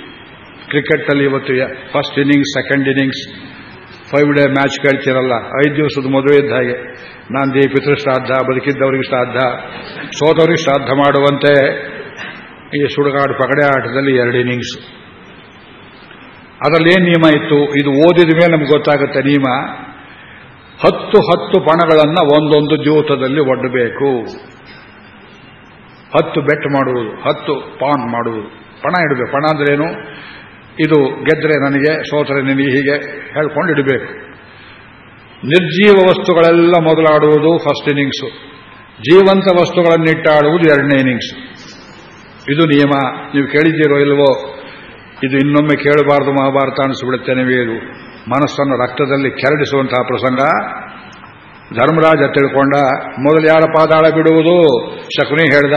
ಕ್ರಿಕೆಟ್ನಲ್ಲಿ ಇವತ್ತು first innings second innings five day match ಕೇಳ್ತೀರಲ್ಲ. ಐದು ದಿವಸದ ಮದುವೆ ಇದ್ದ ಹಾಗೆ. ನಾಂದಿ ಪಿತೃ ಶ್ರಾದ್ದ, ಬದುಕಿದ್ದವ್ರಿಗೆ ಶ್ರಾದ್ದ, ಸೋತವ್ರಿಗೆ ಶ್ರಾದ್ದ ಮಾಡುವಂತೆ ಈ ಸುಡುಗಾಡು ಪಗಡೆ ಆಟದಲ್ಲಿ ಎರಡು ಇನ್ನಿಂಗ್ಸ್ ಅದರಲ್ಲಿ ಏನು ನಿಯಮ ಇತ್ತು? ಇದು ಓದಿದ ಮೇಲೆ ನಮ್ಗೆ ಗೊತ್ತಾಗುತ್ತೆ ನಿಯಮ. ಹತ್ತು ಹತ್ತು ಪಣಗಳನ್ನು ಒಂದೊಂದು ಜೂತದಲ್ಲಿ ಒಡ್ಡಬೇಕು ಹತ್ತು ಬೆಟ್ ಮಾಡುವುದು, ಹತ್ತು ಪಾನ್ ಮಾಡುವುದು. ಪಣ ಇಡಬೇಕು. ಪಣ ಅಂದ್ರೇನು ಇದು ಗೆದ್ರೆ ನನಗೆ, ಸೋತರೆ ನಿನಗೆ ಹೀಗೆ ಹೇಳ್ಕೊಂಡು ಇಡಬೇಕು ನಿರ್ಜೀವ ವಸ್ತುಗಳೆಲ್ಲ ಮೊದಲಾಡುವುದು ಫಸ್ಟ್ ಇನ್ನಿಂಗ್ಸು ಜೀವಂತ ವಸ್ತುಗಳನ್ನಿಟ್ಟಾಡುವುದು ಎರಡನೇ ಇನ್ನಿಂಗ್ಸ್ ಇದು ನಿಯಮ. ನೀವು ಕೇಳಿದ್ದೀರೋ ಇಲ್ವೋ, ಇದು ಇನ್ನೊಮ್ಮೆ ಕೇಳಬಾರದು, ಮಹಾಭಾರತ ಅನಿಸ್ಬಿಡುತ್ತೆ ಇದು. ಮನಸ್ಸನ್ನು ರಕ್ತದಲ್ಲಿ ಕೆರಡಿಸುವಂತಹ ಪ್ರಸಂಗ. ಧರ್ಮರಾಜ ತಿಳ್ಕೊಂಡ, ಮೊದಲು ಯಾರ ಪಾದಾಳ ಬಿಡುವುದು? ಶಕುನಿ ಹೇಳ್ದ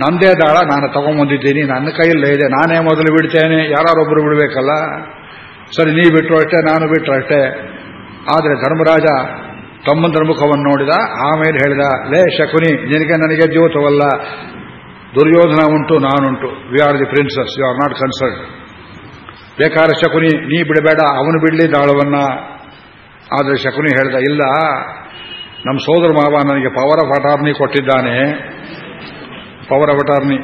ನಂದೇ ದಾಳ, ನಾನು ತಗೊಂಬಂದಿದ್ದೀನಿ, ನನ್ನ ಕೈಯಲ್ಲೇ ಇದೆ, ನಾನೇ ಮೊದಲು ಬಿಡ್ತೇನೆ ಯಾರೊಬ್ಬರು ಬಿಡಬೇಕಲ್ಲ? ಸರಿ, ನೀ ಬಿಟ್ಟರು ಅಷ್ಟೇ, ನಾನು ಬಿಟ್ಟರು ಅಷ್ಟೇ. ಆದರೆ ಧರ್ಮರಾಜ ತಮ್ಮಂದರ ಮುಖವನ್ನು ನೋಡಿದ, ಆಮೇಲೆ ಹೇಳಿದ, ಲೇ ಶಕುನಿ, ನಿನಗೆ ನನಗೆ ದ್ಯೋತವಲ್ಲ. ದುರ್ಯೋಧನ ಉಂಟು, ನಾನುಂಟು. We are the princes you are not concern ಬೇಕಾದ್ರೆ ಶಕುನಿ, ನೀ ಬಿಡಬೇಡ, ಅವನು ಬಿಡಲಿ ದಾಳವನ್ನ. ಆದರೆ ಶಕುನಿ ಹೇಳ್ದ, ಇಲ್ಲ, ನಮ್ಮ ಸೋದರ ಮಾವ ನನಗೆ ಪವರ್ ಆಫ್ ಅಟಾರ್ನಿ ಕೊಟ್ಟಿದ್ದಾನೆ. ಪವರ್ ಆಫ್ ಅಟಾರ್ನಿ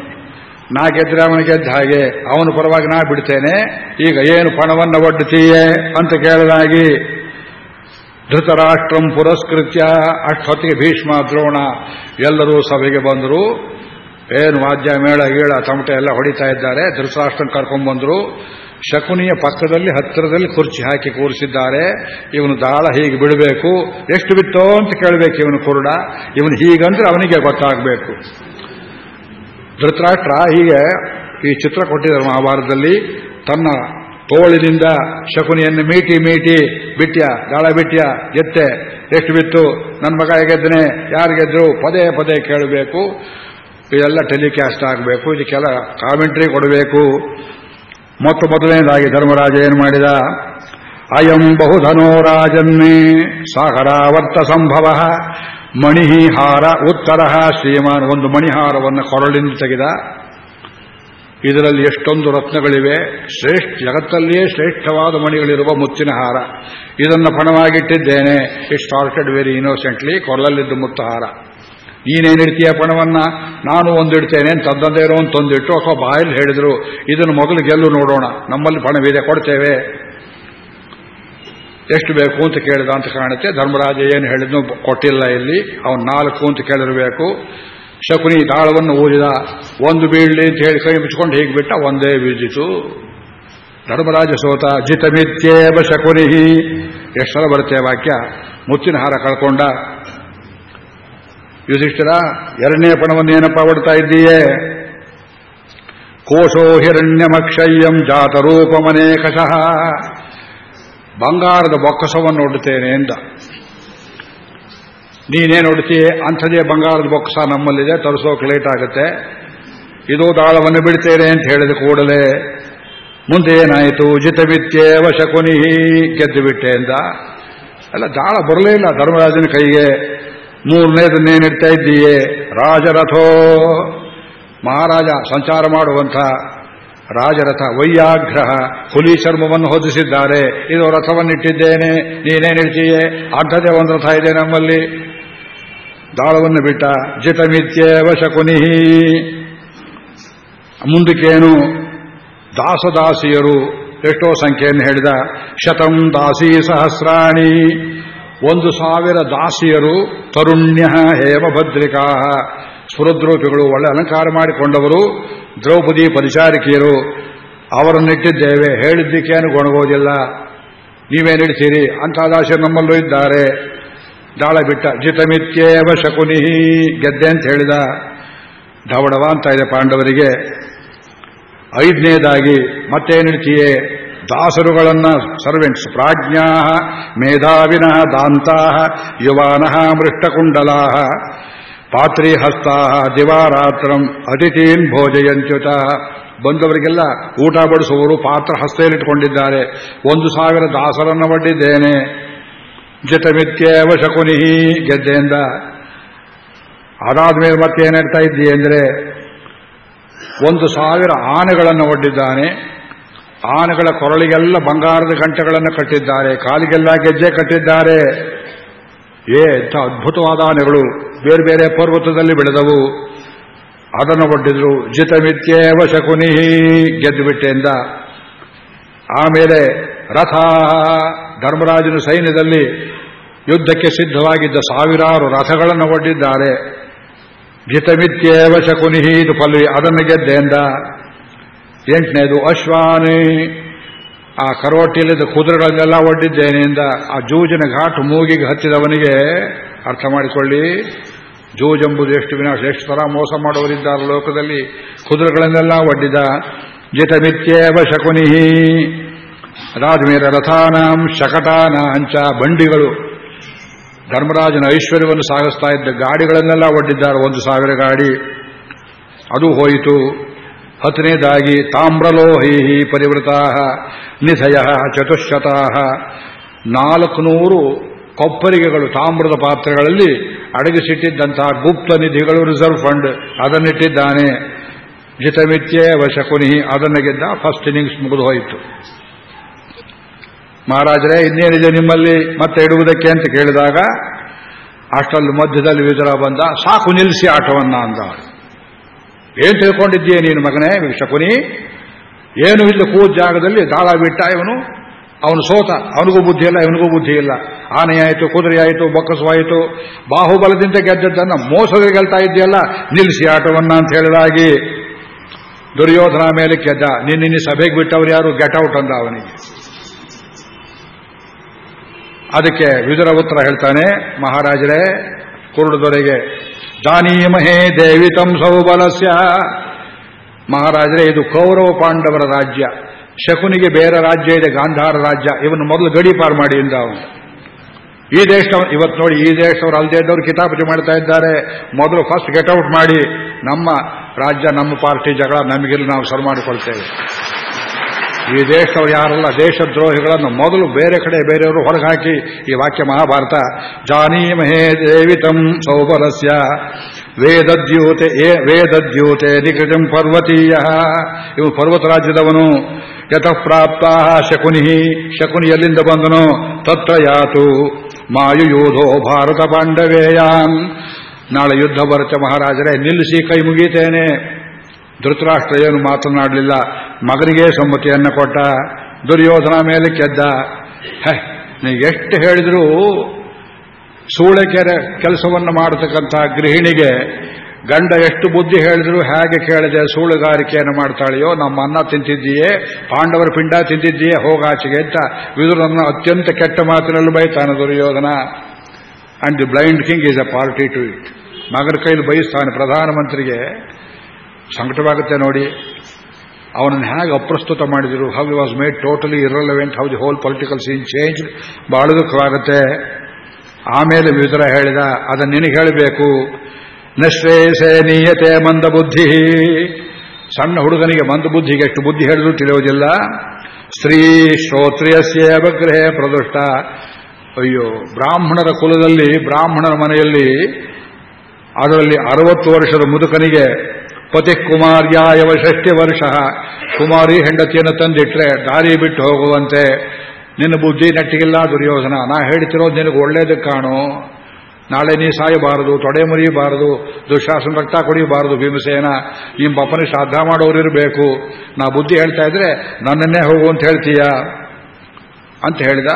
ನಾ ಗೆದ್ರೆ ಅವನು ಗೆದ್ದ ಹಾಗೆ, ಅವನು ಪರವಾಗಿ ನಾ ಬಿಡ್ತೇನೆ. ಈಗ ಏನು ಪಣವನ್ನು ಒಡ್ಡುತ್ತೀಯೇ ಅಂತ ಕೇಳಲಾಗಿ ಧೃತರಾಷ್ಟ್ರಂ ಪುರಸ್ಕೃತ್ಯ ಅಷ್ಟೊತ್ತಿಗೆ ಭೀಷ್ಮ ದ್ರೋಣ ಎಲ್ಲರೂ ಸಭೆಗೆ ಬಂದರು. ಏನು ವಾದ್ಯ, ಮೇಳ, ಗೀಳ, ತಮಟೆ ಎಲ್ಲ ಹೊಡಿತಾ ಇದ್ದಾರೆ. ಧೃತರಾಷ್ಟ್ರನ್ ಕರ್ಕೊಂಡ್ಬಂದ್ರು ಶಕುನಿಯ ಪಕ್ಕದಲ್ಲಿ, ಹತ್ತಿರದಲ್ಲಿ ಕುರ್ಚಿ ಹಾಕಿ ಕೂರಿಸಿದ್ದಾರೆ. ಇವನು ದಾಳ ಹೀಗೆ ಬಿಡಬೇಕು. ಎಷ್ಟು ಬಿತ್ತೋ ಅಂತ ಕೇಳಬೇಕು ಇವನು ಕುರುಡ. ಇವನು ಹೀಗಂದ್ರೆ ಅವನಿಗೆ ಗೊತ್ತಾಗಬೇಕು. ಧೃತರಾಷ್ಟ್ರ ಹೀಗೆ ಈ ಚಿತ್ರ ಕೊಟ್ಟಿದ್ದಾರೆ ಮಹಾಭಾರತದಲ್ಲಿ. ತನ್ನ ತೋಳಿನಿಂದ ಶಕುನಿಯನ್ನು ಮೀಟಿ ಮೀಟಿ ಬಿಟ್ಟ್ಯ ದಾಳ ಬಿಟ್ಟ್ಯ ಗೆತ್ತೆ ಎಷ್ಟು ಬಿತ್ತು, ನನ್ನ ಮಗ ಗೆದ್ದನೆ, ಯಾರು ಗೆದ್ರು, ಪದೇ ಪದೇ ಕೇಳಬೇಕು. ಇದೆಲ್ಲ ಟೆಲಿಕಾಸ್ಟ್ ಆಗಬೇಕು, ಇದಕ್ಕೆಲ್ಲ ಕಾಮೆಂಟ್ರಿ ಕೊಡಬೇಕು. ಮತ್ತು ಮೊದಲನೇದಾಗಿ ಧರ್ಮರಾಜ ಏನು ಮಾಡಿದ? ಅಯಂ ಬಹುಧನೋ ರಾಜನ್ನೇ, ಸಾಗರಾವರ್ತ ಸಂಭವ ಮಣಿಹಾರ ಉತ್ತರ. ಶ್ರೀಮಾನ್ ಒಂದು ಮಣಿಹಾರವನ್ನು ಕೊರಳಿಂದ ತೆಗೆದ. ಇದರಲ್ಲಿ ಎಷ್ಟೊಂದು ರತ್ನಗಳಿವೆ. ಶ್ರೇಷ್ಠ, ಜಗತ್ತಲ್ಲಿಯೇ ಶ್ರೇಷ್ಠವಾದ ಮಣಿಗಳಿರುವ ಮುತ್ತಿನ ಹಾರ. ಇದನ್ನು ಪಣವಾಗಿಟ್ಟಿದ್ದೇನೆ. ಇಟ್ ಸ್ಟಾರ್ಟೆಡ್ ವೆರಿ ಇನ್ನೋಸೆಂಟ್ಲಿ ಕೊರಳಲ್ಲಿದ್ದು ಮುತ್ತ ಹಾರ. ನೀನೇನಿಡ್ತೀಯ ಪಣವನ್ನ? ನಾನು ಒಂದಿಡ್ತೇನೆ ತಂದದೇ ಇರೋ, ಒಂದು ತಂದಿಟ್ಟು ಅಥವಾ ಬಾಯಲ್ಲಿ ಹೇಳಿದ್ರು. ಇದನ್ನು ಮೊದಲು ಗೆಲ್ಲು ನೋಡೋಣ. ನಮ್ಮಲ್ಲಿ ಪಣವಿದೆ, ಕೊಡ್ತೇವೆ. ಎಷ್ಟು ಬೇಕು ಅಂತ ಕೇಳಿದ ಅಂತ ಕಾಣುತ್ತೆ. ಧರ್ಮರಾಜ ಏನು ಹೇಳಿದ್ನು ಕೊಟ್ಟಿಲ್ಲ ಇಲ್ಲಿ. ಅವನು ನಾಲ್ಕು ಅಂತ ಕೇಳಿರಬೇಕು ಶಕುನಿ ದಾಳವನ್ನು ಊದಿದ ಒಂದು ಬೀಳ್ಲಿ ಅಂತ ಹೇಳಿ ಕೈ ಹೀಗೆ ಬಿಟ್ಟ ಒಂದೇ ಬೀಜಿತು ಧರ್ಮರಾಜ ಸೋತ, ಜಿತಮಿತ್ಯೇವ ಶಕುನಿ. ಎಷ್ಟು ಸಲ ಬರುತ್ತೆ ವಾಕ್ಯ? ಮುತ್ತಿನ ಹಾರ ಕಳ್ಕೊಂಡ. ಯುಧಿಷ್ಠಿರ, ಎರಡನೇ ಪಣವನ್ನು ಏನಪ್ಪ ಹೊಡ್ತಾ ಇದ್ದೀಯೇ? ಕೋಶೋ ಹಿರಣ್ಯಮಕ್ಷಯ್ಯಂ ಜಾತರೂಪಮನೇಕಶಃ. ಬಂಗಾರದ ಬೊಕ್ಕಸವನ್ನು ನೋಡುತ್ತೇನೆ ಎಂದ. ನೀನೇನು ನೋಡ್ತೀಯೇ ಅಂಥದೇ ಬಂಗಾರದ ಬೊಕ್ಕಸ ನಮ್ಮಲ್ಲಿದೆ, ತರಿಸೋಕೆ ಲೇಟ್ ಆಗುತ್ತೆ. ಇದು ದಾಳವನ್ನು ಬಿಡ್ತೇನೆ ಅಂತ ಹೇಳಿದ ಕೂಡಲೇ ಮುಂದೆ ಏನಾಯಿತು ಜಿತವಿತ್ಯೇ ವಶಕುನಿ ಗೆದ್ದು ಬಿಟ್ಟೆ ಅಂದ ಅಲ್ಲ, ದಾಳ ಬರಲೇ ಇಲ್ಲ. ಧರ್ಮರಾಜನ ಕೈಗೆ ಮೂರನೇದನ್ನೇನಿಡ್ತಾ ಇದ್ದೀಯೇ? ರಾಜರಥೋ. ಮಹಾರಾಜ, ಸಂಚಾರ ಮಾಡುವಂಥ ರಾಜರಥ ವೈಯಾಗ್ರಹ ಹುಲಿ ಚರ್ಮವನ್ನು ಹೊದಿಸಿದ್ದಾರೆ. ಇದು ರಥವನ್ನಿಟ್ಟಿದ್ದೇನೆ. ನೀನೇನಿಡ್ತೀಯೇ ಅಂಥದೇ ಒಂದು ರಥ ಇದೆ ನಮ್ಮಲ್ಲಿ. ದಾಳವನ್ನು ಬಿಟ್ಟ ಜಿತಮಿತ್ಯೇವ ಶಕುನಿ ಮುಂದಕ್ಕೇನು ದಾಸದಾಸಿಯರು ಎಷ್ಟೋ ಸಂಖ್ಯೆಯನ್ನು ಹೇಳಿದ. ಶತಂ ದಾಸಿ ಸಹಸ್ರಾಣಿ. ಒಂದು ಸಾವಿರ ದಾಸಿಯರು ತರುಣ್ಯ ಹೇಮಭದ್ರಿಕಾ. ಸ್ಫುರದ್ರೂಪಿಗಳು ಒಳ್ಳೆ ಅಲಂಕಾರ ಮಾಡಿಕೊಂಡವರು, ದ್ರೌಪದಿ ಪರಿಚಾರಿಕೆಯರು ಅವರನ್ನಿಟ್ಟಿದ್ದೇವೆ ಹೇಳಿದ್ದಕ್ಕೇನು ಗೊಣಗೋದಿಲ್ಲ. ನೀವೇನಿಡ್ತೀರಿ ಅಂಥ ದಾಸರು ನಮ್ಮಲ್ಲೂ ಇದ್ದಾರೆ. ದಾಳ ಬಿಟ್ಟ ಜಿತಮಿತ್ಯೇವ ಶಕುನಿ ಗೆದ್ದೆ ಅಂತ ಹೇಳಿದ ಧವಡವ ಅಂತ ಇದೆ ಪಾಂಡವರಿಗೆ. ಐದನೇದಾಗಿ ಮತ್ತೇನಿಡ್ತೀಯೇ ದಾಸರುಗಳನ್ನ ಸರ್ವೆಂಟ್ಸ್ ಪ್ರಾಜ್ಞಾ ಮೇಧಾವಿನ ದಾಂತಾ ಯುವಾನ ಮೃಷ್ಟಕುಂಡಲಾ ಪಾತ್ರೀಹಸ್ತಾ ದಿವಾರಾತ್ರಂ ಅತಿಥೀನ್ ಭೋಜಯಂತ್ಯುತ. ಬಂದವರಿಗೆಲ್ಲ ಊಟ ಬಡಿಸುವವರು ಪಾತ್ರ ಹಸ್ತೆಯಲ್ಲಿಟ್ಟುಕೊಂಡಿದ್ದಾರೆ ಒಂದು ಸಾವಿರ ದಾಸರನ್ನು ಒಡ್ಡಿದ್ದೇನೆ. ಜತಮಿತ್ಯೇವ ಶಕುನಿ ಗೆದ್ದೆಯಿಂದ. ಅದಾದ್ಮೇಲೆ ಮತ್ತೆ ಹೇಳ್ತಾ ಇದ್ದೀಯ ಅಂದರೆ, ಒಂದು ಸಾವಿರ ಆನೆಗಳನ್ನು ಒಡ್ಡಿದ್ದಾನೆ. ಆನೆಗಳ ಕೊರಳಿಗೆಲ್ಲ ಬಂಗಾರದ ಗಂಟೆಗಳನ್ನು ಕಟ್ಟಿದ್ದಾರೆ. ಕಾಲಿಗೆಲ್ಲ ಗೆಜ್ಜೆ ಕಟ್ಟಿದ್ದಾರೆ. ಏ ಎಂಥ ಅದ್ಭುತವಾದ ಆನೆಗಳು ಬೇರೆ ಬೇರೆ ಪರ್ವತದಲ್ಲಿ ಬೆಳೆದವು. ಅದನ್ನು ಒಡ್ಡಿದ್ರು. ಜಿತಮಿತ್ಯೇವ ಗೆದ್ದು ಬಿಟ್ಟೆಯಿಂದ ಆಮೇಲೆ ರಥ, ಧರ್ಮರಾಜನ ಸೈನ್ಯದಲ್ಲಿ ಯುದ್ಧಕ್ಕೆ ಸಿದ್ಧವಾಗಿದ್ದ ಸಾವಿರಾರು ರಥಗಳನ್ನು ಒಡ್ಡಿದ್ದಾರೆ. ಜಿತಮಿತ್ಯೇವ ಶಕುನಿ ಇದು ಪಲ್ವಿ. ಅದನ್ನು ಗೆದ್ದೆಯಿಂದ ಎಂಟನೇದು, ಅಶ್ವಾನಿ. ಆ ಕರೋಟಿಯಲ್ಲಿದ್ದ ಕುದುರೆಗಳನ್ನೆಲ್ಲ ಒಡ್ಡಿದ್ದೇನೆ ಎಂದ ಆ ಜೂಜಿನ ಘಾಟು ಮೂಗಿಗೆ ಹತ್ತಿದವನಿಗೆ ಅರ್ಥ ಮಾಡಿಕೊಳ್ಳಿ. ಜೂಜೆಂಬುದು ಎಷ್ಟು ವಿನಾಶ, ಎಷ್ಟು ತರ ಮೋಸ ಮಾಡುವರಿದ್ದಾರೆ ಲೋಕದಲ್ಲಿ ಕುದುರೆಗಳನ್ನೆಲ್ಲ ಒಡ್ಡಿದ. ಜಿತಮಿತ್ಯೇವ ಶಕುನಿಹಿ ರಾಜಮೇರ ರಥಾನಾಂ ಶಕಟಾನಾಂಚ ಬಂಡಿಗಳು. ಧರ್ಮರಾಜನ ಐಶ್ವರ್ಯವನ್ನು ಸಾಗಿಸ್ತಾ ಇದ್ದ ಗಾಡಿಗಳನ್ನೆಲ್ಲ ಒಡ್ಡಿದ್ದಾರೆ, ಒಂದು ಸಾವಿರ ಗಾಡಿ. ಅದು ಹೋಯಿತು. ಹತ್ತನೇದಾಗಿ ತಾಮ್ರಲೋಹೈ ಪರಿವೃತಾ ನಿಧಯ ಚತುಶತಾ ನಾಲ್ಕುನೂರು ಕೊಪ್ಪರಿಗೆಗಳು ತಾಮ್ರದ ಪಾತ್ರೆಗಳಲ್ಲಿ ಅಡಗಿಸಿಟ್ಟಿದ್ದಂತಹ ಗುಪ್ತ ನಿಧಿಗಳು ರಿಸರ್ವ್ ಫಂಡ್ ಅದನ್ನಿಟ್ಟಿದ್ದಾನೆ. ಜಿತಮಿತ್ಯೇವ ವಶಕುನಿ ಅದನ್ನು ಗೆದ್ದ ಫಸ್ಟ್ ಇನ್ನಿಂಗ್ಸ್ ಮುಗಿದು ಹೋಯಿತು. ಮಹಾರಾಜರೇ, ಇನ್ನೇನಿದೆ ನಿಮ್ಮಲ್ಲಿ? ಮತ್ತೆ ಇಡುವುದಕ್ಕೆ ಅಂತ ಕೇಳಿದಾಗ ಅಷ್ಟಲ್ಲಿ ಮಧ್ಯದಲ್ಲಿ ವಿಜರ ಬಂದ, ಸಾಕು ನಿಲ್ಲಿಸಿ ಆಟವನ್ನ ಅಂದ ಏನ್ ತಿಳ್ಕೊಂಡಿದ್ದೀಯ ನೀನು ಮಗನೇ? ಶಕುನಿ ಏನು ಇಲ್ಲ, ಕೂದ ಜಾಗದಲ್ಲಿ ದಾಳ ಬಿಟ್ಟ ಇವನು. ಅವನು ಸೋತ. ಅವನಿಗೂ ಬುದ್ಧಿ ಇಲ್ಲ, ಇವನಿಗೂ ಬುದ್ಧಿ ಇಲ್ಲ. ಆನೆಯಾಯಿತು ಕುದುರೆಯಾಯಿತು ಬೊಕ್ಕಸವಾಯಿತು ಬಾಹುಬಲದಿಂದ ಗೆದ್ದದ್ದನ್ನು ಮೋಸದ ಗೆಲ್ತಾ ಇದೆಯಲ್ಲ ನಿಲ್ಲಿಸಿ ಆಟವನ್ನ ಅಂತ ಹೇಳಿದಾಗಿ ದುರ್ಯೋಧನ ಮೇಲೆ ಗೆದ್ದ ನಿನ್ನೆ ಸಭೆಗೆ ಬಿಟ್ಟವ್ರು ಯಾರು? ಗೆಟ್ ಔಟ್ ಅಂದ ಅವನಿಗೆ. ಅದಕ್ಕೆ ವಿದುರ ಉತ್ತರ ಹೇಳ್ತಾನೆ, ಮಹಾರಾಜರೇ, ಕುರುಡುದೊರೆಗೆ ಜಾನೀಮಹೇ ದೇವಿತಂ ಸೌಬಲಸ್ಯ ಮಹಾರಾಜರೇ ಇದು ಕೌರವ ಪಾಂಡವರ ರಾಜ್ಯ. ಶಕುನಿಗೆ ಬೇರೆ ರಾಜ್ಯ ಇದೆ, ಗಾಂಧಾರ ರಾಜ್ಯ. ಇವನು ಮೊದಲು ಗಡೀಪಾರು ಮಾಡಿ ಇಂದ ಅವನು. ಈ ದೇಶದವ್ರು ಇವತ್ತು ನೋಡಿ, ಈ ದೇಶದವ್ರು ಅಲ್ಲದೆ ಇದ್ದವ್ರು ಕಿತಾಪತಿ ಮಾಡ್ತಾ ಇದ್ದಾರೆ. ಮೊದಲು ಫಸ್ಟ್ ಗೆಟ್ ಔಟ್ ಮಾಡಿ. ನಮ್ಮ ರಾಜ್ಯ, ನಮ್ಮ ಪಾರ್ಟಿ ಜಗಳ, ನಮಗಿಲ್ಲ ನಾವು ಸರ್ ಮಾಡಿಕೊಳ್ತೇವೆ. ಈ ದೇಶದವರು ಯಾರಲ್ಲ, ದೇಶದ್ರೋಹಿಗಳನ್ನು ಮೊದಲು ಬೇರೆ ಕಡೆ ಬೇರೆಯವರು ಹೊರಗೆ ಹಾಕಿ ಈ ವಾಕ್ಯ ಮಹಾಭಾರತ. ಜಾನೀಮಹೇ ದೇವಿತಂ ಸೌಬರಸ್ಯ ವೇದದ್ಯೂತೆ, ಏ ವೇದದ್ಯೂತೆ ನಿಕಟಂ ಪರ್ವತೀಯ. ಇವು ಪರ್ವತ ರಾಜ್ಯದವನು. ಯತಃ ಪ್ರಾಪ್ತ ಶಕುನಿ ಶಕುನಿ ಎಲ್ಲಿಂದ ಬಂದನು, ತತ್ರ ಯಾತು, ಮಾಯುಯೂಧೋ ಭಾರತ ಪಾಂಡವೇಯಾನ್ ನಾಳೆ ಯುದ್ಧ ಬರುತ್ತೆ ಮಹಾರಾಜರೇ, ನಿಲ್ಲಿಸಿ ಕೈ ಮುಗೀತೇನೆ. ಧೃತರಾಷ್ಟ್ರ ಏನು ಮಾತನಾಡಲಿಲ್ಲ. ಮಗನಿಗೆ ಸಮ್ಮತಿಯನ್ನು ಕೊಟ್ಟ. ದುರ್ಯೋಧನ ಮೇಲೆ ಕೆದ್ದ. ಹೇ ನೀವು ಎಷ್ಟು ಹೇಳಿದರೂ ಸೂಳೆಕೆರೆ ಕೆಲಸವನ್ನು ಮಾಡತಕ್ಕಂಥ ಗೃಹಿಣಿಗೆ ಗಂಡ ಎಷ್ಟು ಬುದ್ಧಿ ಹೇಳಿದ್ರು ಹೇಗೆ ಕೇಳಿದೆ ಸೂಳುಗಾರಿಕೆಯನ್ನು ಮಾಡ್ತಾಳೆಯೋ, ನಮ್ಮ ಅನ್ನ ತಿಂತಿದ್ದೀಯೇ, ಪಾಂಡವರ ಪಿಂಡ ತಿಂತಿದ್ದೀಯೇ, ಹೋಗಾಚೆಗೆ ಅಂತ ವಿದುರನ್ನ ಅತ್ಯಂತ ಕೆಟ್ಟ ಮಾತಿನಲ್ಲಿ ಬೈತಾನೆ Duryodhana. And the blind king is a party to it ಮಗನ ಕೈಲಿ ಬಯಸ್ತಾನೆ ಪ್ರಧಾನಮಂತ್ರಿಗೆ. ಸಂಕಟವಾಗುತ್ತೆ ನೋಡಿ. ಅವನನ್ನು ಹೇಗೆ ಅಪ್ರಸ್ತುತ ಮಾಡಿದರು. How was made totally irrelevant how the whole political scene change ಬಹಳ ದುಃಖವಾಗುತ್ತೆ. ಆಮೇಲೆ ವಿದುರ ಹೇಳಿದ, ಅದನ್ನು ನಿನಗೆ ಹೇಳಬೇಕು. ನಶ್ರೇಯಸೇ ನೀಯತೆ ಮಂದ ಬುದ್ಧಿ. ಸಣ್ಣ ಹುಡುಗನಿಗೆ ಮಂದ ಬುದ್ಧಿಗೆ ಎಷ್ಟು ಬುದ್ಧಿ ಹೇಳಿದ್ರು ತಿಳಿಯೋದಿಲ್ಲ. ಸ್ತ್ರೀ ಶ್ರೋತ್ರಿಯಸ್ಯ ಅವಗ್ರಹೆ ಪ್ರದುಷ್ಟ. ಅಯ್ಯೋ, ಬ್ರಾಹ್ಮಣರ ಕುಲದಲ್ಲಿ, ಬ್ರಾಹ್ಮಣರ ಮನೆಯಲ್ಲಿ ಅದರಲ್ಲಿ ಅರವತ್ತು ವರ್ಷದ ಮುದುಕನಿಗೆ ಪತಿ ಕುಮಾರ್ಯಾಯವ ಷಷ್ಟಿ ವರ್ಷ. ಕುಮಾರಿ ಹೆಂಡತಿಯನ್ನು ತಂದಿಟ್ರೆ ದಾರಿ ಬಿಟ್ಟು ಹೋಗುವಂತೆ. ನಿನ್ನ ಬುದ್ಧಿ ನೆಟ್ಟಿಗಿಲ್ಲ ದುರ್ಯೋಧನ. ನಾ ಹೇಳ್ತಿರೋದು ನಿನಗೆ ಒಳ್ಳೇದಕ್ಕೆ ಕಾಣು. ನಾಳೆ ನೀ ಸಾಯಬಾರದು, ತೊಡೆ ಮುರಿಯಬಾರದು ದುಶಾಸನ ರಕ್ತ ಕುಡಿಯಬಾರದು ಭೀಮಸೇನ. ನಿಮ್ಮ ಪಪ್ಪನ ಶ್ರಾದ್ದ ಮಾಡೋರಿರಬೇಕು ನಾ ಬುದ್ಧಿ ಹೇಳ್ತಾ ಇದ್ರೆ ನನ್ನನ್ನೇ ಹೋಗು ಅಂತ ಹೇಳ್ತೀಯ? ಅಂತ ಹೇಳಿದ.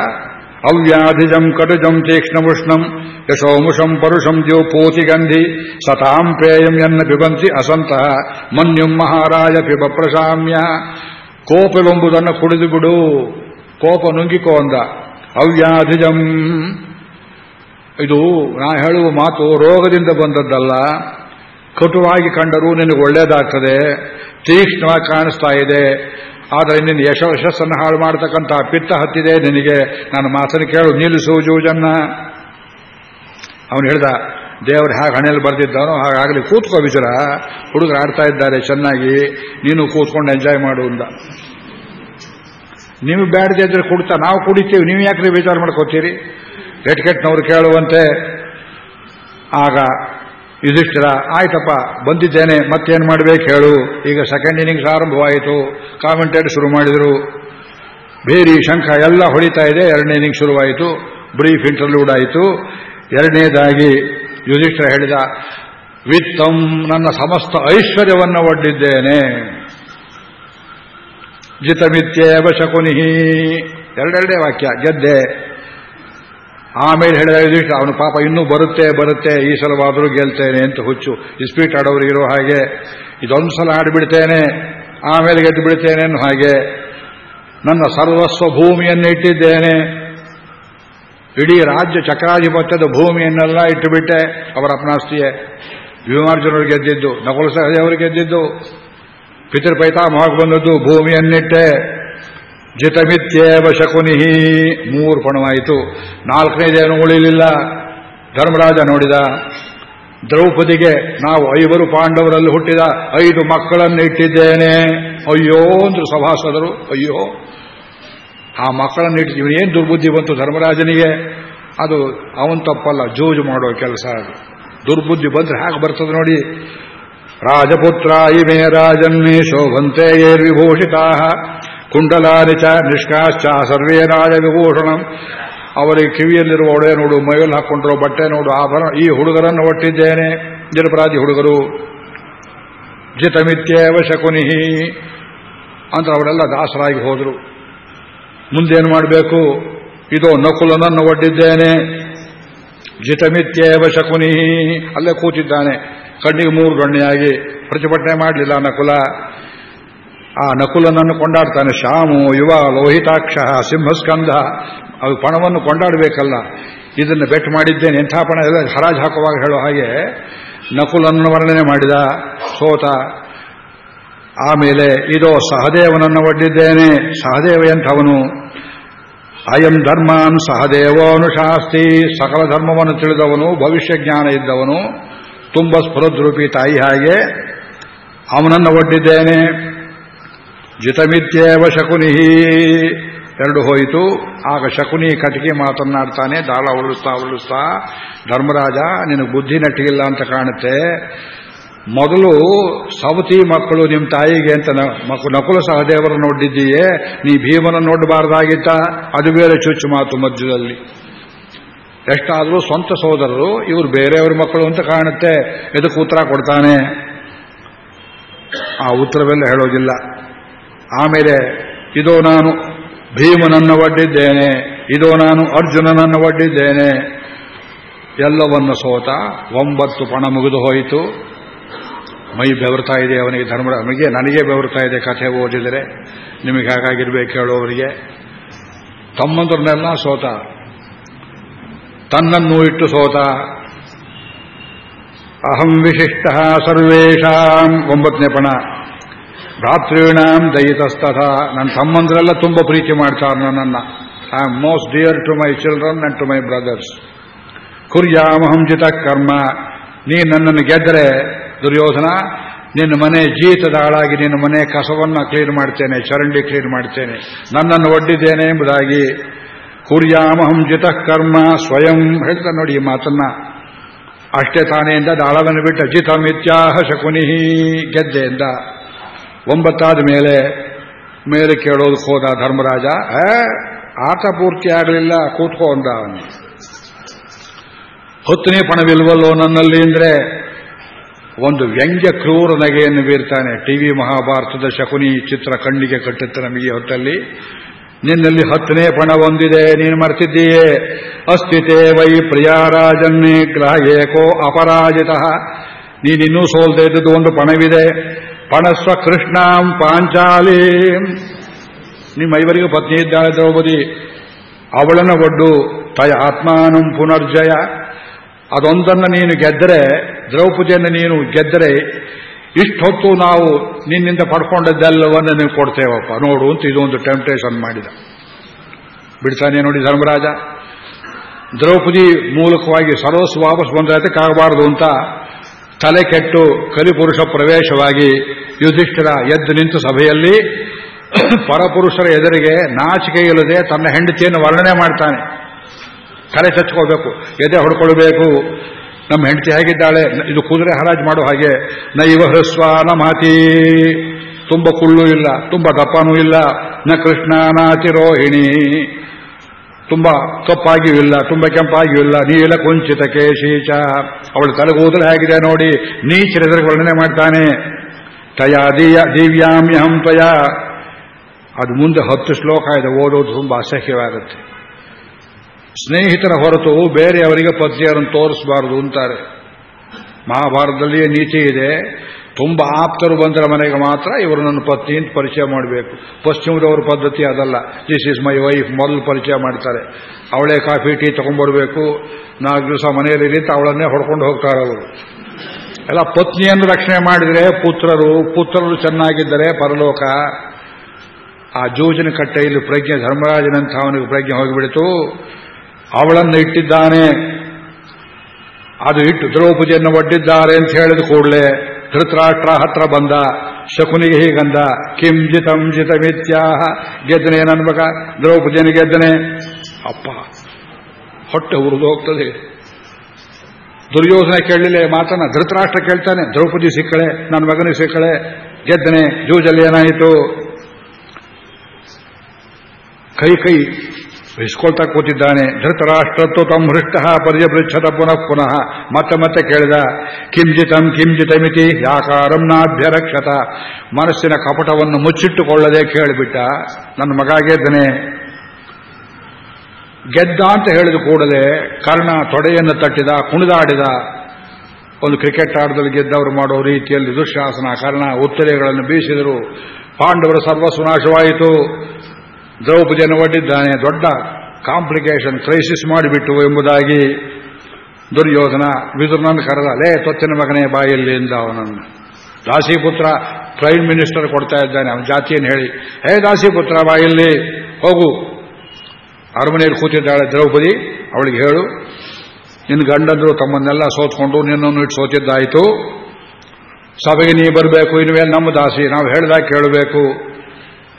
ಅವ್ಯಾಧಿಜಂ ಕಟುಜಂ ತೀಕ್ಷ್ಣಮುಷ್ಣಂ ಯಶೋಮುಷಂ ಪರುಷಂ ದ್ಯೋಪೋತಿಗಂಧಿ ಸತಾಂ ಪ್ರೇಯಂ ಎನ್ನ ಪಿಬಂತಿ ಅಸಂತಹ ಮನ್ಯುಂ ಮಹಾರಾಜ ಪಿಬ ಪ್ರಶಾಮ್ಯ. ಕೋಪವೆಂಬುದನ್ನು ಕುಡಿದು ಬಿಡು. ಕೋಪ ನುಂಗಿಕೋ ಅಂದ. ಅವ್ಯಾಧಿಜಂ. ಇದು ನಾ ಹೇಳುವ ಮಾತು ರೋಗದಿಂದ ಬಂದದ್ದಲ್ಲ. ಕಟುವಾಗಿ ಕಂಡರೂ ನಿನಗೆ ಒಳ್ಳೇದಾಗ್ತದೆ. ತೀಕ್ಷ್ಣವಾಗಿ ಕಾಣಿಸ್ತಾ ಇದೆ. ಆದರೆ ನಿನ್ನ ಯಶ ಯಶಸ್ಸನ್ನು ಹಾಳು ಮಾಡತಕ್ಕಂಥ ಪಿತ್ತ ಹತ್ತಿದೆ ನಿನಗೆ. ನಾನು ಮಾತನ್ನು ಕೇಳು, ನಿಲ್ಲಿಸು ಜೂಜನ್ನ. ಅವನು ಹೇಳ್ದ, ದೇವರು ಹೇಗೆ ಹಣೆಯಲ್ಲಿ ಬರೆದಿದ್ದಾನೋ ಹಾಗಾಗಲಿ ಕೂತ್ಕೋ ವಿಚಾರ ಹುಡುಗರು ಆಡ್ತಾ ಇದ್ದಾರೆ ಚೆನ್ನಾಗಿ. ನೀನು ಕೂತ್ಕೊಂಡು ಎಂಜಾಯ್ ಮಾಡು ಅಂತ. ನೀವು ಬೇಡದೆ ಇದ್ರೆ ಕುಡ್ತಾ, ನಾವು ಕುಡಿತೀವಿ, ನೀವು ಯಾಕೆ ವಿಚಾರ ಮಾಡ್ಕೋತೀರಿ? ಕೆಟ್ಟ ಕೆಟ್ಟನವ್ರು ಕೇಳುವಂತೆ. ಆಗ ಯುಧಿಷ್ಠಿರ, ಆಯ್ತಪ್ಪ, ಬಂದಿದ್ದೇನೆ, ಮತ್ತೇನು ಮಾಡಬೇಕು ಹೇಳು. ಈಗ ಸೆಕೆಂಡ್ ಇನ್ನಿಂಗ್ಸ್ ಆರಂಭವಾಯಿತು ಕಾಮೆಂಟೇಟ್ ಶುರು ಮಾಡಿದರು. ಬೇರಿ ಶಂಖ ಎಲ್ಲ ಹೊಡಿತಾ ಇದೆ, ಎರಡನೇ ಇನ್ನಿಂಗ್ ಶುರುವಾಯಿತು ಬ್ರೀಫ್ ಇಂಟರ್ಲೂಡ್ ಆಯಿತು. ಎರಡನೇದಾಗಿ ಯುಧಿಷ್ಠಿರ ಹೇಳಿದ, ವಿತ್ತಂ, ನನ್ನ ಸಮಸ್ತ ಐಶ್ವರ್ಯವನ್ನು ಒಡ್ಡಿದ್ದೇನೆ. ಜಿತಮಿತ್ಯೇವ ಶಕುನಿಹಿ ಎರಡೆರಡೇ ವಾಕ್ಯ, ಗೆದ್ದೆ. ಆಮೇಲೆ ಹೇಳಿದ ಯುಧಿಷ್ಠ ಅವನು ಪಾಪ ಇನ್ನೂ ಬರುತ್ತೆ ಬರುತ್ತೆ, ಈ ಸಲವಾದರೂ ಗೆಲ್ತೇನೆ ಅಂತ ಹುಚ್ಚು. ಇಸ್ಪೀಟ್ ಆಡೋರು ಇರೋ ಹಾಗೆ ಇದೊಂದು ಸಲ ಆಡಿಬಿಡ್ತೇನೆ, ಆಮೇಲೆ ಗೆದ್ದು ಬಿಡ್ತೇನೆ ಅನ್ನೋ ಹಾಗೆ ನನ್ನ ಸರ್ವಸ್ವ ಭೂಮಿಯನ್ನು ಇಟ್ಟಿದ್ದೇನೆ. ಇಡೀ ರಾಜ್ಯ ಚಕ್ರಾಧಿಪತ್ಯದ ಭೂಮಿಯನ್ನೆಲ್ಲ ಇಟ್ಟುಬಿಟ್ಟೆ ಅವರ ಅಪನಾಸ್ತಿಯೇ. ಭೀಮಾರ್ಜುನರು ಗೆದ್ದಿದ್ದು, ನಕುಲ ಸಹದೇವರು ಗೆದ್ದಿದ್ದು ಪಿತೃಪೈತಾಮಹಕ್ಕೆ ಬಂದದ್ದು ಭೂಮಿಯನ್ನಿಟ್ಟೆ. ಜಿತಮಿತ್ಯೇವ ಶಕುನಿಹಿ ಮೂರು ಪಣವಾಯಿತು ನಾಲ್ಕನೇದೇನು ಉಳಿಲಿಲ್ಲ. ಧರ್ಮರಾಜ ನೋಡಿದ, ದ್ರೌಪದಿಗೆ ನಾವು ಐವರು ಪಾಂಡವರಲ್ಲಿ ಹುಟ್ಟಿದ ಐದು ಮಕ್ಕಳನ್ನು ಇಟ್ಟಿದ್ದೇನೆ ಅಯ್ಯೋ ಅಂದ್ರು ಸಭಾಸದರು, ಅಯ್ಯೋ. ಆ ಮಕ್ಕಳನ್ನು ಇಟ್ಟು ಏನು ದುರ್ಬುದ್ಧಿ ಬಂತು ಧರ್ಮರಾಜನಿಗೆ? ಅದು ಅವನ್ ತಪ್ಪಲ್ಲ, ಜೂಜು ಮಾಡೋ ಕೆಲಸ ಅದು. ದುರ್ಬುದ್ಧಿ ಬಂದ್ರೆ ಹೇಗೆ ಬರ್ತದೆ ನೋಡಿ. ರಾಜಪುತ್ರ ಇಮೇ ರಾಜನ್ನೇ ಶೋಭಂತೆ ಏರ್ವಿಭೂಷಿತಾ. ಕುಂಡಲಾನಿ ಚ ನಿಷ್ಕಾಶ್ಚ ಸರ್ವೇ ರಾಜವಿಭೂಷಣಂ ಅವರಿಗೆ ಕಿವಿಯಲ್ಲಿರುವ ಒಡೆ ನೋಡು, ಮೈಯಲ್ಲಿ ಹಾಕ್ಕೊಂಡಿರೋ ಬಟ್ಟೆ ನೋಡು, ಆಭರಣ, ಈ ಹುಡುಗರನ್ನು ಒಟ್ಟಿದ್ದೇನೆ. ನಿರಪರಾಧಿ ಹುಡುಗರು, ಜಿತಮಿತ್ಯೇವ ಶಕುನಿಹಿ. ಅಂತ ಅವರೆಲ್ಲ ದಾಸರಾಗಿ ಹೋದರು. ಮುಂದೇನು ಮಾಡಬೇಕು? ಇದೋ ನಕುಲನನ್ನು ಒಡ್ಡಿದ್ದೇನೆ. ಜಿತಮಿತ್ಯೇವ ಶಕುನಿ ಅಲ್ಲೇ ಕೂತಿದ್ದಾನೆ. ಕಣ್ಣಿಗೆ ಮೂರು ಗಣ್ಣೆಯಾಗಿ ಪ್ರತಿಭಟನೆ ಮಾಡಲಿಲ್ಲ ನಕುಲ. ಆ ನಕುಲನನ್ನು ಕೊಂಡಾಡ್ತಾನೆ. ಶಾಮು, ಯುವ, ಲೋಹಿತಾಕ್ಷ, ಸಿಂಹಸ್ಕಂಧ, ಅದು ಪಣವನ್ನು ಕೊಂಡಾಡಬೇಕಲ್ಲ. ಇದನ್ನು ಬೆಟ್ ಮಾಡಿದ್ದೇನೆ, ಎಂಥ ಪಣ? ಎಲ್ಲ ಹರಾಜು ಹಾಕುವಾಗ ಹೇಳೋ ಹಾಗೆ ನಕುಲನ್ನು ವರ್ಣನೆ ಮಾಡಿದ ಸೋತ. ಆಮೇಲೆ ಇದೋ ಸಹದೇವನನ್ನು ಒಡ್ಡಿದ್ದೇನೆ. ಸಹದೇವ ಎಂಥವನು? ಅಯಂ ಧರ್ಮಾನ್ ಸಹದೇವೋನುಶಾಸ್ತಿ ಸಕಲ ಧರ್ಮವನ್ನು ತಿಳಿದವನು, ಭವಿಷ್ಯ ಜ್ಞಾನ ಇದ್ದವನು. ತುಂಬ ಸ್ಫುರದ್ರೂಪಿ ತಾಯಿ ಹಾಗೆ ಅವನನ್ನು ಒಡ್ಡಿದ್ದೇನೆ. ಜಿತಮಿತ್ಯೇವ ಶಕುನಿಹಿ. ಎರಡು ಹೋಯಿತು. ಆಗ ಶಕುನಿ ಕಟಿಗೆ ಮಾತನ್ನಾಡ್ತಾನೆ, ದಾಳ ಉರುಳಿಸ್ತಾ ಉರುಳಿಸ್ತಾ, ಧರ್ಮರಾಜ, ನಿನಗೆ ಬುದ್ಧಿ ನಟ್ಟಿಗಿಲ್ಲ ಅಂತ ಕಾಣುತ್ತೆ. ಮೊದಲು ಸವತಿ ಮಕ್ಕಳು ನಿಮ್ಮ ತಾಯಿಗೆ ಅಂತ ನಕುಲ ಸಹದೇವರ ನೋಡಿದ್ದೀಯೇ ನೀ ಭೀಮನ ನೋಡಬಾರ್ದಾಗಿತ್ತ? ಅದು ಬೇರೆ ಚುಚ್ಚು ಮಾತು ಮಧ್ಯದಲ್ಲಿ. ಎಷ್ಟಾದರೂ ಸ್ವಂತ ಸೋದರರು, ಇವರು ಬೇರೆಯವ್ರ ಮಕ್ಕಳು ಅಂತ ಕಾಣುತ್ತೆ. ಇದಕ್ಕೆ ಉತ್ತರ ಕೊಡ್ತಾನೆ. ಆ ಉತ್ತರವೆಲ್ಲ ಹೇಳೋದಿಲ್ಲ. ಆಮೇಲೆ ಇದೋ ನಾನು ಭೀಮನನ್ನು ಒಡ್ಡಿದ್ದೇನೆ, ಇದೋ ನಾನು ಅರ್ಜುನನನ್ನು ಒಡ್ಡಿದ್ದೇನೆ. ಎಲ್ಲವನ್ನು ಸೋತ ಒಂಬತ್ತು ಪಣ ಮುಗಿದು ಹೋಯಿತು. ಮೈ ಬೆವರ್ತಾ ಇದೆ ಅವನಿಗೆ ಧರ್ಮ ನಮಗೆ ನನಗೆ ಬೆವರ್ತಾ ಇದೆ ಕಥೆ ಓದಿದರೆ. ನಿಮಗೆ ಹಾಗಾಗಿರ್ಬೇಕು ಹೇಳೋವರಿಗೆ ತಮ್ಮಂದ್ರನ್ನೆಲ್ಲ ಸೋತ. ತನ್ನನ್ನು ಇಟ್ಟು ಸೋತ. ಅಹಂ ವಿಶಿಷ್ಟ ಸರ್ವೇಷಾಂ ಒಂಬತ್ತನೇ ಪಣ. ಭ್ರಾತೃಣಾಂ ದಯಿತಸ್ತಥ. ನನ್ನ ಸಂಬಂಧರೆಲ್ಲ ತುಂಬ ಪ್ರೀತಿ ಮಾಡ್ತಾರೆ ನನ್ನನ್ನು. I am most dear to my children and to my brothers ಕುರ್ಯಾಮಹಂ ಜಿತ ಕರ್ಮ ನೀ ನನ್ನನ್ನು ಗೆದ್ದರೆ ದುರ್ಯೋಧನ, ನಿನ್ನ ಮನೆ ಜೀತದ ಹಾಳಾಗಿ ನಿನ್ನ ಮನೆ ಕಸವನ್ನ ಕ್ಲೀನ್ ಮಾಡ್ತೇನೆ, ಚರಂಡಿ ಕ್ಲೀನ್ ಮಾಡ್ತೇನೆ. ನನ್ನನ್ನು ಒಡ್ಡಿದ್ದೇನೆ ಎಂಬುದಾಗಿ. ಕುರ್ಯಾಮಹಂ ಜಿತ ಕರ್ಮ ಸ್ವಯಂ ಹೇಳ್ತ ನೋಡಿ ಈ ಮಾತನ್ನ. ಅಷ್ಟೇ ತಾನೆಯಿಂದ ದಾಳವನ್ನು ಬಿಟ್ಟ ಜಿತ ಮಿತ್ಯಾಹ ಶಕುನಿಹಿ ಗೆದ್ದೆಯಿಂದ ಒಂಬತ್ತಾದ ಮೇಲೆ ಮೇಲೆ ಕೇಳೋದಕ್ಕೆ ಹೋದ ಧರ್ಮರಾಜ ಆಟ ಪೂರ್ತಿ ಆಗಲಿಲ್ಲ, ಕೂತ್ಕೋ ಅಂದ ಹೊತ್ತನೇ ಪಣವಿಲ್ವಲ್ಲೋ ನನ್ನಲ್ಲಿ ಅಂದ್ರೆ ಒಂದು ವ್ಯಂಗ್ಯ ಕ್ರೂರ ನಗೆಯನ್ನು ಬೀರ್ತಾನೆ. ಟಿವಿ ಮಹಾಭಾರತದ ಶಕುನಿ ಚಿತ್ರ ಕಣ್ಣಿಗೆ ಕಟ್ಟುತ್ತೆ ನಮಗೆ ಹೊತ್ತಲ್ಲಿ. ನಿನ್ನಲ್ಲಿ ಹತ್ತನೇ ಪಣ ಹೊಂದಿದೆ ನೀನು ಮರ್ತಿದ್ದೀಯೇ? ಅಸ್ಥಿತೇ ವೈ ಪ್ರಿಯಾರಾಜನ್ನೇ ಗ್ರಹ ಏಕೋ ಅಪರಾಜಿತ. ನೀನಿನ್ನೂ ಸೋಲ್ದೇ ಇದ್ದದ್ದು ಒಂದು ಪಣವಿದೆ. ಪಣಸ್ವ ಕೃಷ್ಣಾಂ ಪಾಂಚಾಲಿ. ನಿಮ್ಮ ಐವರಿಗೂ ಪತ್ನಿ ಇದ್ದಾಳೆ ದ್ರೌಪದಿ. ಅವಳನ್ನು ಒಡ್ಡು ತಯ ಆತ್ಮಾನಂ ಪುನರ್ಜಯ. ಅದೊಂದನ್ನು ನೀನು ಗೆದ್ದರೆ ದ್ರೌಪದಿಯನ್ನು ನೀನು ಗೆದ್ದರೆ ಇಷ್ಟೊತ್ತು ನಾವು ನಿನ್ನಿಂದ ಪಡ್ಕೊಂಡದ್ದೆಲ್ಲವನ್ನು ನೀವು ಕೊಡ್ತೇವಪ್ಪ. ನೋಡು ಅಂತ ಇದೊಂದು ಟೆಂಪ್ಟೇಷನ್ ಮಾಡಿದ. ಬಿಡ್ತಾನೆ ನೋಡಿ ಧರ್ಮರಾಜ. ದ್ರೌಪದಿ ಮೂಲಕವಾಗಿ ಸರೋಸ್ ವಾಪಸ್ ಕಾಗಬಾರದು ಅಂತ ತಲೆ ಕೆಟ್ಟು ಕಲಿಪುರುಷ ಪ್ರವೇಶವಾಗಿ ಯುಧಿಷ್ಠಿರ ಎದ್ದು ನಿಂತು ಸಭೆಯಲ್ಲಿ ಪರಪುರುಷರ ಎದುರಿಗೆ ನಾಚಿಕೆ ಇಲ್ಲದೆ ತನ್ನ ಹೆಂಡತಿಯನ್ನು ವರ್ಣನೆ ಮಾಡ್ತಾನೆ. ತಲೆ ಚಚ್ಕೋಬೇಕು ಎದೆ ಹೊಡ್ಕೊಳ್ಬೇಕು. ನಮ್ಮ ಹೆಂಡತಿ ಹೇಗಿದ್ದಾಳೆ? ಇದು ಕುದುರೆ ಹರಾಜು ಮಾಡೋ ಹಾಗೆ. ನೈವ ಹೃಸ್ವ ನ ಮಾತಿ ತುಂಬ ಕುಳ್ಳು ಇಲ್ಲ, ತುಂಬ ದಪ್ಪನೂ ಇಲ್ಲ. ನ ಕೃಷ್ಣ ನಾತಿ ರೋಹಿಣಿ. ತುಂಬ ಕಪ್ಪಾಗಿಯೂ ಇಲ್ಲ, ತುಂಬ ಕೆಂಪಾಗಿಯೂ ಇಲ್ಲ. ನೀಲ ಕುಂಚಿತ ಕೇಶೀಚ. ಅವಳ ತಲೆಗೂದಲು ಹೇಗಿದೆ ನೋಡಿ. ನೀಚರೆದುರಿಗೆ ವರ್ಣನೆ ಮಾಡ್ತಾನೆ. ತಯಾ ದಿಯ ದಿವ್ಯಾಮ್ಯಹಂ ತ್ವಯ ಅದು ಮುಂದೆ ಹತ್ತು ಶ್ಲೋಕ ಇದೆ, ಓದೋದು ತುಂಬ ಅಸಹ್ಯವಾಗುತ್ತೆ. ಸ್ನೇಹಿತರ ಹೊರತು ಬೇರೆಯವರಿಗೆ ಪತ್ನಿಯರನ್ನು ತೋರಿಸಬಾರದು ಅಂತಾರೆ. ಮಹಾಭಾರತದಲ್ಲಿಯೇ ನೀತಿ ಇದೆ. ತುಂಬ ಆಪ್ತರು ಬಂದ್ರ ಮನೆಗೆ ಮಾತ್ರ ಇವರು ನನ್ನ ಪತ್ನಿ ಅಂತ ಪರಿಚಯ ಮಾಡಬೇಕು. ಪಶ್ಚಿಮದವ್ರ ಪದ್ಧತಿ ಅದಲ್ಲ. ದಿಸ್ ಇಸ್ ಮೈ ವೈಫ್ ಮೊದಲು ಪರಿಚಯ ಮಾಡ್ತಾರೆ. ಅವಳೇ ಕಾಫಿ, ಟೀ ತಗೊಂಡ್ಬರ್ಬೇಕು. ನಾಲ್ಕು ದಿವಸ ಮನೆಯಲ್ಲಿ ನಿಂತು ಅವಳನ್ನೇ ಹೊಡ್ಕೊಂಡು ಹೋಗ್ತಾರೆ ಅವರು. ಎಲ್ಲ ಪತ್ನಿಯನ್ನು ರಕ್ಷಣೆ ಮಾಡಿದರೆ ಪುತ್ರರು ಪುತ್ರರು ಚೆನ್ನಾಗಿದ್ದರೆ ಪರಲೋಕ. ಆ ಜೂಜಿನ ಕಟ್ಟೆಯಲ್ಲಿ ಪ್ರಜ್ಞೆ ಧರ್ಮರಾಜನಂತ ಅವನಿಗೆ ಪ್ರಜ್ಞೆ ಹೋಗಿಬಿಡಿತು. ಅವಳನ್ನು ಇಟ್ಟಿದ್ದಾನೆ. ಅದು ಇಟ್ಟು ದ್ರೌಪದಿಯನ್ನು ಒಡ್ಡಿದ್ದಾರೆ ಅಂತ ಹೇಳಿದ ಕೂಡಲೇ ಧೃತರಾಷ್ಟ್ರ ಹತ್ರ ಬಂದ ಶಕುನಿಗೆ ಹೀಗಂದ, ಕಿಂ ಜಿತಂ ಜಿತಮಿತ್ಯಾಹ, ಗೆದ್ದನೆ ಏನನ್ಬೇಕ ದ್ರೌಪದಿಯನ್ನು ಗೆದ್ದನೆ. ಅಪ್ಪ, ಹೊಟ್ಟೆ ಉರಿದು ಹೋಗ್ತದೆ. ದುರ್ಯೋಧನ ಕೇಳಲಿಲ್ಲ ಮಾತನ್ನ, ಧೃತರಾಷ್ಟ್ರ ಕೇಳ್ತಾನೆ, ದ್ರೌಪದಿ ಸಿಕ್ಕಳೆ ನನ್ನ ಮಗನಿಗೆ ಸಿಕ್ಕಳೆ, ಗೆದ್ದನೆ, ಜೂಜಲ್ಲಿ ಏನಾಯಿತು? ಕೈ ಕೈ ಇಸ್ಕೊಳ್ತಾ ಕೂತಿದ್ದಾನೆ. ಧೃತರಾಷ್ಟ್ರತ್ತು ತಂ ಹೃಷ್ಟ ಪರ್ಯಪೃಚ್ಛದ ಪುನಃ ಪುನಃ. ಮತ್ತೆ ಮತ್ತೆ ಕೇಳಿದ ಕಿಂಜಿತಂ ಕಿಂಜಿತಮಿತಿ ಯಾಕಾರಂ ನಾಭ್ಯರಕ್ಷತ. ಮನಸ್ಸಿನ ಕಪಟವನ್ನು ಮುಚ್ಚಿಟ್ಟುಕೊಳ್ಳದೆ ಕೇಳಿಬಿಟ್ಟ ನನ್ನ ಮಗ ಗೆದ್ದನೆ ಗೆದ್ದ ಅಂತ ಹೇಳಿದ ಕೂಡಲೇ ಕರ್ಣ ತೊಡೆಯನ್ನು ತಟ್ಟಿದ, ಕುಣಿದಾಡಿದ. ಒಂದು ಕ್ರಿಕೆಟ್ ಆಟದಲ್ಲಿ ಗೆದ್ದವರು ಮಾಡೋ ರೀತಿಯಲ್ಲಿ ದುಶ್ಯಾಸನ, ಕರ್ಣ ಉತ್ತರೆಗಳನ್ನು ಬೀಸಿದರು. ಪಾಂಡವರ ಸರ್ವಸ್ವನಾಶವಾಯಿತು ದ್ರೌಪದಿಯನ್ನು ಒಡ್ಡಿದ್ದಾನೆ. ದೊಡ್ಡ ಕಾಂಪ್ಲಿಕೇಶನ್ ಕ್ರೈಸಿಸ್ ಮಾಡಿಬಿಟ್ಟು ಎಂಬುದಾಗಿ ದುರ್ಯೋಧನ ವಿದುರ್ನನ್ನು ಕರೆದ ಲೇ ತೊತ್ತಿನ ಮಗನೇ ಬಾಯಲ್ಲಿ ಎಂದ ಅವನನ್ನು. ದಾಸಿಪುತ್ರ ಪ್ರೈಮ್ ಮಿನಿಸ್ಟರ್ ಕೊಡ್ತಾ ಇದ್ದಾನೆ. ಅವನ ಜಾತಿಯನ್ನು ಹೇಳಿ, ಹೇ ದಾಸಿಪುತ್ರ, ಬಾಯಲ್ಲಿ ಹೋಗು. ಅರಮನೆಯಲ್ಲಿ ಕೂತಿದ್ದಾಳೆ ದ್ರೌಪದಿ. ಅವಳಿಗೆ ಹೇಳು, ನಿನ್ನ ಗಂಡಂದ್ರು ತಮ್ಮನ್ನೆಲ್ಲ ಸೋತ್ಕೊಂಡು ನಿನ್ನನ್ನು ಇಟ್ಟು ಸೋತಿದ್ದಾಯಿತು. ಸಭೆಗೆ ನೀ ಬರಬೇಕು, ಇನ್ಮೇಲೆ ನಮ್ಮ ದಾಸಿ. ನಾವು ಹೇಳಿದಾಗ ಕೇಳಬೇಕು.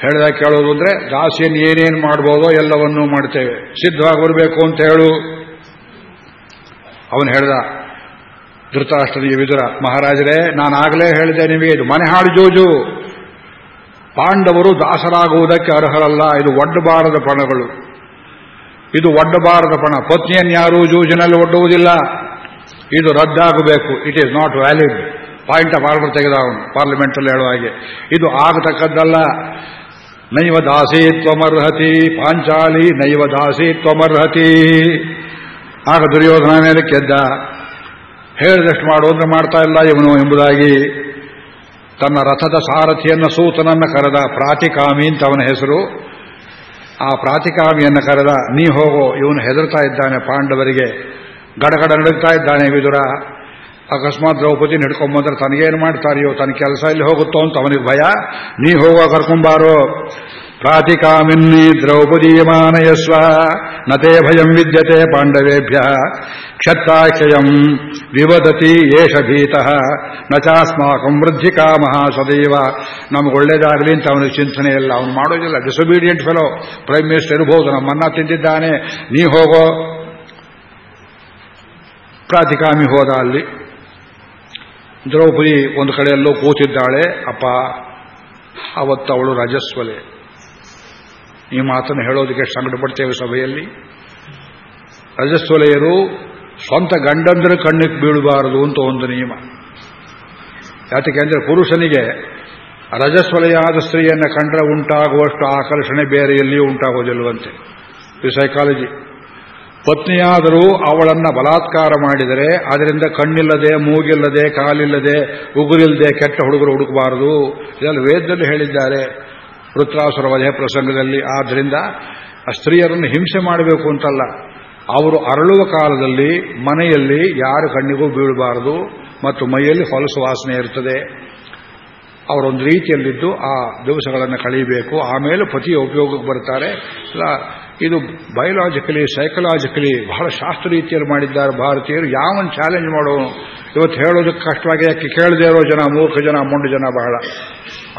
ಹೇಳಿದಾಗ ಕೇಳೋದು ಅಂದ್ರೆ ದಾಸಿಯನ್ನು ಏನೇನು ಮಾಡ್ಬೋದೋ ಎಲ್ಲವನ್ನೂ ಮಾಡ್ತೇವೆ. ಸಿದ್ಧವಾಗಿ ಬರಬೇಕು ಅಂತ ಹೇಳು. ಅವನು ಹೇಳ್ದ ಧೃತರಾಷ್ಟ್ರನಿಗೆ ವಿದುರ, ಮಹಾರಾಜರೇ ನಾನು ಆಗಲೇ ಹೇಳಿದೆ ನಿಮಗೆ, ಇದು ಮನೆ ಹಾಡು ಜೋಜು. ಪಾಂಡವರು ದಾಸರಾಗುವುದಕ್ಕೆ ಅರ್ಹರಲ್ಲ, ಇದು ಒಡ್ಡಬಾರದ ಪಣಗಳು. ಇದು ಒಡ್ಡಬಾರದ ಪಣ, ಪತ್ನಿಯನ್ನು ಯಾರೂ ಜೂಜಿನಲ್ಲಿ ಒಡ್ಡುವುದಿಲ್ಲ. ಇದು ರದ್ದಾಗಬೇಕು it is not valid point of order ತೆಗೆದ ಅವನು ಪಾರ್ಲಿಮೆಂಟ್ ಅಲ್ಲಿ ಹೇಳುವ ಹಾಗೆ. ಇದು ಆಗತಕ್ಕದ್ದಲ್ಲ. ನೈವ ದಾಸೀತ್ವಮರ್ಹತಿ ಪಾಂಚಾಲಿ ನೈವ ದಾಸೀತ್ವಮರ್ಹತಿ ಆಗ ದುರ್ಯೋಧನ ಮೇಲೆ ಕೆದ್ದ. ಹೇಳಿದಷ್ಟು ಮಾಡು ಅಂದ್ರೆ ಮಾಡ್ತಾ ಇಲ್ಲ ಇವನು ಎಂಬುದಾಗಿ ತನ್ನ ರಥದ ಸಾರಥಿಯನ್ನು ಸೂತನನ್ನು ಕರೆದ ಪ್ರಾತಿಕಾಮಿ ಅಂತ ಅವನ ಹೆಸರು. ಆ ಪ್ರಾತಿಕಾಮಿಯನ್ನು ಕರೆದ, ನೀ ಹೋಗೋ, ಇವನು ಹೆದರ್ತಾ ಇದ್ದಾನೆ ಪಾಂಡವರಿಗೆ. ಗಡಗಡ ನಡುಗ್ತಾ ಇದ್ದಾನೆ ವಿದುರ ಅಕಸ್ಮಾತ್ ದ್ರೌಪದಿ ನಡ್ಕೊಂಬಂದ್ರೆ ತನಗೇನು ಮಾಡ್ತಾರೆಯೋ ತನ್ನ ಕೆಲಸ ಇಲ್ಲಿ ಹೋಗುತ್ತೋ ಅಂತ ಅವನಿಗೆ ಭಯ. ನೀ ಹೋಗೋ ಕರ್ಕೊಂಬಾರೋ. ಪ್ರಾತಿಕಾಮಿನ್ನಿ ದ್ರೌಪದೀಯಮಾನಯಸ್ವ ನತೇ ಭಯಂ ವಿದ್ಯತೆ ಪಾಂಡವೇಭ್ಯ. ಕ್ಷತ್ತಾಕ್ಷಯಂ ವಿವದತಿ ಏಷ ಭೀತಃ. ನ ವೃದ್ಧಿ ಕಾಮಹ ಸದೈವ ನಮ್ಗೆ ಒಳ್ಳೇದಾಗಲಿ ಅಂತ ಅವನಿಗೆ ಚಿಂತನೆ ಇಲ್ಲ. ಅವನು ಮಾಡೋದಿಲ್ಲ. ಡಿಸೊಬೀಡಿಯಂಟ್ ಫೆಲೋ ಪ್ರೈಮ್ ಮಿನಿಸ್ಟರ್ ಇರಬಹುದು ನಮ್ಮನ್ನ ತಿಂದಿದ್ದಾನೆ. ನೀ ಹೋಗೋ. ಪ್ರಾತಿಕಾಮಿ ಹೋದ ಅಲ್ಲಿ. ದ್ರೌಪದಿ ಒಂದು ಕಡೆಯಲ್ಲೋ ಕೂತಿದ್ದಾಳೆ, ಅಪ್ಪ, ಅವತ್ತು ಅವಳು ರಜಸ್ವಲೆ. ಈ ಮಾತನ್ನು ಹೇಳೋದಕ್ಕೆ ಸಂಕಟ ಪಡ್ತೇವೆ ಸಭೆಯಲ್ಲಿ. ರಜಸ್ವಲೆಯರು ಸ್ವಂತ ಗಂಡಂದ್ರ ಕಣ್ಣಿಗೆ ಬೀಳಬಾರದು ಅಂತ ಒಂದು ನಿಯಮ. ಯಾತಕ್ಕೆ ಪುರುಷನಿಗೆ ರಜಸ್ವಲೆಯಾದ ಸ್ತ್ರೀಯನ್ನು ಕಂಡ್ರೆ ಉಂಟಾಗುವಷ್ಟು ಆಕರ್ಷಣೆ ಬೇರೆ ಎಲ್ಲಿಯೂ ಉಂಟಾಗೋದಿಲ್ವಂತೆ ಈ ಸೈಕಾಲಜಿ ಪತ್ನಿಯಾದರೂ ಅವಳನ್ನ ಬಲಾತ್ಕಾರ ಮಾಡಿದರೆ ಅದರಿಂದ ಕಣ್ಣಿಲ್ಲದೆ, ಮೂಗಿಲ್ಲದೆ, ಕಾಲಿಲ್ಲದೆ ಉಗುರಿಲ್ಲದೆ ಕೆಟ್ಟ ಹುಡುಗರು ಹುಡುಕಬಾರದು. ಇದನ್ನು ವೇದದಲ್ಲಿ ಹೇಳಿದ್ದಾರೆ. ವೃತ್ರಾಸುರ ವಧೆ ಪ್ರಸಂಗದಲ್ಲಿ ಆದ್ದರಿಂದ ಸ್ತ್ರೀಯರನ್ನು ಹಿಂಸೆ ಮಾಡಬೇಕು ಅಂತಲ್ಲ. ಅವರು ಅರಳುವ ಕಾಲದಲ್ಲಿ ಮನೆಯಲ್ಲಿ ಯಾರು ಕಣ್ಣಿಗೂ ಬೀಳಬಾರದು ಮತ್ತು ಮೈಯಲ್ಲಿ ಹೊಲಸು ವಾಸನೆ ಇರ್ತದೆ. ಅವರೊಂದು ರೀತಿಯಲ್ಲಿದ್ದು ಆ ದಿವಸಗಳನ್ನು ಕಳೀಬೇಕು ಆಮೇಲೆ ಪತಿಯ ಉಪಯೋಗಕ್ಕೆ ಬರ್ತಾರೆ. ಇದು ಬಯೋಲಾಜಿಕಲಿ, ಸೈಕಲಾಜಿಕಲಿ ಬಹಳ ಶಾಸ್ತ್ರ ರೀತಿಯಲ್ಲಿ ಮಾಡಿದ್ದಾರೆ ಭಾರತೀಯರು. ಯಾವನ್ ಚಾಲೆಂಜ್ ಮಾಡೋ ಇವತ್ತು ಹೇಳೋದಕ್ಕೆ ಕಷ್ಟವಾಗಿ ಯಾಕೆ ಕೇಳದೇ ಇರೋ ಜನ, ಮೂರ್ಖ ಜನ, ಮೊಂಡು ಜನ ಬಹಳ.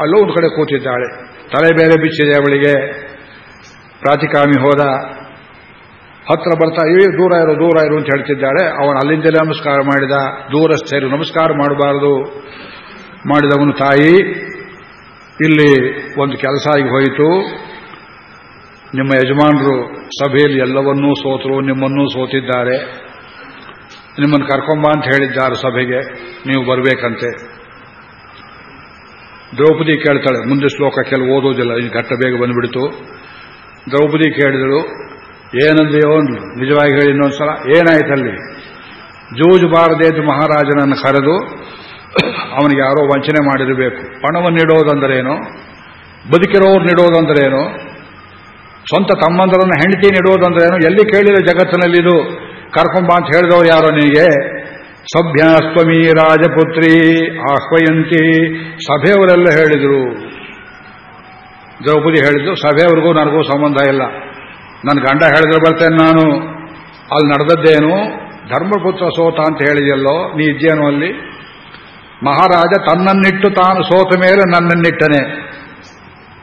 ಅಲ್ಲೋ ಒಂದು ಕಡೆ ಕೂತಿದ್ದಾಳೆ. ತಲೆ ಬೇರೆ ಬಿಚ್ಚಿದೆ ಅವಳಿಗೆ. ಪ್ರಾತಿಕಾಮಿ ಹೋದ. ಹತ್ರ ಬರ್ತಾ, ಏ, ದೂರ ಇರು ದೂರ ಇರು ಅಂತ ಹೇಳ್ತಿದ್ದಾಳೆ. ಅವನು ಅಲ್ಲಿಂದಲೇ ನಮಸ್ಕಾರ ಮಾಡಿದ. ದೂರ ಸೇರಿ ನಮಸ್ಕಾರ ಮಾಡಬಾರದು. ಮಾಡಿದವನು ತಾಯಿ. ಇಲ್ಲಿ ಒಂದು ಕೆಲಸ ಆಗಿ ಹೋಯಿತು. ನಿಮ್ಮ ಯಜಮಾನರು ಸಭೆಯಲ್ಲಿ ಎಲ್ಲವನ್ನೂ ಸೋತರು, ನಿಮ್ಮನ್ನೂ ಸೋತಿದ್ದಾರೆ. ನಿಮ್ಮನ್ನು ಕರ್ಕೊಂಬ ಅಂತ ಹೇಳಿದ್ದಾರೆ ಸಭೆಗೆ. ನೀವು ಬರಬೇಕಂತೆ. ದ್ರೌಪದಿ ಕೇಳ್ತಾಳೆ, ಮುಂದೆ ಶ್ಲೋಕ ಕೆಲವು ಓದೋದಿಲ್ಲ, ಈ ಘಟ್ಟ ಬೇಗ ಬಂದ್ಬಿಡ್ತು. ದ್ರೌಪದಿ ಕೇಳಿದಳು, ಏನಂದೆಯೋ ನಿಜವಾಗಿ ಹೇಳಿ ಇನ್ನೊಂದ್ಸಲ, ಏನಾಯ್ತಲ್ಲಿ? ಜೂಜು ಬಾರದೇದು ಮಹಾರಾಜನನ್ನು ಕರೆದು ಅವನಿಗೆ ಯಾರೋ ವಂಚನೆ ಮಾಡಿರಬೇಕು. ಪಣವನ್ನು ನೀಡೋದಂದರೇನು? ಬದುಕಿರೋರು ನೀಡೋದಂದರೇನು? ಸ್ವಂತ ತಮ್ಮಂದರನ್ನು ಹೆಂಡತಿ ಏನು ಎಲ್ಲಿ ಕೇಳಿದ ಜಗತ್ತಿನಲ್ಲಿ ಇದು ಕರ್ಕೊಂಬ ಅಂತ ಹೇಳಿದವರು ಯಾರೋ ನಿನಗೆ? ಸಭ್ಯಾಸ್ವಮಿ ರಾಜಪುತ್ರಿ, ಆಹ್ವಯಂತಿ. ಸಭೆಯವರೆಲ್ಲ ಹೇಳಿದರು. ದ್ರೌಪದಿ ಹೇಳಿದ್ರು, ಸಭೆಯವರಿಗೂ ನನಗೂ ಸಂಬಂಧ ಇಲ್ಲ. ನನ್ನ ಗಂಡ ಹೇಳಿದ್ರೆ ಬರ್ತೇನೆ ನಾನು. ಅಲ್ಲಿ ನಡೆದದ್ದೇನು? ಧರ್ಮಪುತ್ರ ಸೋತ ಅಂತ ಹೇಳಿದೆಯಲ್ಲೋ, ನೀ ಇದ್ದೇನೋ ಅಲ್ಲಿ? ಮಹಾರಾಜ ತನ್ನನ್ನಿಟ್ಟು ತಾನು ಸೋತ ಮೇಲೆ ನನ್ನನ್ನಿಟ್ಟನೆ.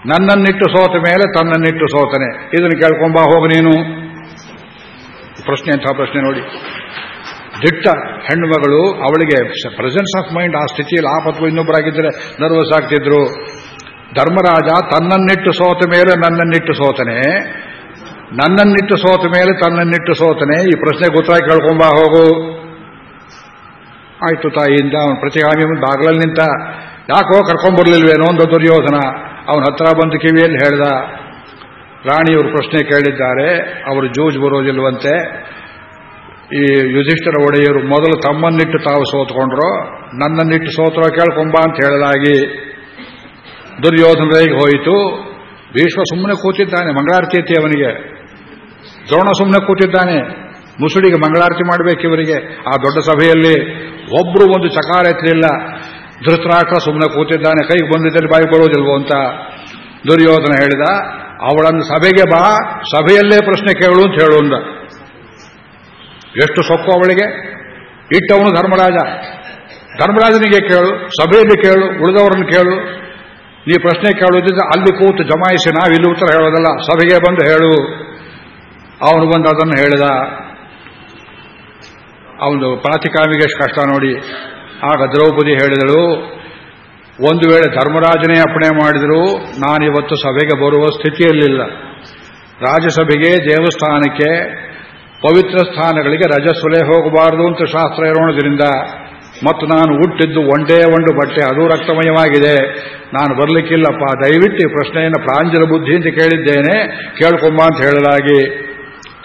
ನನ್ನನ್ನಿಟ್ಟು ಸೋತ ಮೇಲೆ ತನ್ನನ್ನಿಟ್ಟು ಸೋತನೆ. ಇದನ್ನು ಕೇಳ್ಕೊಂಬ, ಹೋಗು ನೀನು. ಪ್ರಶ್ನೆ ಅಂತ ಪ್ರಶ್ನೆ ನೋಡಿ. ದಿಟ್ಟ ಹೆಣ್ಣು ಮಗಳು ಅವಳಿಗೆ ಪ್ರೆಸೆನ್ಸ್ ಆಫ್ ಮೈಂಡ್ ಆ ಸ್ಥಿತಿಯಲ್ಲಿ ಆಪತ್ತು ಇನ್ನೊಬ್ಬರಾಗಿದ್ದರೆ ನರ್ವಸ್ ಆಗ್ತಿದ್ರು. ಧರ್ಮರಾಜ ತನ್ನನ್ನಿಟ್ಟು ಸೋತ ಮೇಲೆ ನನ್ನನ್ನಿಟ್ಟು ಸೋತನೆ. ನನ್ನನ್ನಿಟ್ಟು ಸೋತ ಮೇಲೆ ತನ್ನನ್ನಿಟ್ಟು ಸೋತನೆ. ಈ ಪ್ರಶ್ನೆ ಗೊತ್ತಾಗಿ ಕೇಳ್ಕೊಂಬ, ಹೋಗು. ಆಯ್ತು ತಾಯಿಯಿಂದ ಅವನು ಪ್ರತಿಗಾಮಿ ಬಾಗಿಲಲ್ಲಿ ನಿಂತ, ಯಾಕೋ ಕರ್ಕೊಂಡ್ಬರ್ಲಿಲ್ವೇನೋ ಒಂದು ದುರ್ಯೋಧನ. ಅವನ ಹತ್ರ ಬಂದು ಕಿವಿಯಲ್ಲಿ ಹೇಳ್ದ, ರಾಣಿಯವರು ಪ್ರಶ್ನೆ ಕೇಳಿದ್ದಾರೆ, ಅವರು ಜೂಜ್ ಬರೋದಿಲ್ವಂತೆ, ಈ ಯುಧಿಷ್ಠರ ಒಡೆಯರು ಮೊದಲು ತಮ್ಮನ್ನಿಟ್ಟು ತಾವು ಸೋತ್ಕೊಂಡ್ರು, ನನ್ನನ್ನಿಟ್ಟು ಸೋತ್ರ ಕೇಳ್ಕೊಂಬ ಅಂತ ಹೇಳಲಾಗಿ ದುರ್ಯೋಧನರಿಗೆ ಹೋಯಿತು. ಭೀಷ್ಮ ಸುಮ್ಮನೆ ಕೂತಿದ್ದಾನೆ, ಮಂಗಳಾರತಿ ಐತಿ ಅವನಿಗೆ. ದ್ರೋಣ ಸುಮ್ಮನೆ ಕೂತಿದ್ದಾನೆ ಮುಸುಡಿಗೆ ಮಂಗಳಾರತಿ ಮಾಡಬೇಕು ಇವರಿಗೆ. ಆ ದೊಡ್ಡ ಸಭೆಯಲ್ಲಿ ಒಬ್ಬರು ಒಂದು ಚಕಾರ ಎತ್ತಲಿಲ್ಲ. ಧೃತರಾಷ್ಟ್ರ ಸುಮ್ಮನೆ ಕೂತಿದ್ದಾನೆ, ಕೈಗೆ ಬಂದಿದ್ದಲ್ಲಿ ಬಾಯಿ ಬರೋದಿಲ್ವೋ ಅಂತ ದುರ್ಯೋಧನ ಹೇಳಿದ, ಅವಳನ್ನು ಸಭೆಗೆ ಬಾ, ಸಭೆಯಲ್ಲೇ ಪ್ರಶ್ನೆ ಕೇಳು ಅಂತ ಹೇಳು ಅಂದ. ಎಷ್ಟು ಸೊಕ್ಕು ಅವಳಿಗೆ? ಇಟ್ಟವನು ಧರ್ಮರಾಜ. ಧರ್ಮರಾಜನಿಗೆ ಕೇಳು, ಸಭೆಯಲ್ಲಿ ಕೇಳು, ಉಳಿದವರನ್ನು ಕೇಳು. ನೀ ಪ್ರಶ್ನೆ ಕೇಳುವುದಿದ್ರೆ ಅಲ್ಲಿ ಕೂತು ಜಮಾಯಿಸಿ ನಾವು ಇಲ್ಲಿ ಉತ್ತರ ಹೇಳೋದಲ್ಲ, ಸಭೆಗೆ ಬಂದು ಹೇಳು. ಅವನು ಬಂದು ಅದನ್ನು ಹೇಳಿದ. ಅವನು ಪ್ರಾತಿಕಾಮಿಗೆ ಕಷ್ಟ ನೋಡಿ ಆಗ ದ್ರೌಪದಿ ಹೇಳಿದಳು, ಒಂದು ವೇಳೆ ಧರ್ಮರಾಜನೇ ಅಪ್ಪಣೆ ಮಾಡಿದರೂ ನಾನಿವತ್ತು ಸಭೆಗೆ ಬರುವ ಸ್ಥಿತಿಯಲ್ಲಿಲ್ಲ. ರಾಜಸಭೆಗೆ ದೇವಸ್ಥಾನಕ್ಕೆ, ಪವಿತ್ರ ಸ್ಥಾನಗಳಿಗೆ ರಜಸ್ವಲೆ ಹೋಗಬಾರದು ಅಂತ ಶಾಸ್ತ್ರ ಇರೋಣದ್ರಿಂದ ಮತ್ತು ನಾನು ಹುಟ್ಟಿದ್ದು ಒಂದೇ ಒಂದು ಬಟ್ಟೆ, ಅದು ರಕ್ತಮಯವಾಗಿದೆ. ನಾನು ಬರಲಿಕ್ಕಿಲ್ಲಪ್ಪ, ದಯವಿಟ್ಟು ಈ ಪ್ರಶ್ನೆಯನ್ನು ಪ್ರಾಂಜಲ ಬುದ್ಧಿ ಅಂತ ಕೇಳಿದ್ದೇನೆ, ಕೇಳ್ಕೊಂಬ ಅಂತ ಹೇಳಲಾಗಿ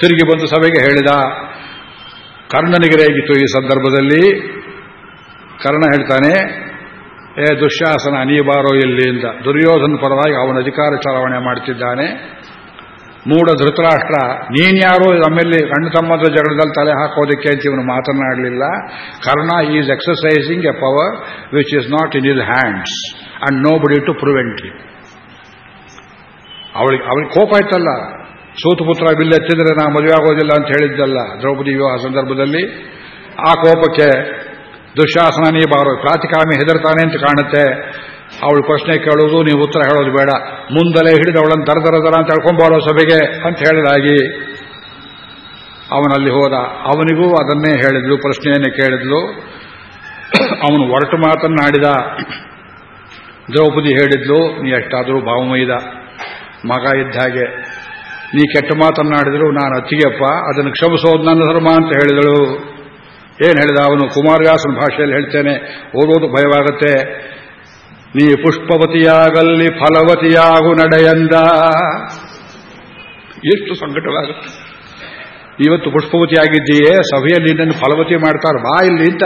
ತಿರುಗಿ ಬಂದು ಸಭೆಗೆ ಹೇಳಿದ. ಕರ್ಣನಿಗೆ ಈ ಸಂದರ್ಭದಲ್ಲಿ. ಕರ್ಣ ಹೇಳ್ತಾನೆ, ಏ ದುಶ್ಯಾಸನ, ನೀ ಬಾರೋ ಇಲ್ಲಿ ದುರ್ಯೋಧನ ಪರವಾಗಿ ಅವನ ಅಧಿಕಾರ ಚಲಾವಣೆ ಮಾಡ್ತಿದ್ದಾನೆ. ಮೂಢ ಧೃತರಾಷ್ಟ್ರ ನೀನ್ಯಾರೋ ನಮ್ಮಲ್ಲಿ ಕಣ್ಣು ತಮ್ಮದ ಜಗಳದಲ್ಲಿ ತಲೆ ಹಾಕೋದಕ್ಕೆ ಅಂತ ಇವನು ಮಾತನಾಡಲಿಲ್ಲ. Karna is exercising a power which is not in is hands and nobody to prevent it ಅವಳಿಗೆ ಅವಳಿಗೆ ಕೋಪ ಆಯ್ತಲ್ಲ. ಬಿಲ್ ಎತ್ತಿದ್ರೆ ನಾ ಮದುವೆ ಆಗೋದಿಲ್ಲ ಅಂತ ಹೇಳಿದ್ದಲ್ಲ ದ್ರೌಪದಿ ವಿವಾಹ ಸಂದರ್ಭದಲ್ಲಿ. ಆ ಕೋಪಕ್ಕೆ ದುಶಾಸನ ನೀ ಬಾರೋ ಪ್ರಾತಿಕಾಮಿ ಹೆದರ್ತಾನೆ ಅಂತ ಕಾಣುತ್ತೆ. ಅವಳು ಪ್ರಶ್ನೆ ಕೇಳೋದು, ನೀವು ಉತ್ತರ ಹೇಳೋದು ಬೇಡ. ಮುಂದಲೇ ಹಿಡಿದು ಅವಳನ್ನು ದರ ದರ ದರ ಅಂತ ಹೇಳ್ಕೊಂಬಾರೋ ಸಭೆಗೆ ಅಂತ ಹೇಳಿದಾಗಿ ಅವನಲ್ಲಿ ಹೋದ. ಅವನಿಗೂ ಅದನ್ನೇ ಹೇಳಿದ್ಲು, ಪ್ರಶ್ನೆಯನ್ನೇ ಕೇಳಿದ್ಲು. ಅವನು ಹೊರಟು ಮಾತನ್ನಾಡಿದ. ದ್ರೌಪದಿ ಹೇಳಿದ್ಲು, ನೀ ಎಷ್ಟಾದರೂ ಭಾವಮೈದ ಮಗ ಇದ್ದ ಹಾಗೆ. ನೀ ಕೆಟ್ಟ ಮಾತನ್ನಾಡಿದ್ರು, ನಾನು ಅತ್ತಿಗೆಪ್ಪ ಅದನ್ನು ಕ್ಷಮಿಸೋದು ನನ್ನ ಧರ್ಮ ಅಂತ ಹೇಳಿದಳು. ಏನು ಹೇಳಿದ ಅವನು? ಕುಮಾರವ್ಯಾಸನ ಭಾಷೆಯಲ್ಲಿ ಹೇಳ್ತೇನೆ. ಓದೋದು ಭಯವಾಗುತ್ತೆ. ನೀ ಪುಷ್ಪವತಿಯಾಗಲ್ಲಿ ಫಲವತಿಯಾಗು ನಡೆಯಂದ. ಎಷ್ಟು ಸಂಕಟವಾಗುತ್ತೆ. ಇವತ್ತು ಪುಷ್ಪವತಿಯಾಗಿದ್ದೀಯೇ? ಸಭೆಯಲ್ಲಿ ನಿನ್ನನ್ನು ಫಲವತಿ ಮಾಡ್ತಾರೆ. ಬಾ ಇಲ್ಲಿ ಅಂತ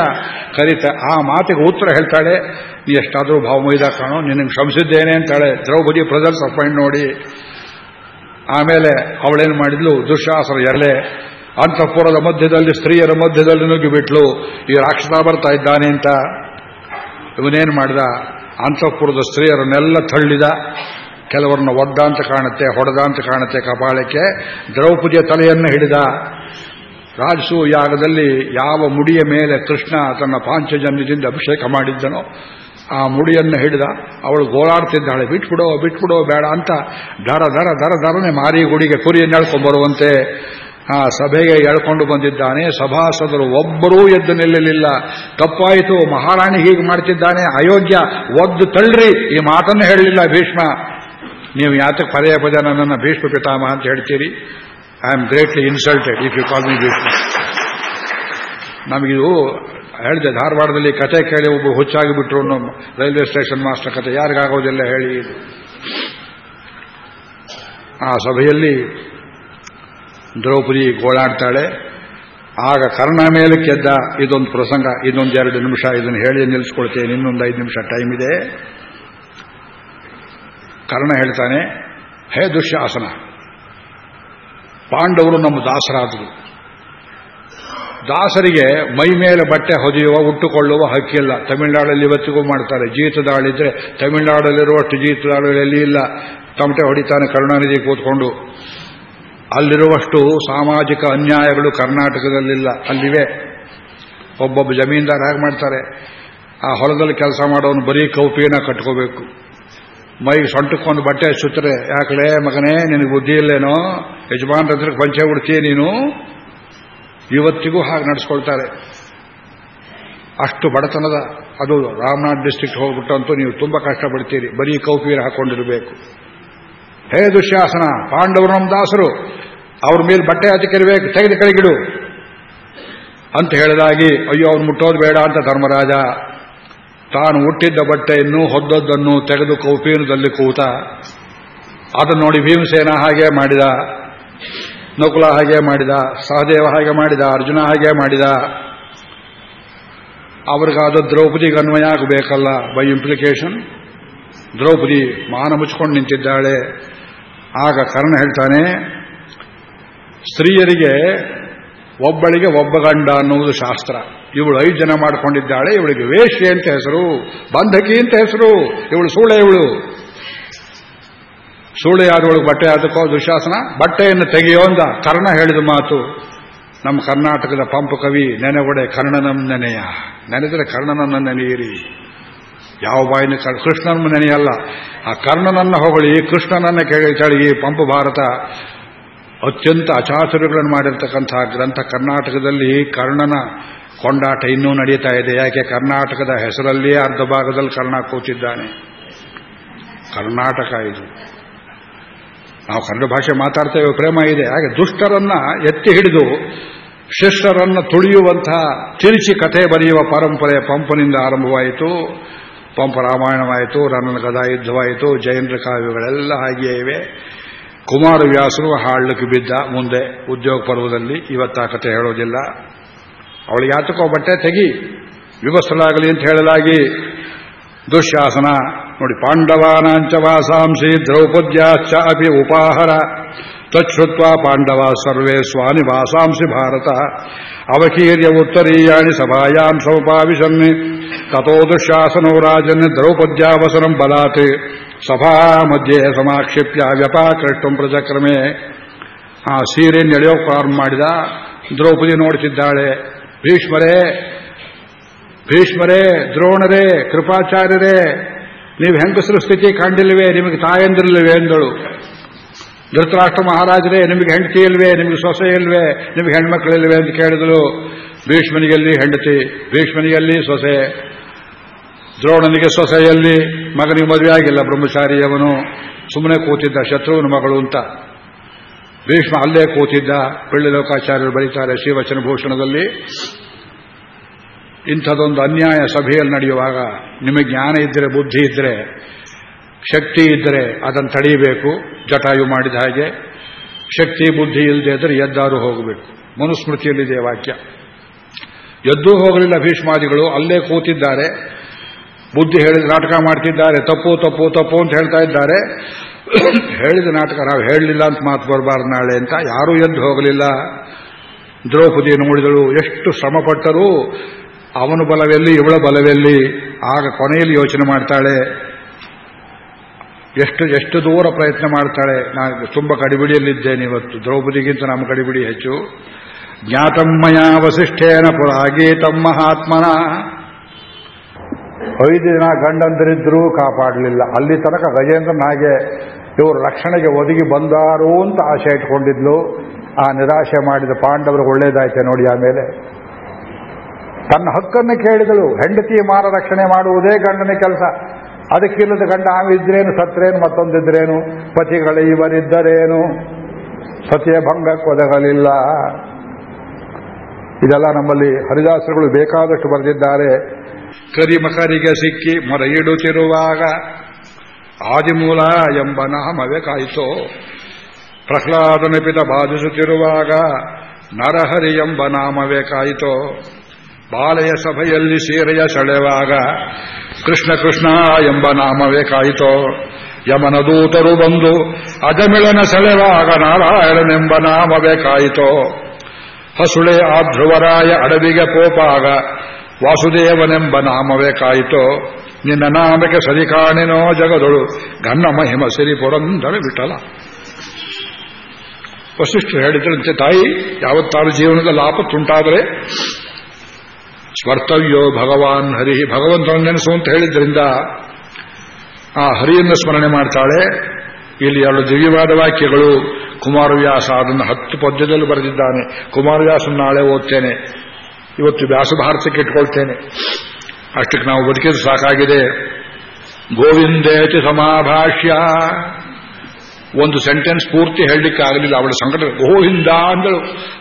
ಕರೀತ, ಆ ಮಾತಿಗೆ ಉತ್ತರ ಹೇಳ್ತಾಳೆ. ನೀ ಎಷ್ಟಾದರೂ ಭಾವಮೈದ ಕಾಣೋ. ನಿನಗೆ ಶ್ರಮಿಸಿದ್ದೇನೆ ಅಂತಾಳೆ. ದ್ರೌಪದಿ ಪ್ರೆಸಲ್ಸ್ ಅಪಾಯಿಂಟ್ ನೋಡಿ. ಆಮೇಲೆ ಅವಳೇನು ಮಾಡಿದ್ಲು? ದುಶಾಸನ ಎಲೆ ಅಂತಃಪುರದ ಮಧ್ಯದಲ್ಲಿ, ಸ್ತ್ರೀಯರ ಮಧ್ಯದಲ್ಲಿ ನುಗ್ಗಿಬಿಟ್ಲು. ಈ ರಾಕ್ಷಸ ಬರ್ತಾ ಇದ್ದಾನೆ ಅಂತ ಇವನೇನು ಮಾಡಿದ? ಅಂತಃಪುರದ ಸ್ತ್ರೀಯರನ್ನೆಲ್ಲ ತಳ್ಳಿದ. ಕೆಲವರನ್ನ ಒದ್ದ ಅಂತ ಕಾಣುತ್ತೆ, ಹೊಡೆದ ಅಂತ ಕಾಣುತ್ತೆ ಕಪಾಳಕ್ಕೆ. ದ್ರೌಪದಿಯ ತಲೆಯನ್ನು ಹಿಡಿದ. ರಾಜಸೂ ಯಾಗದಲ್ಲಿ ಯಾವ ಮುಡಿಯ ಮೇಲೆ ಕೃಷ್ಣ ತನ್ನ ಪಾಂಚಜನ್ಯದಿಂದ ಅಭಿಷೇಕ ಮಾಡಿದ್ದನೋ, ಆ ಮುಡಿಯನ್ನು ಹಿಡಿದ. ಅವಳು ಗೋಳಾಡ್ತಿದ್ದಾಳೆ, ಬಿಟ್ಬಿಡೋ ಬಿಟ್ಬಿಡೋ ಬೇಡ ಅಂತ ದರ ದರ ದರ ದರನೆ ಮಾರಿ ಗುಡಿಗೆ ಕುರಿಯನ್ನು ಎಳ್ಕೊಂಡ್ಬರುವಂತೆ ಆ ಸಭೆಗೆ ಎಳ್ಕೊಂಡು ಬಂದಿದ್ದಾನೆ. ಸಭಾಸದರು ಒಬ್ಬರೂ ಎದ್ದು ನಿಲ್ಲಲಿಲ್ಲ. ತಪ್ಪಾಯಿತು. ಮಹಾರಾಣಿ ಹೀಗೆ ಮಾಡ್ತಿದ್ದಾನೆ. ಅಯೋಗ್ಯ. ಒದ್ದು ತಳ್ಳ್ರಿ. ಈ ಮಾತನ್ನು ಹೇಳಲಿಲ್ಲ ಭೀಷ್ಮ. ನೀವು ಯಾತಕ್ಕೆ ಪದೇ ಪದೇ ನನ್ನನ್ನು ಭೀಷ್ಮ ಪಿತಾಮಹ ಅಂತ ಹೇಳ್ತೀರಿ? I am greatly insulted if you call me Bhishma. ನಮಗಿದು ಹೇಳಿದೆ, ಧಾರವಾಡದಲ್ಲಿ ಕತೆ ಕೇಳಿ ಒಬ್ಬ ಹುಚ್ಚಾಗಿ ಬಿಟ್ರು ರೈಲ್ವೆ ಸ್ಟೇಷನ್ ಮಾಸ್ಟರ್ ಕತೆ. ಯಾರಿಗಾಗೋದಿಲ್ಲ ಹೇಳಿ ಆ ಸಭೆಯಲ್ಲಿ ದ್ರೌಪದಿ ಗೋಳಾಡ್ತಾಳೆ ಆಗ ಕರ್ಣ ಮೇಲೆ ಕೆದ್ದ ಇದೊಂದು ಪ್ರಸಂಗ ಇದೊಂದು ಎರಡು ನಿಮಿಷ ಇದನ್ನು ಹೇಳಿ ನಿಲ್ಲಿಸ್ಕೊಳ್ತೇನೆ, ಇನ್ನೊಂದು ಐದು ನಿಮಿಷ ಟೈಮ್ ಇದೆ. ಕರ್ಣ ಹೇಳ್ತಾನೆ, ಹೇ ದುಶ್ಯಾಸನ, ಪಾಂಡವರು ನಮ್ಮ ದಾಸರಾದರು. ದಾಸರಿಗೆ ಮೈ ಮೇಲೆ ಬಟ್ಟೆ ಹೊದೆಯುವ, ಉಟ್ಟುಕೊಳ್ಳುವ ಹಕ್ಕಿಲ್ಲ. ತಮಿಳುನಾಡಲ್ಲಿ ಇವತ್ತಿಗೂ ಮಾಡ್ತಾರೆ. ಜೀತದಾಳಿದ್ರೆ ತಮಿಳುನಾಡಲ್ಲಿರುವಷ್ಟು ಜೀತದಾಳುಗಳಲ್ಲಿ ಇಲ್ಲ. ತಮಟೆ ಹೊಡಿತಾನೆ ಕರುಣಾನಿಧಿ ಕೂತ್ಕೊಂಡು. ಅಲ್ಲಿರುವಷ್ಟು ಸಾಮಾಜಿಕ ಅನ್ಯಾಯಗಳು ಕರ್ನಾಟಕದಲ್ಲಿಲ್ಲ, ಅಲ್ಲಿವೆ. ಒಬ್ಬೊಬ್ಬ ಜಮೀನ್ದಾರ ಹೇಗೆ ಮಾಡ್ತಾರೆ? ಆ ಹೊಲದಲ್ಲಿ ಕೆಲಸ ಮಾಡೋನು ಬರೀ ಕೌಪಿನ ಕಟ್ಕೋಬೇಕು. ಮೈ ಸೊಂಟಕ್ಕೊಂದು ಬಟ್ಟೆ ಸುತ್ತರೆ ಯಾಕಲೇ ಮಗನೇ, ನಿನಗೆ ಬುದ್ಧಿ ಇಲ್ಲೇನೋ? ಯಜಮಾನ್ ಹತ್ರಕ್ಕೆ ಪಂಚೆ ಉಡ್ತೀಯ ನೀನು? ಇವತ್ತಿಗೂ ಹಾಗೆ ನಡೆಸ್ಕೊಳ್ತಾರೆ. ಅಷ್ಟು ಬಡತನದ, ಅದು ರಾಮನಾಥ್ ಡಿಸ್ಟ್ರಿಕ್ಟ್ ಹೋಗ್ಬಿಟ್ಟಂತೂ ನೀವು ತುಂಬ ಕಷ್ಟಪಡ್ತೀರಿ. ಬರೀ ಕೌಪೀರ ಹಾಕೊಂಡಿರಬೇಕು. ಹೇ ದುಶ್ಯಾಸನ, ಪಾಂಡವರು ನಮ್ಮ ದಾಸರು, ಅವ್ರ ಮೇಲೆ ಬಟ್ಟೆ ಹತ್ತಿಕಿರ್ಬೇಕು ತೆಗೆದು ಕೆಳಗಿಡು. ಅಂತ ಹೇಳಿದಾಗಿ, ಅಯ್ಯೋ, ಅವ್ನು ಮುಟ್ಟೋದು ಬೇಡ ಅಂತ ಧರ್ಮರಾಜ, ತಾನು ಹುಟ್ಟಿದ್ದ ಬಟ್ಟೆಯನ್ನು ಹೊದ್ದದ್ದನ್ನು ತೆಗೆದು ಕೌಪೀನದಲ್ಲಿ ಕೂತ, ಅದನ್ನು ನೋಡಿ ಭೀಮಸೇನ ಹಾಗೆ ಮಾಡಿದ, ನಕುಲ ಹಾಗೆ ಮಾಡಿದ, ಸಹದೇವ ಹಾಗೆ ಮಾಡಿದ, ಅರ್ಜುನ ಹಾಗೆ ಮಾಡಿದ. ಅವ್ರಿಗಾದ ದ್ರೌಪದಿಗೆ ಅನ್ವಯ ಆಗಬೇಕಲ್ಲ ಬೈ ಇಂಪ್ಲಿಕೇಶನ್ ದ್ರೌಪದಿ ಮಾನ ಮುಚ್ಕೊಂಡು ನಿಂತಿದ್ದಾಳೆ. ಆಗ ಕರ್ಣ ಹೇಳ್ತಾನೆ, ಸ್ತ್ರೀಯರಿಗೆ ಒಬ್ಬಳಿಗೆ ಒಬ್ಬ ಗಂಡ ಅನ್ನುವುದು ಶಾಸ್ತ್ರ. ಇವಳು ಐದು ಜನ ಮಾಡಿಕೊಂಡಿದ್ದಾಳೆ, ಇವಳಿಗೆ ವೇಶ್ಯೆ ಅಂತ ಹೆಸರು, ಬಂಧಕಿ ಅಂತ ಹೆಸರು, ಇವಳು ಸೂಳೆ ಇವಳು. ಸೂಳೆ ಆದವಳಿಗೆ ಬಟ್ಟೆ ಅದಕ್ಕೋ ದುಶಾಸನ, ಬಟ್ಟೆಯನ್ನು ತೆಗೆಯೋ ಅಂದ, ಕರ್ಣ ಹೇಳಿದ ಮಾತು. ನಮ್ಮ ಕರ್ನಾಟಕದ ಪಂಪ ಕವಿ ನೆನೆಗೊಡೆ ಕರ್ಣನಂ ನೆನೆಯ. ನೆನೆದರೆ ಕರ್ಣನನ್ನ ನೆನೆಯಿರಿ. ಯಾವ ಬಾಯಿನ ಕೃಷ್ಣನ ನೆನೆಯಲ್ಲ. ಆ ಕರ್ಣನನ್ನ ಹೊಗಳಿ, ಕೃಷ್ಣನನ್ನ ಕೆಳಗಿ ಪಂಪ ಭಾರತ ಅತ್ಯಂತ ಅಚಾತುರ್ಯಗಳನ್ನು ಮಾಡಿರ್ತಕ್ಕಂಥ ಗ್ರಂಥ ಕರ್ನಾಟಕದಲ್ಲಿ ಕರ್ಣನ ಕೊಂಡಾಟ ಇನ್ನೂ ನಡೀತಾ ಇದೆ. ಯಾಕೆ? ಕರ್ನಾಟಕದ ಹೆಸರಲ್ಲಿಯೇ ಅರ್ಧ ಭಾಗದಲ್ಲಿ ಕರ್ಣ ಕೂತಿದ್ದಾನೆ. ಕರ್ನಾಟಕ ಇದು. ನಾವು ಕನ್ನಡ ಭಾಷೆ ಮಾತಾಡ್ತೇವೆ, ಪ್ರೇಮ ಇದೆ. ಹಾಗೆ ದುಷ್ಟರನ್ನ ಎತ್ತಿ ಹಿಡಿದು ಶಿಷ್ಯರನ್ನ ತುಳಿಯುವಂತಹ ತಿರುಚಿ ಕಥೆ ಬರೆಯುವ ಪರಂಪರೆ ಪಂಪನಿಂದ ಆರಂಭವಾಯಿತು. ಪಂಪ ರಾಮಾಯಣವಾಯಿತು ರನ್ನನ ಕದಾ ಯುದ್ಧವಾಯಿತು ಜೈನರ ಕಾವ್ಯಗಳೆಲ್ಲ ಹಾಗೆಯೇ ಇವೆ. ಕುಮಾರವ್ಯಾಸರು ಹಾಳಕ್ಕೆ ಬಿದ್ದ ಮುಂದೆ ಉದ್ಯೋಗ ಪರ್ವದಲ್ಲಿ ಇವತ್ತ ಕಥೆ ಹೇಳೋದಿಲ್ಲ. ಅವಳು ಯಾತಕೋ ಬಟ್ಟೆ ತೆಗಿ ವಿವಸ್ತ್ರಲಾಗಲಿ ಅಂತ ಹೇಳಲಾಗಿ, ದುಶ್ಯಾಸನ, ನೋಡಿ ಪಾಂಡವಾನಾಂಚ ವಾಸಾಂಸಿ ದ್ರೌಪದ್ಯಾಶ್ಚ ಅಪಿ ಉಪಾಹರ. ತಚ್ಛ್ರುತ್ವ ಪಾಂಡವ ಸರ್ವೇ ಸ್ವಾಮಿ ವಾಸಾಂಸಿ ಭಾರತ ಅವಕೀರ್ಯ ಉತ್ತರೀಯಾಣಿ ಸಭಾಯಾಂ ಸಮಪಾವಿಶನ್ ತಥೋ ದುಶಾಸನೋ ರಾಜನ್ ದ್ರೌಪದ್ಯಾವಸರಂ ಬಲಾತ್ ಸಭಾ ಮಧ್ಯೆ ಸಮಾಕ್ಷಿಪ್ಯ ವ್ಯಪಾಕೃಷ್ಟಂ ಪ್ರಜಕ್ರಮೇ ಆ ಸೀರೆ ನೆಳೆಯೋ ಪ್ರಾರಂಭ ಮಾಡಿದ, ದ್ರೌಪದಿ ನೋಡ್ತಿದ್ದಾಳೆ ಭೀಷ್ಮರೇ ಭೀಷ್ಮರೇ, ದ್ರೋಣರೇ, ಕೃಪಾಚಾರ್ಯರೇ, ನೀವು ಹೆಂಗಸರ ಸ್ಥಿತಿ ಕಂಡಿಲ್ವೇ ನಿಮಗೆ ತಾಯಂದಿರಲಿವೆ? ಎಂದಳು ಧೃತರಾಷ್ಟ್ರ ಮಹಾರಾಜರೇ, ನಿಮಗೆ ಹೆಂಡತಿ ಇಲ್ವೇ, ನಿಮಗೆ ಸೊಸೆ ಇಲ್ವೇ, ನಿಮಗೆ ಹೆಣ್ಮಕ್ಳಿಲ್ವೇ ಅಂತ ಕೇಳಿದಳು. ಭೀಷ್ಮನಿಗೆಲ್ಲಿ ಹೆಂಡತಿ, ಭೀಷ್ಮನಿಗೆಲ್ಲಿ ಸೊಸೆ, ದ್ರೋಣನಿಗೆ ಸೊಸೆಯಲ್ಲಿ ಮಗನಿಗೆ ಮದುವೆ ಆಗಿಲ್ಲ ಬ್ರಹ್ಮಚಾರಿ ಅವನು ಸುಮ್ಮನೆ ಕೂತಿದ್ದ ಶತ್ರುವಿನ ಮಗಳು ಅಂತ. ಭೀಷ್ಮ ಅಲ್ಲೇ ಕೂತಿದ್ದ, ಬೆಳ್ಳಿ ಲೋಕಾಚಾರ್ಯರು ಬರೀತಾರೆ ಶ್ರೀವಚನ ಭೂಷಣದಲ್ಲಿ. ಇಂಥದೊಂದು ಅನ್ಯಾಯ ಸಭೆಯಲ್ಲಿ ನಡೆಯುವಾಗ ನಿಮಗೆ ಜ್ಞಾನ ಇದ್ದರೆ, ಬುದ್ಧಿ ಇದ್ದರೆ ಶಕ್ತಿ ಇದ್ದರೆ ಅದನ್ನು ತಡೆಯಬೇಕು. ಜಟಾಯು ಮಾಡಿದ ಹಾಗೆ ಶಕ್ತಿ, ಬುದ್ಧಿ ಇಲ್ಲದೆ ಇದ್ದರೆ ಎದ್ದಾರು ಹೋಗಬೇಕು. ಮನುಸ್ಮೃತಿಯಲ್ಲಿದೆ ವಾಕ್ಯ. ಎದ್ದೂ ಹೋಗಲಿಲ್ಲ ಭೀಷ್ಮಾದಿಗಳು, ಅಲ್ಲೇ ಕೂತಿದ್ದಾರೆ. ಬುದ್ಧಿ ಹೇಳಿದ ನಾಟಕ ಮಾಡ್ತಿದ್ದಾರೆ. ತಪ್ಪು ತಪ್ಪು ತಪ್ಪು ಅಂತ ಹೇಳ್ತಾ ಇದ್ದಾರೆ. ಹೇಳಿದ ನಾಟಕ, ನಾವು ಹೇಳಲಿಲ್ಲ ಅಂತ ಮಾತು ಬರಬಾರ್ದು ನಾಳೆ ಅಂತ ಯಾರೂ ಎದ್ದು ಹೋಗಲಿಲ್ಲ. ದ್ರೌಪದಿ ನೋಡಿದಳು ಎಷ್ಟು ಶ್ರಮಪಟ್ಟರೂ ಅವನು ಬಲವೆಲ್ಲಿ, ಇವಳ ಬಲವೆಲ್ಲಿ? ಆಗ ಕೊನೆಯಲ್ಲಿ ಯೋಚನೆ ಮಾಡ್ತಾಳೆ ಎಷ್ಟು ಎಷ್ಟು ದೂರ ಪ್ರಯತ್ನ ಮಾಡ್ತಾಳೆ ನಾನು ತುಂಬ ಕಡಿಬಿಡಿಯಲ್ಲಿದ್ದೇನೆ ಇವತ್ತು. ದ್ರೌಪದಿಗಿಂತ ನಮ್ಮ ಕಡಿಬಿಡಿ ಹೆಚ್ಚು. ಜ್ಞಾತಮ್ಮಯ ವಸಿಷ್ಠೇನ ಪುರಾಗೀತಂ ಮಹಾತ್ಮನ. ಐದು ದಿನ ಗಂಡಂದರಿದ್ರೂ ಕಾಪಾಡಲಿಲ್ಲ. ಅಲ್ಲಿ ತನಕ ಗಜೇಂದ್ರನಾಗೆ ಇವರು ರಕ್ಷಣೆಗೆ ಒದಗಿ ಬಂದಾರು ಅಂತ ಆಶೆ ಇಟ್ಕೊಂಡಿದ್ಲು. ಆ ನಿರಾಶೆ ಮಾಡಿದ ಪಾಂಡವರು ಒಳ್ಳೇದಾಯ್ತೆ ನೋಡಿ ಆಮೇಲೆ. ತನ್ನ ಹಕ್ಕನ್ನು ಕೇಳಿದಳು. ಹೆಂಡತಿ ಮಾರ ರಕ್ಷಣೆ ಮಾಡುವುದೇ ಗಂಡನ ಕೆಲಸ. ಅದಕ್ಕಿಲ್ಲದ ಗಂಡ ಆಮಿದ್ರೇನು ಸತ್ರೇನು ಮತ್ತೊಂದಿದ್ರೇನು? ಪತಿಗಳ ಇವರಿದ್ದರೇನು? ಸತಿಯ ಭಂಗ ಕೊದಗಲಿಲ್ಲ. ಇದೆಲ್ಲ ನಮ್ಮಲ್ಲಿ ಹರಿದಾಸರುಗಳು ಬೇಕಾದಷ್ಟು ಬರೆದಿದ್ದಾರೆ. ಕರಿಮಕರಿಗೆ ಸಿಕ್ಕಿ ಮೊರ ಇಡುತ್ತಿರುವಾಗ ಆದಿಮೂಲ ಎಂಬ ನಾಮವೇ ಕಾಯಿತು. ಪ್ರಹ್ಲಾದನ ಪಿತ ಬಾಧಿಸುತ್ತಿರುವಾಗ ನರಹರಿ ಎಂಬ ನಾಮವೇ ಕಾಯಿತೋ. ಬಾಲೆಯ ಸಭೆಯಲ್ಲಿ ಸೀರೆಯ ಸೆಳೆವಾಗ ಕೃಷ್ಣ ಕೃಷ್ಣ ಎಂಬ ನಾಮವೇ ಕಾಯಿತೋ ಯಮನ ದೂತರು ಬಂದು ಅಜಮಿಳನ ಸೆಳೆವಾಗ ನಾರಾಯಣನೆಂಬ ನಾಮವೇ ಕಾಯಿತೋ. ಹಸುಳೆ ಆ ಧ್ರುವರಾಯ ಅಡವಿಗೆ ಪೋಪಾಗ ವಾಸುದೇವನೆಂಬ ನಾಮವೇ ಕಾಯಿತೋ. ನಿನ್ನ ನಾಮಕ್ಕೆ ಸರಿ ಕಾಣಿನೋ ಜಗದೊಳು ಗನ್ನ ಮಹಿಮ ಸಿರಿ ಪುರಂದರ ವಿಠಲ. ವಸಿಷ್ಠರು ಹೇಳಿದ್ರಂತೆ, ತಾಯಿ, ಯಾವತ್ತಾರು ಜೀವನದಲ್ಲಿ ಆಪತ್ತುಂಟಾದರೆ ಸ್ಮರ್ತವ್ಯೋ ಭಗವಾನ್ ಹರಿ. ಭಗವಂತನ ನೆನೆಸು ಅಂತ ಹೇಳಿದ್ರಿಂದ ಆ ಹರಿಯನ್ನು ಸ್ಮರಣೆ ಮಾಡ್ತಾಳೆ. ಇಲ್ಲಿ ಎರಡು ದಿವ್ಯವಾದ ವಾಕ್ಯಗಳು. ಕುಮಾರವ್ಯಾಸ ಅದನ್ನು ಹತ್ತು ಪದ್ಯದಲ್ಲಿ ಬರೆದಿದ್ದಾನೆ. ಕುಮಾರವ್ಯಾಸನ ನಾಳೆ ಓದ್ತೇನೆ. ಇವತ್ತು ವ್ಯಾಸಭಾರತಕ್ಕೆ ಇಟ್ಕೊಳ್ತೇನೆ. ಅಷ್ಟಕ್ಕೆ ನಾವು ಬದುಕಿದ್ದು ಸಾಕಾಗಿದೆ. ಗೋವಿಂದೇತಿ ಸಮಾಭಾಷ್ಯ. ಒಂದು ಸೆಂಟೆನ್ಸ್ ಪೂರ್ತಿ ಹೇಳಲಿಕ್ಕೆ ಆಗಲಿಲ್ಲ. ಅವಳ ಸಂಕಟ ಗೋವಿಂದ ಅಂದಳು.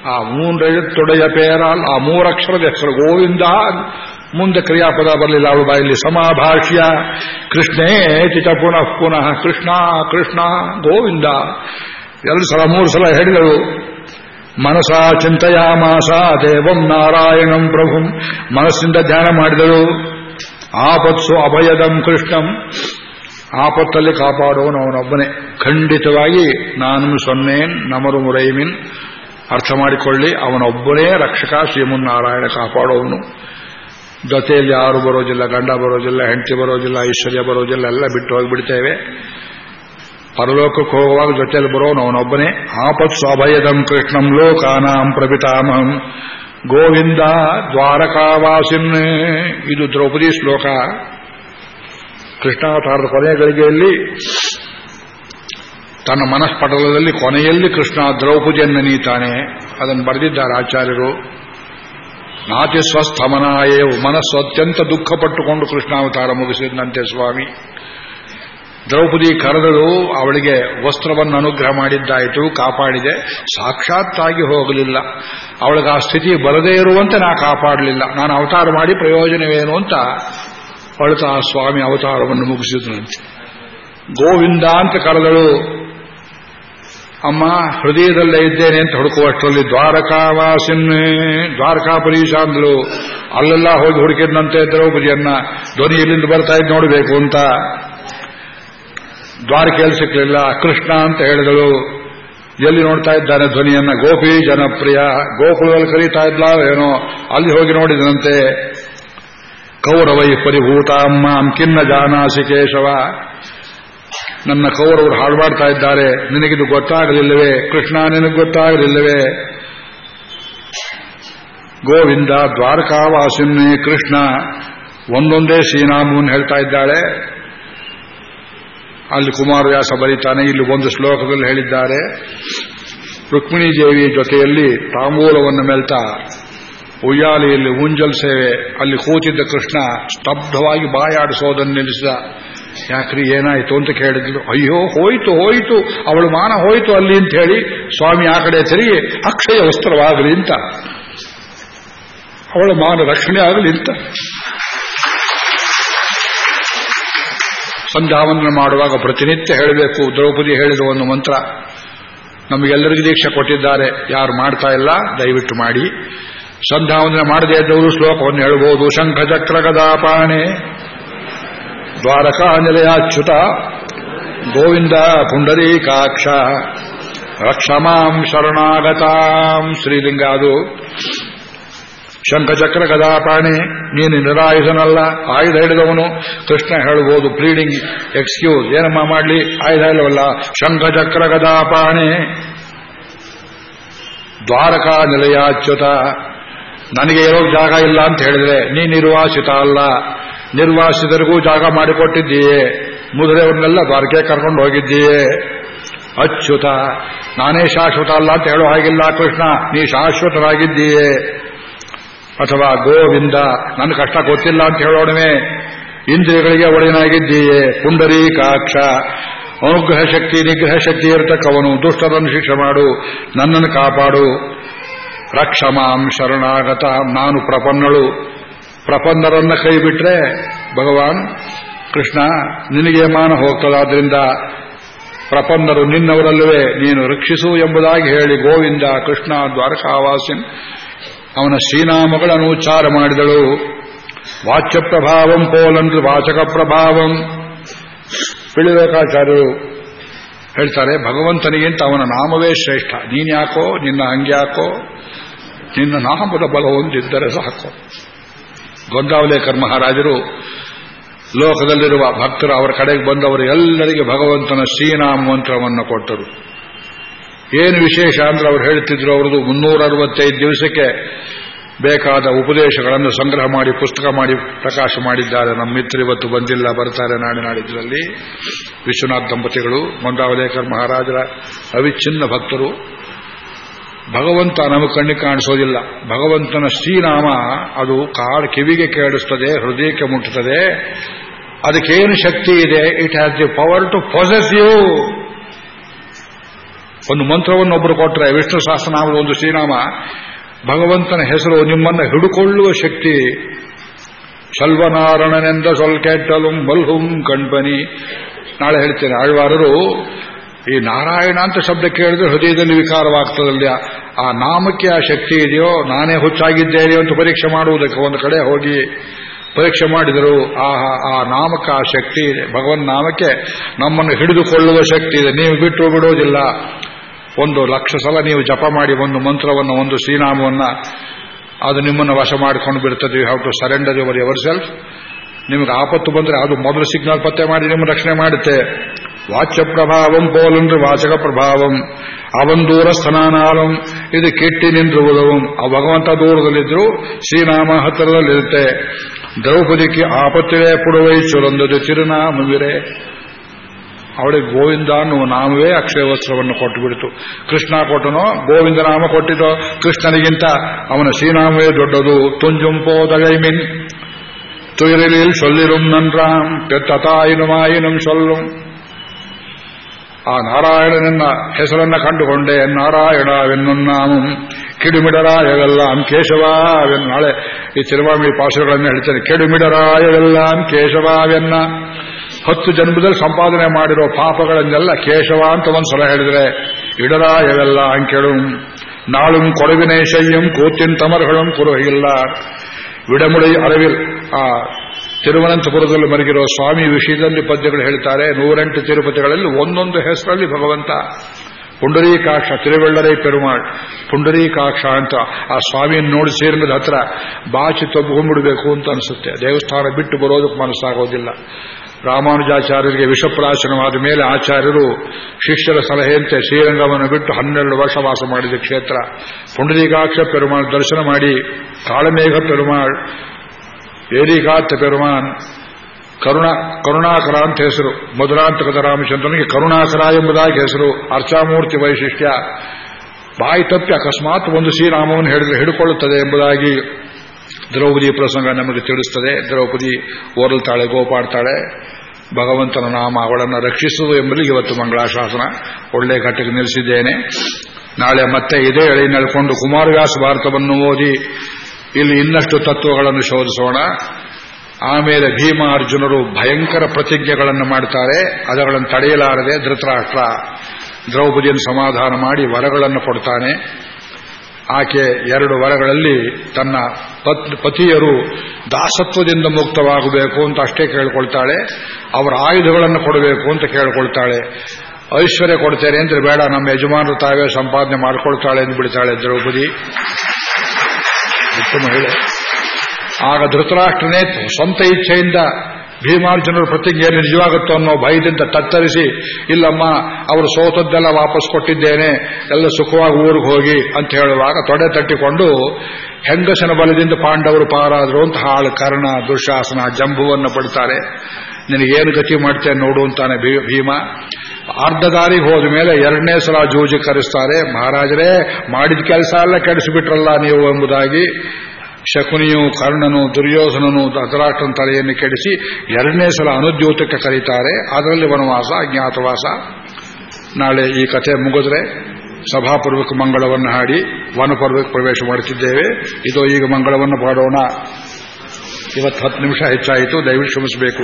ಆ ಮೂರೈದೊಡೆಯ ಪೇರಾಲ್ ಆ ಮೂರಕ್ಷರದ ಹೆಸರು ಗೋವಿಂದ ಮುಂದೆ ಕ್ರಿಯಾಪದ ಬರಲಿಲ್ಲ. ಅವಳ ಬಾಯಲ್ಲಿ ಸಮಾಭಾಷ್ಯ, ಕೃಷ್ಣೇ ಚ ಪುನಃ ಪುನಃ ಕೃಷ್ಣ ಕೃಷ್ಣ, ಗೋವಿಂದ. ಎರಡು ಸಲ, ಮೂರು ಸಲ ಹೇಳಿದಳು. ಮನಸ ಚಿಂತೆಯಾಮಾಸ, ದೇವಂ ನಾರಾಯಣಂ ಪ್ರಭುಂ. ಮನಸ್ಸಿಂದ ಧ್ಯಾನ ಮಾಡಿದಳು. ಆಪತ್ಸು ಅಭಯದಂ ಕೃಷ್ಣಂ. ಆಪತ್ತಲ್ಲಿ ಕಾಪಾಡುವನು ಅವನೊಬ್ಬನೇ ಖಂಡಿತವಾಗಿ ನಾನು ಸೊನ್ನೇನ್, ನಮರು ಮುರೈಮಿನ್, ಅರ್ಥ ಮಾಡಿಕೊಳ್ಳಿ, ಅವನೊಬ್ಬನೇ ರಕ್ಷಕ ಶ್ರೀಮನ್ನಾರಾಯಣ ಕಾಪಾಡೋವನು ಜೊತೆಯಲ್ಲಿ ಯಾರು ಬರೋದಿಲ್ಲ, ಗಂಡ ಬರೋದಿಲ್ಲ, ಹೆಂಡತಿ ಬರೋದಿಲ್ಲ, ಐಶ್ವರ್ಯ ಬರೋದಿಲ್ಲ, ಎಲ್ಲ ಬಿಟ್ಟು ಹೋಗಿಬಿಡ್ತೇವೆ. ಪರಲೋಕಕ್ಕೆ ಹೋಗುವಾಗ ಜೊತೆಯಲ್ಲಿ ಬರೋನು ಅವನೊಬ್ಬನೇ. ಆಪತ್ ಅಭಯದಂ ಕೃಷ್ಣಂ ಲೋಕಾನಾಂ ಪ್ರಪಿತಾಮಹಂ. ಗೋವಿಂದ ದ್ವಾರಕಾವಾಸಿನ್. ಇದು ದ್ರೌಪದಿ ಶ್ಲೋಕ. ಕೃಷ್ಣಾವತಾರದ ಕೊನೆಯ ಗಳಿಗೆಯಲ್ಲಿ ತನ್ನ ಮನಸ್ಪಟಲದಲ್ಲಿ ಕೊನೆಯಲ್ಲಿ ಕೃಷ್ಣ ದ್ರೌಪದಿಯನ್ನು ನೀತಾನೆ ಅದನ್ನು ಬರೆದಿದ್ದಾರೆ ಆಚಾರ್ಯರು. ನಾತಿ ಸ್ವಸ್ಥಮನಾಯೇ ಮನಸ್ಸು ಅತ್ಯಂತ ದುಃಖಪಟ್ಟುಕೊಂಡು ಕೃಷ್ಣಾವತಾರ ಮುಗಿಸಿದಂತೆ ಸ್ವಾಮಿ. ದ್ರೌಪದಿ ಕರೆದಳು, ಅವಳಿಗೆ ವಸ್ತ್ರವನ್ನು ಅನುಗ್ರಹ ಮಾಡಿದ್ದಾಯಿತು, ಕಾಪಾಡಿದೆ. ಸಾಕ್ಷಾತ್ತಾಗಿ ಹೋಗಲಿಲ್ಲ. ಅವಳಿಗೆ ಆ ಸ್ಥಿತಿ ಬರದೇ ಇರುವಂತೆ ನಾ ಕಾಪಾಡಲಿಲ್ಲ. ನಾನು ಅವತಾರ ಮಾಡಿ ಪ್ರಯೋಜನವೇನು ಅಂತ ಅಳುತ್ತಾ ಸ್ವಾಮಿ ಅವತಾರವನ್ನು ಮುಗಿಸಿದನಂತೆ ಗೋವಿಂದ ಅಂತ ಕರೆದಳು, ಅಮ್ಮ, ಹೃದಯದಲ್ಲೇ ಇದ್ದೇನೆ ಅಂತ ಹುಡುಕುವಷ್ಟರಲ್ಲಿ ದ್ವಾರಕಾವಾಸಿನ್ನೇ ದ್ವಾರಕಾಪರೀಶ ಅಂದಳು ಅಲ್ಲೆಲ್ಲ ಹೋಗಿ ಹುಡುಕಿದ್ನಂತೆ ದ್ರೌಪದಿಯನ್ನ, ಧ್ವನಿ ಎಲ್ಲಿಂದ ಬರ್ತಾ ಇದ್ದು ನೋಡಬೇಕು ಅಂತ. ದ್ವಾರಕೆಯಲ್ಲಿ ಸಿಕ್ಕಲಿಲ್ಲ ಕೃಷ್ಣ ಅಂತ ಹೇಳಿದಳು, ಎಲ್ಲಿ ನೋಡ್ತಾ ಇದ್ದಾನೆ ಧ್ವನಿಯನ್ನ? ಗೋಪಿ ಜನಪ್ರಿಯ, ಗೋಕುಲದಲ್ಲಿ ಕರೀತಾ ಇದ್ಲ ಏನೋ ಅಲ್ಲಿ ಹೋಗಿ ನೋಡಿದನಂತೆ. ಕೌರವೈ ಪರಿಭೂತ ಕಿನ್ನ ಜಾನಾಸಿ ಕೇಶವ. ನನ್ನ ಕೌರವರು ಹಾಳು ಮಾಡ್ತಾ ಇದ್ದಾರೆ. ನಿನಗಿದು ಗೊತ್ತಾಗಲಿಲ್ಲವೇ? ಕೃಷ್ಣ, ನಿನಗೆ ಗೊತ್ತಾಗಲಿಲ್ಲವೇ? ಗೋವಿಂದ ದ್ವಾರಕಾವಾಸಿನ್ನೇ ಕೃಷ್ಣ. ಒಂದೊಂದೇ ಶ್ರೀನಾಮವನ್ನು ಹೇಳ್ತಾ ಇದ್ದಾಳೆ. ಅಲ್ಲಿ ಕುಮಾರವ್ಯಾಸ ಬರೀತಾನೆ. ಇಲ್ಲಿ ಒಂದು ಶ್ಲೋಕದಲ್ಲಿ ಹೇಳಿದ್ದಾರೆ. ರುಕ್ಮಿಣಿ ದೇವಿ ಜೊತೆಯಲ್ಲಿ ತಾಂಬೂಲವನ್ನು ಮೆಲ್ತಾ ಉಯ್ಯಾಲೆಯಲ್ಲಿ ಉಂಜಲ್ ಸೇವೆ, ಅಲ್ಲಿ ಕೂತಿದ್ದ ಕೃಷ್ಣ ಸ್ತಬ್ಧವಾಗಿ ಬಾಯಾಡಿಸೋದನ್ನು ನಿಲ್ಲಿಸಿದ ಯಾಕ್ರಿ ಏನಾಯ್ತು ಅಂತ ಕೇಳಿದ್ಲು, ಅಯ್ಯೋ, ಹೋಯ್ತು ಹೋಯ್ತು, ಅವಳು ಮಾನ ಹೋಯ್ತು ಅಲ್ಲಿ ಅಂತ ಹೇಳಿ, ಸ್ವಾಮಿ ಆ ಕಡೆ ತಿರುಗಿ, ಅಕ್ಷಯ ವಸ್ತ್ರವಾಗಲಿ ಅಂತ. ಅವಳ ಮಾನ ರಕ್ಷಣೆ ಆಗಲಿ ಅಂತ. ಸಂಧ್ಯಾವಂದನೆ ಮಾಡುವಾಗ ಪ್ರತಿನಿತ್ಯ ಹೇಳಬೇಕು, ದ್ರೌಪದಿ ಹೇಳಿದ ಒಂದು ಮಂತ್ರ. ನಮಗೆಲ್ಲರಿಗೂ ದೀಕ್ಷೆ ಕೊಟ್ಟಿದ್ದಾರೆ, ಯಾರು ಮಾಡ್ತಾ ಇಲ್ಲ, ದಯವಿಟ್ಟು ಮಾಡಿ. ಸಂಧ್ಯಾವಂದನೆ ಮಾಡದೇ ಇದ್ದವರು ಶ್ಲೋಕವನ್ನು ಹೇಳ್ಬೋದು ಶಂಖಚಕ್ರ ಗದಾಪಾಣೆ ದ್ವಾರಕಾನಿಲಯಾಚ್ಯುತ, ಗೋವಿಂದ ಪುಂಡರೀಕಾಕ್ಷ, ರಕ್ಷಮಾಂ ಶರಣಾಗತಾಂ. ಶ್ರೀಲಿಂಗ ಅದು ಶಂಖಚಕ್ರ ಕದಾಪಾಣಿ ನೀನು ನಿರಾಯುಧನಲ್ಲ, ಆಯುಧ ಹಿಡಿದವನು. ಕೃಷ್ಣ ಹೇಳ್ಬೋದು ಪ್ಲೀಡಿಂಗ್ ಎಕ್ಸ್ಕ್ಯೂಸ್ ಏನಮ್ಮ ಮಾಡಲಿ? ಆಯುಧ ಇಲ್ಲವಲ್ಲ ಶಂಖಚಕ್ರ ಕದಾಪಾಣಿ ದ್ವಾರಕಾ ನಿಲಯಾಚ್ಯುತ ನನಗೆ ಇರೋ ಜಾಗ ಇಲ್ಲ ಅಂತ ಹೇಳಿದ್ರೆ, ನೀ ನಿರ್ವಾಸಿತ ಅಲ್ಲ. ನಿರ್ವಾಸಿತರಿಗೂ ಜಾಗ ಮಾಡಿಕೊಟ್ಟಿದ್ದೀಯೇ. ಮುದುರೆಯವ್ರನ್ನೆಲ್ಲ ದ್ವಾರಕೆ ಕರ್ಕೊಂಡು ಹೋಗಿದ್ದೀಯೇ. ಅಚ್ಯುತ, ನಾನೇ ಶಾಶ್ವತ ಅಲ್ಲ ಅಂತ ಹೇಳೋ ಹಾಗಿಲ್ಲ ಕೃಷ್ಣ, ನೀ ಶಾಶ್ವತರಾಗಿದ್ದೀಯೇ. ಅಥವಾ ಗೋವಿಂದ ನನ್ನ ಕಷ್ಟ ಗೊತ್ತಿಲ್ಲ ಅಂತ ಹೇಳೋಣವೇ. ಇಂದ್ರಿಯಗಳಿಗೆ ಒಡೆಯನಾಗಿದ್ದೀಯೇ. ಪುಂಡರೀಕಾಕ್ಷ, ಅನುಗ್ರಹ ಶಕ್ತಿ, ನಿಗ್ರಹ ಶಕ್ತಿ ಇರತಕ್ಕವನು. ದುಷ್ಟರನ್ನು ಶಿಕ್ಷೆ ಮಾಡು, ನನ್ನನ್ನು ಕಾಪಾಡು. ರಕ್ಷಮಾಂ ಶರಣಾಗತ ನಾನು ಪ್ರಪನ್ನಳು. ಪ್ರಪನ್ನರನ್ನ ಕೈ ಬಿಟ್ರೆ ಭಗವಾನ್, ಕೃಷ್ಣ, ನಿನಗೆ ಮಾನ ಹೋಗ್ತದಾದ್ರಿಂದ ಪ್ರಪನ್ನರು ನಿನ್ನವರಲ್ಲವೇ, ನೀನು ರಕ್ಷಿಸು ಎಂಬುದಾಗಿ ಹೇಳಿ ಗೋವಿಂದ ಕೃಷ್ಣ ದ್ವಾರಕಾವಾಸಿನ್ ಅವನ ಶ್ರೀನಾಮಗಳನ್ನು ಉಚ್ಚಾರ ಮಾಡಿದಳು. ವಾಚ್ಯ ಪ್ರಭಾವಂ ಪೋಲಂದ್ರ ವಾಚಕ ಪ್ರಭಾವಂ ಪಿಳಿಲೋಕಾಚಾರ್ಯರು ಹೇಳ್ತಾರೆ, ಭಗವಂತನಿಗಿಂತ ಅವನ ನಾಮವೇ ಶ್ರೇಷ್ಠ. ನೀನ್ಯಾಕೋ, ನಿನ್ನ ಹಂಗ್ಯಾಕೋ ನಿನ್ನ ನಾಮದ ಬಲ ಹೊಂದಿದ್ದರೆ ಸಾಕು ಗೊಂದಾವಲೇಕರ್ ಮಹಾರಾಜರು ಲೋಕದಲ್ಲಿರುವ ಭಕ್ತರು, ಅವರ ಕಡೆಗೆ ಬಂದವರು ಎಲ್ಲರಿಗೆ ಭಗವಂತನ ಶ್ರೀನಾಮ ಮಂತ್ರವನ್ನು ಕೊಟ್ಟರು. ಏನು ವಿಶೇಷ ಅಂದ್ರೆ ಅವರು ಹೇಳ್ತಿದ್ರು ಅವರದು ಮುನ್ನೂರ ಅರವತ್ತೈದು ದಿವಸಕ್ಕೆ ಬೇಕಾದ ಉಪದೇಶಗಳನ್ನು ಸಂಗ್ರಹ ಮಾಡಿ, ಪುಸ್ತಕ ಮಾಡಿ ಪ್ರಕಾಶ ಮಾಡಿದ್ದಾರೆ. ನಮ್ಮ ಮಿತ್ರ ಇವತ್ತು ಬಂದಿಲ್ಲ, ಬರ್ತಾರೆ ನಾಳೆ ನಾಡಿದ್ರಲ್ಲಿ. ವಿಶ್ವನಾಥ್ ದಂಪತಿಗಳು ಮಂದಾವಲೇಕರ್ ಮಹಾರಾಜರ ಅವಿಚ್ಛಿನ್ನ ಭಕ್ತರು. ಭಗವಂತ ನಮಗೆ ಕಣ್ಣಿಗೆ ಕಾಣಿಸೋದಿಲ್ಲ. ಭಗವಂತನ ಶ್ರೀನಾಮ ಅದು ಕಾಡು ಕಿವಿಗೆ ಕೇಳಿಸ್ತದೆ, ಹೃದಯಕ್ಕೆ ಮುಟ್ಟುತ್ತದೆ. ಅದಕ್ಕೇನು ಶಕ್ತಿ ಇದೆ? It has the power to possess you ಒಂದು ಮಂತ್ರವನ್ನು ಒಬ್ಬರು ಕೊಟ್ಟರೆ ವಿಷ್ಣು ಸಹಸ್ರನಾಮದ ಒಂದು ಶ್ರೀನಾಮ, ಭಗವಂತನ ಹೆಸರು ನಿಮ್ಮನ್ನು ಹಿಡುಕೊಳ್ಳುವ ಶಕ್ತಿ. ಶಲ್ವನಾರಣನೆಂದ ಸೊಲ್ಕೆಟ್ಟಲು ಬಲ್ಹುಂ ಕಣ್ಪನಿ ನಾಳೆ ಹೇಳ್ತೇನೆ, ಆಳ್ವಾರರು ಈ ನಾರಾಯಣ ಅಂತ ಶಬ್ದ ಕೇಳಿದ್ರೆ ಹೃದಯದಲ್ಲಿ ವಿಕಾರವಾಗ್ತದಲ್ಲ ಆ ನಾಮಕ್ಕೆ ಆ ಶಕ್ತಿ ಇದೆಯೋ? ನಾನೇ ಹುಚ್ಚಾಗಿದ್ದೇನೆ ಅಂತ ಪರೀಕ್ಷೆ ಮಾಡುವುದಕ್ಕೆ ಒಂದು ಕಡೆ ಹೋಗಿ ಪರೀಕ್ಷೆ ಮಾಡಿದರು ಆ ಆ ನಾಮಕ ಆ ಶಕ್ತಿ ಇದೆ. ಭಗವನ್ ನಾಮಕ್ಕೆ ನಮ್ಮನ್ನು ಹಿಡಿದುಕೊಳ್ಳುವ ಶಕ್ತಿ ಇದೆ. ನೀವು ಬಿಟ್ಟು ಬಿಡೋದಿಲ್ಲ. ಒಂದು ಲಕ್ಷ ಸಲ ನೀವು ಜಪ ಮಾಡಿ ಒಂದು ಮಂತ್ರವನ್ನು, ಒಂದು ಶ್ರೀನಾಮವನ್ನು ಅದು ನಿಮ್ಮನ್ನು ವಶ ಮಾಡಿಕೊಂಡು ಬಿಡ್ತದೆ you have to surrender your yourself ನಿಮಗೆ ಆಪತ್ತು ಬಂದರೆ ಅದು ಮೊದಲು ಸಿಗ್ನಲ್ ಪತ್ತೆ ಮಾಡಿ, ನಿಮ್ಮ ರಕ್ಷಣೆ ಮಾಡುತ್ತೆ. ವಾಚ್ಯ ಪ್ರಭಾವಂ ಪೋಲಂದ್ರೆ ವಾಚಕ ಪ್ರಭಾವಂ ಅವನ್ ದೂರ ಸ್ಥಾನಾನಾಲಂ ಇದು ಕೆಟ್ಟಿ ನಿಂದಿರುವುದವಂ ಆ ಭಗವಂತ ದೂರದಲ್ಲಿದ್ರು ಶ್ರೀನಾಮ ಹತ್ತಿರದಲ್ಲಿರುತ್ತೆ ದ್ರೌಪದಿಗೆ ಆಪತ್ತಿಗೆ ಪುಡುವೈ ಚುರಂದದು ತಿರುನಾಮವಿರೆ ಅವಳಿಗೆ ಗೋವಿಂದ ಅನ್ನುವ ನಾಮವೇ ಅಕ್ಷಯ ವಸ್ತ್ರವನ್ನು ಕೊಟ್ಟು ಬಿಡಿತು ಕೃಷ್ಣ ಕೊಟ್ಟನೋ ಗೋವಿಂದ ನಾಮ ಕೊಟ್ಟಿತೋ ಕೃಷ್ಣನಿಗಿಂತ ಅವನ ಶ್ರೀನಾಮವೇ ದೊಡ್ಡದು ತುಂಜುಂಪೋದಗೈಮಿನ್ துயரில் சொல்லிரும் நன்றாம் பெத்ததாயினுமாயினும் சொல்லும் ಆ ನಾರಾಯಣನನ್ನ ಹೆಸರನ್ನ ಕಂಡುಕೊಂಡೆ. ನಾರಾಯಣವೆನ್ನುನ್ನಾಮಂ ಕಿಡುಮಿಡರಾಯವೆಲ್ಲಾಂ ಕೇಶವಾವೆನ್ನ ನಾಳೆ ಈ ತಿರುವಾಮಿ ಪಾಶಗಳನ್ನು ಹೇಳ್ತೇನೆ. ಕೆಡುಮಿಡರಾಯವೆಲ್ಲಾಂ ಕೇಶವಾವೆನ್ನ ಹತ್ತು ಜನ್ಮದಲ್ಲಿ ಸಂಪಾದನೆ ಮಾಡಿರೋ ಪಾಪಗಳನ್ನೆಲ್ಲ ಕೇಶವ ಅಂತ ಒಂದ್ಸಲ ಹೇಳಿದ್ರೆ, ಇಡರಾಯವೆಲ್ಲ ಅಂಕೆಳು. ನಾಳುಂ ಕೊಡವಿನೇಶಯ್ಯಂ ಕೂತಿನ್ ತಮರ್ಗಳಂ ಕುರುಹಿಲ್ಲ ವಿಡಮುಡಿ ಅರವಿಲ್, ಆ ತಿರುವನಂತಪುರದಲ್ಲಿ ಮರಗಿರೋ ಸ್ವಾಮಿ ವಿಷಯದಲ್ಲಿ ಪದ್ಯಗಳು ಹೇಳ್ತಾರೆ. ನೂರೆಂಟು ತಿರುಪತಿಗಳಲ್ಲಿ ಒಂದೊಂದು ಹೆಸರಲ್ಲಿ ಭಗವಂತ. ಪುಂಡರೀಕಾಕ್ಷ, ತಿರುವೆಳ್ಳರೈ ಪೆರುಮಾಳ್, ಪುಂಡರೀಕಾಕ್ಷ ಅಂತ ಆ ಸ್ವಾಮಿಯನ್ನು ನೋಡಿ ಸೇರಿದ ಹತ್ರ ಬಾಚಿ ತಬ್ಬಿಕೊಂಡ್ಬಿಡಬೇಕು ಅಂತ ಅನಿಸುತ್ತೆ. ದೇವಸ್ಥಾನ ಬಿಟ್ಟು ಬರೋದಕ್ಕೆ ಮನಸ್ಸಾಗೋದಿಲ್ಲ. ರಾಮಾನುಜಾಚಾರ್ಯರಿಗೆ ವಿಷಪ್ರಾಶನವಾದ ಮೇಲೆ ಆಚಾರ್ಯರು ಶಿಷ್ಯರ ಸಲಹೆಯಂತೆ ಶ್ರೀರಂಗವನ್ನು ಬಿಟ್ಟು ಹನ್ನೆರಡು ವರ್ಷ ವಾಸ ಮಾಡಿದ ಕ್ಷೇತ್ರ. ಪುಂಡರೀಕಾಕ್ಷ ಪೆರುಮಾಳ್ ದರ್ಶನ ಮಾಡಿ ಕಾಳಮೇಘ ಪೆರುಮಾಳ್ ಏರಿಕಾತ್ತ ಪೆರುಮಾನ್. ಕರುಣ, ಕರುಣಾಕರ ಅಂತ ಹೆಸರು. ಮಧುರಾಂತಕದ ರಾಮಚಂದ್ರನಿಗೆ ಕರುಣಾಕರ ಎಂಬುದಾಗಿ ಹೆಸರು. ಅರ್ಚಾಮೂರ್ತಿ ವೈಶಿಷ್ಟ್ಯ. ಬಾಯಿ ತಪ್ಪಿ ಅಕಸ್ಮಾತ್ ಒಂದು ಶ್ರೀರಾಮವನ್ನು ಹೇಳಿದ್ರೆ ಹಿಡ್ಕೊಳ್ಳುತ್ತದೆ ಎಂಬುದಾಗಿ ದ್ರೌಪದಿ ಪ್ರಸಂಗ ನಮಗೆ ತಿಳಿಸುತ್ತದೆ ದ್ರೌಪದಿ ಓರಲ್ತಾಳೆ ಗೋಪಾಡ್ತಾಳೆ ಭಗವಂತನ ನಾಮ ಅವಳನ್ನು ರಕ್ಷಿಸುವುದು ಎಂಬಲ್ಲಿ ಇವತ್ತು ಮಂಗಳಾಶಾಸನ. ಒಳ್ಳೆ ಘಟ್ಟಕ್ಕೆ ನಿಲ್ಲಿಸಿದ್ದೇನೆ. ನಾಳೆ ಮತ್ತೆ ಇದೇ ಎಳೆ ನಡ್ಕೊಂಡು ಕುಮಾರವ್ಯಾಸ ಭಾರತವನ್ನು ಓದಿ ಇಲ್ಲಿ ಇನ್ನಷ್ಟು ತತ್ವಗಳನ್ನು ಶೋಧಿಸೋಣ. ಆಮೇಲೆ ಭೀಮ ಅರ್ಜುನರು ಭಯಂಕರ ಪ್ರತಿಜ್ಞೆಗಳನ್ನು ಮಾಡ್ತಾರೆ. ಅದಗಳನ್ನು ತಡೆಯಲಾರದೆ ಧೃತರಾಷ್ಟ್ರ ದ್ರೌಪದಿಯನ್ನು ಸಮಾಧಾನ ಮಾಡಿ ವರಗಳನ್ನು ಕೊಡ್ತಾನೆ. ಆಕೆ ಎರಡು ವರಗಳಲ್ಲಿ ತನ್ನ ಪತಿಯರು ದಾಸತ್ವದಿಂದ ಮುಕ್ತವಾಗಬೇಕು ಅಂತ ಅಷ್ಟೇ ಕೇಳ್ಕೊಳ್ತಾಳೆ. ಅವರ ಆಯುಧಗಳನ್ನು ಕೊಡಬೇಕು ಅಂತ ಕೇಳ್ಕೊಳ್ತಾಳೆ. ಐಶ್ವರ್ಯ ಕೊಡ್ತೇನೆ ಅಂದ್ರೆ ಬೇಡ, ನಮ್ಮ ಯಜಮಾನರು ತಾವೇ ಸಂಪಾದನೆ ಮಾಡ್ಕೊಳ್ತಾಳೆ ಎಂದು ಬಿಡ್ತಾಳೆ ದ್ರೌಪದಿ. ಮಹಿಳೆ ಆಗ ಧೃತರಾಷ್ಟ್ರನೇ ಸ್ವಂತ ಇಚ್ಛೆಯಿಂದ ಭೀಮಾರ್ಜುನರ ಪ್ರತಿಜ್ಞೆ ನಿಜವಾಗುತ್ತೋ ಅನ್ನೋ ಭಯದಿಂದ ತತ್ತರಿಸಿ, ಇಲ್ಲಮ್ಮ, ಅವರು ಸೋತದ್ದೆಲ್ಲ ವಾಪಸ್ ಕೊಟ್ಟಿದ್ದೇನೆ, ಎಲ್ಲ ಸುಖವಾಗಿ ಊರಿಗೆ ಹೋಗಿ ಅಂತ ಹೇಳುವಾಗ ತೊಡೆ ತಟ್ಟಿಕೊಂಡು ಹೆಂಗಸನ ಬಲದಿಂದ ಪಾಂಡವರು ಪಾರಾದರು ಅಂತ ಹಾಳು ಕರ್ಣ, ದುಶಾಸನ, ಜಂಬುವನ್ನು ಪಡ್ತಾರೆ. ನಿನಗೇನು ಗತಿ ಮಾಡ್ತೇನೆ ನೋಡು ಅಂತಾನೆ ಭೀಮ. ಅರ್ಧ ದಾರಿಗೆ ಹೋದ ಮೇಲೆ ಎರಡನೇ ಸಲ ಜೂಜಿ ಕರೆಸ್ತಾರೆ, ಮಹಾರಾಜರೇ, ಮಾಡಿದ ಕೆಲಸ ಎಲ್ಲ ಕೆಡಿಸಿಬಿಟ್ರಲ್ಲ ನೀವು ಎಂಬುದಾಗಿ ಶಕುನಿಯು, ಕರ್ಣನು, ದುರ್ಯೋಧನನು ಧತರಾಷ್ಟ್ರನ ತಲೆಯನ್ನು ಕೆಡಿಸಿ ಎರಡನೇ ಸಲ ಅನುದ್ಯೋತಕ್ಕೆ ಕರೀತಾರೆ. ಅದರಲ್ಲಿ ವನವಾಸ, ಅಜ್ಞಾತವಾಸ. ನಾಳೆ ಈ ಕಥೆ ಮುಗಿದ್ರೆ ಸಭಾಪರ್ವಕ್ಕೆ ಮಂಗಳವನ್ನು ಹಾಡಿ ವನಪರ್ವಕ್ಕೆ ಪ್ರವೇಶ ಮಾಡುತ್ತಿದ್ದೇವೆ. ಇದು, ಈಗ ಮಂಗಳವನ್ನು ಪಾಡೋಣ ಇವತ್ತು ಹತ್ತು ನಿಮಿಷ ಹೆಚ್ಚಾಯಿತು, ದಯವಿಟ್ಟು ಕ್ಷಮಿಸಬೇಕು.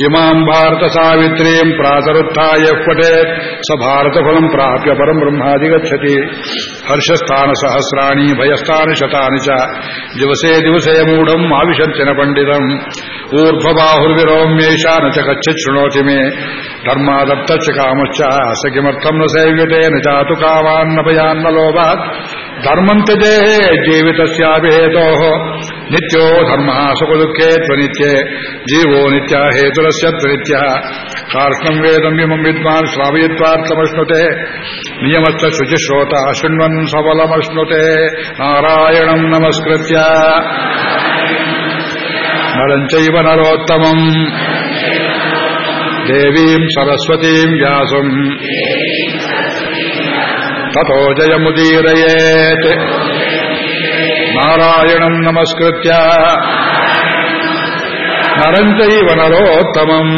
ಇಮಾಂ ಭಾರತ ಸಾವಿತ್ರೀಂ ಪ್ರಾತರುತ್ಥಾಯ ಪಟೇತ್ ಸ ಭಾರತ ಫಲಂ ಪ್ರಾಪ್ಯ ಪರಂ ಬ್ರಹ್ಮಾಧಿಗಚ್ಚತಿ ಹರ್ಷಸ್ಥಾನ ಸಹಸ್ರಾಣಿ, ಭಯಸ್ಥಾನ ಶತಾನಿ ಚ. ದಿವಸೇ ದಿವಸೇ ಮೂಢಂ ಆವಿಶಂತಿನ ಪಂಡಿತಂ. ಊರ್ಧ್ವಬಾಹುರ್ವಿರೋಮ್ಯೇಷ, ನ ಚ ಕಚ್ಚಿತ್ ಶೃಣೋತಿ ಮೇ. ಧರ್ಮಾದತ್ತ ಚ ಕಾಮಶ್ಚ, ಸ ಕಿಮರ್ಥಂ ನ ಸೇವ್ಯತೆ, ನ ಚಾತು ಕಾಮಾನ್ನ ಭಯಾನ್ನ ಲೋಭಾತ್. ಧರ್ಮಂತಜೇ ಜೀವಿತಸ್ಯಾಭಿಹೇತೋ. ನಿತ್ಯೋ ಧರ್ಮ ಸುಖದುಃಖೇ ತ್ವನಿತ್ಯೆ ಜೀವೋ ನಿತ್ಯ ಹೇತುರಸ್ಯ ತ್ವನಿತ್ಯ ಕಾರ್ಷ್ಣಂ ವೇದಂ ಇಮಂ ವಿದ್ವಾನ್ ಶ್ರಾವಯಿತ್ವಾರ್ಥಮಶ್ನುತೆ ನಿಯಮಸ್ಥ ಶುಚಿಶ್ರೋತ ಶೃಣ್ವನ್ ಸಬಲಮಶ್ನುತೆ. ನಾರಾಯಣಂ ನಮಸ್ಕೃತ್ಯ. ನರಂಚೈವ ನರೋತ್ತಮಂ. ದೇವೀಂ ಸರಸ್ವತೀಂ ವ್ಯಾಸಂ. ततो जयमुदीरयेत् नारायणम् ನಮಸ್ಕೃತ್ಯ. ನರಂಚೈವ ವನರೋತ್ತಮಂ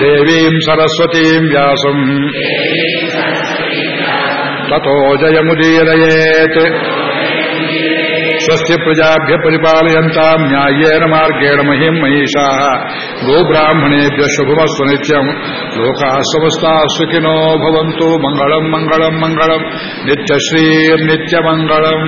ದೇವೀಂ ಸರಸ್ವತೀಂ ವ್ಯಾಸಂ ತಥೋ ಜಯಮುದೀರಯೇತ್ ಸ್ವಸ್ತಿ ಪ್ರಜಾಭ್ಯ ಪರಿಪಾಲಯಂತಾಂ ನ್ಯಾಯೇನ ಮಾರ್ಗೇಣ ಮಹಿಂ ಮಹಿಷಾಃ ಗೋಬ್ರಾಹ್ಮಣೇಭ್ಯ ಶುಭಮಸ್ತು ನಿತ್ಯಂ ಲೋಕಾಃ ಸಮಸ್ತಾಃ ಸುಖಿನೋ ಭವಂತು ಮಂಗಳಂ ಮಂಗಳಂ ಮಂಗಳಂ ನಿತ್ಯಶ್ರೀರ್ನಿತ್ಯಮಂಗಳಂ